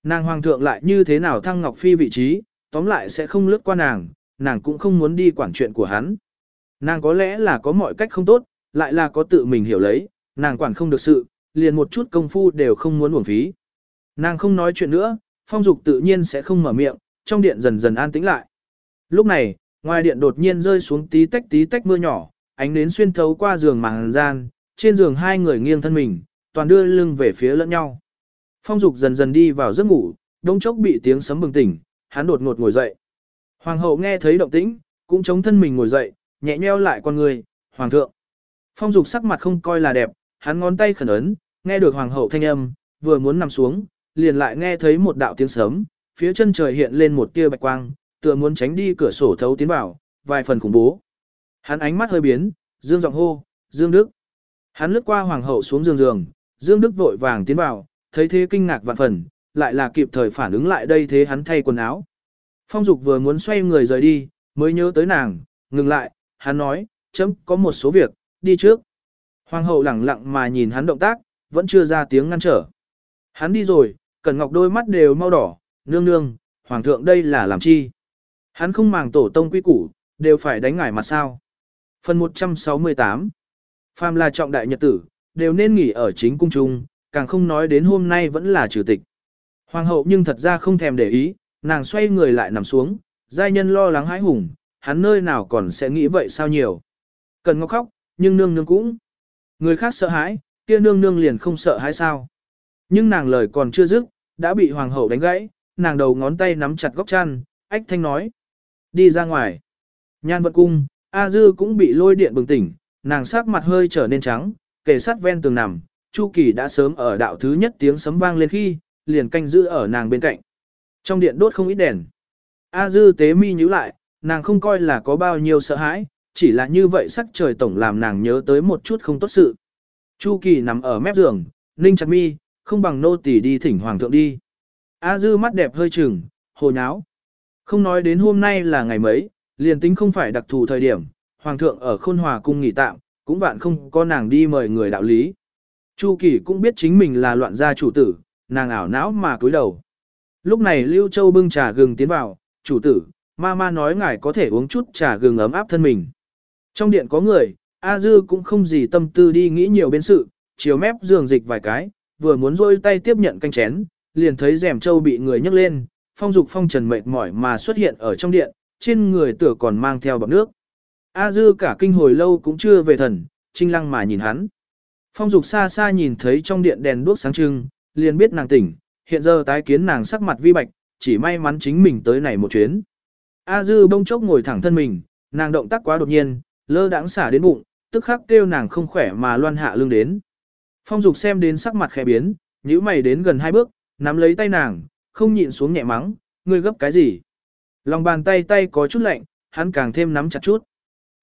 Nàng hoàng thượng lại như thế nào thăng Ngọc Phi vị trí, tóm lại sẽ không lướt qua nàng, nàng cũng không muốn đi quản chuyện của hắn. Nàng có lẽ là có mọi cách không tốt, lại là có tự mình hiểu lấy, nàng quản không được sự, liền một chút công phu đều không muốn uổng phí. Nàng không nói chuyện nữa, phong dục tự nhiên sẽ không mở miệng, trong điện dần dần an tĩnh lại. Lúc này, ngoài điện đột nhiên rơi xuống tí tách tí tách mưa nhỏ, ánh nến xuyên thấu qua giường màn gian, trên giường hai người nghiêng thân mình, toàn đưa lưng về phía lẫn nhau. Phong dục dần dần đi vào giấc ngủ, đông chốc bị tiếng sấm bừng tỉnh, hắn đột ngột ngồi dậy. Hoàng hậu nghe thấy động tĩnh, cũng chống thân mình ngồi dậy, nhẹ nheo lại con người, hoàng thượng. Phong dục sắc mặt không coi là đẹp, hắn ngón tay khẩn ấn, nghe được hoàng hậu thanh âm, vừa muốn nằm xuống, liền lại nghe thấy một đạo tiếng sấm, phía chân trời hiện lên một tia bạch quang, tựa muốn tránh đi cửa sổ thấu tiến vào, vài phần khủng bố. Hắn ánh mắt hơi biến, dương giọng hô, Dương Đức. Hắn lướt qua hoàng hậu xuống giường giường, Dương Đức vội vàng tiến vào, thấy thế kinh ngạc vạn phần, lại là kịp thời phản ứng lại đây thế hắn thay quần áo. Phong Dục vừa muốn xoay người rời đi, mới nhớ tới nàng, ngừng lại, hắn nói, chấm có một số việc, đi trước. Hoàng hậu lẳng lặng mà nhìn hắn động tác, vẫn chưa ra tiếng ngăn trở. Hắn đi rồi, Cẩn Ngọc đôi mắt đều mau đỏ, nương nương, hoàng thượng đây là làm chi? Hắn không màng tổ tông quy củ, đều phải đánh ngải mặt sao. Phần 168 Phàm là trọng đại nhật tử, đều nên nghỉ ở chính cung trung, càng không nói đến hôm nay vẫn là chủ tịch. Hoàng hậu nhưng thật ra không thèm để ý, nàng xoay người lại nằm xuống, giai nhân lo lắng hãi hùng, hắn nơi nào còn sẽ nghĩ vậy sao nhiều. Cần ngọc khóc, nhưng nương nương cũng. Người khác sợ hãi, kia nương nương liền không sợ hãi sao. Nhưng nàng lời còn chưa dứt, đã bị hoàng hậu đánh gãy, nàng đầu ngón tay nắm chặt góc chăn, ách thanh nói. Đi ra ngoài. Nhan vận cung, A Dư cũng bị lôi điện bừng tỉnh, nàng sắc mặt hơi trở nên trắng, kề sát ven tường nằm, Chu Kỳ đã sớm ở đạo thứ nhất tiếng sấm vang lên khi, liền canh giữ ở nàng bên cạnh. Trong điện đốt không ít đèn. A Dư tế mi nhíu lại, nàng không coi là có bao nhiêu sợ hãi, chỉ là như vậy sắc trời tổng làm nàng nhớ tới một chút không tốt sự. Chu Kỳ nằm ở mép giường, ninh chặt mi, không bằng nô tỳ đi thỉnh hoàng thượng đi. A Dư mắt đẹp hơi trừng, hồ nháo. Không nói đến hôm nay là ngày mấy, liền tính không phải đặc thù thời điểm, hoàng thượng ở khôn hòa cung nghỉ tạm, cũng vạn không có nàng đi mời người đạo lý. Chu Kỳ cũng biết chính mình là loạn gia chủ tử, nàng ảo não mà cúi đầu. Lúc này Lưu Châu bưng trà gừng tiến vào, chủ tử, ma ma nói ngài có thể uống chút trà gừng ấm áp thân mình. Trong điện có người, A Dư cũng không gì tâm tư đi nghĩ nhiều bên sự, chiều mép giường dịch vài cái, vừa muốn rôi tay tiếp nhận canh chén, liền thấy rèm châu bị người nhấc lên, phong dục phong trần mệt mỏi mà xuất hiện ở trong điện, trên người tựa còn mang theo bọc nước. A dư cả kinh hồi lâu cũng chưa về thần, trinh lăng mà nhìn hắn. Phong dục xa xa nhìn thấy trong điện đèn đuốc sáng trưng, liền biết nàng tỉnh, hiện giờ tái kiến nàng sắc mặt vi bạch, chỉ may mắn chính mình tới này một chuyến. A dư bông chốc ngồi thẳng thân mình, nàng động tác quá đột nhiên, lơ đãng xả đến bụng, tức khắc kêu nàng không khỏe mà loan hạ lưng đến. Phong dục xem đến sắc mặt khẽ biến, nhíu mày đến gần hai bước, nắm lấy tay nàng, không nhịn xuống nhẹ mắng, ngươi gấp cái gì? Lòng bàn tay tay có chút lạnh, hắn càng thêm nắm chặt chút.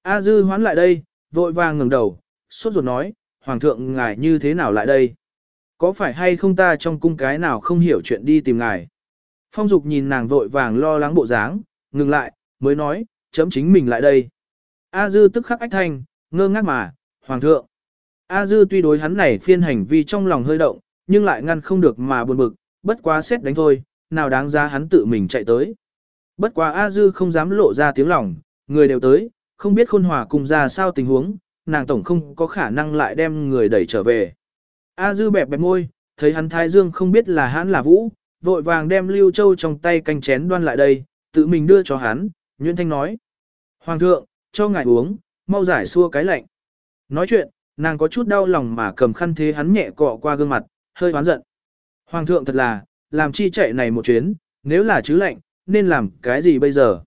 A dư hoán lại đây, vội vàng ngẩng đầu, sốt ruột nói, Hoàng thượng ngài như thế nào lại đây? Có phải hay không ta trong cung cái nào không hiểu chuyện đi tìm ngài? Phong dục nhìn nàng vội vàng lo lắng bộ dáng, ngừng lại, mới nói, chấm chính mình lại đây. A dư tức khắc ách thanh, ngơ ngác mà, Hoàng thượng. A dư tuy đối hắn này phiên hành vi trong lòng hơi động, nhưng lại ngăn không được mà buồn bực, bất quá xét đánh thôi, nào đáng ra hắn tự mình chạy tới. Bất quá A Dư không dám lộ ra tiếng lòng, người đều tới, không biết khôn hòa cùng ra sao tình huống, nàng tổng không có khả năng lại đem người đẩy trở về. A Dư bẹp bẹp môi, thấy hắn thái dương không biết là hắn là vũ, vội vàng đem Lưu Châu trong tay canh chén đoan lại đây, tự mình đưa cho hắn, Nguyễn Thanh nói. Hoàng thượng, cho ngài uống, mau giải xua cái lạnh. Nói chuyện, nàng có chút đau lòng mà cầm khăn thế hắn nhẹ cọ qua gương mặt, hơi oán giận. Hoàng thượng thật là, làm chi chạy này một chuyến, nếu là chứ lạnh, nên làm cái gì bây giờ?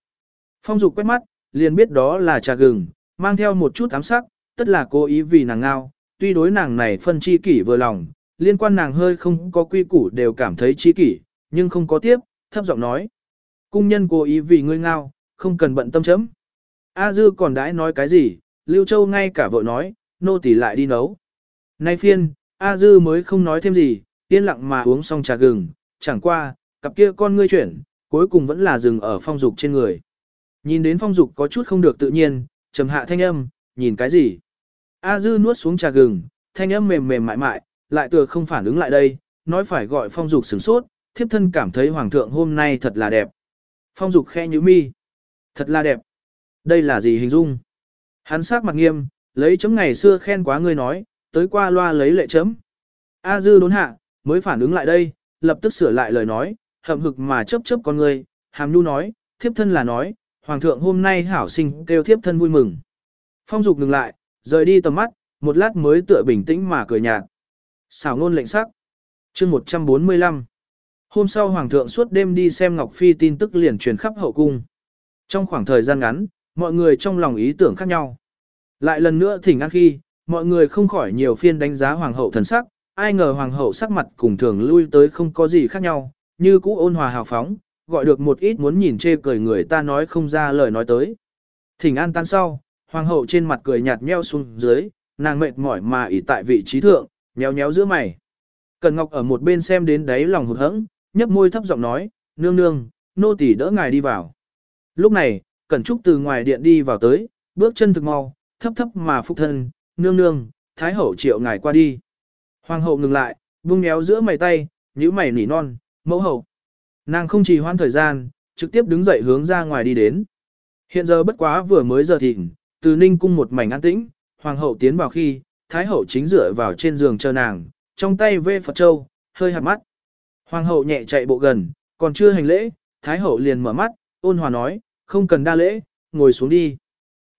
Phong dục quét mắt, liền biết đó là trà gừng, mang theo một chút ám sắc, tất là cố ý vì nàng ngao, tuy đối nàng này phân chi kỷ vừa lòng, liên quan nàng hơi không có quy củ đều cảm thấy chi kỷ, nhưng không có tiếp, thấp giọng nói. Cung nhân cố ý vì ngươi ngao, không cần bận tâm chấm. A dư còn đãi nói cái gì, Lưu Châu ngay cả vợ nói, nô tỳ lại đi nấu. Nay phiên, A dư mới không nói thêm gì, yên lặng mà uống xong trà gừng, chẳng qua, cặp kia con ngươi chuyển, cuối cùng vẫn là dừng ở phong dục trên người. Nhìn đến phong dục có chút không được tự nhiên, trầm hạ thanh âm, nhìn cái gì? A dư nuốt xuống trà gừng, thanh âm mềm mềm mại mại, lại tựa không phản ứng lại đây, nói phải gọi phong dục sửng sốt, thiếp thân cảm thấy hoàng thượng hôm nay thật là đẹp. Phong dục khe như mi. Thật là đẹp. Đây là gì hình dung? Hắn sắc mặt nghiêm, lấy chấm ngày xưa khen quá ngươi nói, tới qua loa lấy lệ chấm. A dư đốn hạ, mới phản ứng lại đây, lập tức sửa lại lời nói, hậm hực mà chớp chớp con người, hàm nhu nói, thiếp thân là nói, hoàng thượng hôm nay hảo sinh kêu thiếp thân vui mừng. Phong dục ngừng lại, rời đi tầm mắt, một lát mới tựa bình tĩnh mà cười nhạt. Xảo ngôn lệnh sắc. chương 145 Hôm sau Hoàng thượng suốt đêm đi xem Ngọc Phi tin tức liền truyền khắp hậu cung. Trong khoảng thời gian ngắn, mọi người trong lòng ý tưởng khác nhau. Lại lần nữa thỉnh an khi, mọi người không khỏi nhiều phiên đánh giá Hoàng hậu thần sắc, ai ngờ Hoàng hậu sắc mặt cùng thường lui tới không có gì khác nhau, như cũ ôn hòa hào phóng, gọi được một ít muốn nhìn chê cười người ta nói không ra lời nói tới. Thỉnh an tan sau, Hoàng hậu trên mặt cười nhạt nheo xuống dưới, nàng mệt mỏi mà ỉ tại vị trí thượng, nhéo nhéo giữa mày. Cần Ngọc ở một bên xem đến đáy lòng hụt hẫng, nhấp môi thấp giọng nói, nương nương, nô tỳ đỡ ngài đi vào. Lúc này, Cẩn Trúc từ ngoài điện đi vào tới, bước chân thực mau, thấp thấp mà phục thân, nương nương, thái hậu triệu ngài qua đi. Hoàng hậu ngừng lại, vung méo giữa mày tay, nhíu mày nỉ non, mẫu hậu. Nàng không trì hoãn thời gian, trực tiếp đứng dậy hướng ra ngoài đi đến. Hiện giờ bất quá vừa mới giờ thịnh, từ ninh cung một mảnh an tĩnh, hoàng hậu tiến vào khi, thái hậu chính dựa vào trên giường chờ nàng, trong tay vê Phật Châu, hơi hạt mắt. Hoàng hậu nhẹ chạy bộ gần, còn chưa hành lễ, thái hậu liền mở mắt, ôn hòa nói, không cần đa lễ, ngồi xuống đi.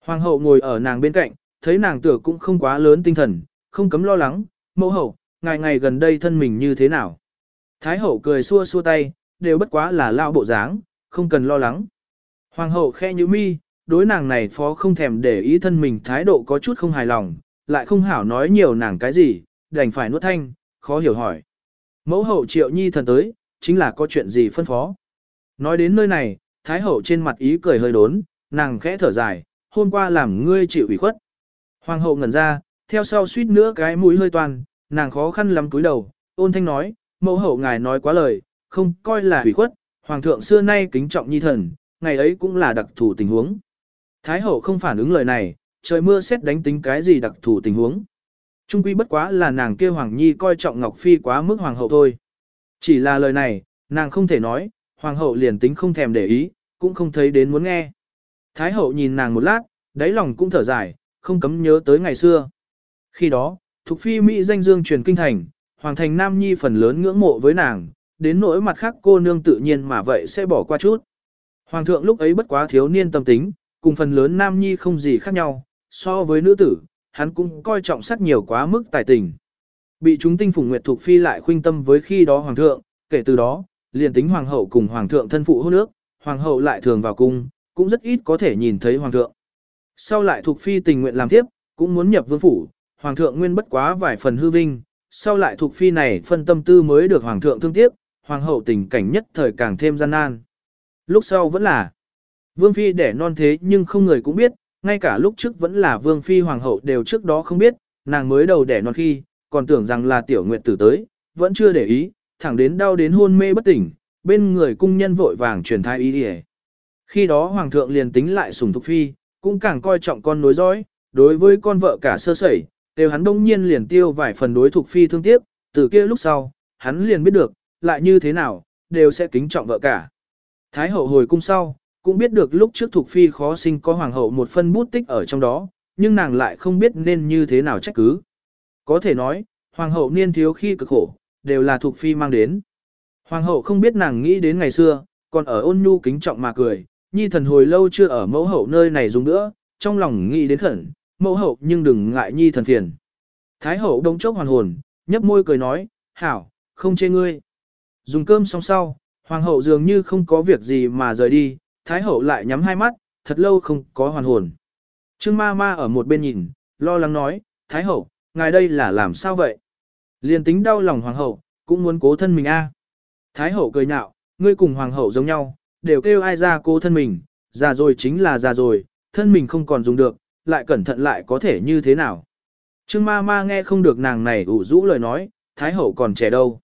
Hoàng hậu ngồi ở nàng bên cạnh, thấy nàng tựa cũng không quá lớn tinh thần, không cấm lo lắng, mẫu hậu, ngày ngày gần đây thân mình như thế nào. Thái hậu cười xua xua tay, đều bất quá là lao bộ dáng, không cần lo lắng. Hoàng hậu khe như mi, đối nàng này phó không thèm để ý thân mình thái độ có chút không hài lòng, lại không hảo nói nhiều nàng cái gì, đành phải nuốt thanh, khó hiểu hỏi. Mẫu hậu triệu nhi thần tới, chính là có chuyện gì phân phó. Nói đến nơi này, thái hậu trên mặt ý cười hơi đốn, nàng khẽ thở dài, hôm qua làm ngươi chịu ủy khuất. Hoàng hậu ngẩn ra, theo sau suýt nữa cái mũi hơi toàn, nàng khó khăn lắm cúi đầu, ôn thanh nói, mẫu hậu ngài nói quá lời, không coi là hủy khuất, hoàng thượng xưa nay kính trọng nhi thần, ngày ấy cũng là đặc thù tình huống. Thái hậu không phản ứng lời này, trời mưa xét đánh tính cái gì đặc thù tình huống. Trung quy bất quá là nàng kia Hoàng Nhi coi trọng Ngọc Phi quá mức Hoàng hậu thôi. Chỉ là lời này, nàng không thể nói, Hoàng hậu liền tính không thèm để ý, cũng không thấy đến muốn nghe. Thái hậu nhìn nàng một lát, đáy lòng cũng thở dài, không cấm nhớ tới ngày xưa. Khi đó, Thục Phi Mỹ danh dương truyền kinh thành, Hoàng thành Nam Nhi phần lớn ngưỡng mộ với nàng, đến nỗi mặt khác cô nương tự nhiên mà vậy sẽ bỏ qua chút. Hoàng thượng lúc ấy bất quá thiếu niên tâm tính, cùng phần lớn Nam Nhi không gì khác nhau, so với nữ tử, hắn cũng coi trọng sắc nhiều quá mức tài tình. Bị chúng tinh phùng nguyệt thuộc phi lại khuynh tâm với khi đó hoàng thượng, kể từ đó, liền tính hoàng hậu cùng hoàng thượng thân phụ hôn nước, hoàng hậu lại thường vào cung, cũng rất ít có thể nhìn thấy hoàng thượng. Sau lại thuộc phi tình nguyện làm tiếp, cũng muốn nhập vương phủ, hoàng thượng nguyên bất quá vài phần hư vinh, sau lại thuộc phi này phân tâm tư mới được hoàng thượng thương tiếc, hoàng hậu tình cảnh nhất thời càng thêm gian nan. Lúc sau vẫn là vương phi đẻ non thế nhưng không người cũng biết, ngay cả lúc trước vẫn là vương phi hoàng hậu đều trước đó không biết, nàng mới đầu đẻ non khi, còn tưởng rằng là tiểu nguyệt tử tới, vẫn chưa để ý, thẳng đến đau đến hôn mê bất tỉnh, bên người cung nhân vội vàng truyền thai ý đi Khi đó hoàng thượng liền tính lại sùng thục phi, cũng càng coi trọng con nối dõi, đối với con vợ cả sơ sẩy, đều hắn đông nhiên liền tiêu vài phần đối thuộc phi thương tiếc, từ kia lúc sau, hắn liền biết được, lại như thế nào, đều sẽ kính trọng vợ cả. Thái hậu hồi cung sau, cũng biết được lúc trước thuộc phi khó sinh có hoàng hậu một phân bút tích ở trong đó, nhưng nàng lại không biết nên như thế nào trách cứ. Có thể nói, hoàng hậu niên thiếu khi cực khổ, đều là thuộc phi mang đến. Hoàng hậu không biết nàng nghĩ đến ngày xưa, còn ở ôn nhu kính trọng mà cười, nhi thần hồi lâu chưa ở mẫu hậu nơi này dùng nữa, trong lòng nghĩ đến khẩn, mẫu hậu nhưng đừng ngại nhi thần phiền. Thái hậu đông chốc hoàn hồn, nhấp môi cười nói, hảo, không chê ngươi. Dùng cơm xong sau, hoàng hậu dường như không có việc gì mà rời đi, Thái hậu lại nhắm hai mắt, thật lâu không có hoàn hồn. Trương ma ma ở một bên nhìn, lo lắng nói, Thái hậu, ngài đây là làm sao vậy? Liên tính đau lòng hoàng hậu, cũng muốn cố thân mình a. Thái hậu cười nhạo, ngươi cùng hoàng hậu giống nhau, đều kêu ai ra cố thân mình, già rồi chính là già rồi, thân mình không còn dùng được, lại cẩn thận lại có thể như thế nào. Trương ma ma nghe không được nàng này ủ rũ lời nói, Thái hậu còn trẻ đâu.